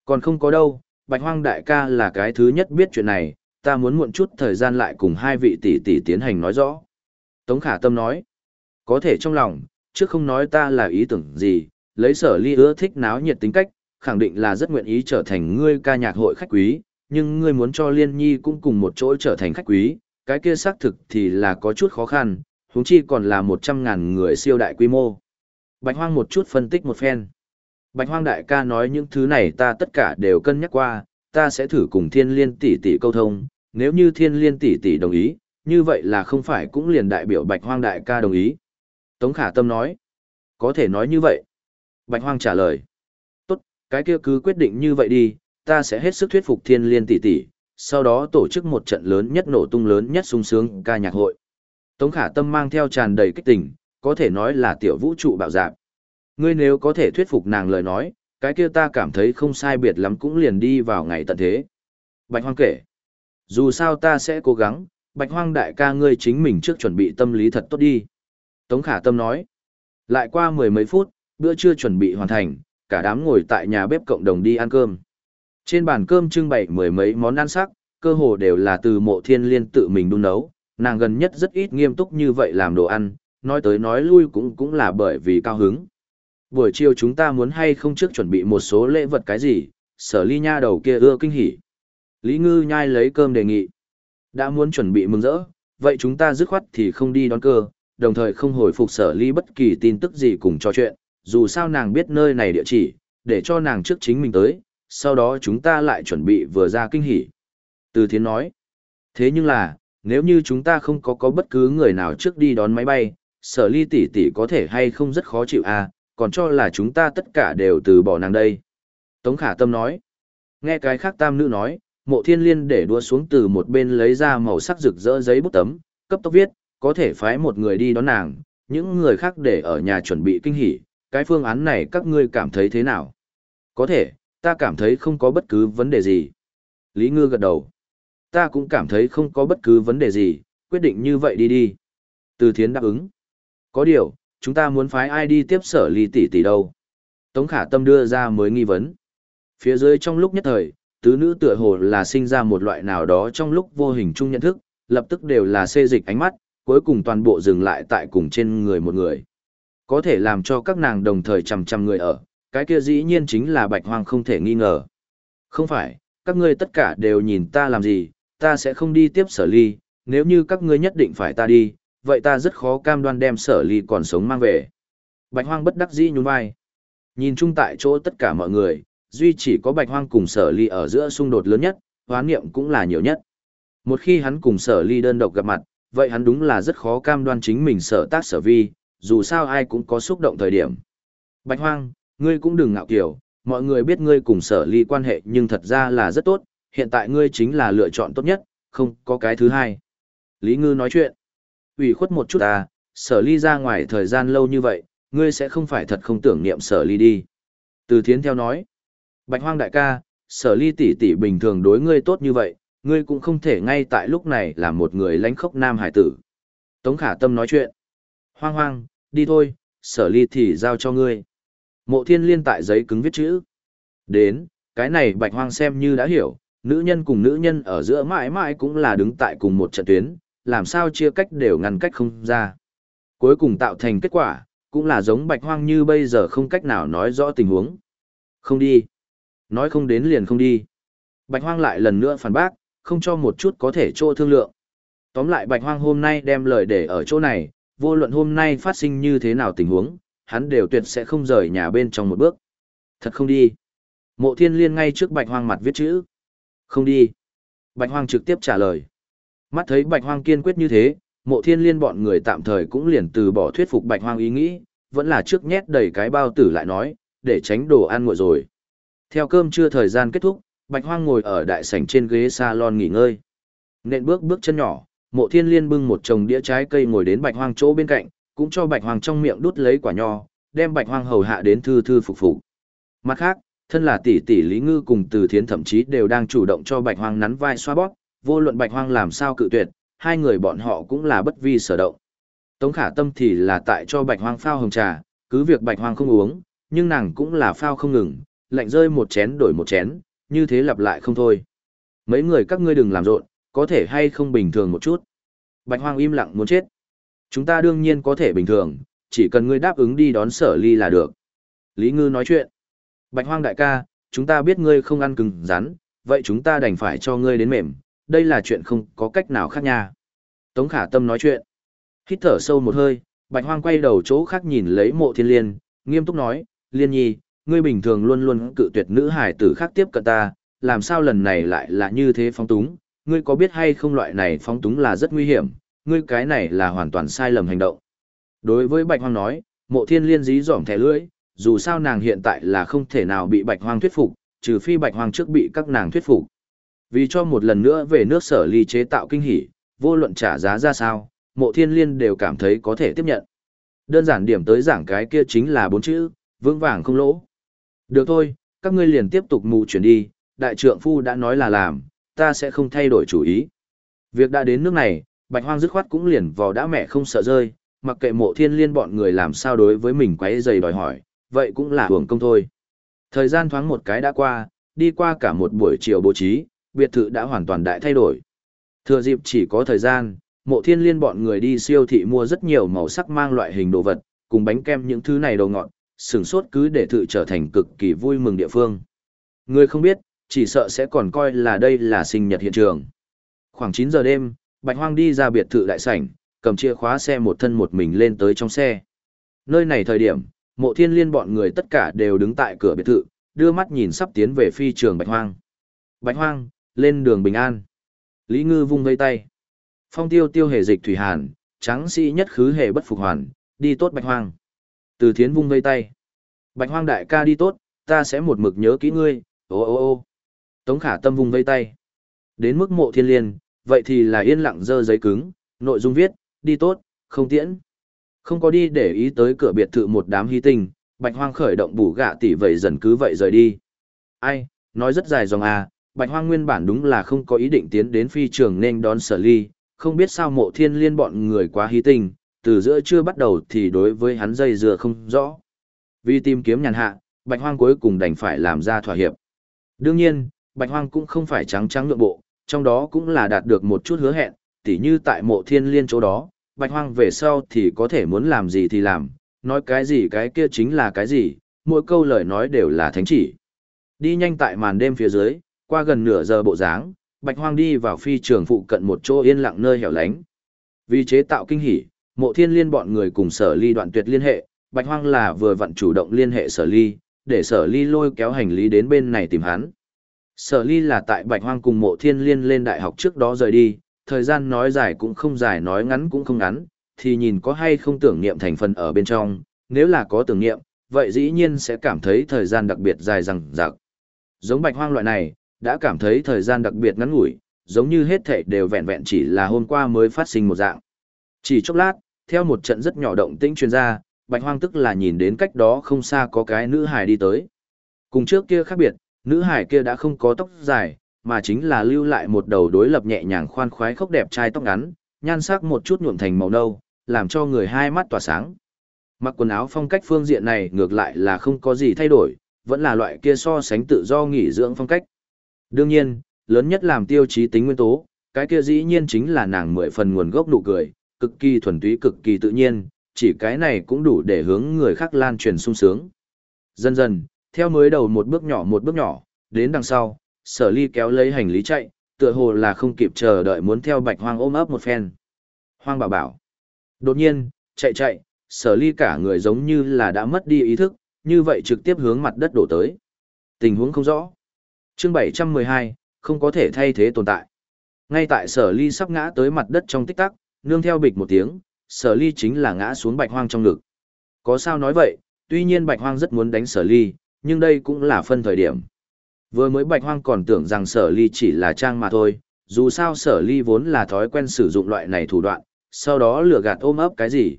Còn không có đâu, Bạch Hoang đại ca là cái thứ nhất biết chuyện này, ta muốn muộn chút thời gian lại cùng hai vị tỷ tỷ tiến hành nói rõ. Tống Khả Tâm nói. Có thể trong lòng, trước không nói ta là ý tưởng gì, lấy sở ly ưa thích náo nhiệt tính cách, khẳng định là rất nguyện ý trở thành ngươi ca nhạc hội khách quý, nhưng ngươi muốn cho Liên Nhi cũng cùng một chỗ trở thành khách quý, cái kia xác thực thì là có chút khó khăn, huống chi còn là một trăm ngàn người siêu đại quy mô. Bạch Hoang một chút phân tích một phen. Bạch Hoang đại ca nói những thứ này ta tất cả đều cân nhắc qua, ta sẽ thử cùng Thiên Liên tỷ tỷ câu thông, nếu như Thiên Liên tỷ tỷ đồng ý, như vậy là không phải cũng liền đại biểu Bạch Hoang đại ca đồng ý. Tống Khả Tâm nói, có thể nói như vậy. Bạch Hoang trả lời, cái kia cứ quyết định như vậy đi, ta sẽ hết sức thuyết phục thiên liên tỷ tỷ, sau đó tổ chức một trận lớn nhất nổ tung lớn nhất sung sướng ca nhạc hội. Tống Khả Tâm mang theo tràn đầy kích tình, có thể nói là tiểu vũ trụ bạo dạp. Ngươi nếu có thể thuyết phục nàng lời nói, cái kia ta cảm thấy không sai biệt lắm cũng liền đi vào ngày tận thế. Bạch Hoang kể, dù sao ta sẽ cố gắng, Bạch Hoang đại ca ngươi chính mình trước chuẩn bị tâm lý thật tốt đi. Tống Khả Tâm nói. Lại qua mười mấy phút, bữa trưa chuẩn bị hoàn thành, cả đám ngồi tại nhà bếp cộng đồng đi ăn cơm. Trên bàn cơm trưng bày mười mấy món ăn sắc, cơ hồ đều là từ mộ thiên liên tự mình đun nấu, nàng gần nhất rất ít nghiêm túc như vậy làm đồ ăn, nói tới nói lui cũng cũng là bởi vì cao hứng. Buổi chiều chúng ta muốn hay không trước chuẩn bị một số lễ vật cái gì, sở ly nha đầu kia ưa kinh hỉ. Lý ngư nhai lấy cơm đề nghị. Đã muốn chuẩn bị mừng rỡ, vậy chúng ta dứt khoát thì không đi đón cơ, đồng thời không hồi phục sở ly bất kỳ tin tức gì cùng trò chuyện, dù sao nàng biết nơi này địa chỉ, để cho nàng trước chính mình tới, sau đó chúng ta lại chuẩn bị vừa ra kinh hỉ. Từ thiến nói, thế nhưng là, nếu như chúng ta không có có bất cứ người nào trước đi đón máy bay, sở ly tỷ tỷ có thể hay không rất khó chịu à, còn cho là chúng ta tất cả đều từ bỏ nàng đây. Tống khả tâm nói, nghe cái khác tam nữ nói, mộ thiên liên để đua xuống từ một bên lấy ra màu sắc rực rỡ giấy bút tấm, cấp tốc viết, có thể phái một người đi đón nàng, những người khác để ở nhà chuẩn bị kinh hỉ, cái phương án này các ngươi cảm thấy thế nào? Có thể, Ta cảm thấy không có bất cứ vấn đề gì. Lý Ngư gật đầu. Ta cũng cảm thấy không có bất cứ vấn đề gì, quyết định như vậy đi đi. Từ thiến đáp ứng. Có điều, chúng ta muốn phái ai đi tiếp sở ly tỷ tỷ đâu. Tống khả tâm đưa ra mới nghi vấn. Phía dưới trong lúc nhất thời, tứ nữ tựa hồ là sinh ra một loại nào đó trong lúc vô hình chung nhận thức, lập tức đều là xê dịch ánh mắt, cuối cùng toàn bộ dừng lại tại cùng trên người một người. Có thể làm cho các nàng đồng thời chằm chằm người ở, cái kia dĩ nhiên chính là bạch hoang không thể nghi ngờ. Không phải, các ngươi tất cả đều nhìn ta làm gì, ta sẽ không đi tiếp sở ly, nếu như các ngươi nhất định phải ta đi, vậy ta rất khó cam đoan đem sở ly còn sống mang về. Bạch hoang bất đắc dĩ nhún vai. Nhìn chung tại chỗ tất cả mọi người, duy chỉ có bạch hoang cùng sở ly ở giữa xung đột lớn nhất, hoán niệm cũng là nhiều nhất. Một khi hắn cùng sở ly đơn độc gặp mặt, vậy hắn đúng là rất khó cam đoan chính mình sở tác sở vi, dù sao ai cũng có xúc động thời điểm. Bạch hoang, ngươi cũng đừng ngạo kiều mọi người biết ngươi cùng sở ly quan hệ nhưng thật ra là rất tốt, hiện tại ngươi chính là lựa chọn tốt nhất, không có cái thứ hai. Lý Ngư nói chuyện. ủy khuất một chút à, sở ly ra ngoài thời gian lâu như vậy, ngươi sẽ không phải thật không tưởng niệm sở ly đi. Từ thiến theo nói. Bạch hoang đại ca, sở ly tỷ tỷ bình thường đối ngươi tốt như vậy, ngươi cũng không thể ngay tại lúc này làm một người lãnh khốc nam hải tử. Tống khả tâm nói chuyện. Hoang hoang, đi thôi, sở ly thì giao cho ngươi. Mộ thiên liên tại giấy cứng viết chữ. Đến, cái này bạch hoang xem như đã hiểu, nữ nhân cùng nữ nhân ở giữa mãi mãi cũng là đứng tại cùng một trận tuyến, làm sao chia cách đều ngăn cách không ra. Cuối cùng tạo thành kết quả, cũng là giống bạch hoang như bây giờ không cách nào nói rõ tình huống. Không đi. Nói không đến liền không đi. Bạch hoang lại lần nữa phản bác, không cho một chút có thể trô thương lượng. Tóm lại bạch hoang hôm nay đem lời để ở chỗ này, vô luận hôm nay phát sinh như thế nào tình huống, hắn đều tuyệt sẽ không rời nhà bên trong một bước. Thật không đi. Mộ thiên liên ngay trước bạch hoang mặt viết chữ. Không đi. Bạch hoang trực tiếp trả lời. Mắt thấy bạch hoang kiên quyết như thế, mộ thiên liên bọn người tạm thời cũng liền từ bỏ thuyết phục bạch hoang ý nghĩ, vẫn là trước nhét đầy cái bao tử lại nói, để tránh đồ ăn nguội rồi. Theo cơm trưa thời gian kết thúc, bạch hoang ngồi ở đại sảnh trên ghế salon nghỉ ngơi. Nện bước bước chân nhỏ, mộ thiên liên bưng một chồng đĩa trái cây ngồi đến bạch hoang chỗ bên cạnh, cũng cho bạch hoang trong miệng đút lấy quả nho, đem bạch hoang hầu hạ đến thư thư phục phục. Mặt khác, thân là tỷ tỷ Lý Ngư cùng Từ Thiến thậm chí đều đang chủ động cho bạch hoang nắn vai xoa bóp, vô luận bạch hoang làm sao cự tuyệt, hai người bọn họ cũng là bất vi sở động. Tống khả tâm thì là tại cho bạch hoang phao hồng trà, cứ việc bạch hoang không uống, nhưng nàng cũng là phao không ngừng, lạnh rơi một chén đổi một chén, như thế lặp lại không thôi. Mấy người các ngươi đừng làm rộn, có thể hay không bình thường một chút. Bạch hoang im lặng muốn chết. Chúng ta đương nhiên có thể bình thường, chỉ cần ngươi đáp ứng đi đón sở ly là được. Lý Ngư nói chuyện. Bạch hoang đại ca, chúng ta biết ngươi không ăn cứng rắn, vậy chúng ta đành phải cho ngươi đến mềm, đây là chuyện không có cách nào khác nha. Tống khả tâm nói chuyện. Hít thở sâu một hơi, bạch hoang quay đầu chỗ khác nhìn lấy mộ thiên liên, nghiêm túc nói, liên nhi, ngươi bình thường luôn luôn cự tuyệt nữ hải tử khác tiếp cận ta, làm sao lần này lại là như thế phong túng, ngươi có biết hay không loại này phóng túng là rất nguy hiểm, ngươi cái này là hoàn toàn sai lầm hành động. Đối với bạch hoang nói, mộ thiên liên dí dỏm thẻ lưỡi, dù sao nàng hiện tại là không thể nào bị bạch hoang thuyết phục, trừ phi bạch hoang trước bị các nàng thuyết phục. Vì cho một lần nữa về nước sở ly chế tạo kinh hỉ, vô luận trả giá ra sao, mộ thiên liên đều cảm thấy có thể tiếp nhận. Đơn giản điểm tới giảng cái kia chính là bốn chữ, vững vàng không lỗ. Được thôi, các ngươi liền tiếp tục mù chuyển đi, đại trượng phu đã nói là làm, ta sẽ không thay đổi chủ ý. Việc đã đến nước này, bạch hoang dứt khoát cũng liền vò đã mẹ không sợ rơi, mặc kệ mộ thiên liên bọn người làm sao đối với mình quấy giày đòi hỏi, vậy cũng là hưởng công thôi. Thời gian thoáng một cái đã qua, đi qua cả một buổi chiều bố trí, biệt thự đã hoàn toàn đại thay đổi. Thừa dịp chỉ có thời gian, mộ thiên liên bọn người đi siêu thị mua rất nhiều màu sắc mang loại hình đồ vật, cùng bánh kem những thứ này đồ ngọt, sửng sốt cứ để thự trở thành cực kỳ vui mừng địa phương. Người không biết, chỉ sợ sẽ còn coi là đây là sinh nhật hiện trường. Khoảng 9 giờ đêm, Bạch Hoang đi ra biệt thự đại sảnh, cầm chìa khóa xe một thân một mình lên tới trong xe. Nơi này thời điểm, mộ thiên liên bọn người tất cả đều đứng tại cửa biệt thự, đưa mắt nhìn sắp tiến về phi trường Bạch Hoang. Bạch Hoang, lên đường bình an. Lý Ngư vung vây tay. Phong tiêu tiêu hề dịch thủy hàn, trắng sĩ nhất khứ hề bất phục hoàn, đi tốt Bạch Hoang. Từ thiến vung vây tay. Bạch Hoang đại ca đi tốt, ta sẽ một mực nhớ kỹ ngươi, ô ô ô. Tống khả tâm vung vây tay. Đến mức mộ thiên liên, vậy thì là yên lặng dơ giấy cứng, nội dung viết, đi tốt, không tiễn. Không có đi để ý tới cửa biệt thự một đám hy tinh, bạch hoang khởi động bù gạ tỷ vậy dần cứ vậy rời đi. Ai, nói rất dài dòng à, Bạch Hoang nguyên bản đúng là không có ý định tiến đến phi trường nên đón sở ly, không biết sao mộ thiên liên bọn người quá hí tình, từ giữa trưa bắt đầu thì đối với hắn dây dưa không rõ. Vì tìm kiếm nhàn hạ, Bạch Hoang cuối cùng đành phải làm ra thỏa hiệp. Đương nhiên, Bạch Hoang cũng không phải trắng trắng nhượng bộ, trong đó cũng là đạt được một chút hứa hẹn, tỉ như tại mộ thiên liên chỗ đó, Bạch Hoang về sau thì có thể muốn làm gì thì làm, nói cái gì cái kia chính là cái gì, mỗi câu lời nói đều là thánh chỉ. Đi nhanh tại màn đêm phía dưới, qua gần nửa giờ bộ dáng, Bạch Hoang đi vào phi trường phụ cận một chỗ yên lặng nơi hẻo lánh. Vì chế tạo kinh hỉ, mộ thiên liên bọn người cùng sở ly đoạn tuyệt liên hệ, Bạch Hoang là vừa vặn chủ động liên hệ sở ly, để sở ly lôi kéo hành lý đến bên này tìm hắn. Sở ly là tại Bạch Hoang cùng mộ thiên liên lên đại học trước đó rời đi, thời gian nói dài cũng không dài nói ngắn cũng không ngắn, thì nhìn có hay không tưởng niệm thành phần ở bên trong, nếu là có tưởng niệm, vậy dĩ nhiên sẽ cảm thấy thời gian đặc biệt dài rằng rạc. Giống Bạch Hoang loại này, đã cảm thấy thời gian đặc biệt ngắn ngủi, giống như hết thảy đều vẹn vẹn chỉ là hôm qua mới phát sinh một dạng. Chỉ chốc lát, theo một trận rất nhỏ động tĩnh truyền ra, Bạch Hoang tức là nhìn đến cách đó không xa có cái nữ hài đi tới. Cùng trước kia khác biệt, nữ hải kia đã không có tóc dài, mà chính là lưu lại một đầu đối lập nhẹ nhàng khoan khoái khốc đẹp trai tóc ngắn, nhan sắc một chút nhuộm thành màu nâu, làm cho người hai mắt tỏa sáng. Mặc quần áo phong cách phương diện này ngược lại là không có gì thay đổi, vẫn là loại kia so sánh tự do nghỉ dưỡng phong cách. Đương nhiên, lớn nhất làm tiêu chí tính nguyên tố, cái kia dĩ nhiên chính là nàng mười phần nguồn gốc nụ cười, cực kỳ thuần túy cực kỳ tự nhiên, chỉ cái này cũng đủ để hướng người khác lan truyền sung sướng. Dần dần, theo mới đầu một bước nhỏ một bước nhỏ, đến đằng sau, sở ly kéo lấy hành lý chạy, tựa hồ là không kịp chờ đợi muốn theo bạch hoang ôm ấp một phen. Hoang bảo bảo. Đột nhiên, chạy chạy, sở ly cả người giống như là đã mất đi ý thức, như vậy trực tiếp hướng mặt đất đổ tới. Tình huống không rõ. Chương 712, không có thể thay thế tồn tại. Ngay tại sở ly sắp ngã tới mặt đất trong tích tắc, nương theo bịch một tiếng, sở ly chính là ngã xuống bạch hoang trong ngực. Có sao nói vậy, tuy nhiên bạch hoang rất muốn đánh sở ly, nhưng đây cũng là phân thời điểm. Vừa mới bạch hoang còn tưởng rằng sở ly chỉ là trang mà thôi, dù sao sở ly vốn là thói quen sử dụng loại này thủ đoạn, sau đó lừa gạt ôm ấp cái gì.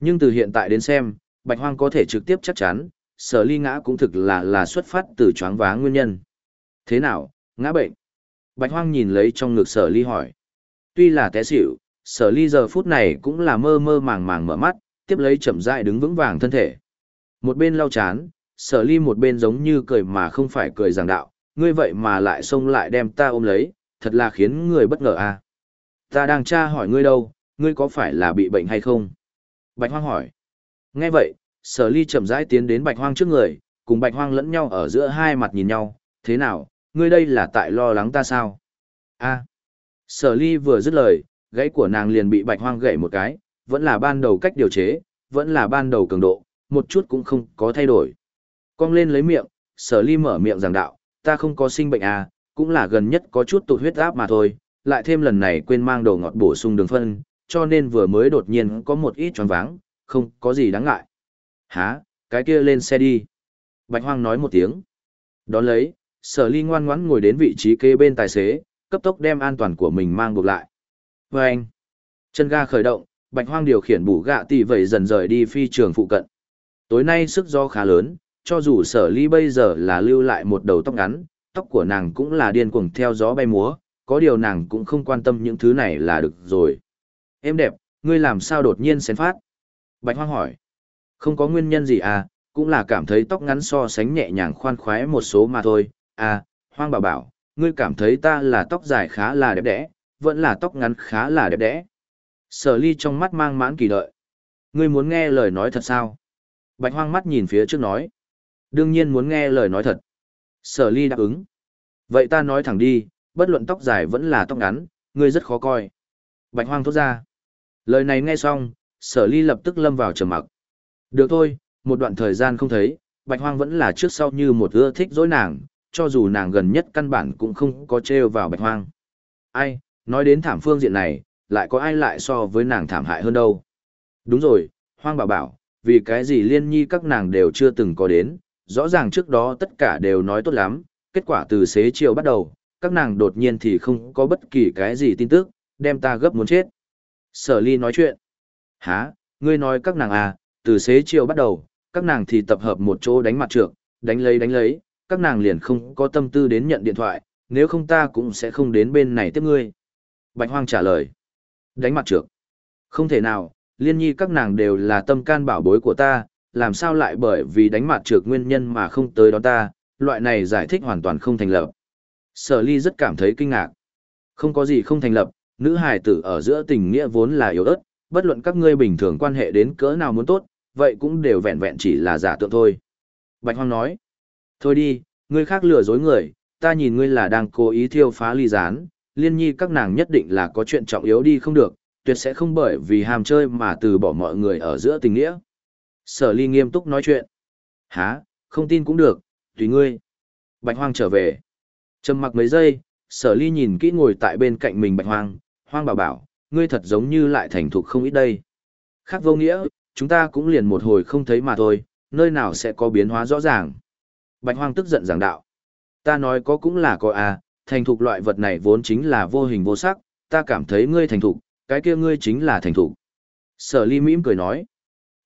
Nhưng từ hiện tại đến xem, bạch hoang có thể trực tiếp chắc chắn, sở ly ngã cũng thực là là xuất phát từ choáng váng nguyên nhân. Thế nào, ngã bệnh? Bạch hoang nhìn lấy trong ngực sở ly hỏi. Tuy là té xỉu, sở ly giờ phút này cũng là mơ mơ màng màng mở mắt, tiếp lấy chậm rãi đứng vững vàng thân thể. Một bên lau chán, sở ly một bên giống như cười mà không phải cười giảng đạo, ngươi vậy mà lại xông lại đem ta ôm lấy, thật là khiến người bất ngờ à. Ta đang tra hỏi ngươi đâu, ngươi có phải là bị bệnh hay không? Bạch hoang hỏi. Nghe vậy, sở ly chậm rãi tiến đến bạch hoang trước người, cùng bạch hoang lẫn nhau ở giữa hai mặt nhìn nhau, thế nào, ngươi đây là tại lo lắng ta sao? A. Sở ly vừa dứt lời, gãy của nàng liền bị bạch hoang gãy một cái, vẫn là ban đầu cách điều chế, vẫn là ban đầu cường độ, một chút cũng không có thay đổi. Cong lên lấy miệng, sở ly mở miệng giảng đạo, ta không có sinh bệnh à, cũng là gần nhất có chút tụt huyết áp mà thôi, lại thêm lần này quên mang đồ ngọt bổ sung đường phân, cho nên vừa mới đột nhiên có một ít choáng váng, không có gì đáng ngại. Hả, cái kia lên xe đi. Bạch hoang nói một tiếng. Đón lấy, sở ly ngoan ngoãn ngồi đến vị trí kế bên tài xế, cấp tốc đem an toàn của mình mang buộc lại. Vâng! anh, chân ga khởi động, bạch hoang điều khiển bù gạ tỷ vẩy dần rời đi phi trường phụ cận. Tối nay sức gió khá lớn, cho dù sở ly bây giờ là lưu lại một đầu tóc ngắn, tóc của nàng cũng là điên cuồng theo gió bay múa, có điều nàng cũng không quan tâm những thứ này là được rồi. Em đẹp, ngươi làm sao đột nhiên xén phát? Bạch hoang hỏi. Không có nguyên nhân gì à, cũng là cảm thấy tóc ngắn so sánh nhẹ nhàng khoan khoái một số mà thôi. À, hoang bảo bảo, ngươi cảm thấy ta là tóc dài khá là đẹp đẽ, vẫn là tóc ngắn khá là đẹp đẽ. Sở ly trong mắt mang mãn kỳ đợi. Ngươi muốn nghe lời nói thật sao? Bạch hoang mắt nhìn phía trước nói. Đương nhiên muốn nghe lời nói thật. Sở ly đáp ứng. Vậy ta nói thẳng đi, bất luận tóc dài vẫn là tóc ngắn, ngươi rất khó coi. Bạch hoang thốt ra. Lời này nghe xong, sở ly lập tức lâm vào trầm mặc. Được thôi, một đoạn thời gian không thấy, bạch hoang vẫn là trước sau như một ưa thích dối nàng, cho dù nàng gần nhất căn bản cũng không có treo vào bạch hoang. Ai, nói đến thảm phương diện này, lại có ai lại so với nàng thảm hại hơn đâu. Đúng rồi, hoang bảo bảo, vì cái gì liên nhi các nàng đều chưa từng có đến, rõ ràng trước đó tất cả đều nói tốt lắm, kết quả từ xế chiều bắt đầu, các nàng đột nhiên thì không có bất kỳ cái gì tin tức, đem ta gấp muốn chết. Sở ly nói chuyện. Hả, ngươi nói các nàng à, từ xế chiều bắt đầu, các nàng thì tập hợp một chỗ đánh mặt trượng, đánh lấy đánh lấy, các nàng liền không có tâm tư đến nhận điện thoại, nếu không ta cũng sẽ không đến bên này tiếp ngươi. Bạch Hoang trả lời. Đánh mặt trượng. Không thể nào, liên nhi các nàng đều là tâm can bảo bối của ta, làm sao lại bởi vì đánh mặt trược nguyên nhân mà không tới đó ta, loại này giải thích hoàn toàn không thành lập. Sở ly rất cảm thấy kinh ngạc. Không có gì không thành lập, nữ hài tử ở giữa tình nghĩa vốn là yếu ớt, bất luận các ngươi bình thường quan hệ đến cỡ nào muốn tốt, vậy cũng đều vẹn vẹn chỉ là giả tượng thôi. Bạch Hoang nói, thôi đi, ngươi khác lừa dối người, ta nhìn ngươi là đang cố ý thiêu phá ly gián, liên nhi các nàng nhất định là có chuyện trọng yếu đi không được, tuyệt sẽ không bởi vì ham chơi mà từ bỏ mọi người ở giữa tình nghĩa. Sở ly nghiêm túc nói chuyện. Hả, không tin cũng được, tùy ngươi. Bạch Hoang trở về. Trầm mặc mấy giây, sở ly nhìn kỹ ngồi tại bên cạnh mình Bạch Hoang, Hoang bảo bảo, ngươi thật giống như lại thành thục không ít đây. Khác vô nghĩa, chúng ta cũng liền một hồi không thấy mà thôi, nơi nào sẽ có biến hóa rõ ràng. Bạch Hoang tức giận giảng đạo. Ta nói có cũng là có à, thành thục loại vật này vốn chính là vô hình vô sắc, ta cảm thấy ngươi thành thục, cái kia ngươi chính là thành thục. Sở ly mỉm cười nói.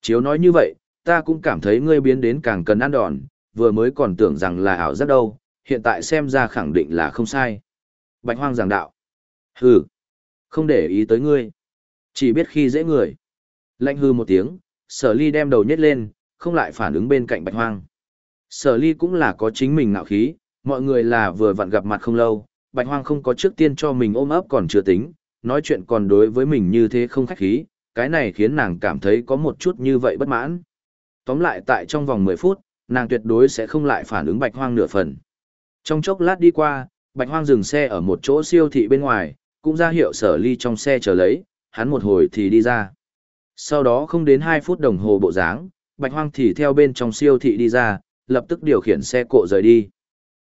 Chiếu nói như vậy, ta cũng cảm thấy ngươi biến đến càng cần ăn đòn, vừa mới còn tưởng rằng là ảo giác đâu, hiện tại xem ra khẳng định là không sai. Bạch hoang giảng đạo. Hừ, không để ý tới ngươi. Chỉ biết khi dễ người. Lạnh hư một tiếng, sở ly đem đầu nhét lên, không lại phản ứng bên cạnh bạch hoang. Sở ly cũng là có chính mình ngạo khí, mọi người là vừa vặn gặp mặt không lâu, bạch hoang không có trước tiên cho mình ôm ấp còn chưa tính, nói chuyện còn đối với mình như thế không khách khí, cái này khiến nàng cảm thấy có một chút như vậy bất mãn. Tóm lại tại trong vòng 10 phút, nàng tuyệt đối sẽ không lại phản ứng bạch hoang nửa phần. Trong chốc lát đi qua, bạch hoang dừng xe ở một chỗ siêu thị bên ngoài, cũng ra hiệu sở ly trong xe chờ lấy, hắn một hồi thì đi ra. Sau đó không đến 2 phút đồng hồ bộ dáng, bạch hoang thì theo bên trong siêu thị đi ra, lập tức điều khiển xe cộ rời đi.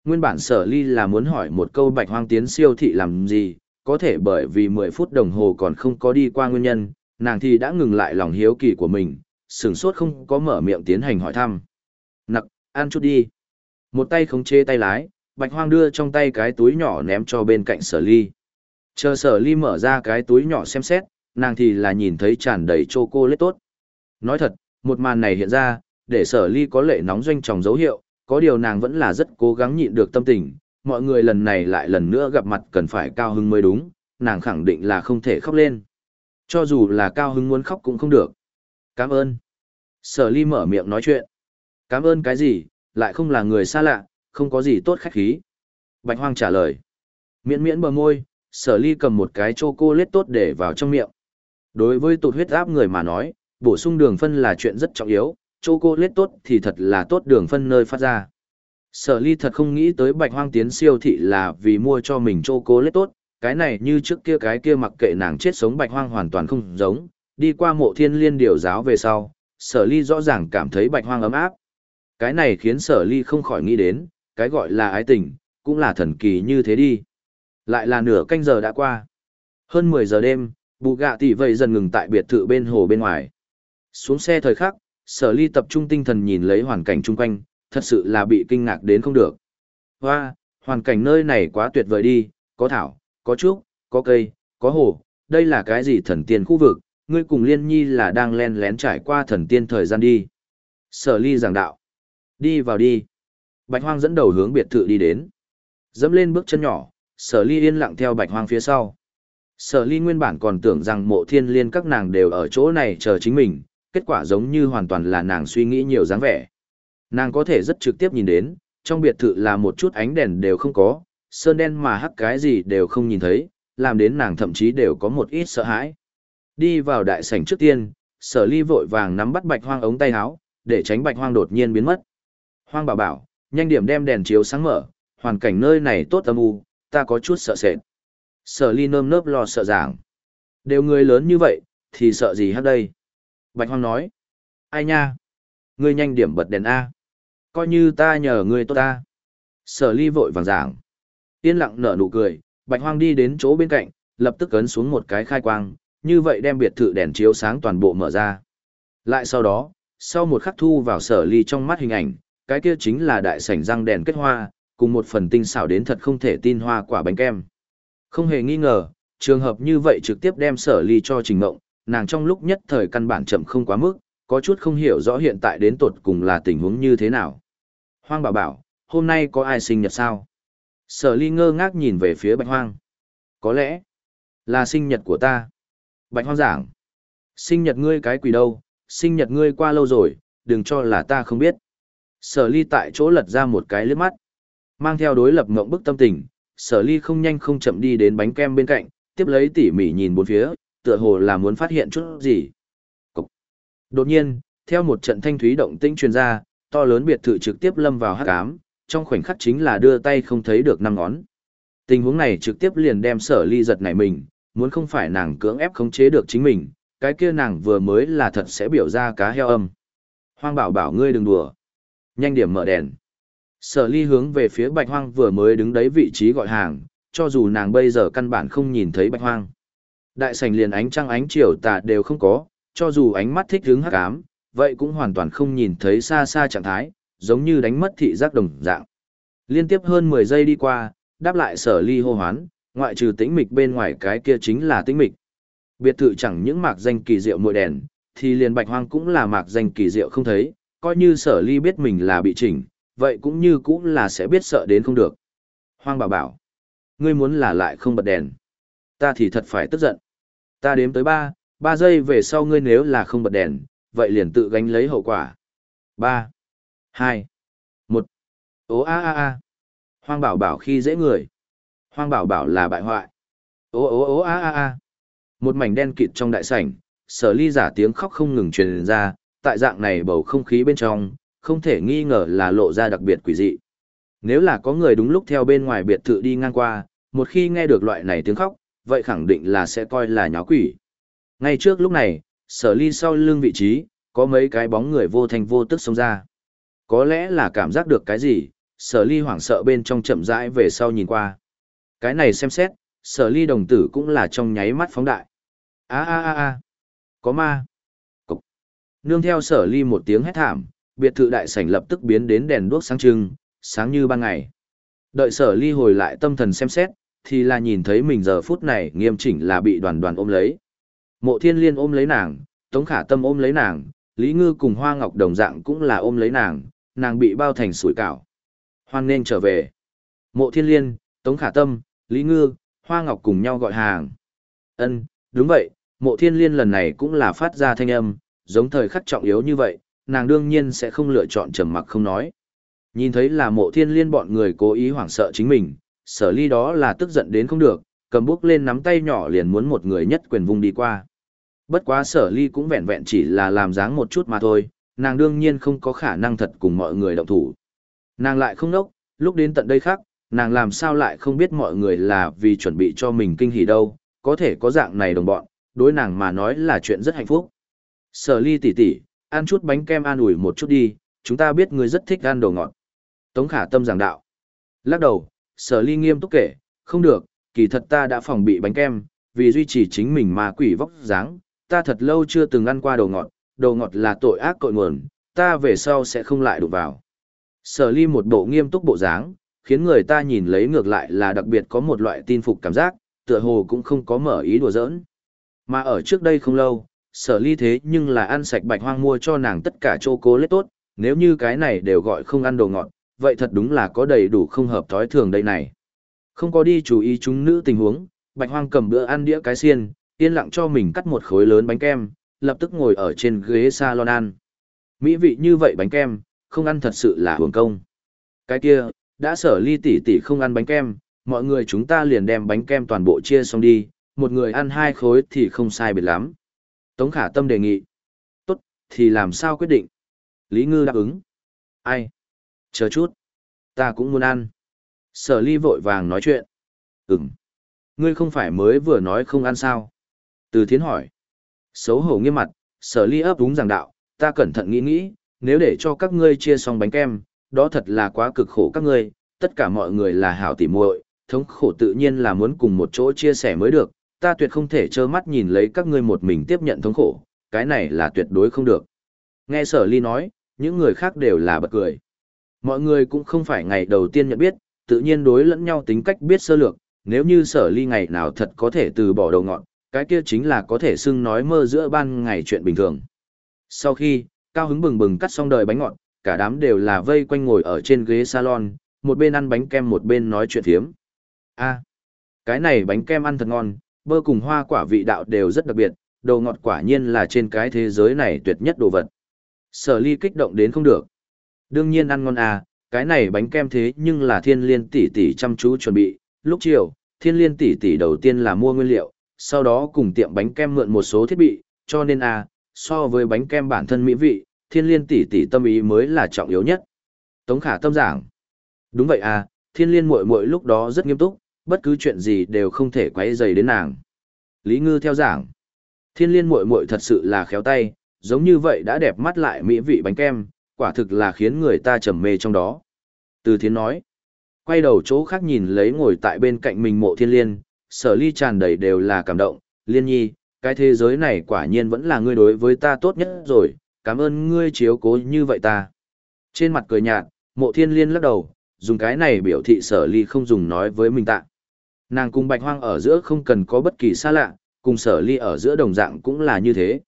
Nguyên bản sở ly là muốn hỏi một câu bạch hoang tiến siêu thị làm gì, có thể bởi vì 10 phút đồng hồ còn không có đi qua nguyên nhân, nàng thì đã ngừng lại lòng hiếu kỳ của mình, sửng sốt không có mở miệng tiến hành hỏi thăm. Nặc, ăn chút đi. Một tay khống chế tay lái, bạch hoang đưa trong tay cái túi nhỏ ném cho bên cạnh sở ly. Chờ sở ly mở ra cái túi nhỏ xem xét, nàng thì là nhìn thấy tràn đầy chocolate tốt. Nói thật, một màn này hiện ra, để sở ly có lệ nóng doanh tròng dấu hiệu, có điều nàng vẫn là rất cố gắng nhịn được tâm tình, mọi người lần này lại lần nữa gặp mặt cần phải cao hứng mới đúng, nàng khẳng định là không thể khóc lên. Cho dù là cao hứng muốn khóc cũng không được. Cảm ơn. Sở ly mở miệng nói chuyện. Cảm ơn cái gì, lại không là người xa lạ, không có gì tốt khách khí. Bạch Hoang trả lời. Miễn miễn bờ môi, sở ly cầm một cái chocolate tốt để vào trong miệng. Đối với tụt huyết áp người mà nói, bổ sung đường phân là chuyện rất trọng yếu, chocolate tốt thì thật là tốt đường phân nơi phát ra. Sở ly thật không nghĩ tới bạch hoang tiến siêu thị là vì mua cho mình chocolate tốt, cái này như trước kia cái kia mặc kệ nàng chết sống bạch hoang hoàn toàn không giống, đi qua mộ thiên liên điều giáo về sau, sở ly rõ ràng cảm thấy bạch hoang ấm áp. Cái này khiến sở ly không khỏi nghĩ đến, cái gọi là ái tình, cũng là thần kỳ như thế đi. Lại là nửa canh giờ đã qua. Hơn 10 giờ đêm, bù gạ tỷ vậy dần ngừng tại biệt thự bên hồ bên ngoài. Xuống xe thời khắc, sở ly tập trung tinh thần nhìn lấy hoàn cảnh chung quanh, thật sự là bị kinh ngạc đến không được. Hoa, hoàn cảnh nơi này quá tuyệt vời đi, có thảo, có trúc, có cây, có hồ, đây là cái gì thần tiên khu vực, ngươi cùng liên nhi là đang len lén trải qua thần tiên thời gian đi. Sở ly giảng đạo. Đi vào đi. Bạch hoang dẫn đầu hướng biệt thự đi đến. Dẫm lên bước chân nhỏ, sở ly yên lặng theo bạch hoang phía sau. Sở ly nguyên bản còn tưởng rằng mộ thiên liên các nàng đều ở chỗ này chờ chính mình, kết quả giống như hoàn toàn là nàng suy nghĩ nhiều dáng vẻ. Nàng có thể rất trực tiếp nhìn đến, trong biệt thự là một chút ánh đèn đều không có, sơn đen mà hắc cái gì đều không nhìn thấy, làm đến nàng thậm chí đều có một ít sợ hãi. Đi vào đại sảnh trước tiên, sở ly vội vàng nắm bắt bạch hoang ống tay áo, để tránh bạch hoang đột nhiên biến mất. Hoang bảo bảo, nhanh điểm đem đèn chiếu sáng mở, hoàn cảnh nơi này tốt âm u, ta có chút sợ sệt. Sở ly nơm nớp lo sợ giảng. Đều người lớn như vậy, thì sợ gì hắc đây? Bạch hoang nói. Ai nha? Ngươi nhanh điểm bật đèn A. Coi như ta nhờ ngươi tốt ta. Sở ly vội vàng giảng. Yên lặng nở nụ cười, bạch hoang đi đến chỗ bên cạnh, lập tức ấn xuống một cái khai quang, như vậy đem biệt thự đèn chiếu sáng toàn bộ mở ra. Lại sau đó, sau một khắc thu vào sở ly trong mắt hình ảnh, cái kia chính là đại sảnh răng đèn kết hoa, cùng một phần tinh xảo đến thật không thể tin hoa quả bánh kem. Không hề nghi ngờ, trường hợp như vậy trực tiếp đem sở ly cho trình ngộng, nàng trong lúc nhất thời căn bản chậm không quá mức, có chút không hiểu rõ hiện tại đến tột cùng là tình huống như thế nào. Hoang bảo bảo, hôm nay có ai sinh nhật sao? Sở ly ngơ ngác nhìn về phía bạch hoang. Có lẽ, là sinh nhật của ta. Bạch hoang giảng. Sinh nhật ngươi cái quỷ đâu, sinh nhật ngươi qua lâu rồi, đừng cho là ta không biết. Sở ly tại chỗ lật ra một cái lướt mắt. Mang theo đối lập ngộng bức tâm tình, sở ly không nhanh không chậm đi đến bánh kem bên cạnh, tiếp lấy tỉ mỉ nhìn bốn phía, tựa hồ là muốn phát hiện chút gì. Cục. Đột nhiên, theo một trận thanh thúy động tĩnh truyền ra, to lớn biệt thự trực tiếp lâm vào hắc ám, trong khoảnh khắc chính là đưa tay không thấy được năm ngón. Tình huống này trực tiếp liền đem sở ly giật nảy mình, muốn không phải nàng cưỡng ép khống chế được chính mình, cái kia nàng vừa mới là thật sẽ biểu ra cá heo âm. Hoang bảo bảo ngươi đừng đùa. Nhanh điểm mở đèn. Sở ly hướng về phía bạch hoang vừa mới đứng đấy vị trí gọi hàng, cho dù nàng bây giờ căn bản không nhìn thấy bạch hoang. Đại sảnh liền ánh trăng ánh chiều tà đều không có, cho dù ánh mắt thích hướng hắc ám, vậy cũng hoàn toàn không nhìn thấy xa xa trạng thái, giống như đánh mất thị giác đồng dạng. Liên tiếp hơn 10 giây đi qua, đáp lại sở ly hô hoán, ngoại trừ tĩnh mịch bên ngoài cái kia chính là tĩnh mịch. Biệt thự chẳng những mạc danh kỳ diệu mùi đèn, thì liền bạch hoang cũng là mạc danh kỳ diệu không thấy, coi như sở ly biết mình là bị chỉnh, vậy cũng như cũng là sẽ biết sợ đến không được. Hoang bảo bảo, ngươi muốn là lại không bật đèn. Ta thì thật phải tức giận. Ta đếm tới 3, 3 giây về sau ngươi nếu là không bật đèn, vậy liền tự gánh lấy hậu quả. 3, hai một ố a a a. Hoang bảo bảo khi dễ người. Hoang bảo bảo là bại hoại. ố ố ố a a a. Một mảnh đen kịt trong đại sảnh, sở ly giả tiếng khóc không ngừng truyền ra, tại dạng này bầu không khí bên trong, không thể nghi ngờ là lộ ra đặc biệt quỷ dị. Nếu là có người đúng lúc theo bên ngoài biệt thự đi ngang qua, một khi nghe được loại này tiếng khóc, vậy khẳng định là sẽ coi là nháo quỷ. Ngay trước lúc này, sở ly sau lưng vị trí, có mấy cái bóng người vô thành vô tức xông ra. Có lẽ là cảm giác được cái gì, sở ly hoảng sợ bên trong chậm rãi về sau nhìn qua. Cái này xem xét, sở ly đồng tử cũng là trong nháy mắt phóng đại. a a a a có ma. Cục. Nương theo sở ly một tiếng hét thảm, biệt thự đại sảnh lập tức biến đến đèn đuốc sáng trưng, sáng như ban ngày. Đợi sở ly hồi lại tâm thần xem xét, thì là nhìn thấy mình giờ phút này nghiêm chỉnh là bị đoàn đoàn ôm lấy. Mộ thiên liên ôm lấy nàng, Tống Khả Tâm ôm lấy nàng, Lý Ngư cùng Hoa Ngọc đồng dạng cũng là ôm lấy nàng, nàng bị bao thành sủi cảo. Hoan nên trở về. Mộ thiên liên, Tống Khả Tâm, Lý Ngư, Hoa Ngọc cùng nhau gọi hàng. Ân, đúng vậy, mộ thiên liên lần này cũng là phát ra thanh âm, giống thời khắc trọng yếu như vậy, nàng đương nhiên sẽ không lựa chọn trầm mặc không nói. Nhìn thấy là mộ thiên liên bọn người cố ý hoảng sợ chính mình, sở ly đó là tức giận đến không được, cầm bước lên nắm tay nhỏ liền muốn một người nhất quyền vung đi qua. Bất quá sở ly cũng vẹn vẹn chỉ là làm dáng một chút mà thôi, nàng đương nhiên không có khả năng thật cùng mọi người động thủ. Nàng lại không nốc, lúc đến tận đây khác, nàng làm sao lại không biết mọi người là vì chuẩn bị cho mình kinh hỉ đâu, có thể có dạng này đồng bọn, đối nàng mà nói là chuyện rất hạnh phúc. Sở ly tỷ tỷ, ăn chút bánh kem an ủi một chút đi, chúng ta biết ngươi rất thích ăn đồ ngọt. Tống khả tâm giảng đạo. Lắc đầu, sở ly nghiêm túc kể, không được, kỳ thật ta đã phòng bị bánh kem, vì duy trì chính mình mà quỷ vóc dáng, ta thật lâu chưa từng ăn qua đồ ngọt, đồ ngọt là tội ác cội nguồn, ta về sau sẽ không lại đụng vào. Sở ly một bộ nghiêm túc bộ dáng, khiến người ta nhìn lấy ngược lại là đặc biệt có một loại tin phục cảm giác, tựa hồ cũng không có mở ý đùa giỡn. Mà ở trước đây không lâu, sở ly thế nhưng là ăn sạch bạch hoang mua cho nàng tất cả chô cố lết tốt, nếu như cái này đều gọi không ăn đồ ngọt, vậy thật đúng là có đầy đủ không hợp thói thường đây này. Không có đi chú ý chúng nữ tình huống, bạch hoang cầm bữa ăn đĩa cái xiên, yên lặng cho mình cắt một khối lớn bánh kem, lập tức ngồi ở trên ghế salon ăn. Mỹ vị như vậy bánh kem, không ăn thật sự là hưởng công. Cái kia, đã sở ly tỷ tỷ không ăn bánh kem, mọi người chúng ta liền đem bánh kem toàn bộ chia xong đi, một người ăn hai khối thì không sai biệt lắm. Tống khả tâm đề nghị. Tốt, thì làm sao quyết định? Lý Ngư đáp ứng. Ai? Chờ chút. Ta cũng muốn ăn. Sở ly vội vàng nói chuyện. Ừm. Ngươi không phải mới vừa nói không ăn sao? Từ thiến hỏi. Xấu hổ nghiêm mặt, sở ly ấp đúng giảng đạo, ta cẩn thận nghĩ nghĩ, nếu để cho các ngươi chia xong bánh kem, đó thật là quá cực khổ các ngươi, tất cả mọi người là hảo tỉ muội, thống khổ tự nhiên là muốn cùng một chỗ chia sẻ mới được, ta tuyệt không thể trơ mắt nhìn lấy các ngươi một mình tiếp nhận thống khổ, cái này là tuyệt đối không được. Nghe sở ly nói, những người khác đều là bật cười. Mọi người cũng không phải ngày đầu tiên nhận biết, tự nhiên đối lẫn nhau tính cách biết sơ lược, nếu như sở ly ngày nào thật có thể từ bỏ đầu ngọn, cái kia chính là có thể xưng nói mơ giữa ban ngày chuyện bình thường. Sau khi, cao hứng bừng bừng cắt xong đời bánh ngọt, cả đám đều là vây quanh ngồi ở trên ghế salon, một bên ăn bánh kem một bên nói chuyện thiếm. A, cái này bánh kem ăn thật ngon, bơ cùng hoa quả vị đạo đều rất đặc biệt, đồ ngọt quả nhiên là trên cái thế giới này tuyệt nhất đồ vật. Sở ly kích động đến không được. Đương nhiên ăn ngon à, cái này bánh kem thế nhưng là thiên liên tỷ tỷ chăm chú chuẩn bị. Lúc chiều, thiên liên tỷ tỷ đầu tiên là mua nguyên liệu, sau đó cùng tiệm bánh kem mượn một số thiết bị, cho nên à, so với bánh kem bản thân mỹ vị, thiên liên tỷ tỷ tâm ý mới là trọng yếu nhất. Tống khả tâm giảng. Đúng vậy à, thiên liên muội muội lúc đó rất nghiêm túc, bất cứ chuyện gì đều không thể quấy rầy đến nàng. Lý Ngư theo giảng. Thiên liên muội muội thật sự là khéo tay, giống như vậy đã đẹp mắt lại mỹ vị bánh kem, quả thực là khiến người ta trầm mê trong đó. Từ thiên nói. Quay đầu chỗ khác nhìn lấy ngồi tại bên cạnh mình mộ thiên liên, sở ly tràn đầy đều là cảm động. Liên nhi, cái thế giới này quả nhiên vẫn là ngươi đối với ta tốt nhất rồi, cảm ơn ngươi chiếu cố như vậy ta. Trên mặt cười nhạt, mộ thiên liên lắc đầu, dùng cái này biểu thị sở ly không dùng nói với mình tạ. Nàng cùng bạch hoang ở giữa không cần có bất kỳ xa lạ, cùng sở ly ở giữa đồng dạng cũng là như thế.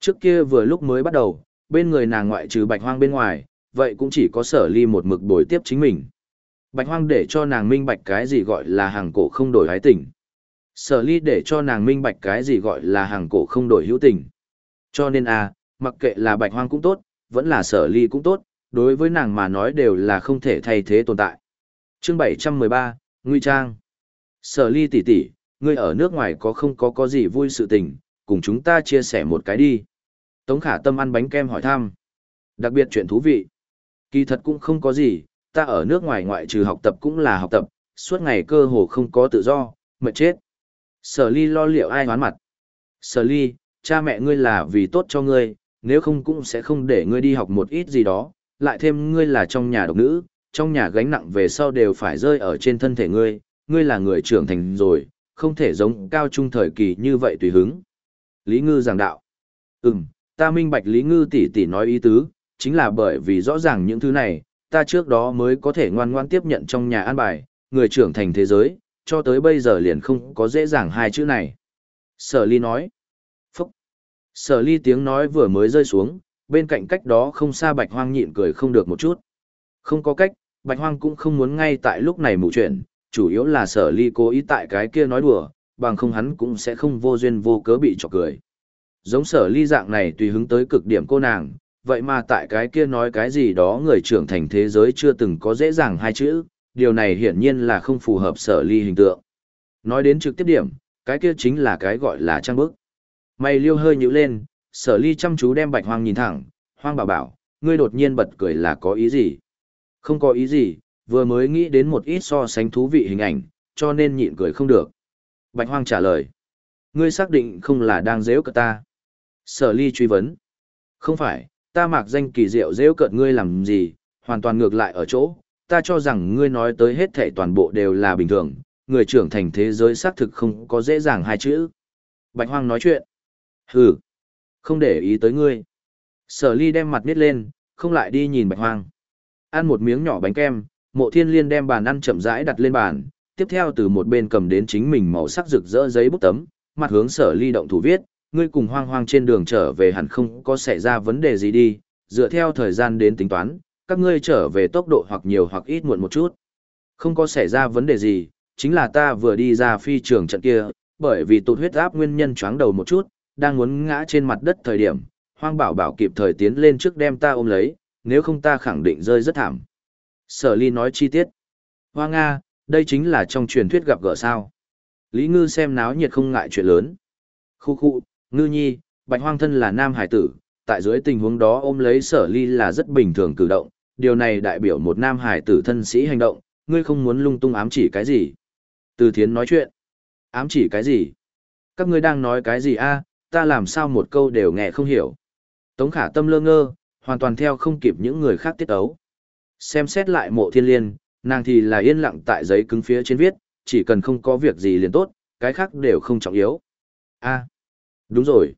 Trước kia vừa lúc mới bắt đầu, bên người nàng ngoại trừ bạch hoang bên ngoài, vậy cũng chỉ có sở ly một mực bồi tiếp chính mình. Bạch hoang để cho nàng minh bạch cái gì gọi là hàng cổ không đổi hái tình. Sở ly để cho nàng minh bạch cái gì gọi là hàng cổ không đổi hữu tình. Cho nên a, à, mặc kệ là bạch hoang cũng tốt, vẫn là sở ly cũng tốt, đối với nàng mà nói đều là không thể thay thế tồn tại. Chương 713, Nguy Trang Sở ly tỷ tỷ, ngươi ở nước ngoài có không có có gì vui sự tình, cùng chúng ta chia sẻ một cái đi. Tống khả tâm ăn bánh kem hỏi thăm. Đặc biệt chuyện thú vị. Kỳ thật cũng không có gì, ta ở nước ngoài ngoại trừ học tập cũng là học tập, suốt ngày cơ hồ không có tự do, mệt chết. Sở ly lo liệu ai hoán mặt. Sở ly, cha mẹ ngươi là vì tốt cho ngươi, nếu không cũng sẽ không để ngươi đi học một ít gì đó, lại thêm ngươi là trong nhà độc nữ, trong nhà gánh nặng về sau đều phải rơi ở trên thân thể ngươi, ngươi là người trưởng thành rồi, không thể giống cao trung thời kỳ như vậy tùy hứng. Lý Ngư giảng đạo. Ừm, ta minh bạch Lý Ngư tỷ tỷ nói ý tứ, chính là bởi vì rõ ràng những thứ này, ta trước đó mới có thể ngoan ngoan tiếp nhận trong nhà an bài, người trưởng thành thế giới, cho tới bây giờ liền không có dễ dàng hai chữ này. Sở ly nói. Phúc. Sở ly tiếng nói vừa mới rơi xuống, bên cạnh cách đó không xa bạch hoang nhịn cười không được một chút. Không có cách, bạch hoang cũng không muốn ngay tại lúc này mụ chuyện, chủ yếu là sở ly cố ý tại cái kia nói đùa, bằng không hắn cũng sẽ không vô duyên vô cớ bị chọc cười. Giống sở ly dạng này tùy hứng tới cực điểm cô nàng, vậy mà tại cái kia nói cái gì đó người trưởng thành thế giới chưa từng có dễ dàng hai chữ, điều này hiển nhiên là không phù hợp sở ly hình tượng. Nói đến trực tiếp điểm, cái kia chính là cái gọi là trang bức. Mày liêu hơi nhíu lên, sở ly chăm chú đem bạch hoang nhìn thẳng, hoang bảo bảo, ngươi đột nhiên bật cười là có ý gì? Không có ý gì, vừa mới nghĩ đến một ít so sánh thú vị hình ảnh, cho nên nhịn cười không được. Bạch hoang trả lời, ngươi xác định không là đang dễ cợt ta. Sở ly truy vấn, không phải, ta mặc danh kỳ diệu dễ cợt ngươi làm gì, hoàn toàn ngược lại ở chỗ, ta cho rằng ngươi nói tới hết thảy toàn bộ đều là bình thường, người trưởng thành thế giới xác thực không có dễ dàng hai chữ. Bạch hoang nói chuyện, hừ, không để ý tới ngươi. Sở ly đem mặt nít lên, không lại đi nhìn bạch hoang. Ăn một miếng nhỏ bánh kem, mộ thiên liên đem bàn ăn chậm rãi đặt lên bàn, tiếp theo từ một bên cầm đến chính mình màu sắc rực rỡ giấy bút tấm, mặt hướng sở ly động thủ viết, ngươi cùng hoang hoang trên đường trở về hẳn không có xảy ra vấn đề gì đi, dựa theo thời gian đến tính toán, các ngươi trở về tốc độ hoặc nhiều hoặc ít muộn một chút. Không có xảy ra vấn đề gì, chính là ta vừa đi ra phi trường trận kia, bởi vì tụt huyết áp nguyên nhân chóng đầu một chút, đang muốn ngã trên mặt đất thời điểm, hoang bảo bảo kịp thời tiến lên trước đem ta ôm lấy, nếu không ta khẳng định rơi rất thảm. Sở ly nói chi tiết. Hoa Nga, đây chính là trong truyền thuyết gặp gỡ sao. Lý Ngư xem náo nhiệt không ngại chuyện lớn. Khu khu, Ngư Nhi, Bạch Hoang thân là nam hải tử, tại dưới tình huống đó ôm lấy sở ly là rất bình thường cử động, điều này đại biểu một nam hải tử thân sĩ hành động, ngươi không muốn lung tung ám chỉ cái gì. Từ thiến nói chuyện. Ám chỉ cái gì? Các ngươi đang nói cái gì a? ta làm sao một câu đều nghe không hiểu. Tống khả tâm lơ ngơ, hoàn toàn theo không kịp những người khác tiết ấu. Xem xét lại mộ thiên liên, nàng thì là yên lặng tại giấy cứng phía trên viết, chỉ cần không có việc gì liền tốt, cái khác đều không trọng yếu. a đúng rồi.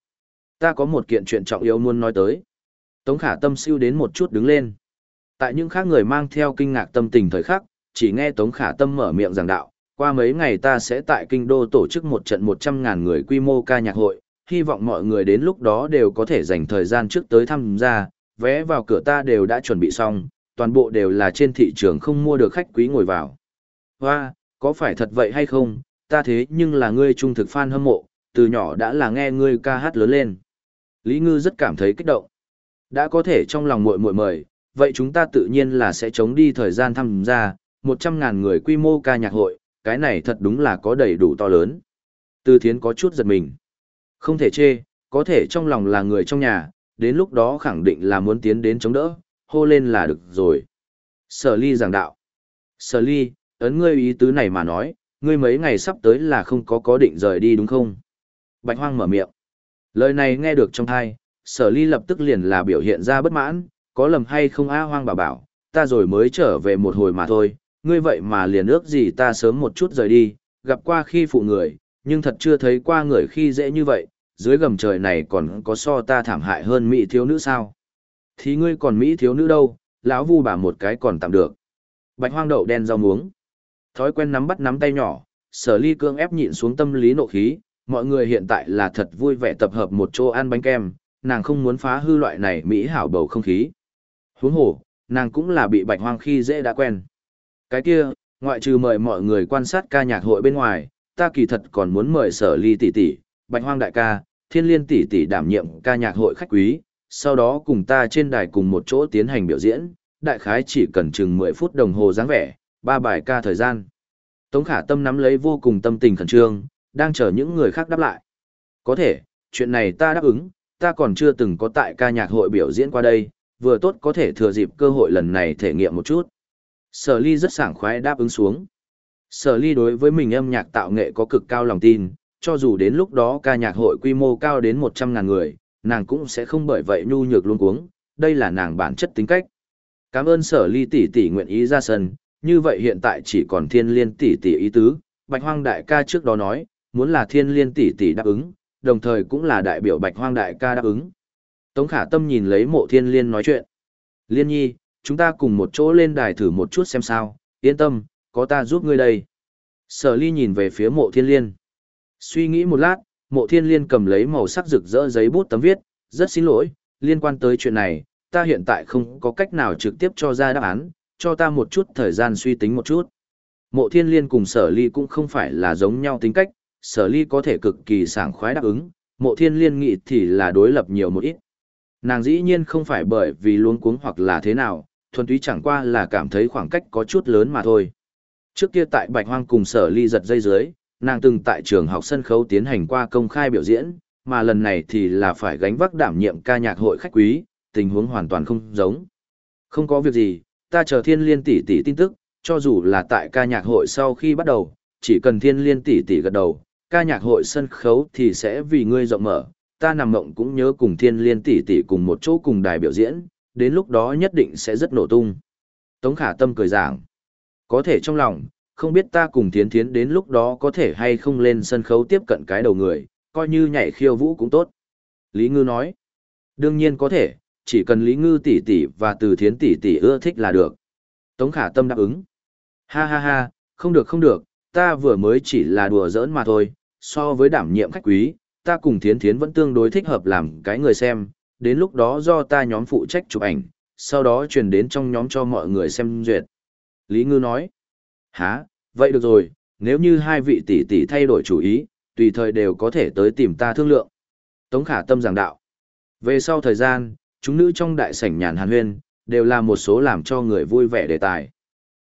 Ta có một kiện chuyện trọng yếu muốn nói tới. Tống khả tâm siêu đến một chút đứng lên. Tại những khác người mang theo kinh ngạc tâm tình thời khắc, chỉ nghe Tống khả tâm mở miệng giảng đạo, qua mấy ngày ta sẽ tại kinh đô tổ chức một trận một trăm ngàn người quy mô ca nhạc hội, hy vọng mọi người đến lúc đó đều có thể dành thời gian trước tới tham gia, vé vào cửa ta đều đã chuẩn bị xong, toàn bộ đều là trên thị trường không mua được khách quý ngồi vào. Hoa, có phải thật vậy hay không, ta thế nhưng là ngươi trung thực fan hâm mộ, từ nhỏ đã là nghe ngươi ca hát lớn lên. Lý Ngư rất cảm thấy kích động. Đã có thể trong lòng muội muội mời, vậy chúng ta tự nhiên là sẽ chống đi thời gian tham gia, 100.000 người quy mô ca nhạc hội, cái này thật đúng là có đầy đủ to lớn. Từ thiến có chút giật mình. Không thể chê, có thể trong lòng là người trong nhà, đến lúc đó khẳng định là muốn tiến đến chống đỡ, hô lên là được rồi. Sở ly giảng đạo. Sở ly, ấn ngươi ý tứ này mà nói, ngươi mấy ngày sắp tới là không có có định rời đi đúng không? Bạch hoang mở miệng. Lời này nghe được trong thai, sở ly lập tức liền là biểu hiện ra bất mãn, có lầm hay không a hoang bảo bảo, ta rồi mới trở về một hồi mà thôi, ngươi vậy mà liền ước gì ta sớm một chút rời đi, gặp qua khi phụ người, nhưng thật chưa thấy qua người khi dễ như vậy, dưới gầm trời này còn có so ta thảm hại hơn mỹ thiếu nữ sao? Thì ngươi còn mỹ thiếu nữ đâu, lão vu bà một cái còn tạm được. Bạch hoang đậu đen rau muống. Thói quen nắm bắt nắm tay nhỏ, sở ly cương ép nhịn xuống tâm lý nộ khí, mọi người hiện tại là thật vui vẻ tập hợp một chỗ ăn bánh kem, nàng không muốn phá hư loại này mỹ hảo bầu không khí. Huống hồ, nàng cũng là bị bạch hoang khi dễ đã quen. Cái kia, ngoại trừ mời mọi người quan sát ca nhạc hội bên ngoài, ta kỳ thật còn muốn mời sở ly tỷ tỷ, bạch hoang đại ca, thiên liên tỷ tỷ đảm nhiệm ca nhạc hội khách quý, sau đó cùng ta trên đài cùng một chỗ tiến hành biểu diễn, đại khái chỉ cần chừng 10 phút đồng hồ dáng vẻ, ba bài ca thời gian. Tống khả tâm nắm lấy vô cùng tâm tình khẩn trương, đang chờ những người khác đáp lại. Có thể, chuyện này ta đáp ứng, ta còn chưa từng có tại ca nhạc hội biểu diễn qua đây, vừa tốt có thể thừa dịp cơ hội lần này thể nghiệm một chút. Sở ly rất sảng khoái đáp ứng xuống. Sở ly đối với mình âm nhạc tạo nghệ có cực cao lòng tin, cho dù đến lúc đó ca nhạc hội quy mô cao đến 100.000 người, nàng cũng sẽ không bởi vậy nhu nhược luôn cuống, đây là nàng bản chất tính cách. Cảm ơn sở ly tỷ tỷ nguyện ý ra sân, như vậy hiện tại chỉ còn thiên liên tỷ tỷ ý tứ, bạch hoang đại ca trước đó nói, muốn là thiên liên tỷ tỷ đáp ứng, đồng thời cũng là đại biểu bạch hoang đại ca đáp ứng. Tống khả tâm nhìn lấy mộ thiên liên nói chuyện. Liên nhi, chúng ta cùng một chỗ lên đài thử một chút xem sao, yên tâm, có ta giúp ngươi đây. Sở ly nhìn về phía mộ thiên liên. Suy nghĩ một lát, mộ thiên liên cầm lấy màu sắc rực rỡ giấy bút tấm viết, rất xin lỗi, liên quan tới chuyện này, ta hiện tại không có cách nào trực tiếp cho ra đáp án, cho ta một chút thời gian suy tính một chút. Mộ thiên liên cùng sở ly cũng không phải là giống nhau tính cách, sở ly có thể cực kỳ sảng khoái đáp ứng, mộ thiên liên nghị thì là đối lập nhiều một ít. Nàng dĩ nhiên không phải bởi vì luống cuống hoặc là thế nào, thuần túy chẳng qua là cảm thấy khoảng cách có chút lớn mà thôi. Trước kia tại Bạch Hoang cùng sở ly giật dây dưới, nàng từng tại trường học sân khấu tiến hành qua công khai biểu diễn, mà lần này thì là phải gánh vác đảm nhiệm ca nhạc hội khách quý, tình huống hoàn toàn không giống. Không có việc gì, ta chờ thiên liên tỷ tỷ tin tức, cho dù là tại ca nhạc hội sau khi bắt đầu, chỉ cần thiên liên tỷ tỷ gật đầu, ca nhạc hội sân khấu thì sẽ vì ngươi rộng mở, ta nằm mộng cũng nhớ cùng thiên liên tỷ tỷ cùng một chỗ cùng đài biểu diễn, đến lúc đó nhất định sẽ rất nổ tung. Tống khả tâm cười giảng, có thể trong lòng, không biết ta cùng thiến thiến đến lúc đó có thể hay không lên sân khấu tiếp cận cái đầu người, coi như nhảy khiêu vũ cũng tốt. Lý Ngư nói, đương nhiên có thể, chỉ cần Lý Ngư tỷ tỷ và từ thiến tỷ tỷ ưa thích là được. Tống khả tâm đáp ứng. Ha ha ha, không được không được, ta vừa mới chỉ là đùa giỡn mà thôi, so với đảm nhiệm khách quý, ta cùng thiến thiến vẫn tương đối thích hợp làm cái người xem, đến lúc đó do ta nhóm phụ trách chụp ảnh, sau đó truyền đến trong nhóm cho mọi người xem duyệt. Lý Ngư nói, há, vậy được rồi, nếu như hai vị tỷ tỷ thay đổi chủ ý, tùy thời đều có thể tới tìm ta thương lượng. Tống khả tâm giảng đạo. Về sau thời gian, chúng nữ trong đại sảnh nhàn hàn huyên, đều là một số làm cho người vui vẻ đề tài.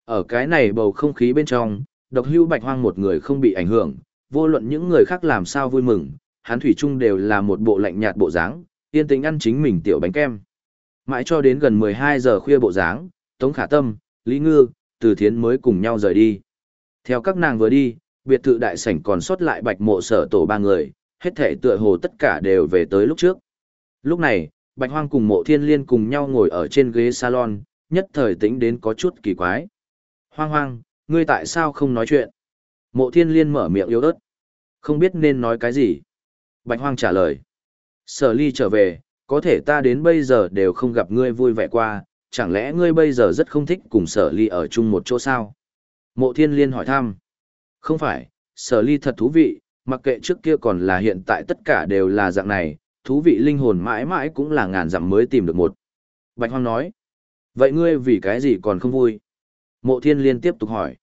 Ở cái này bầu không khí bên trong, độc hưu bạch hoang một người không bị ảnh hưởng, vô luận những người khác làm sao vui mừng, hắn thủy chung đều là một bộ lạnh nhạt bộ dáng, yên tĩnh ăn chính mình tiểu bánh kem. Mãi cho đến gần 12 giờ khuya bộ dáng, Tống Khả Tâm, Lý Ngư, Từ Thiến mới cùng nhau rời đi. Theo các nàng vừa đi, biệt thự đại sảnh còn sót lại bạch mộ sở tổ ba người, hết thể tựa hồ tất cả đều về tới lúc trước. Lúc này, bạch hoang cùng mộ thiên liên cùng nhau ngồi ở trên ghế salon, nhất thời tĩnh đến có chút kỳ quái. Hoang hoang, ngươi tại sao không nói chuyện? Mộ thiên liên mở miệng yếu ớt. Không biết nên nói cái gì. Bạch hoang trả lời. Sở ly trở về, có thể ta đến bây giờ đều không gặp ngươi vui vẻ qua, chẳng lẽ ngươi bây giờ rất không thích cùng sở ly ở chung một chỗ sao? Mộ thiên liên hỏi thăm. Không phải, sở ly thật thú vị, mặc kệ trước kia còn là hiện tại tất cả đều là dạng này, thú vị linh hồn mãi mãi cũng là ngàn dặm mới tìm được một. Bạch Hoang nói. Vậy ngươi vì cái gì còn không vui? Mộ thiên liên tiếp tục hỏi.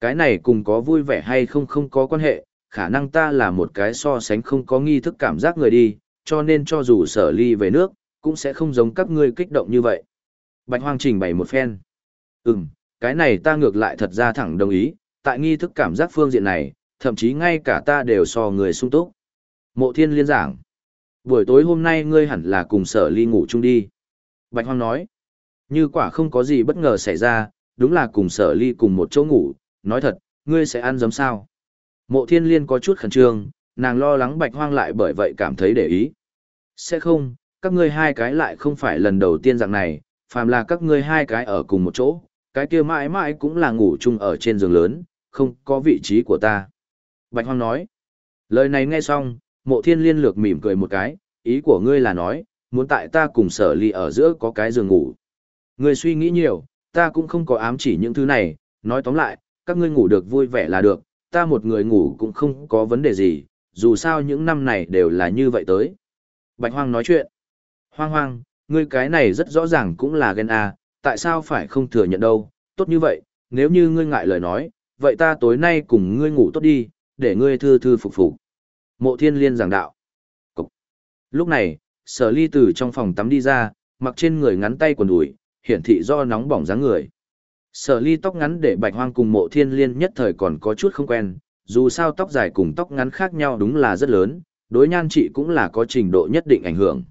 Cái này cùng có vui vẻ hay không không có quan hệ, khả năng ta là một cái so sánh không có nghi thức cảm giác người đi, cho nên cho dù sở ly về nước, cũng sẽ không giống các ngươi kích động như vậy. Bạch Hoang trình bày một phen. Ừm, cái này ta ngược lại thật ra thẳng đồng ý, tại nghi thức cảm giác phương diện này, thậm chí ngay cả ta đều so người sung túc. Mộ thiên liên giảng. Buổi tối hôm nay ngươi hẳn là cùng sở ly ngủ chung đi. Bạch Hoang nói. Như quả không có gì bất ngờ xảy ra, đúng là cùng sở ly cùng một chỗ ngủ, nói thật, ngươi sẽ ăn giống sao. Mộ thiên liên có chút khẩn trương, nàng lo lắng bạch hoang lại bởi vậy cảm thấy để ý. Sẽ không, các ngươi hai cái lại không phải lần đầu tiên dạng này, phàm là các ngươi hai cái ở cùng một chỗ, cái kia mãi mãi cũng là ngủ chung ở trên giường lớn, không có vị trí của ta. Bạch hoang nói. Lời này nghe xong, mộ thiên liên lược mỉm cười một cái, ý của ngươi là nói, muốn tại ta cùng sở ly ở giữa có cái giường ngủ. Ngươi suy nghĩ nhiều, ta cũng không có ám chỉ những thứ này, nói tóm lại, các ngươi ngủ được vui vẻ là được, ta một người ngủ cũng không có vấn đề gì, dù sao những năm này đều là như vậy tới. Bạch Hoang nói chuyện. Hoang hoang, ngươi cái này rất rõ ràng cũng là ghen A, tại sao phải không thừa nhận đâu, tốt như vậy, nếu như ngươi ngại lời nói, vậy ta tối nay cùng ngươi ngủ tốt đi, để ngươi thư thư phục phục. Mộ thiên liên giảng đạo. Cục. Lúc này, sở ly từ trong phòng tắm đi ra, mặc trên người ngắn tay quần đùi, hiển thị do nóng bỏng dáng người. Sở ly tóc ngắn để bạch hoang cùng mộ thiên liên nhất thời còn có chút không quen, dù sao tóc dài cùng tóc ngắn khác nhau đúng là rất lớn, đối nhan trị cũng là có trình độ nhất định ảnh hưởng.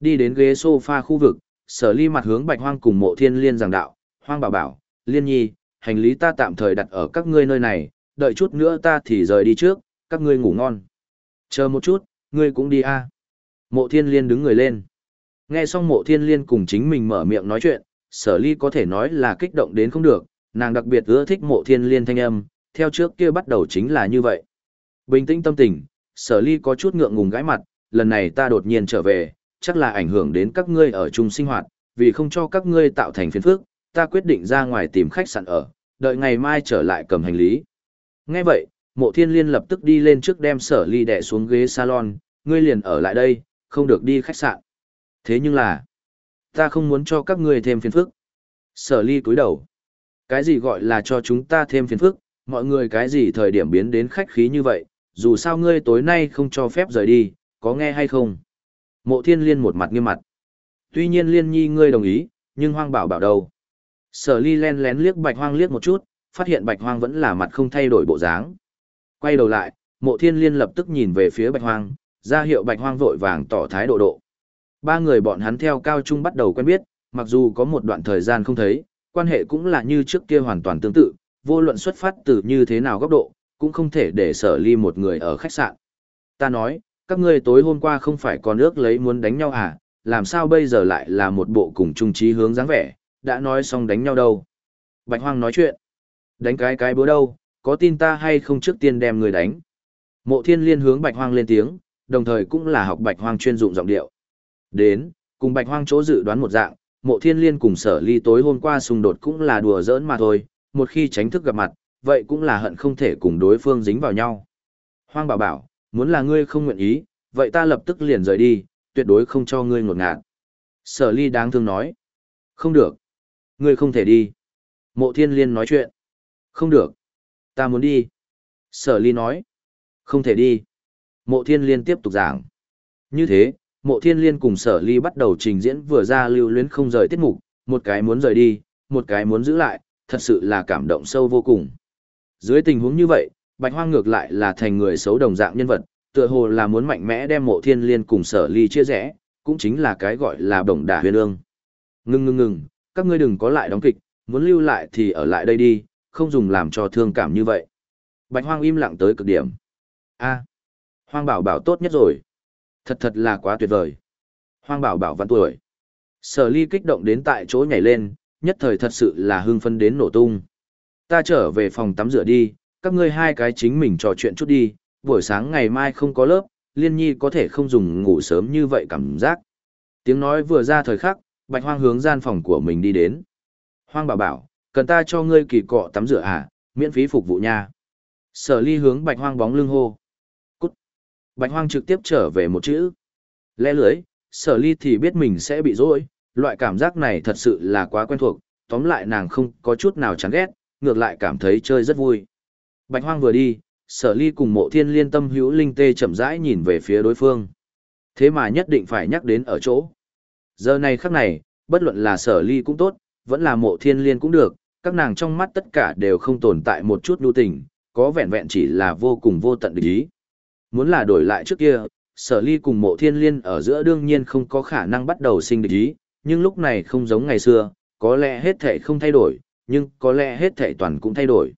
Đi đến ghế sofa khu vực, sở ly mặt hướng bạch hoang cùng mộ thiên liên giảng đạo, hoang bảo bảo, liên nhi, hành lý ta tạm thời đặt ở các ngươi nơi này, đợi chút nữa ta thì rời đi trước, các ngươi ngủ ngon. Chờ một chút, ngươi cũng đi a. Mộ thiên liên đứng người lên. Nghe xong mộ thiên liên cùng chính mình mở miệng nói chuyện, sở ly có thể nói là kích động đến không được, nàng đặc biệt ưa thích mộ thiên liên thanh âm, theo trước kia bắt đầu chính là như vậy. Bình tĩnh tâm tình, sở ly có chút ngượng ngùng gãi mặt, lần này ta đột nhiên trở về, chắc là ảnh hưởng đến các ngươi ở chung sinh hoạt, vì không cho các ngươi tạo thành phiền phức, ta quyết định ra ngoài tìm khách sạn ở, đợi ngày mai trở lại cầm hành lý. Nghe vậy, mộ thiên liên lập tức đi lên trước đem sở ly đẻ xuống ghế salon, ngươi liền ở lại đây, không được đi khách sạn. Thế nhưng là, ta không muốn cho các ngươi thêm phiền phức. Sở ly cúi đầu. Cái gì gọi là cho chúng ta thêm phiền phức, mọi người cái gì thời điểm biến đến khách khí như vậy, dù sao ngươi tối nay không cho phép rời đi, có nghe hay không? Mộ thiên liên một mặt nghiêm mặt. Tuy nhiên liên nhi ngươi đồng ý, nhưng hoang bảo bảo đâu? Sở ly len lén liếc bạch hoang liếc một chút, phát hiện bạch hoang vẫn là mặt không thay đổi bộ dáng. Quay đầu lại, mộ thiên liên lập tức nhìn về phía bạch hoang, ra hiệu bạch hoang vội vàng tỏ thái độ độ. Ba người bọn hắn theo cao trung bắt đầu quen biết, mặc dù có một đoạn thời gian không thấy, quan hệ cũng là như trước kia hoàn toàn tương tự, vô luận xuất phát từ như thế nào góc độ, cũng không thể để sở ly một người ở khách sạn. Ta nói, các ngươi tối hôm qua không phải còn ước lấy muốn đánh nhau à, làm sao bây giờ lại là một bộ cùng trung trí hướng dáng vẻ, đã nói xong đánh nhau đâu. Bạch Hoang nói chuyện. Đánh cái cái bữa đâu, có tin ta hay không trước tiên đem người đánh. Mộ thiên liên hướng Bạch Hoang lên tiếng, đồng thời cũng là học Bạch Hoang chuyên dụng giọng điệu. Đến, cùng Bạch Hoang chỗ dự đoán một dạng, mộ thiên liên cùng sở ly tối hôm qua xung đột cũng là đùa giỡn mà thôi, một khi tránh thức gặp mặt, vậy cũng là hận không thể cùng đối phương dính vào nhau. Hoang bảo bảo, muốn là ngươi không nguyện ý, vậy ta lập tức liền rời đi, tuyệt đối không cho ngươi ngột ngạt. Sở ly đáng thương nói. Không được. Ngươi không thể đi. Mộ thiên liên nói chuyện. Không được. Ta muốn đi. Sở ly nói. Không thể đi. Mộ thiên liên tiếp tục giảng. Như thế, mộ thiên liên cùng sở ly bắt đầu trình diễn vừa ra lưu luyến không rời tiết mục, một cái muốn rời đi, một cái muốn giữ lại, thật sự là cảm động sâu vô cùng. Dưới tình huống như vậy, bạch hoang ngược lại là thành người xấu đồng dạng nhân vật, tựa hồ là muốn mạnh mẽ đem mộ thiên liên cùng sở ly chia rẽ, cũng chính là cái gọi là đồng đả huyền ương. Ngưng ngưng ngừng, các ngươi đừng có lại đóng kịch, muốn lưu lại thì ở lại đây đi, không dùng làm cho thương cảm như vậy. Bạch hoang im lặng tới cực điểm. a hoang bảo bảo tốt nhất rồi. Thật thật là quá tuyệt vời. Hoang bảo bảo văn tuổi. Sở ly kích động đến tại chỗ nhảy lên, nhất thời thật sự là hưng phân đến nổ tung. Ta trở về phòng tắm rửa đi, các ngươi hai cái chính mình trò chuyện chút đi, buổi sáng ngày mai không có lớp, liên nhi có thể không dùng ngủ sớm như vậy cảm giác. Tiếng nói vừa ra thời khắc, bạch hoang hướng gian phòng của mình đi đến. Hoang bảo bảo, cần ta cho ngươi kỳ cọ tắm rửa à, miễn phí phục vụ nha. Sở ly hướng bạch hoang bóng lưng hô. Bạch hoang trực tiếp trở về một chữ. Lẽ lưới, sở ly thì biết mình sẽ bị dối, Loại cảm giác này thật sự là quá quen thuộc, tóm lại nàng không có chút nào chán ghét, ngược lại cảm thấy chơi rất vui. Bạch hoang vừa đi, sở ly cùng mộ thiên liên tâm hữu linh tê chậm rãi nhìn về phía đối phương. Thế mà nhất định phải nhắc đến ở chỗ. Giờ này khắc này, bất luận là sở ly cũng tốt, vẫn là mộ thiên liên cũng được, các nàng trong mắt tất cả đều không tồn tại một chút nhu tình, có vẹn vẹn chỉ là vô cùng vô tận địch ý. Muốn là đổi lại trước kia, sở ly cùng mộ thiên liên ở giữa đương nhiên không có khả năng bắt đầu sinh địch ý, nhưng lúc này không giống ngày xưa, có lẽ hết thể không thay đổi, nhưng có lẽ hết thể toàn cũng thay đổi.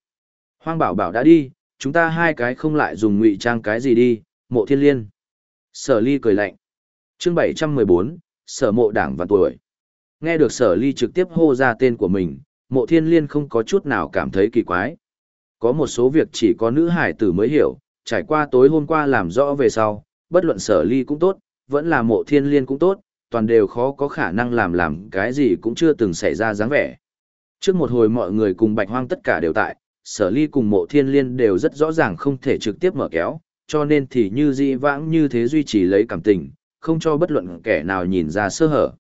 Hoang bảo bảo đã đi, chúng ta hai cái không lại dùng ngụy trang cái gì đi, mộ thiên liên. Sở ly cười lạnh. chương 714, sở mộ đảng và tuổi. Nghe được sở ly trực tiếp hô ra tên của mình, mộ thiên liên không có chút nào cảm thấy kỳ quái. Có một số việc chỉ có nữ hải tử mới hiểu, trải qua tối hôm qua làm rõ về sau, bất luận sở ly cũng tốt, vẫn là mộ thiên liên cũng tốt, toàn đều khó có khả năng làm làm cái gì cũng chưa từng xảy ra dáng vẻ. Trước một hồi mọi người cùng bạch hoang tất cả đều tại, sở ly cùng mộ thiên liên đều rất rõ ràng không thể trực tiếp mở kéo, cho nên thì như di vãng như thế duy trì lấy cảm tình, không cho bất luận kẻ nào nhìn ra sơ hở.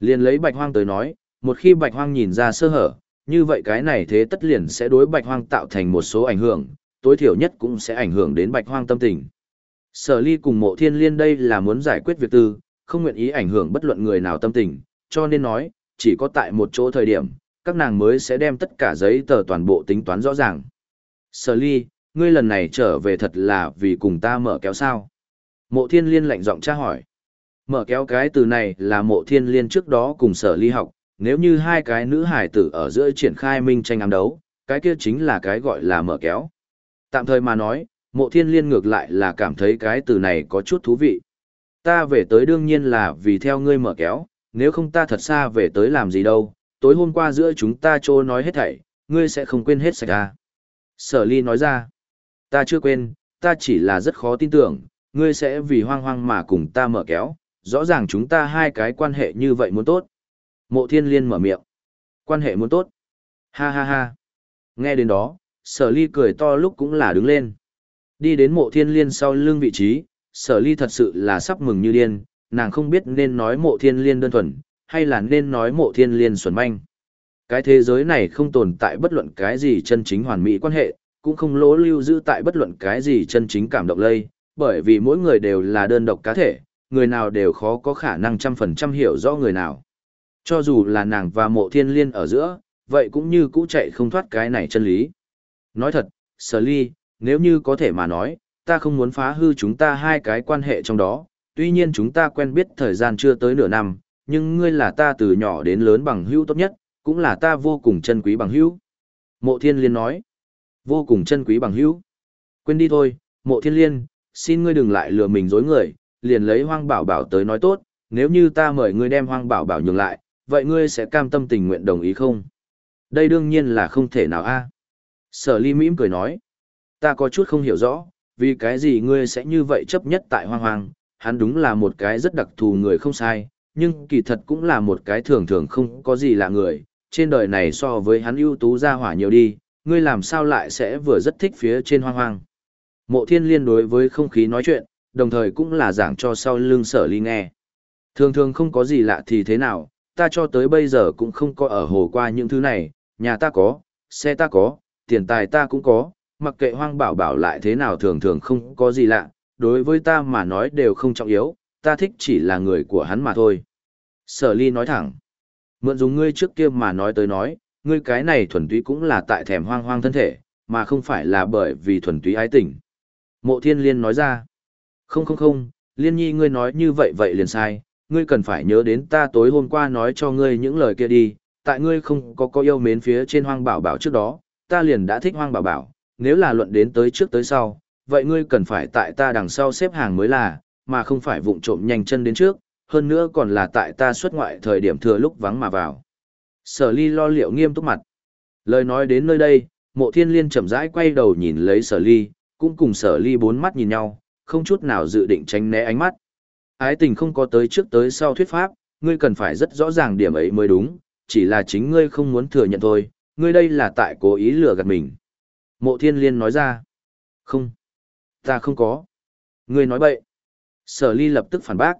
Liên lấy bạch hoang tới nói, một khi bạch hoang nhìn ra sơ hở, như vậy cái này thế tất liền sẽ đối bạch hoang tạo thành một số ảnh hưởng, tối thiểu nhất cũng sẽ ảnh hưởng đến bạch hoang tâm tình. Sở ly cùng mộ thiên liên đây là muốn giải quyết việc tư, không nguyện ý ảnh hưởng bất luận người nào tâm tình, cho nên nói, chỉ có tại một chỗ thời điểm, các nàng mới sẽ đem tất cả giấy tờ toàn bộ tính toán rõ ràng. Sở ly, ngươi lần này trở về thật là vì cùng ta mở kéo sao. Mộ thiên liên lạnh giọng tra hỏi. Mở kéo cái từ này là mộ thiên liên trước đó cùng sở ly học, nếu như hai cái nữ hải tử ở giữa triển khai minh tranh ám đấu, cái kia chính là cái gọi là mở kéo. Tạm thời mà nói, mộ thiên liên ngược lại là cảm thấy cái từ này có chút thú vị. Ta về tới đương nhiên là vì theo ngươi mở kéo, nếu không ta thật xa về tới làm gì đâu, tối hôm qua giữa chúng ta trô nói hết thảy, ngươi sẽ không quên hết sạch à. Sở ly nói ra, ta chưa quên, ta chỉ là rất khó tin tưởng, ngươi sẽ vì hoang hoang mà cùng ta mở kéo, rõ ràng chúng ta hai cái quan hệ như vậy muốn tốt. Mộ thiên liên mở miệng, quan hệ muốn tốt. Ha ha ha. Nghe đến đó, sở ly cười to lúc cũng là đứng lên. Đi đến mộ thiên liên sau lưng vị trí, sở ly thật sự là sắp mừng như điên, nàng không biết nên nói mộ thiên liên đơn thuần, hay là nên nói mộ thiên liên xuẩn manh. Cái thế giới này không tồn tại bất luận cái gì chân chính hoàn mỹ quan hệ, cũng không lỗ lưu giữ tại bất luận cái gì chân chính cảm động lây, bởi vì mỗi người đều là đơn độc cá thể, người nào đều khó có khả năng trăm phần trăm hiểu rõ người nào. Cho dù là nàng và mộ thiên liên ở giữa, vậy cũng như cũ chạy không thoát cái này chân lý. Nói thật, sở ly, nếu như có thể mà nói, ta không muốn phá hư chúng ta hai cái quan hệ trong đó, tuy nhiên chúng ta quen biết thời gian chưa tới nửa năm, nhưng ngươi là ta từ nhỏ đến lớn bằng hữu tốt nhất, cũng là ta vô cùng chân quý bằng hữu. Mộ thiên liên nói, vô cùng chân quý bằng hữu. Quên đi thôi, mộ thiên liên, xin ngươi đừng lại lừa mình dối người, liền lấy hoang bảo bảo tới nói tốt, nếu như ta mời ngươi đem hoang bảo bảo nhường lại, vậy ngươi sẽ cam tâm tình nguyện đồng ý không? Đây đương nhiên là không thể nào a. Sở ly mỉm cười nói, ta có chút không hiểu rõ, vì cái gì ngươi sẽ như vậy chấp nhất tại hoang hoang, hắn đúng là một cái rất đặc thù người không sai, nhưng kỳ thật cũng là một cái thường thường không có gì lạ người, trên đời này so với hắn ưu tú ra hỏa nhiều đi, ngươi làm sao lại sẽ vừa rất thích phía trên hoang hoang. Mộ thiên liên đối với không khí nói chuyện, đồng thời cũng là giảng cho sau lưng sở ly nghe. Thường thường không có gì lạ thì thế nào, ta cho tới bây giờ cũng không có ở hồ qua những thứ này, nhà ta có, xe ta có, tiền tài ta cũng có, mặc kệ hoang bảo bảo lại thế nào thường thường không có gì lạ, đối với ta mà nói đều không trọng yếu, ta thích chỉ là người của hắn mà thôi. Sở ly nói thẳng, mượn dùng ngươi trước kia mà nói tới nói, ngươi cái này thuần túy cũng là tại thèm hoang hoang thân thể, mà không phải là bởi vì thuần túy ái tình. Mộ thiên liên nói ra, không không không, liên nhi ngươi nói như vậy vậy liền sai, ngươi cần phải nhớ đến ta tối hôm qua nói cho ngươi những lời kia đi, tại ngươi không có có yêu mến phía trên hoang bảo bảo trước đó, ta liền đã thích hoang bảo bảo, nếu là luận đến tới trước tới sau, vậy ngươi cần phải tại ta đằng sau xếp hàng mới là, mà không phải vụng trộm nhanh chân đến trước, hơn nữa còn là tại ta xuất ngoại thời điểm thừa lúc vắng mà vào. Sở ly lo liệu nghiêm túc mặt. Lời nói đến nơi đây, mộ thiên liên chậm rãi quay đầu nhìn lấy sở ly, cũng cùng sở ly bốn mắt nhìn nhau, không chút nào dự định tránh né ánh mắt. Ái tình không có tới trước tới sau thuyết pháp, ngươi cần phải rất rõ ràng điểm ấy mới đúng, chỉ là chính ngươi không muốn thừa nhận thôi, ngươi đây là tại cố ý lừa gạt mình. Mộ thiên liên nói ra. Không. Ta không có. Ngươi nói bậy. Sở ly lập tức phản bác.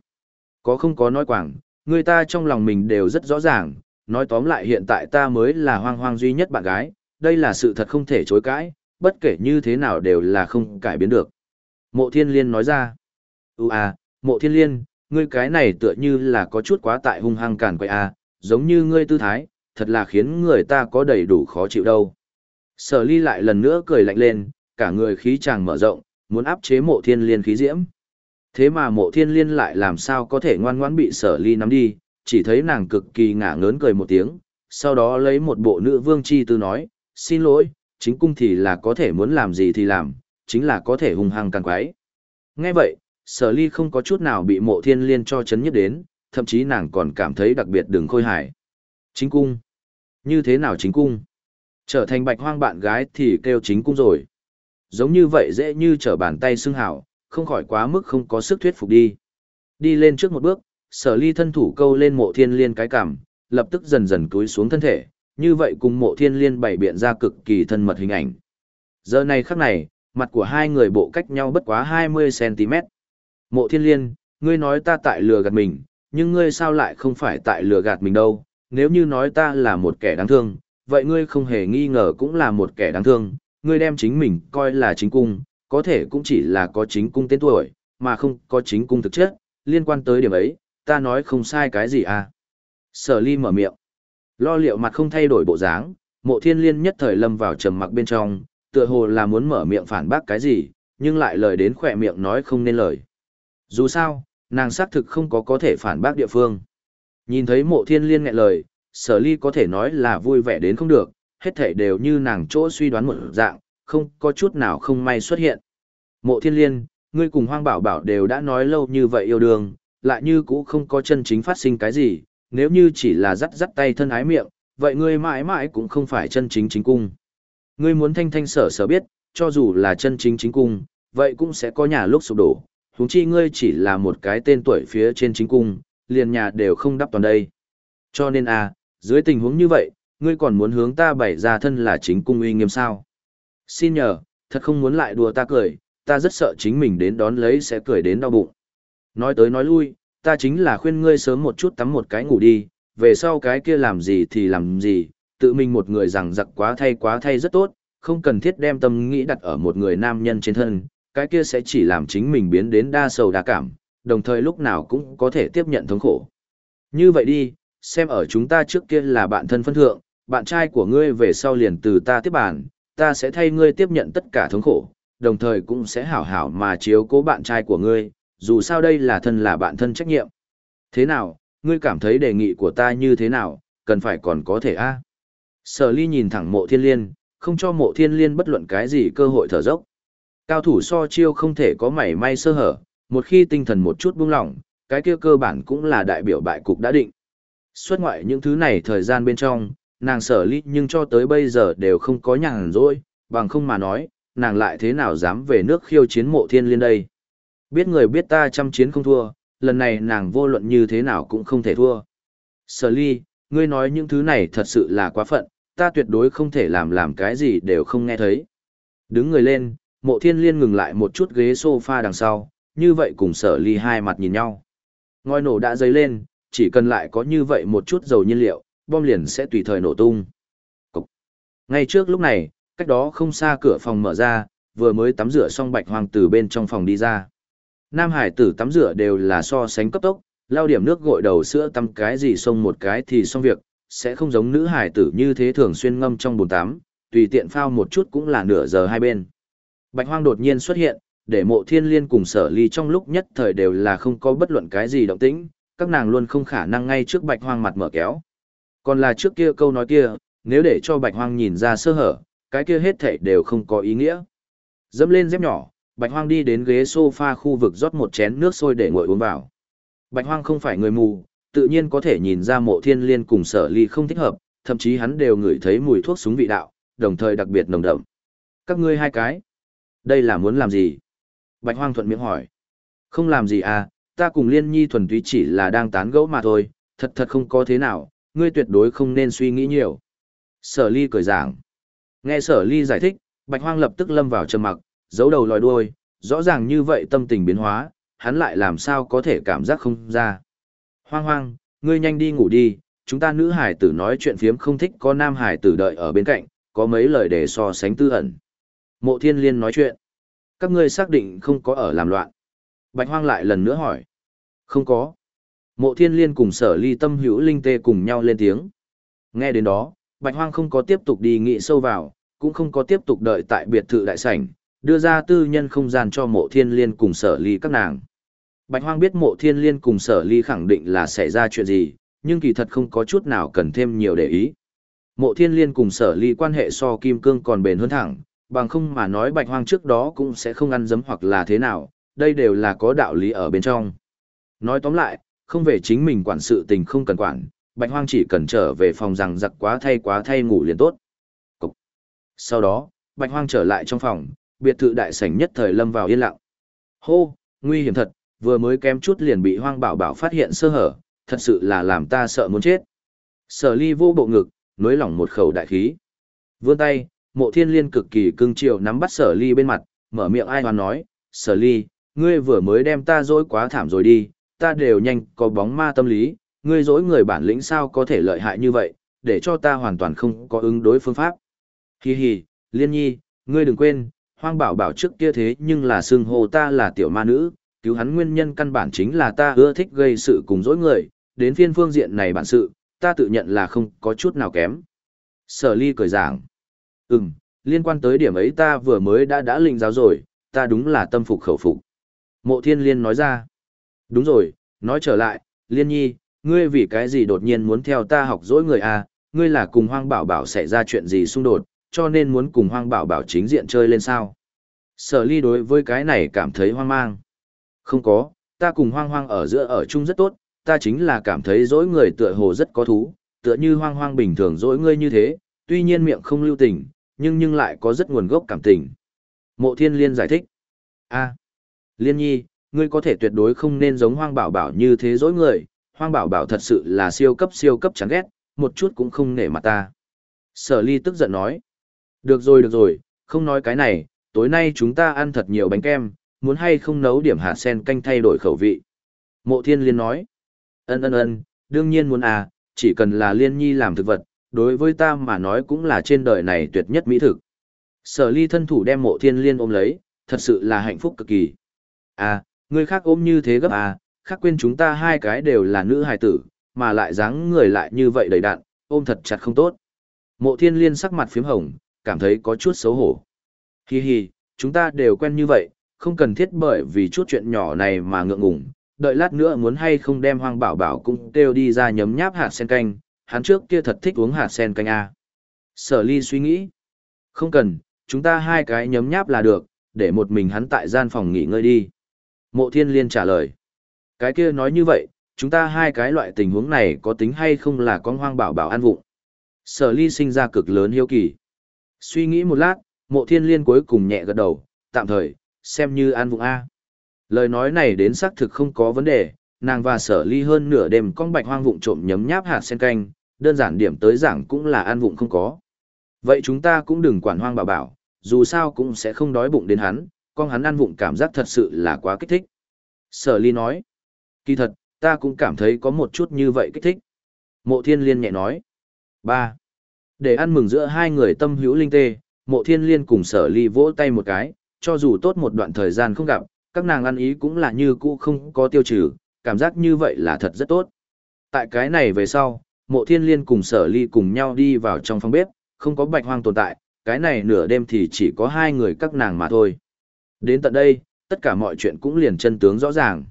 Có không có nói quảng, người ta trong lòng mình đều rất rõ ràng, nói tóm lại hiện tại ta mới là hoang hoang duy nhất bạn gái, đây là sự thật không thể chối cãi, bất kể như thế nào đều là không cải biến được. Mộ thiên liên nói ra, Ú à, mộ thiên liên, ngươi cái này tựa như là có chút quá tại hung hăng cản quậy à, giống như ngươi tư thái, thật là khiến người ta có đầy đủ khó chịu đâu. Sở ly lại lần nữa cười lạnh lên, cả người khí chàng mở rộng, muốn áp chế mộ thiên liên khí diễm. Thế mà mộ thiên liên lại làm sao có thể ngoan ngoãn bị sở ly nắm đi, chỉ thấy nàng cực kỳ ngả ngớn cười một tiếng, sau đó lấy một bộ nữ vương chi tư nói, xin lỗi, chính cung thì là có thể muốn làm gì thì làm, chính là có thể hung hăng càng quái. Nghe vậy, sở ly không có chút nào bị mộ thiên liên cho chấn nhất đến, thậm chí nàng còn cảm thấy đặc biệt đừng khôi hài. Chính cung. Như thế nào chính cung? Trở thành bạch hoang bạn gái thì kêu chính cung rồi. Giống như vậy dễ như trở bàn tay xưng hảo, không khỏi quá mức không có sức thuyết phục đi. Đi lên trước một bước, sở ly thân thủ câu lên mộ thiên liên cái cảm, lập tức dần dần cúi xuống thân thể, như vậy cùng mộ thiên liên bày biện ra cực kỳ thân mật hình ảnh. Giờ này khắc này, mặt của hai người bộ cách nhau bất quá 20cm. Mộ thiên liên, ngươi nói ta tại lừa gạt mình, nhưng ngươi sao lại không phải tại lừa gạt mình đâu, nếu như nói ta là một kẻ đáng thương, vậy ngươi không hề nghi ngờ cũng là một kẻ đáng thương, ngươi đem chính mình coi là chính cung, có thể cũng chỉ là có chính cung tên tuổi, mà không có chính cung thực chất, liên quan tới điểm ấy, ta nói không sai cái gì à. Sở ly mở miệng, lo liệu mặt không thay đổi bộ dáng, mộ thiên liên nhất thời lâm vào trầm mặc bên trong, tựa hồ là muốn mở miệng phản bác cái gì, nhưng lại lời đến khỏe miệng nói không nên lời. Dù sao, nàng xác thực không có có thể phản bác địa phương. Nhìn thấy mộ thiên liên nghẹn lời, sở ly có thể nói là vui vẻ đến không được, hết thể đều như nàng chỗ suy đoán một dạng, không có chút nào không may xuất hiện. Mộ thiên liên, ngươi cùng hoang bảo bảo đều đã nói lâu như vậy yêu đương, lại như cũ không có chân chính phát sinh cái gì, nếu như chỉ là dắt dắt tay thân ái miệng, vậy ngươi mãi mãi cũng không phải chân chính chính cung. Ngươi muốn thanh thanh sở sở biết, cho dù là chân chính chính cung, vậy cũng sẽ có nhà lúc sụp đổ, huống chi ngươi chỉ là một cái tên tuổi phía trên chính cung, liền nhà đều không đắp toàn đây. Cho nên a, à, dưới tình huống như vậy, ngươi còn muốn hướng ta bày ra thân là chính cung uy nghiêm sao? Xin nhờ, thật không muốn lại đùa ta cười, ta rất sợ chính mình đến đón lấy sẽ cười đến đau bụng. Nói tới nói lui, ta chính là khuyên ngươi sớm một chút tắm một cái ngủ đi, về sau cái kia làm gì thì làm gì, tự mình một người rằng giặc quá thay quá thay rất tốt, không cần thiết đem tâm nghĩ đặt ở một người nam nhân trên thân, cái kia sẽ chỉ làm chính mình biến đến đa sầu đa cảm, đồng thời lúc nào cũng có thể tiếp nhận thống khổ. Như vậy đi, xem ở chúng ta trước kia là bạn thân phân thượng, bạn trai của ngươi về sau liền từ ta tiếp bản, ta sẽ thay ngươi tiếp nhận tất cả thống khổ, đồng thời cũng sẽ hảo hảo mà chiếu cố bạn trai của ngươi, dù sao đây là thân là bạn thân trách nhiệm. Thế nào, ngươi cảm thấy đề nghị của ta như thế nào, cần phải còn có thể a Sở ly nhìn thẳng mộ thiên liên, không cho mộ thiên liên bất luận cái gì cơ hội thở dốc. Cao thủ so chiêu không thể có mảy may sơ hở, một khi tinh thần một chút buông lỏng, cái kia cơ bản cũng là đại biểu bại cục đã định. Xuất ngoại những thứ này thời gian bên trong, nàng sở ly nhưng cho tới bây giờ đều không có nhàn rỗi, bằng không mà nói, nàng lại thế nào dám về nước khiêu chiến mộ thiên liên đây. Biết người biết ta chăm chiến không thua, lần này nàng vô luận như thế nào cũng không thể thua. Sở ly, ngươi nói những thứ này thật sự là quá phận, ta tuyệt đối không thể làm làm cái gì đều không nghe thấy. Đứng người lên, mộ thiên liên ngừng lại một chút ghế sofa đằng sau, như vậy cùng sở ly hai mặt nhìn nhau. Ngòi nổ đã dấy lên, chỉ cần lại có như vậy một chút dầu nhiên liệu, bom liền sẽ tùy thời nổ tung. Cục. Ngay trước lúc này, cách đó không xa cửa phòng mở ra, vừa mới tắm rửa xong bạch hoàng từ bên trong phòng đi ra. Nam hải tử tắm rửa đều là so sánh cấp tốc, lao điểm nước gội đầu sữa tắm cái gì xông một cái thì xong việc, sẽ không giống nữ hải tử như thế thường xuyên ngâm trong bồn tắm, tùy tiện phao một chút cũng là nửa giờ hai bên. Bạch hoang đột nhiên xuất hiện, để mộ thiên liên cùng sở ly trong lúc nhất thời đều là không có bất luận cái gì động tĩnh, các nàng luôn không khả năng ngay trước bạch hoang mặt mở kéo. Còn là trước kia câu nói kia, nếu để cho bạch hoang nhìn ra sơ hở, cái kia hết thảy đều không có ý nghĩa. Dẫm lên dép nhỏ, bạch hoang đi đến ghế sofa khu vực rót một chén nước sôi để nguội uống vào. Bạch hoang không phải người mù, tự nhiên có thể nhìn ra mộ thiên liên cùng sở ly không thích hợp, thậm chí hắn đều ngửi thấy mùi thuốc súng vị đạo, đồng thời đặc biệt nồng đậm. Các ngươi hai cái, đây là muốn làm gì? Bạch hoang thuận miệng hỏi. Không làm gì à, ta cùng liên nhi thuần túy chỉ là đang tán gẫu mà thôi, thật thật không có thế nào, ngươi tuyệt đối không nên suy nghĩ nhiều. Sở ly cười giảng. Nghe sở ly giải thích, bạch hoang lập tức lâm vào trầm mặc, giấu đầu lòi đuôi, rõ ràng như vậy tâm tình biến hóa, hắn lại làm sao có thể cảm giác không ra. Hoang hoang, ngươi nhanh đi ngủ đi, chúng ta nữ hải tử nói chuyện phiếm không thích có nam hải tử đợi ở bên cạnh, có mấy lời để so sánh tư ẩn. Mộ thiên liên nói chuyện. Các ngươi xác định không có ở làm loạn. Bạch hoang lại lần nữa hỏi. Không có. Mộ thiên liên cùng sở ly tâm hữu linh tê cùng nhau lên tiếng. Nghe đến đó, bạch hoang không có tiếp tục đi nghị sâu vào, cũng không có tiếp tục đợi tại biệt thự đại sảnh, đưa ra tư nhân không gian cho mộ thiên liên cùng sở ly các nàng. Bạch hoang biết mộ thiên liên cùng sở ly khẳng định là xảy ra chuyện gì, nhưng kỳ thật không có chút nào cần thêm nhiều để ý. Mộ thiên liên cùng sở ly quan hệ so kim cương còn bền hơn thẳng, bằng không mà nói bạch hoang trước đó cũng sẽ không ăn dấm hoặc là thế nào, đây đều là có đạo lý ở bên trong. Nói tóm lại, không về chính mình quản sự tình không cần quản, bạch hoang chỉ cần trở về phòng rằng giặc quá thay quá thay ngủ liền tốt. Cục. Sau đó, bạch hoang trở lại trong phòng, biệt thự đại sảnh nhất thời lâm vào yên lặng. Hô, nguy hiểm thật, vừa mới kém chút liền bị hoang bảo bảo phát hiện sơ hở, thật sự là làm ta sợ muốn chết. Sở ly vô bộ ngực, nối lỏng một khẩu đại khí. Vươn tay, mộ thiên liên cực kỳ cưng chiều nắm bắt sở ly bên mặt, mở miệng ai hoan nói, sở ly, ngươi vừa mới đem ta dối quá thảm rồi đi, ta đều nhanh có bóng ma tâm lý, ngươi dối người bản lĩnh sao có thể lợi hại như vậy, để cho ta hoàn toàn không có ứng đối phương pháp. Hi hi, liên nhi, ngươi đừng quên, hoang bảo bảo trước kia thế nhưng là xưng hồ ta là tiểu ma nữ, cứu hắn nguyên nhân căn bản chính là ta ưa thích gây sự cùng dối người, đến phiên phương diện này bản sự, ta tự nhận là không có chút nào kém. Sở ly cười giảng. Ừm, liên quan tới điểm ấy ta vừa mới đã đã linh giáo rồi, ta đúng là tâm phục khẩu phục. Mộ thiên liên nói ra. Đúng rồi, nói trở lại, liên nhi, ngươi vì cái gì đột nhiên muốn theo ta học dỗi người à, ngươi là cùng hoang bảo bảo xảy ra chuyện gì xung đột, cho nên muốn cùng hoang bảo bảo chính diện chơi lên sao. Sở ly đối với cái này cảm thấy hoang mang. Không có, ta cùng hoang hoang ở giữa ở chung rất tốt, ta chính là cảm thấy dỗi người tựa hồ rất có thú, tựa như hoang hoang bình thường dỗi ngươi như thế, tuy nhiên miệng không lưu tình, nhưng nhưng lại có rất nguồn gốc cảm tình. Mộ thiên liên giải thích. a liên nhi, ngươi có thể tuyệt đối không nên giống hoang bảo bảo như thế dối người, hoang bảo bảo thật sự là siêu cấp siêu cấp chán ghét, một chút cũng không nể mặt ta. Sở ly tức giận nói. Được rồi được rồi, không nói cái này, tối nay chúng ta ăn thật nhiều bánh kem, muốn hay không nấu điểm hạt sen canh thay đổi khẩu vị. Mộ thiên liên nói. Ân ân ân, đương nhiên muốn à, chỉ cần là liên nhi làm thực vật, đối với ta mà nói cũng là trên đời này tuyệt nhất mỹ thực. Sở ly thân thủ đem mộ thiên liên ôm lấy, thật sự là hạnh phúc cực kỳ. À, người khác ôm như thế gấp à, khác quên chúng ta hai cái đều là nữ hài tử, mà lại dáng người lại như vậy đầy đạn, ôm thật chặt không tốt. Mộ thiên liên sắc mặt phím hồng, cảm thấy có chút xấu hổ. Hi hi, chúng ta đều quen như vậy, không cần thiết bởi vì chút chuyện nhỏ này mà ngượng ngùng, đợi lát nữa muốn hay không đem hoang bảo bảo cũng kêu đi ra nhấm nháp hạt sen canh, hắn trước kia thật thích uống hạt sen canh a. Sở ly suy nghĩ, không cần, chúng ta hai cái nhấm nháp là được, để một mình hắn tại gian phòng nghỉ ngơi đi. Mộ thiên liên trả lời, cái kia nói như vậy, chúng ta hai cái loại tình huống này có tính hay không là con hoang bảo bảo ăn vụng. Sở ly sinh ra cực lớn hiếu kỳ. Suy nghĩ một lát, mộ thiên liên cuối cùng nhẹ gật đầu, tạm thời, xem như ăn vụng A. Lời nói này đến xác thực không có vấn đề, nàng và sở ly hơn nửa đêm con bạch hoang vụng trộm nhấm nháp hạt sen canh, đơn giản điểm tới giảng cũng là ăn vụng không có. Vậy chúng ta cũng đừng quản hoang bảo bảo, dù sao cũng sẽ không đói bụng đến hắn, con hắn ăn vụng cảm giác thật sự là quá kích thích. Sở ly nói, kỳ thật, ta cũng cảm thấy có một chút như vậy kích thích. Mộ thiên liên nhẹ nói, ba Để ăn mừng giữa hai người tâm hữu linh tê, mộ thiên liên cùng sở ly vỗ tay một cái, cho dù tốt một đoạn thời gian không gặp, các nàng ăn ý cũng là như cũ không có tiêu trừ, cảm giác như vậy là thật rất tốt. Tại cái này về sau, mộ thiên liên cùng sở ly cùng nhau đi vào trong phòng bếp, không có bạch hoang tồn tại, cái này nửa đêm thì chỉ có hai người các nàng mà thôi. Đến tận đây, tất cả mọi chuyện cũng liền chân tướng rõ ràng.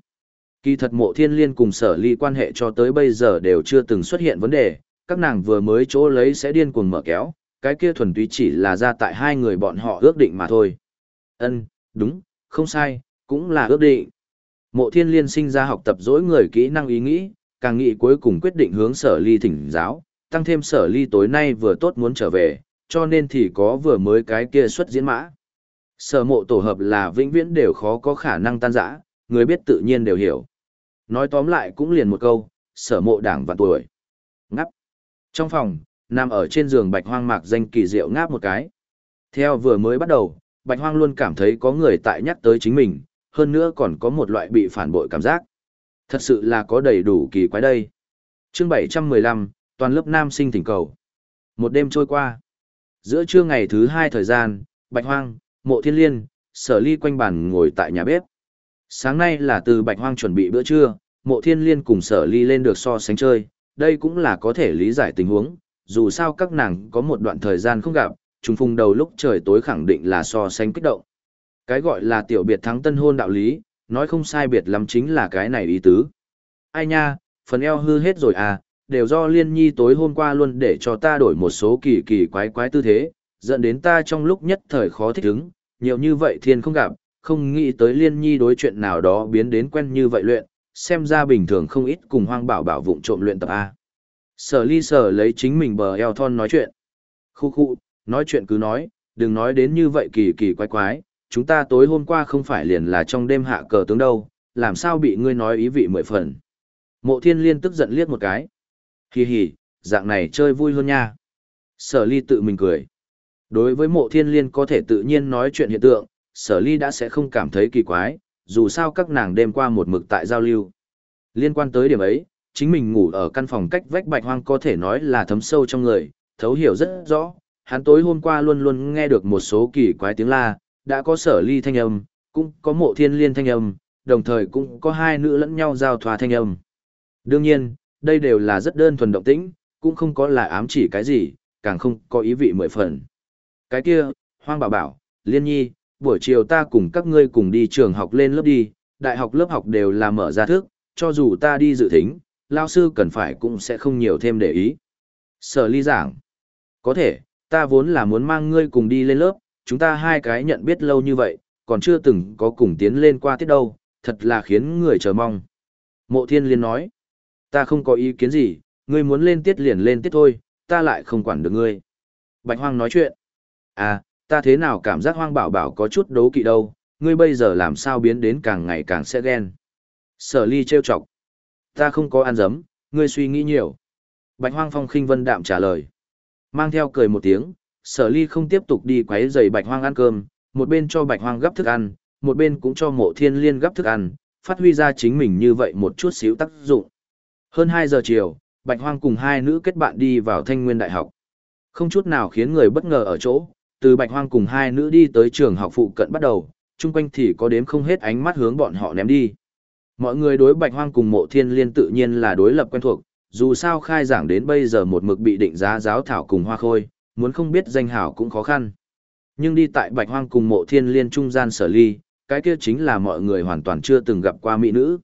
Kỳ thật mộ thiên liên cùng sở ly quan hệ cho tới bây giờ đều chưa từng xuất hiện vấn đề, các nàng vừa mới chỗ lấy sẽ điên cuồng mở kéo, cái kia thuần túy chỉ là ra tại hai người bọn họ ước định mà thôi. Ân, đúng, không sai, cũng là ước định. Mộ thiên liên sinh ra học tập dỗi người kỹ năng ý nghĩ, càng nghĩ cuối cùng quyết định hướng sở ly thỉnh giáo, tăng thêm sở ly tối nay vừa tốt muốn trở về, cho nên thì có vừa mới cái kia xuất diễn mã. Sở mộ tổ hợp là vĩnh viễn đều khó có khả năng tan rã, người biết tự nhiên đều hiểu. Nói tóm lại cũng liền một câu, sở mộ đảng và tuổi. Ngắp. Trong phòng, nằm ở trên giường bạch hoang mạc danh kỳ diệu ngáp một cái. Theo vừa mới bắt đầu, bạch hoang luôn cảm thấy có người tại nhắc tới chính mình, hơn nữa còn có một loại bị phản bội cảm giác. Thật sự là có đầy đủ kỳ quái đây. chương 715, toàn lớp nam sinh thỉnh cầu. Một đêm trôi qua. Giữa trưa ngày thứ hai thời gian, Bạch Hoang, Mộ Thiên Liên, Sở Ly quanh bàn ngồi tại nhà bếp. Sáng nay là từ Bạch Hoang chuẩn bị bữa trưa, Mộ Thiên Liên cùng Sở Ly lên được so sánh chơi, đây cũng là có thể lý giải tình huống, dù sao các nàng có một đoạn thời gian không gặp, trùng phùng đầu lúc trời tối khẳng định là so sánh kích động. Cái gọi là tiểu biệt thắng tân hôn đạo lý, nói không sai biệt lắm chính là cái này ý tứ. Ai nha, phần eo hư hết rồi à, đều do liên nhi tối hôm qua luôn để cho ta đổi một số kỳ kỳ quái quái tư thế, dẫn đến ta trong lúc nhất thời khó thích ứng, nhiều như vậy thiên không gặp, không nghĩ tới liên nhi đối chuyện nào đó biến đến quen như vậy luyện, xem ra bình thường không ít cùng hoang bảo bảo vụng trộm luyện tập A. Sở ly sở lấy chính mình bờ eo thon nói chuyện. Khu khu, nói chuyện cứ nói, đừng nói đến như vậy kỳ kỳ quái quái, chúng ta tối hôm qua không phải liền là trong đêm hạ cờ tướng đâu, làm sao bị ngươi nói ý vị mười phần. Mộ thiên liên tức giận liếc một cái. Hì hì, dạng này chơi vui hơn nha. Sở ly tự mình cười. Đối với mộ thiên liên có thể tự nhiên nói chuyện hiện tượng, sở ly đã sẽ không cảm thấy kỳ quái, dù sao các nàng đêm qua một mực tại giao lưu. Liên quan tới điểm ấy, chính mình ngủ ở căn phòng cách vách bạch hoang có thể nói là thấm sâu trong người, thấu hiểu rất rõ, hắn tối hôm qua luôn luôn nghe được một số kỳ quái tiếng la, đã có sở ly thanh âm, cũng có mộ thiên liên thanh âm, đồng thời cũng có hai nữ lẫn nhau giao thoa thanh âm. Đương nhiên, đây đều là rất đơn thuần động tĩnh, cũng không có là ám chỉ cái gì, càng không có ý vị mười phần. Cái kia, hoang bảo bảo, liên nhi, buổi chiều ta cùng các ngươi cùng đi trường học lên lớp đi, đại học lớp học đều là mở ra thức, cho dù ta đi dự thính, lao sư cần phải cũng sẽ không nhiều thêm để ý. Sở ly giảng, có thể, ta vốn là muốn mang ngươi cùng đi lên lớp, chúng ta hai cái nhận biết lâu như vậy, còn chưa từng có cùng tiến lên qua tiết đâu, thật là khiến người chờ mong. Mộ thiên liên nói, ta không có ý kiến gì, ngươi muốn lên tiết liền lên tiết thôi, ta lại không quản được ngươi. Bạch hoang nói chuyện, à, ta thế nào cảm giác hoang bảo bảo có chút đấu kỵ đâu, ngươi bây giờ làm sao biến đến càng ngày càng sẽ ghen. Sở ly trêu chọc, ta không có ăn dấm, ngươi suy nghĩ nhiều. Bạch hoang phong khinh vân đạm trả lời. Mang theo cười một tiếng, sở ly không tiếp tục đi quấy giày bạch hoang ăn cơm, một bên cho bạch hoang gấp thức ăn, một bên cũng cho mộ thiên liên gấp thức ăn, phát huy ra chính mình như vậy một chút xíu tác dụng. Hơn 2 giờ chiều, bạch hoang cùng hai nữ kết bạn đi vào thanh nguyên đại học. Không chút nào khiến người bất ngờ ở chỗ, từ bạch hoang cùng hai nữ đi tới trường học phụ cận bắt đầu, chung quanh thì có đếm không hết ánh mắt hướng bọn họ ném đi. Mọi người đối bạch hoang cùng mộ thiên liên tự nhiên là đối lập quen thuộc, dù sao khai giảng đến bây giờ một mực bị định giá giáo thảo cùng hoa khôi, muốn không biết danh hảo cũng khó khăn. Nhưng đi tại bạch hoang cùng mộ thiên liên trung gian sở ly, cái kia chính là mọi người hoàn toàn chưa từng gặp qua mỹ nữ.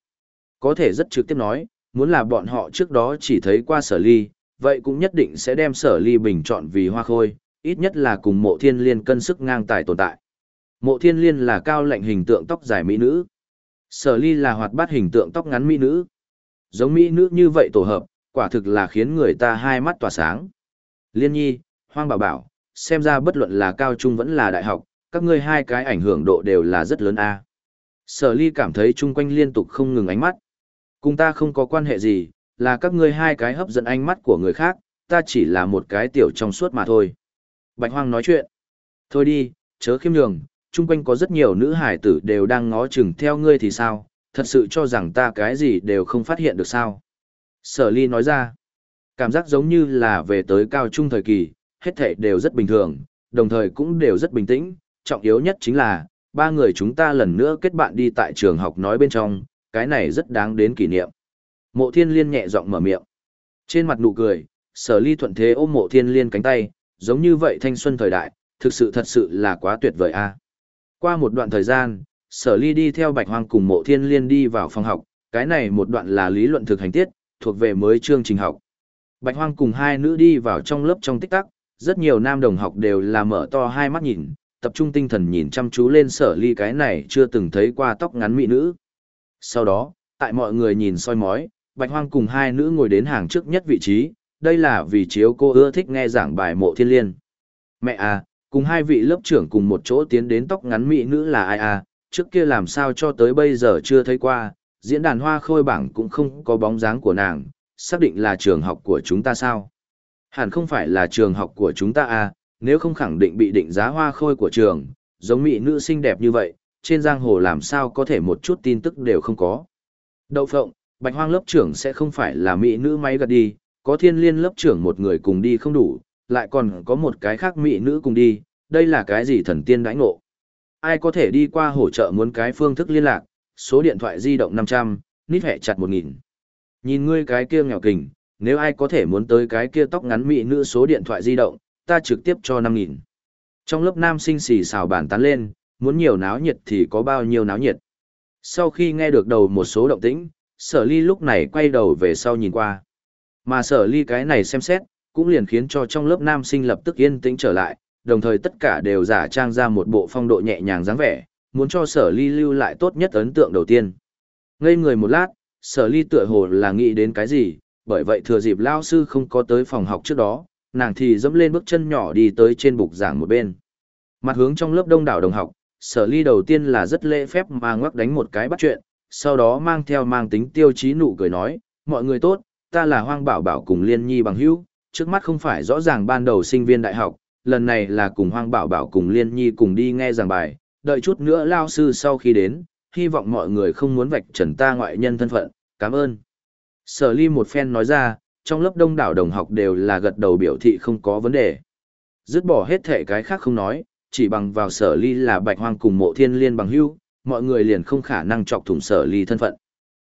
Có thể rất trực tiếp nói, muốn là bọn họ trước đó chỉ thấy qua sở ly, vậy cũng nhất định sẽ đem sở ly bình chọn vì hoa khôi, ít nhất là cùng mộ thiên liên cân sức ngang tài tồn tại. Mộ thiên liên là cao lạnh hình tượng tóc dài mỹ nữ. Sở ly là hoạt bát hình tượng tóc ngắn mỹ nữ. Giống mỹ nữ như vậy tổ hợp, quả thực là khiến người ta hai mắt tỏa sáng. Liên nhi, hoang bảo bảo, xem ra bất luận là cao trung vẫn là đại học, các ngươi hai cái ảnh hưởng độ đều là rất lớn a. Sở ly cảm thấy chung quanh liên tục không ngừng ánh mắt. Cùng ta không có quan hệ gì, là các ngươi hai cái hấp dẫn ánh mắt của người khác, ta chỉ là một cái tiểu trong suốt mà thôi. Bạch hoang nói chuyện. Thôi đi, chớ khiêm nhường, chung quanh có rất nhiều nữ hải tử đều đang ngó chừng theo ngươi thì sao, thật sự cho rằng ta cái gì đều không phát hiện được sao. Sở ly nói ra, cảm giác giống như là về tới cao trung thời kỳ, hết thảy đều rất bình thường, đồng thời cũng đều rất bình tĩnh, trọng yếu nhất chính là, ba người chúng ta lần nữa kết bạn đi tại trường học nói bên trong, cái này rất đáng đến kỷ niệm. Mộ thiên liên nhẹ giọng mở miệng. Trên mặt nụ cười, sở ly thuận thế ôm mộ thiên liên cánh tay, giống như vậy thanh xuân thời đại, thực sự thật sự là quá tuyệt vời a. Qua một đoạn thời gian, sở ly đi theo bạch hoang cùng mộ thiên liên đi vào phòng học, cái này một đoạn là lý luận thực hành tiết, thuộc về mới chương trình học. Bạch hoang cùng hai nữ đi vào trong lớp trong tích tắc, rất nhiều nam đồng học đều là mở to hai mắt nhìn, tập trung tinh thần nhìn chăm chú lên sở ly cái này chưa từng thấy qua tóc ngắn mỹ nữ. Sau đó, tại mọi người nhìn soi mói, bạch hoang cùng hai nữ ngồi đến hàng trước nhất vị trí, đây là vì chiếu cô ưa thích nghe giảng bài mộ thiên liên. Mẹ à, cùng hai vị lớp trưởng cùng một chỗ tiến đến tóc ngắn mỹ nữ là ai à, trước kia làm sao cho tới bây giờ chưa thấy qua, diễn đàn hoa khôi bảng cũng không có bóng dáng của nàng, xác định là trường học của chúng ta sao? Hẳn không phải là trường học của chúng ta à, nếu không khẳng định bị định giá hoa khôi của trường, giống mỹ nữ xinh đẹp như vậy, trên giang hồ làm sao có thể một chút tin tức đều không có. Đậu phộng, bạch hoang lớp trưởng sẽ không phải là mỹ nữ máy gật đi, có thiên liên lớp trưởng một người cùng đi không đủ, lại còn có một cái khác mỹ nữ cùng đi, đây là cái gì thần tiên đãi ngộ. Ai có thể đi qua hỗ trợ muốn cái phương thức liên lạc, số điện thoại di động 500, nít hẹ chặt 1000. Nhìn ngươi cái kia nghèo kình, nếu ai có thể muốn tới cái kia tóc ngắn mỹ nữ số điện thoại di động, ta trực tiếp cho 5000. Trong lớp nam sinh xì xào bàn tán lên, muốn nhiều náo nhiệt thì có bao nhiêu náo nhiệt. Sau khi nghe được đầu một số động tĩnh, sở ly lúc này quay đầu về sau nhìn qua. Mà sở ly cái này xem xét, cũng liền khiến cho trong lớp nam sinh lập tức yên tĩnh trở lại, đồng thời tất cả đều giả trang ra một bộ phong độ nhẹ nhàng dáng vẻ, muốn cho sở ly lưu lại tốt nhất ấn tượng đầu tiên. Ngây người một lát, sở ly tựa hồ là nghĩ đến cái gì, bởi vậy thừa dịp lao sư không có tới phòng học trước đó, nàng thì dẫm lên bước chân nhỏ đi tới trên bục giảng một bên. Mặt hướng trong lớp đông đảo đồng học, sở ly đầu tiên là rất lễ phép mà ngoắc đánh một cái bắt chuyện, sau đó mang theo mang tính tiêu chí nụ cười nói, mọi người tốt, ta là Hoang Bảo Bảo cùng Liên Nhi bằng hữu, trước mắt không phải rõ ràng ban đầu sinh viên đại học, lần này là cùng Hoang Bảo Bảo cùng Liên Nhi cùng đi nghe giảng bài, đợi chút nữa lao sư sau khi đến, hy vọng mọi người không muốn vạch trần ta ngoại nhân thân phận, cảm ơn. Sở ly một phen nói ra, trong lớp đông đảo đồng học đều là gật đầu biểu thị không có vấn đề. Dứt bỏ hết thể cái khác không nói, chỉ bằng vào sở ly là bạch hoang cùng mộ thiên liên bằng hữu, mọi người liền không khả năng chọc thủng sở ly thân phận.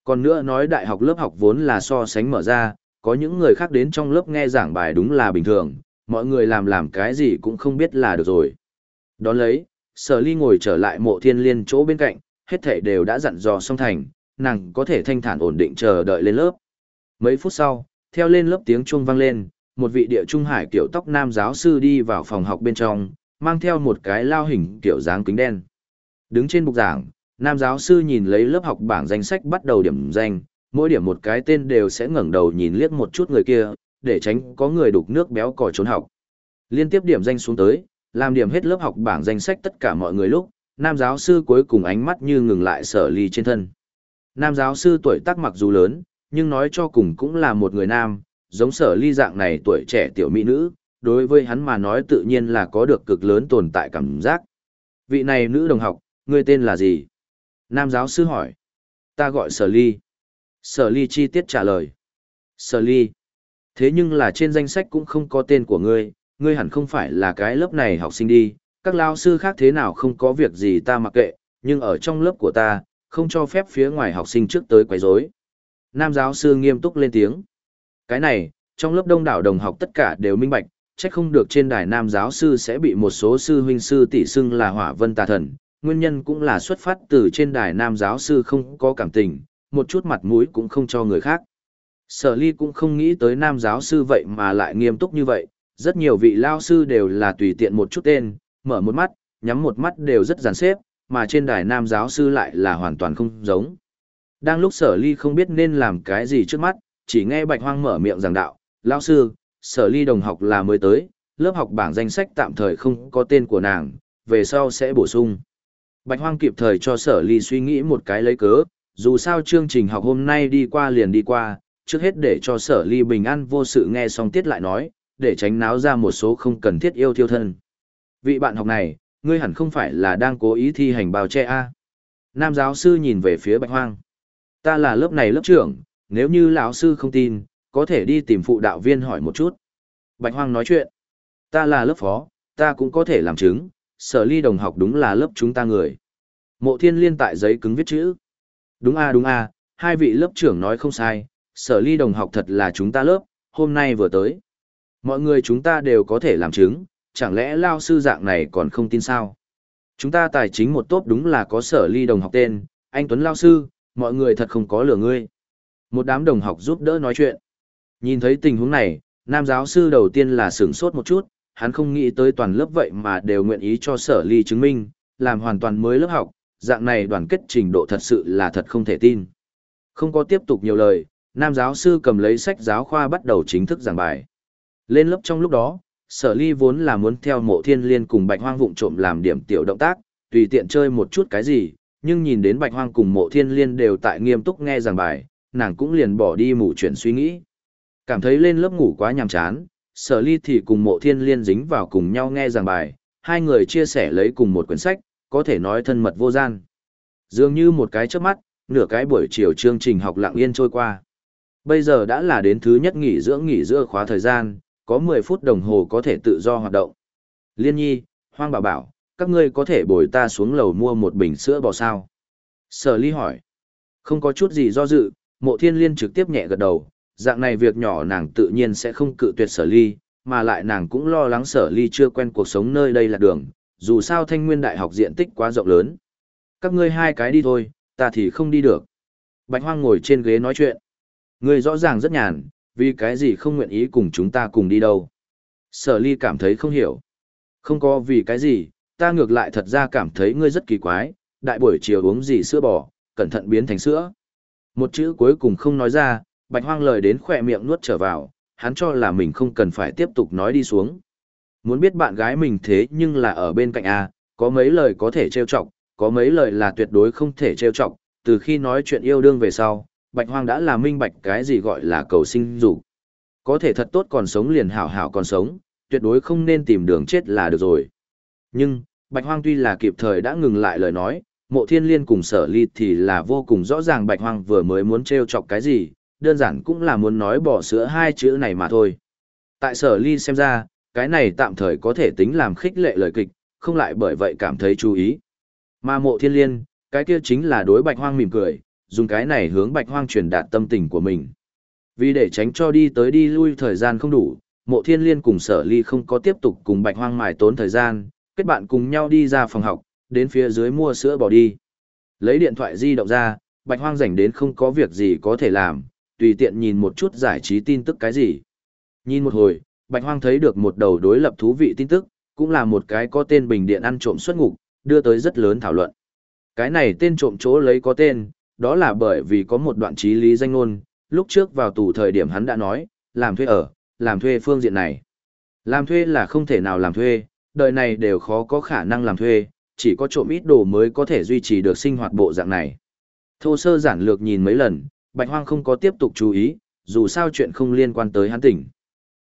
Còn nữa nói đại học lớp học vốn là so sánh mở ra, có những người khác đến trong lớp nghe giảng bài đúng là bình thường, mọi người làm làm cái gì cũng không biết là được rồi. Đón lấy, sở ly ngồi trở lại mộ thiên liên chỗ bên cạnh, hết thảy đều đã dặn dò xong thành, nàng có thể thanh thản ổn định chờ đợi lên lớp. Mấy phút sau, theo lên lớp tiếng chuông vang lên, một vị địa trung hải kiểu tóc nam giáo sư đi vào phòng học bên trong, mang theo một cái lao hình kiểu dáng kính đen. Đứng trên bục giảng, nam giáo sư nhìn lấy lớp học bảng danh sách bắt đầu điểm danh, mỗi điểm một cái tên đều sẽ ngẩng đầu nhìn liếc một chút người kia, để tránh có người đục nước béo cò trốn học. Liên tiếp điểm danh xuống tới, làm điểm hết lớp học bảng danh sách tất cả mọi người lúc, nam giáo sư cuối cùng ánh mắt như ngừng lại sở ly trên thân. Nam giáo sư tuổi tác mặc dù lớn, nhưng nói cho cùng cũng là một người nam, giống sở ly dạng này tuổi trẻ tiểu mỹ nữ, đối với hắn mà nói tự nhiên là có được cực lớn tồn tại cảm giác. Vị này nữ đồng học, ngươi tên là gì? Nam giáo sư hỏi. Ta gọi sở ly. Sở ly chi tiết trả lời. Sở ly. Thế nhưng là trên danh sách cũng không có tên của ngươi, ngươi hẳn không phải là cái lớp này học sinh đi, các lao sư khác thế nào không có việc gì ta mặc kệ, nhưng ở trong lớp của ta, không cho phép phía ngoài học sinh trước tới quấy rối. Nam giáo sư nghiêm túc lên tiếng. Cái này, trong lớp đông đảo đồng học tất cả đều minh bạch, chắc không được trên đài nam giáo sư sẽ bị một số sư huynh sư tỷ xưng là hỏa vân tà thần, nguyên nhân cũng là xuất phát từ trên đài nam giáo sư không có cảm tình, một chút mặt mũi cũng không cho người khác. Sở ly cũng không nghĩ tới nam giáo sư vậy mà lại nghiêm túc như vậy, rất nhiều vị lao sư đều là tùy tiện một chút tên, mở một mắt, nhắm một mắt đều rất giàn xếp, mà trên đài nam giáo sư lại là hoàn toàn không giống. Đang lúc sở ly không biết nên làm cái gì trước mắt, chỉ nghe bạch hoang mở miệng giảng đạo, lão sư, sở ly đồng học là mới tới, lớp học bảng danh sách tạm thời không có tên của nàng, về sau sẽ bổ sung. Bạch hoang kịp thời cho sở ly suy nghĩ một cái lấy cớ, dù sao chương trình học hôm nay đi qua liền đi qua, trước hết để cho sở ly bình an vô sự nghe xong tiết lại nói, để tránh náo ra một số không cần thiết yêu thiêu thân. Vị bạn học này, ngươi hẳn không phải là đang cố ý thi hành bào che a Nam giáo sư nhìn về phía bạch hoang. Ta là lớp này lớp trưởng, nếu như lão sư không tin, có thể đi tìm phụ đạo viên hỏi một chút. Bạch hoang nói chuyện. Ta là lớp phó, ta cũng có thể làm chứng, sở ly đồng học đúng là lớp chúng ta người. Mộ thiên liên tại giấy cứng viết chữ. Đúng a đúng a, hai vị lớp trưởng nói không sai, sở ly đồng học thật là chúng ta lớp, hôm nay vừa tới. Mọi người chúng ta đều có thể làm chứng, chẳng lẽ lao sư dạng này còn không tin sao? Chúng ta tài chính một tốt đúng là có sở ly đồng học tên, anh Tuấn lao sư, mọi người thật không có lửa ngươi. Một đám đồng học giúp đỡ nói chuyện. Nhìn thấy tình huống này, nam giáo sư đầu tiên là sửng sốt một chút, hắn không nghĩ tới toàn lớp vậy mà đều nguyện ý cho sở ly chứng minh, làm hoàn toàn mới lớp học, dạng này đoàn kết trình độ thật sự là thật không thể tin. Không có tiếp tục nhiều lời, nam giáo sư cầm lấy sách giáo khoa bắt đầu chính thức giảng bài. Lên lớp trong lúc đó, sở ly vốn là muốn theo mộ thiên liên cùng bạch hoang vụng trộm làm điểm tiểu động tác, tùy tiện chơi một chút cái gì, nhưng nhìn đến bạch hoang cùng mộ thiên liên đều tại nghiêm túc nghe giảng bài, nàng cũng liền bỏ đi mù chuyển suy nghĩ. Cảm thấy lên lớp ngủ quá nhàm chán, sở ly thì cùng mộ thiên liên dính vào cùng nhau nghe giảng bài, hai người chia sẻ lấy cùng một quyển sách, có thể nói thân mật vô gian. Dường như một cái chớp mắt, nửa cái buổi chiều chương trình học lặng yên trôi qua. Bây giờ đã là đến thứ nhất nghỉ dưỡng nghỉ giữa khóa thời gian, có 10 phút đồng hồ có thể tự do hoạt động. Liên nhi, hoang bảo bảo, các ngươi có thể bồi ta xuống lầu mua một bình sữa bò sao? Sở ly hỏi. Không có chút gì do dự, mộ thiên liên trực tiếp nhẹ gật đầu, dạng này việc nhỏ nàng tự nhiên sẽ không cự tuyệt sở ly, mà lại nàng cũng lo lắng sở ly chưa quen cuộc sống nơi đây là đường, dù sao thanh nguyên đại học diện tích quá rộng lớn. Các ngươi hai cái đi thôi, ta thì không đi được. Bạch hoang ngồi trên ghế nói chuyện. Ngươi rõ ràng rất nhàn, vì cái gì không nguyện ý cùng chúng ta cùng đi đâu. Sở ly cảm thấy không hiểu. Không có vì cái gì, ta ngược lại thật ra cảm thấy ngươi rất kỳ quái, đại buổi chiều uống gì sữa bò, cẩn thận biến thành sữa. Một chữ cuối cùng không nói ra, bạch hoang lời đến khỏe miệng nuốt trở vào, hắn cho là mình không cần phải tiếp tục nói đi xuống. Muốn biết bạn gái mình thế nhưng là ở bên cạnh A, có mấy lời có thể trêu chọc, có mấy lời là tuyệt đối không thể trêu chọc, từ khi nói chuyện yêu đương về sau, bạch hoang đã là minh bạch cái gì gọi là cầu sinh dục. Có thể thật tốt còn sống liền hảo hảo còn sống, tuyệt đối không nên tìm đường chết là được rồi. Nhưng, bạch hoang tuy là kịp thời đã ngừng lại lời nói, mộ thiên liên cùng sở ly thì là vô cùng rõ ràng bạch hoang vừa mới muốn treo chọc cái gì, đơn giản cũng là muốn nói bỏ sữa hai chữ này mà thôi. Tại sở ly xem ra, cái này tạm thời có thể tính làm khích lệ lời kịch, không lại bởi vậy cảm thấy chú ý. Mà mộ thiên liên, cái kia chính là đối bạch hoang mỉm cười, dùng cái này hướng bạch hoang truyền đạt tâm tình của mình. Vì để tránh cho đi tới đi lui thời gian không đủ, mộ thiên liên cùng sở ly không có tiếp tục cùng bạch hoang mài tốn thời gian, kết bạn cùng nhau đi ra phòng học, đến phía dưới mua sữa bỏ đi. Lấy điện thoại di động ra, bạch hoang rảnh đến không có việc gì có thể làm, tùy tiện nhìn một chút giải trí tin tức cái gì. Nhìn một hồi, bạch hoang thấy được một đầu đối lập thú vị tin tức, cũng là một cái có tên bình điện ăn trộm xuất ngục, đưa tới rất lớn thảo luận. Cái này tên trộm chỗ lấy có tên, đó là bởi vì có một đoạn trí lý danh ngôn, lúc trước vào tù thời điểm hắn đã nói, làm thuê ở, làm thuê phương diện này. Làm thuê là không thể nào làm thuê, đời này đều khó có khả năng làm thuê, chỉ có trộm ít đồ mới có thể duy trì được sinh hoạt bộ dạng này. Thô sơ giản lược nhìn mấy lần, Bạch Hoang không có tiếp tục chú ý, dù sao chuyện không liên quan tới hắn tỉnh.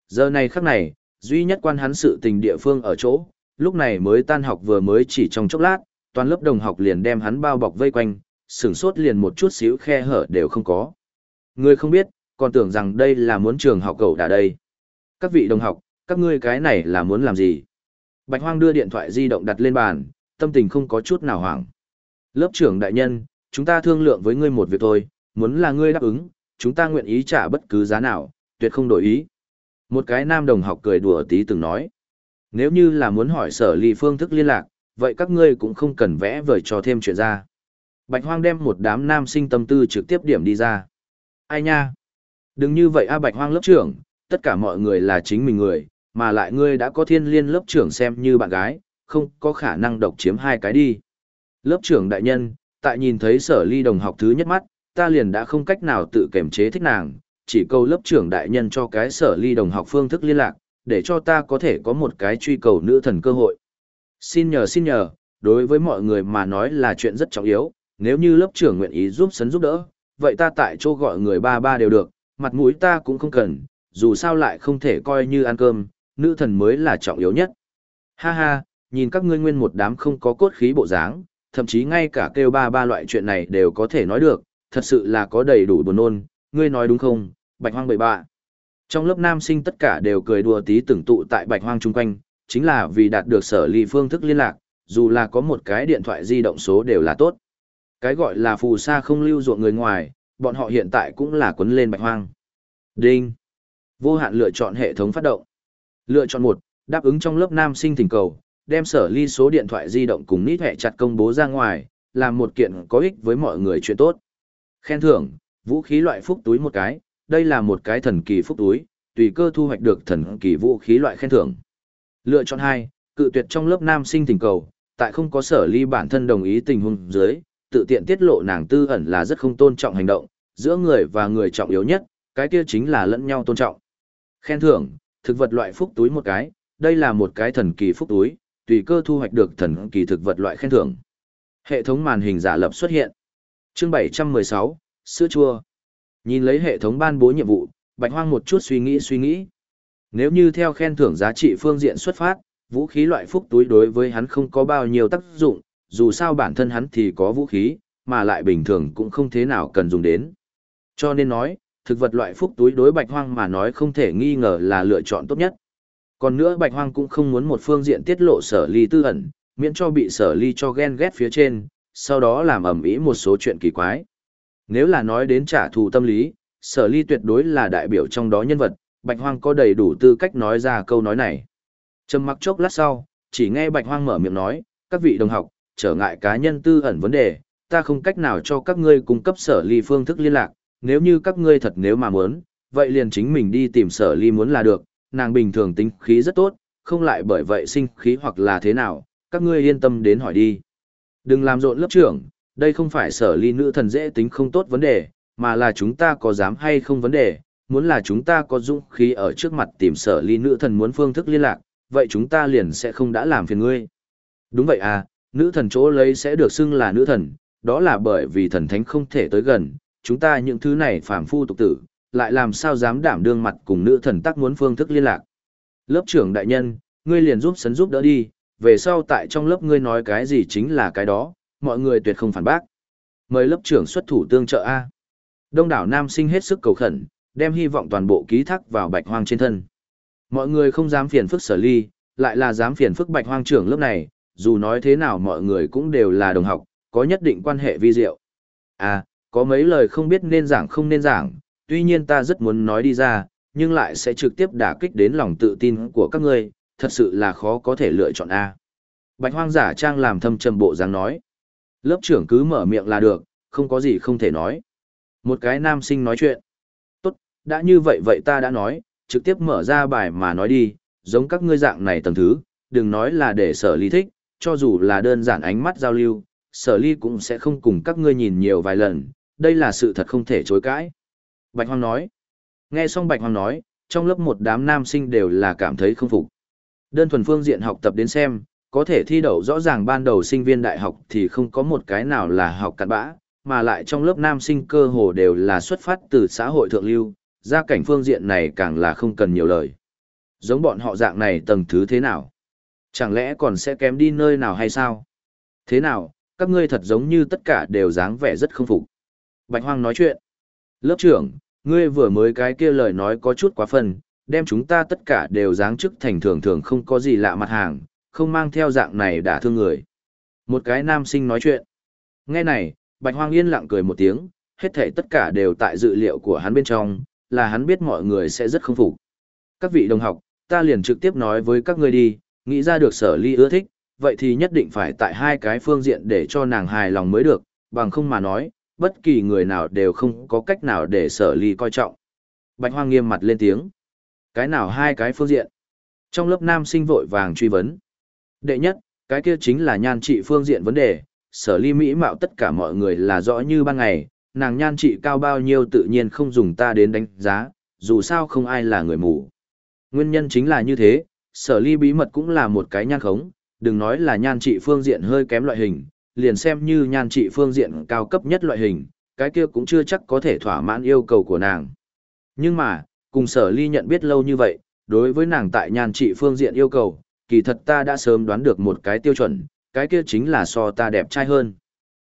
Giờ này khắc này, duy nhất quan hắn sự tình địa phương ở chỗ, lúc này mới tan học vừa mới chỉ trong chốc lát, toàn lớp đồng học liền đem hắn bao bọc vây quanh, sửng sốt liền một chút xíu khe hở đều không có. Người không biết, còn tưởng rằng đây là muốn trường học cầu đã đây. Các vị đồng học, các ngươi cái này là muốn làm gì? Bạch Hoang đưa điện thoại di động đặt lên bàn, tâm tình không có chút nào hoảng. Lớp trưởng đại nhân, chúng ta thương lượng với ngươi một việc thôi, muốn là ngươi đáp ứng, chúng ta nguyện ý trả bất cứ giá nào, tuyệt không đổi ý. Một cái nam đồng học cười đùa tí từng nói. Nếu như là muốn hỏi sở ly phương thức liên lạc, vậy các ngươi cũng không cần vẽ vời cho thêm chuyện ra. Bạch Hoang đem một đám nam sinh tâm tư trực tiếp điểm đi ra. Ai nha? Đừng như vậy a Bạch Hoang lớp trưởng, tất cả mọi người là chính mình người, mà lại ngươi đã có thiên liên lớp trưởng xem như bạn gái, không có khả năng độc chiếm hai cái đi. Lớp trưởng đại nhân, tại nhìn thấy sở ly đồng học thứ nhất mắt, ta liền đã không cách nào tự kiềm chế thích nàng, chỉ cầu lớp trưởng đại nhân cho cái sở ly đồng học phương thức liên lạc, để cho ta có thể có một cái truy cầu nữ thần cơ hội. Xin nhờ xin nhờ, đối với mọi người mà nói là chuyện rất trọng yếu, nếu như lớp trưởng nguyện ý giúp sấn giúp đỡ, vậy ta tại chỗ gọi người ba ba đều được, mặt mũi ta cũng không cần, dù sao lại không thể coi như ăn cơm, nữ thần mới là trọng yếu nhất. Ha ha, nhìn các ngươi nguyên một đám không có cốt khí bộ dáng, thậm chí ngay cả kêu ba ba loại chuyện này đều có thể nói được, thật sự là có đầy đủ buồn nôn, ngươi nói đúng không, bạch hoang bậy bạ. Trong lớp nam sinh tất cả đều cười đùa tí tưởng tụ tại bạch hoang chung quanh, chính là vì đạt được sở ly phương thức liên lạc, dù là có một cái điện thoại di động số đều là tốt. Cái gọi là phù sa không lưu ruộng người ngoài, bọn họ hiện tại cũng là quấn lên bạch hoang. Đinh. Vô hạn lựa chọn hệ thống phát động. Lựa chọn một, đáp ứng trong lớp nam sinh thỉnh cầu, đem sở ly số điện thoại di động cùng nít hệ chặt công bố ra ngoài, làm một kiện có ích với mọi người chuyện tốt. Khen thưởng, vũ khí loại phúc túi một cái, đây là một cái thần kỳ phúc túi, tùy cơ thu hoạch được thần kỳ vũ khí loại khen thưởng. Lựa chọn hai, cự tuyệt trong lớp nam sinh thỉnh cầu, tại không có sở ly bản thân đồng ý tình huống dưới, tự tiện tiết lộ nàng tư ẩn là rất không tôn trọng hành động, giữa người và người trọng yếu nhất, cái kia chính là lẫn nhau tôn trọng. Khen thưởng, thực vật loại phúc túi một cái, đây là một cái thần kỳ phúc túi, tùy cơ thu hoạch được thần kỳ thực vật loại khen thưởng. Hệ thống màn hình giả lập xuất hiện. Chương 716, sữa chua. Nhìn lấy hệ thống ban bố nhiệm vụ, Bạch Hoang một chút suy nghĩ suy nghĩ. Nếu như theo khen thưởng giá trị phương diện xuất phát, vũ khí loại phúc túi đối với hắn không có bao nhiêu tác dụng, dù sao bản thân hắn thì có vũ khí, mà lại bình thường cũng không thế nào cần dùng đến. Cho nên nói, thực vật loại phúc túi đối bạch hoang mà nói không thể nghi ngờ là lựa chọn tốt nhất. Còn nữa bạch hoang cũng không muốn một phương diện tiết lộ sở ly tư ẩn, miễn cho bị sở ly cho ghen ghét phía trên, sau đó làm ẩm ý một số chuyện kỳ quái. Nếu là nói đến trả thù tâm lý, sở ly tuyệt đối là đại biểu trong đó nhân vật, bạch hoang có đầy đủ tư cách nói ra câu nói này. Trầm mặc chốc lát sau, chỉ nghe bạch hoang mở miệng nói, các vị đồng học, trở ngại cá nhân tư ẩn vấn đề, ta không cách nào cho các ngươi cung cấp sở ly phương thức liên lạc, nếu như các ngươi thật nếu mà muốn, vậy liền chính mình đi tìm sở ly muốn là được, nàng bình thường tính khí rất tốt, không lại bởi vậy sinh khí hoặc là thế nào, các ngươi yên tâm đến hỏi đi. Đừng làm rộn lớp trưởng, đây không phải sở ly nữ thần dễ tính không tốt vấn đề, mà là chúng ta có dám hay không vấn đề, muốn là chúng ta có dũng khí ở trước mặt tìm sở ly nữ thần muốn phương thức liên lạc, vậy chúng ta liền sẽ không đã làm phiền ngươi. Đúng vậy à, nữ thần chỗ lấy sẽ được xưng là nữ thần, đó là bởi vì thần thánh không thể tới gần, chúng ta những thứ này phàm phu tục tử, lại làm sao dám đảm đương mặt cùng nữ thần tác muốn phương thức liên lạc. Lớp trưởng đại nhân, ngươi liền giúp sấn giúp đỡ đi, về sau tại trong lớp ngươi nói cái gì chính là cái đó, mọi người tuyệt không phản bác. Mời lớp trưởng xuất thủ tương trợ A. Đông đảo nam sinh hết sức cầu khẩn, đem hy vọng toàn bộ ký thác vào bạch hoang trên thân. Mọi người không dám phiền phức sở ly, lại là dám phiền phức bạch hoang trưởng lớp này, dù nói thế nào mọi người cũng đều là đồng học, có nhất định quan hệ vi diệu. À, có mấy lời không biết nên giảng không nên giảng, tuy nhiên ta rất muốn nói đi ra, nhưng lại sẽ trực tiếp đả kích đến lòng tự tin của các ngươi, thật sự là khó có thể lựa chọn A. Bạch hoang giả trang làm thâm trầm bộ dáng nói. Lớp trưởng cứ mở miệng là được, không có gì không thể nói. Một cái nam sinh nói chuyện. Tốt, đã như vậy vậy ta đã nói, trực tiếp mở ra bài mà nói đi, giống các ngươi dạng này tầng thứ, đừng nói là để sở ly thích, cho dù là đơn giản ánh mắt giao lưu, sở ly cũng sẽ không cùng các ngươi nhìn nhiều vài lần, đây là sự thật không thể chối cãi. Bạch Hoang nói. Nghe xong Bạch Hoang nói, trong lớp một đám nam sinh đều là cảm thấy không phục. Đơn thuần phương diện học tập đến xem, có thể thi đậu rõ ràng ban đầu sinh viên đại học thì không có một cái nào là học cặn bã, mà lại trong lớp nam sinh cơ hồ đều là xuất phát từ xã hội thượng lưu, gia cảnh phương diện này càng là không cần nhiều lời. Giống bọn họ dạng này tầng thứ thế nào? Chẳng lẽ còn sẽ kém đi nơi nào hay sao? Thế nào, các ngươi thật giống như tất cả đều dáng vẻ rất không phục. Bạch Hoang nói chuyện. Lớp trưởng, ngươi vừa mới cái kia lời nói có chút quá phần, đem chúng ta tất cả đều dáng chức thành thường thường không có gì lạ mặt hàng, không mang theo dạng này đả thương người. Một cái nam sinh nói chuyện. Nghe này, Bạch Hoang yên lặng cười một tiếng, hết thảy tất cả đều tại dự liệu của hắn bên trong, là hắn biết mọi người sẽ rất không phục. Các vị đồng học, ta liền trực tiếp nói với các ngươi đi, nghĩ ra được sở ly ưa thích, vậy thì nhất định phải tại hai cái phương diện để cho nàng hài lòng mới được, bằng không mà nói, bất kỳ người nào đều không có cách nào để sở ly coi trọng. Bạch Hoang nghiêm mặt lên tiếng. Cái nào hai cái phương diện? Trong lớp nam sinh vội vàng truy vấn. Đệ nhất, cái kia chính là nhan trị phương diện vấn đề, sở ly mỹ mạo tất cả mọi người là rõ như ban ngày, nàng nhan trị cao bao nhiêu tự nhiên không dùng ta đến đánh giá, dù sao không ai là người mù. Nguyên nhân chính là như thế, sở ly bí mật cũng là một cái nhan khống, đừng nói là nhan trị phương diện hơi kém loại hình, liền xem như nhan trị phương diện cao cấp nhất loại hình, cái kia cũng chưa chắc có thể thỏa mãn yêu cầu của nàng. Nhưng mà, cùng sở ly nhận biết lâu như vậy, đối với nàng tại nhan trị phương diện yêu cầu, kỳ thật ta đã sớm đoán được một cái tiêu chuẩn, cái kia chính là so ta đẹp trai hơn.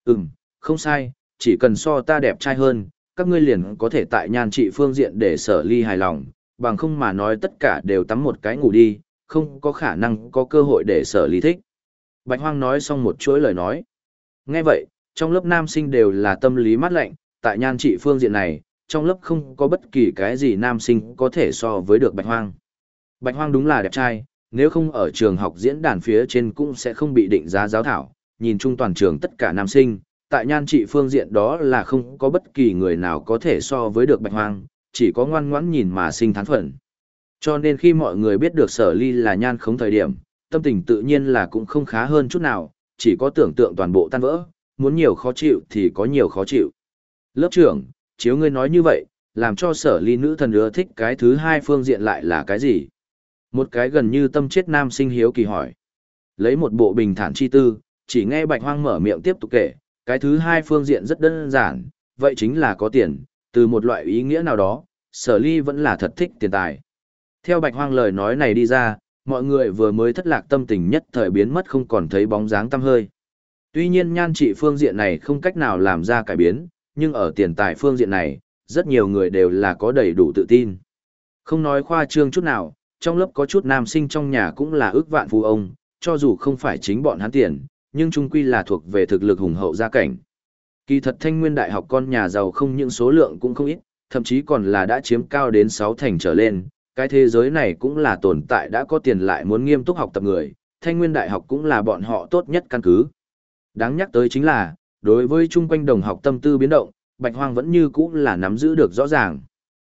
Ừm, không sai, chỉ cần so ta đẹp trai hơn, các ngươi liền có thể tại nhan trị phương diện để sở ly hài lòng, bằng không mà nói tất cả đều tắm một cái ngủ đi, không có khả năng có cơ hội để sở lý thích. Bạch Hoang nói xong một chuỗi lời nói. Nghe vậy, trong lớp nam sinh đều là tâm lý mát lạnh, tại nhan trị phương diện này, trong lớp không có bất kỳ cái gì nam sinh có thể so với được Bạch Hoang. Bạch Hoang đúng là đẹp trai, nếu không ở trường học diễn đàn phía trên cũng sẽ không bị định giá giáo thảo, nhìn chung toàn trường tất cả nam sinh, tại nhan trị phương diện đó là không có bất kỳ người nào có thể so với được Bạch Hoang, chỉ có ngoan ngoãn nhìn mà sinh thán phận. Cho nên khi mọi người biết được sở ly là nhan không thời điểm, tâm tình tự nhiên là cũng không khá hơn chút nào, chỉ có tưởng tượng toàn bộ tan vỡ, muốn nhiều khó chịu thì có nhiều khó chịu. Lớp trưởng, chiếu ngươi nói như vậy, làm cho sở ly nữ thần ưa thích cái thứ hai phương diện lại là cái gì? Một cái gần như tâm chết nam sinh hiếu kỳ hỏi. Lấy một bộ bình thản chi tư, chỉ nghe bạch hoang mở miệng tiếp tục kể, cái thứ hai phương diện rất đơn giản, vậy chính là có tiền, từ một loại ý nghĩa nào đó, sở ly vẫn là thật thích tiền tài. Theo bạch hoang lời nói này đi ra, mọi người vừa mới thất lạc tâm tình nhất thời biến mất không còn thấy bóng dáng tăm hơi. Tuy nhiên nhan trị phương diện này không cách nào làm ra cải biến, nhưng ở tiền tài phương diện này, rất nhiều người đều là có đầy đủ tự tin. Không nói khoa trương chút nào, trong lớp có chút nam sinh trong nhà cũng là ước vạn phú ông, cho dù không phải chính bọn hắn tiền, nhưng chung quy là thuộc về thực lực hùng hậu gia cảnh. Kỳ thật thanh nguyên đại học con nhà giàu không những số lượng cũng không ít, thậm chí còn là đã chiếm cao đến 6 thành trở lên, cái thế giới này cũng là tồn tại đã có tiền lại muốn nghiêm túc học tập người, thanh nguyên đại học cũng là bọn họ tốt nhất căn cứ. Đáng nhắc tới chính là, đối với chung quanh đồng học tâm tư biến động, Bạch Hoang vẫn như cũ là nắm giữ được rõ ràng.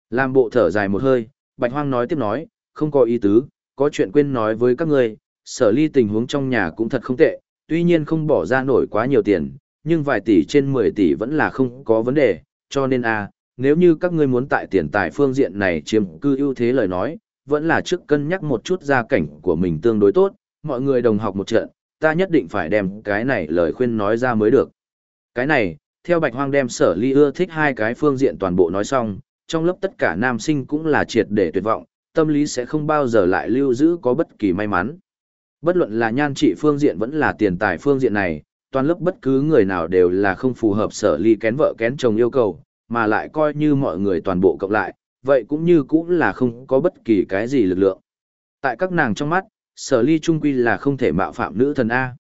Làm bộ thở dài một hơi, Bạch Hoang nói tiếp nói, không có ý tứ, có chuyện quên nói với các ngươi, sở ly tình huống trong nhà cũng thật không tệ, tuy nhiên không bỏ ra nổi quá nhiều tiền, nhưng vài tỷ trên 10 tỷ vẫn là không có vấn đề, cho nên a, nếu như các ngươi muốn tại tiền tài phương diện này chiếm cư ưu thế lời nói, vẫn là trước cân nhắc một chút gia cảnh của mình tương đối tốt, mọi người đồng học một trận, ta nhất định phải đem cái này lời khuyên nói ra mới được. Cái này, theo Bạch Hoang đem sở ly ưa thích hai cái phương diện toàn bộ nói xong, trong lớp tất cả nam sinh cũng là triệt để tuyệt vọng, tâm lý sẽ không bao giờ lại lưu giữ có bất kỳ may mắn. Bất luận là nhan trị phương diện vẫn là tiền tài phương diện này, toàn lớp bất cứ người nào đều là không phù hợp sở ly kén vợ kén chồng yêu cầu, mà lại coi như mọi người toàn bộ cộng lại, vậy cũng như cũng là không có bất kỳ cái gì lực lượng. Tại các nàng trong mắt, sở ly trung quy là không thể mạo phạm nữ thần A.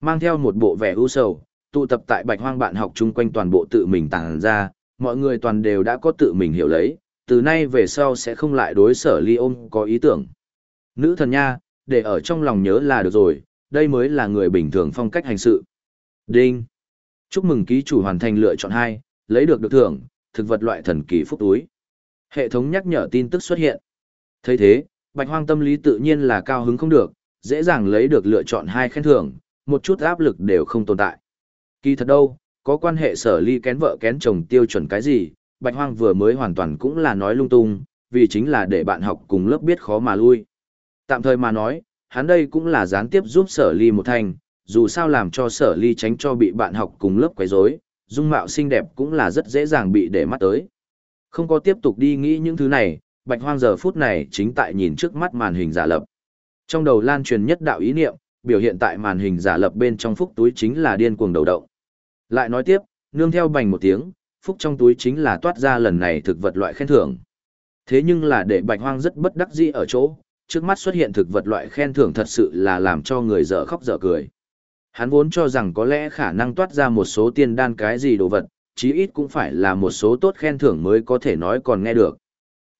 Mang theo một bộ vẻ ưu sầu, tụ tập tại bạch hoang bạn học chung quanh toàn bộ tự mình tàng ra, mọi người toàn đều đã có tự mình hiểu lấy, từ nay về sau sẽ không lại đối sở ly ôm có ý tưởng. Nữ thần nha, để ở trong lòng nhớ là được rồi, đây mới là người bình thường phong cách hành sự. Đinh! Chúc mừng ký chủ hoàn thành lựa chọn 2, lấy được được thưởng, thực vật loại thần kỳ phúc túi. Hệ thống nhắc nhở tin tức xuất hiện. thấy thế, bạch hoang tâm lý tự nhiên là cao hứng không được, dễ dàng lấy được lựa chọn hai khen thưởng, một chút áp lực đều không tồn tại. Kỳ thật đâu, có quan hệ sở ly kén vợ kén chồng tiêu chuẩn cái gì, bạch hoang vừa mới hoàn toàn cũng là nói lung tung, vì chính là để bạn học cùng lớp biết khó mà lui. Tạm thời mà nói, hắn đây cũng là gián tiếp giúp sở ly một thành, dù sao làm cho sở ly tránh cho bị bạn học cùng lớp quấy rối, dung mạo xinh đẹp cũng là rất dễ dàng bị để mắt tới. Không có tiếp tục đi nghĩ những thứ này, bạch hoang giờ phút này chính tại nhìn trước mắt màn hình giả lập. Trong đầu lan truyền nhất đạo ý niệm, biểu hiện tại màn hình giả lập bên trong phúc túi chính là điên cuồng đầu động. Lại nói tiếp, nương theo bành một tiếng, phúc trong túi chính là toát ra lần này thực vật loại khen thưởng. Thế nhưng là để bạch hoang rất bất đắc dĩ ở chỗ, trước mắt xuất hiện thực vật loại khen thưởng thật sự là làm cho người dở khóc dở cười. Hắn vốn cho rằng có lẽ khả năng toát ra một số tiên đan cái gì đồ vật, chí ít cũng phải là một số tốt khen thưởng mới có thể nói còn nghe được.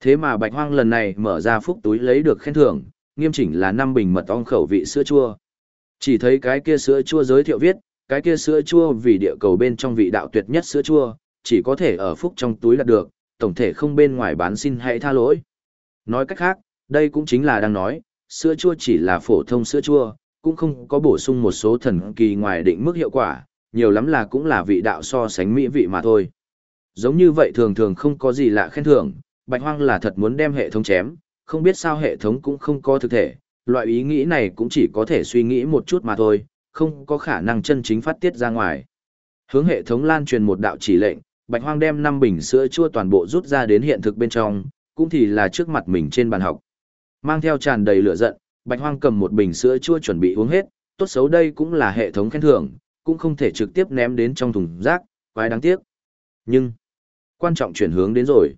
Thế mà bạch hoang lần này mở ra phúc túi lấy được khen thưởng, nghiêm chỉnh là năm bình mật ong khẩu vị sữa chua. Chỉ thấy cái kia sữa chua giới thiệu viết, cái kia sữa chua vì địa cầu bên trong vị đạo tuyệt nhất sữa chua, chỉ có thể ở phúc trong túi là được, tổng thể không bên ngoài bán xin hãy tha lỗi. Nói cách khác, đây cũng chính là đang nói, sữa chua chỉ là phổ thông sữa chua, cũng không có bổ sung một số thần kỳ ngoài định mức hiệu quả, nhiều lắm là cũng là vị đạo so sánh mỹ vị mà thôi. Giống như vậy thường thường không có gì lạ khen thưởng, bạch hoang là thật muốn đem hệ thống chém, không biết sao hệ thống cũng không có thực thể, loại ý nghĩ này cũng chỉ có thể suy nghĩ một chút mà thôi, không có khả năng chân chính phát tiết ra ngoài. Hướng hệ thống lan truyền một đạo chỉ lệnh, bạch hoang đem 5 bình sữa chua toàn bộ rút ra đến hiện thực bên trong, cũng thì là trước mặt mình trên bàn học. Mang theo tràn đầy lửa giận, Bạch Hoang cầm một bình sữa chua chuẩn bị uống hết, tốt xấu đây cũng là hệ thống khen thưởng, cũng không thể trực tiếp ném đến trong thùng rác, quái đáng tiếc. Nhưng, quan trọng chuyển hướng đến rồi.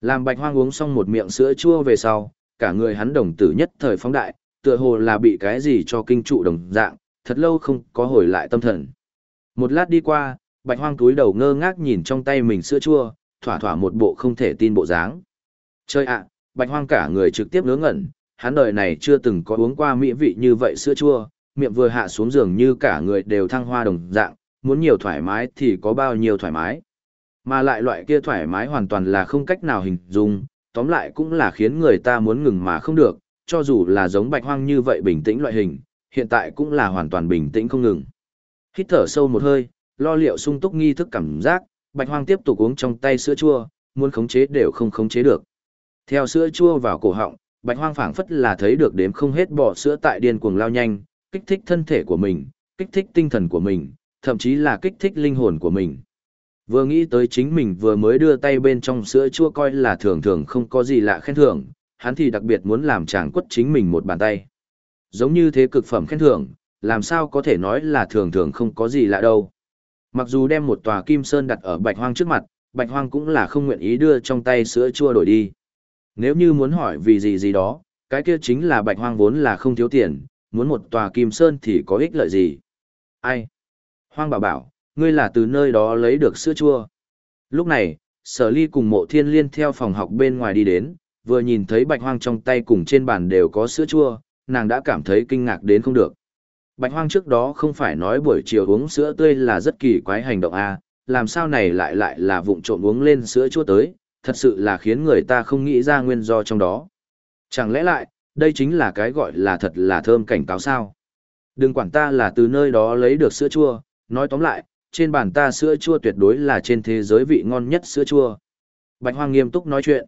Làm Bạch Hoang uống xong một miệng sữa chua về sau, cả người hắn đồng tử nhất thời phóng đại, tựa hồ là bị cái gì cho kinh trụ đồng dạng, thật lâu không có hồi lại tâm thần. Một lát đi qua, Bạch Hoang túi đầu ngơ ngác nhìn trong tay mình sữa chua, thỏa thỏa một bộ không thể tin bộ dáng. Chơi ạ, Bạch Hoang cả người trực tiếp ngớ ngẩn, hắn đời này chưa từng có uống qua mỹ vị như vậy sữa chua, miệng vừa hạ xuống giường như cả người đều thăng hoa đồng dạng, muốn nhiều thoải mái thì có bao nhiêu thoải mái. Mà lại loại kia thoải mái hoàn toàn là không cách nào hình dung, tóm lại cũng là khiến người ta muốn ngừng mà không được, cho dù là giống bạch hoang như vậy bình tĩnh loại hình, hiện tại cũng là hoàn toàn bình tĩnh không ngừng. Hít thở sâu một hơi, lo liệu sung túc nghi thức cảm giác, bạch hoang tiếp tục uống trong tay sữa chua, muốn khống chế đều không khống chế được. Theo sữa chua vào cổ họng, bạch hoang phảng phất là thấy được đếm không hết bọ sữa tại điên cuồng lao nhanh, kích thích thân thể của mình, kích thích tinh thần của mình, thậm chí là kích thích linh hồn của mình. Vừa nghĩ tới chính mình vừa mới đưa tay bên trong sữa chua coi là thường thường không có gì lạ khen thưởng, hắn thì đặc biệt muốn làm chàng quất chính mình một bàn tay. Giống như thế cực phẩm khen thưởng, làm sao có thể nói là thường thường không có gì lạ đâu. Mặc dù đem một tòa kim sơn đặt ở bạch hoang trước mặt, bạch hoang cũng là không nguyện ý đưa trong tay sữa chua đổi đi. Nếu như muốn hỏi vì gì gì đó, cái kia chính là bạch hoang vốn là không thiếu tiền, muốn một tòa kim sơn thì có ích lợi gì. Ai? Hoang bảo bảo, ngươi là từ nơi đó lấy được sữa chua. Lúc này, sở ly cùng mộ thiên liên theo phòng học bên ngoài đi đến, vừa nhìn thấy bạch hoang trong tay cùng trên bàn đều có sữa chua, nàng đã cảm thấy kinh ngạc đến không được. Bạch hoang trước đó không phải nói buổi chiều uống sữa tươi là rất kỳ quái hành động à, làm sao này lại lại là vụng trộm uống lên sữa chua tới, thật sự là khiến người ta không nghĩ ra nguyên do trong đó. Chẳng lẽ lại, đây chính là cái gọi là thật là thơm cảnh cáo sao? Đừng quản ta là từ nơi đó lấy được sữa chua, nói tóm lại, trên bàn ta sữa chua tuyệt đối là trên thế giới vị ngon nhất sữa chua. Bạch Hoang nghiêm túc nói chuyện.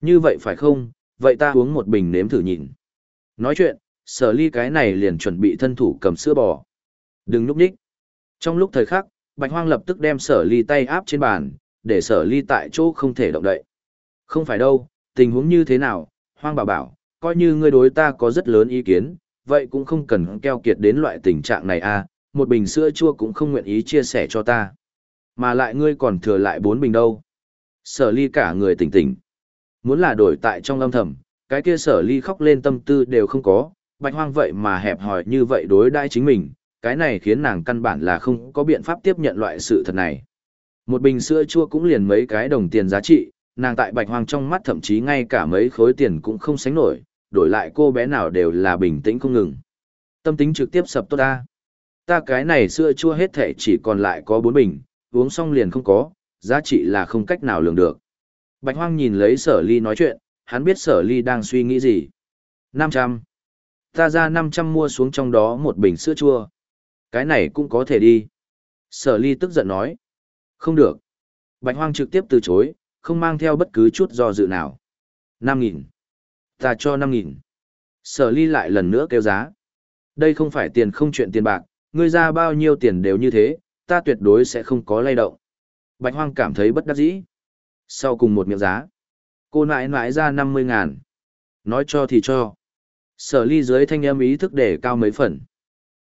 Như vậy phải không, vậy ta uống một bình nếm thử nhìn. Nói chuyện, sở ly cái này liền chuẩn bị thân thủ cầm sữa bò. Đừng núp nhích. Trong lúc thời khắc, Bạch Hoang lập tức đem sở ly tay áp trên bàn, để sở ly tại chỗ không thể động đậy. Không phải đâu, tình huống như thế nào, Hoang bảo bảo, coi như ngươi đối ta có rất lớn ý kiến, vậy cũng không cần keo kiệt đến loại tình trạng này à, một bình sữa chua cũng không nguyện ý chia sẻ cho ta. Mà lại ngươi còn thừa lại bốn bình đâu. Sở ly cả người tỉnh tỉnh. Muốn là đổi tại trong âm thầm, cái kia sở ly khóc lên tâm tư đều không có, bạch hoang vậy mà hẹp hòi như vậy đối đãi chính mình, cái này khiến nàng căn bản là không có biện pháp tiếp nhận loại sự thật này. Một bình sữa chua cũng liền mấy cái đồng tiền giá trị, nàng tại bạch hoang trong mắt thậm chí ngay cả mấy khối tiền cũng không sánh nổi, đổi lại cô bé nào đều là bình tĩnh không ngừng. Tâm tính trực tiếp sập tốt ta. Ta cái này sữa chua hết thể chỉ còn lại có bốn bình, uống xong liền không có, giá trị là không cách nào lường được. Bạch hoang nhìn lấy sở ly nói chuyện, hắn biết sở ly đang suy nghĩ gì. 500. Ta ra 500 mua xuống trong đó một bình sữa chua. Cái này cũng có thể đi. Sở ly tức giận nói. Không được. Bạch hoang trực tiếp từ chối, không mang theo bất cứ chút do dự nào. 5.000. Ta cho 5.000. Sở ly lại lần nữa kêu giá. Đây không phải tiền không chuyện tiền bạc, ngươi ra bao nhiêu tiền đều như thế, ta tuyệt đối sẽ không có lay động. Bạch hoang cảm thấy bất đắc dĩ. Sau cùng một miệng giá, cô nãi nãi ra 50 ngàn. Nói cho thì cho. Sở ly dưới thanh âm ý thức để cao mấy phần.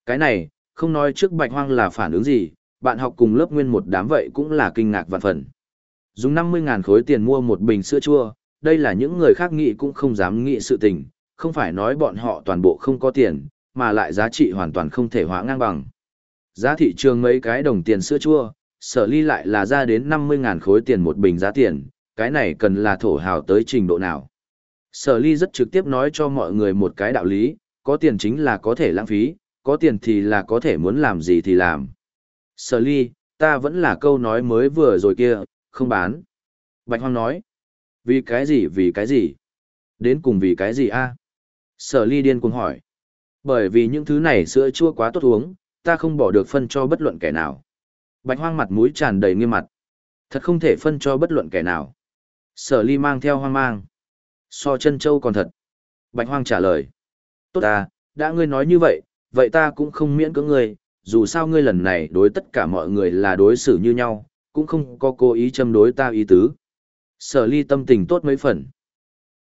Cái này, không nói trước bạch hoang là phản ứng gì, bạn học cùng lớp nguyên một đám vậy cũng là kinh ngạc vạn phần. Dùng 50 ngàn khối tiền mua một bình sữa chua, đây là những người khác nghĩ cũng không dám nghĩ sự tình, không phải nói bọn họ toàn bộ không có tiền, mà lại giá trị hoàn toàn không thể hóa ngang bằng. Giá thị trường mấy cái đồng tiền sữa chua, sở ly lại là ra đến 50.000 khối tiền một bình giá tiền, cái này cần là thổ hào tới trình độ nào. Sở ly rất trực tiếp nói cho mọi người một cái đạo lý, có tiền chính là có thể lãng phí, có tiền thì là có thể muốn làm gì thì làm. Sở ly, ta vẫn là câu nói mới vừa rồi kia, không bán. Bạch Hoang nói, vì cái gì vì cái gì? Đến cùng vì cái gì a? Sở ly điên cuồng hỏi. Bởi vì những thứ này sữa chua quá tốt uống, ta không bỏ được phân cho bất luận kẻ nào. Bạch hoang mặt mũi tràn đầy nghiêm mặt. Thật không thể phân cho bất luận kẻ nào. Sở ly mang theo hoang mang. So chân châu còn thật. Bạch hoang trả lời. Tốt ta, đã ngươi nói như vậy, vậy ta cũng không miễn cưỡng ngươi, dù sao ngươi lần này đối tất cả mọi người là đối xử như nhau, cũng không có cố ý châm đối ta ý tứ. Sở ly tâm tình tốt mấy phần.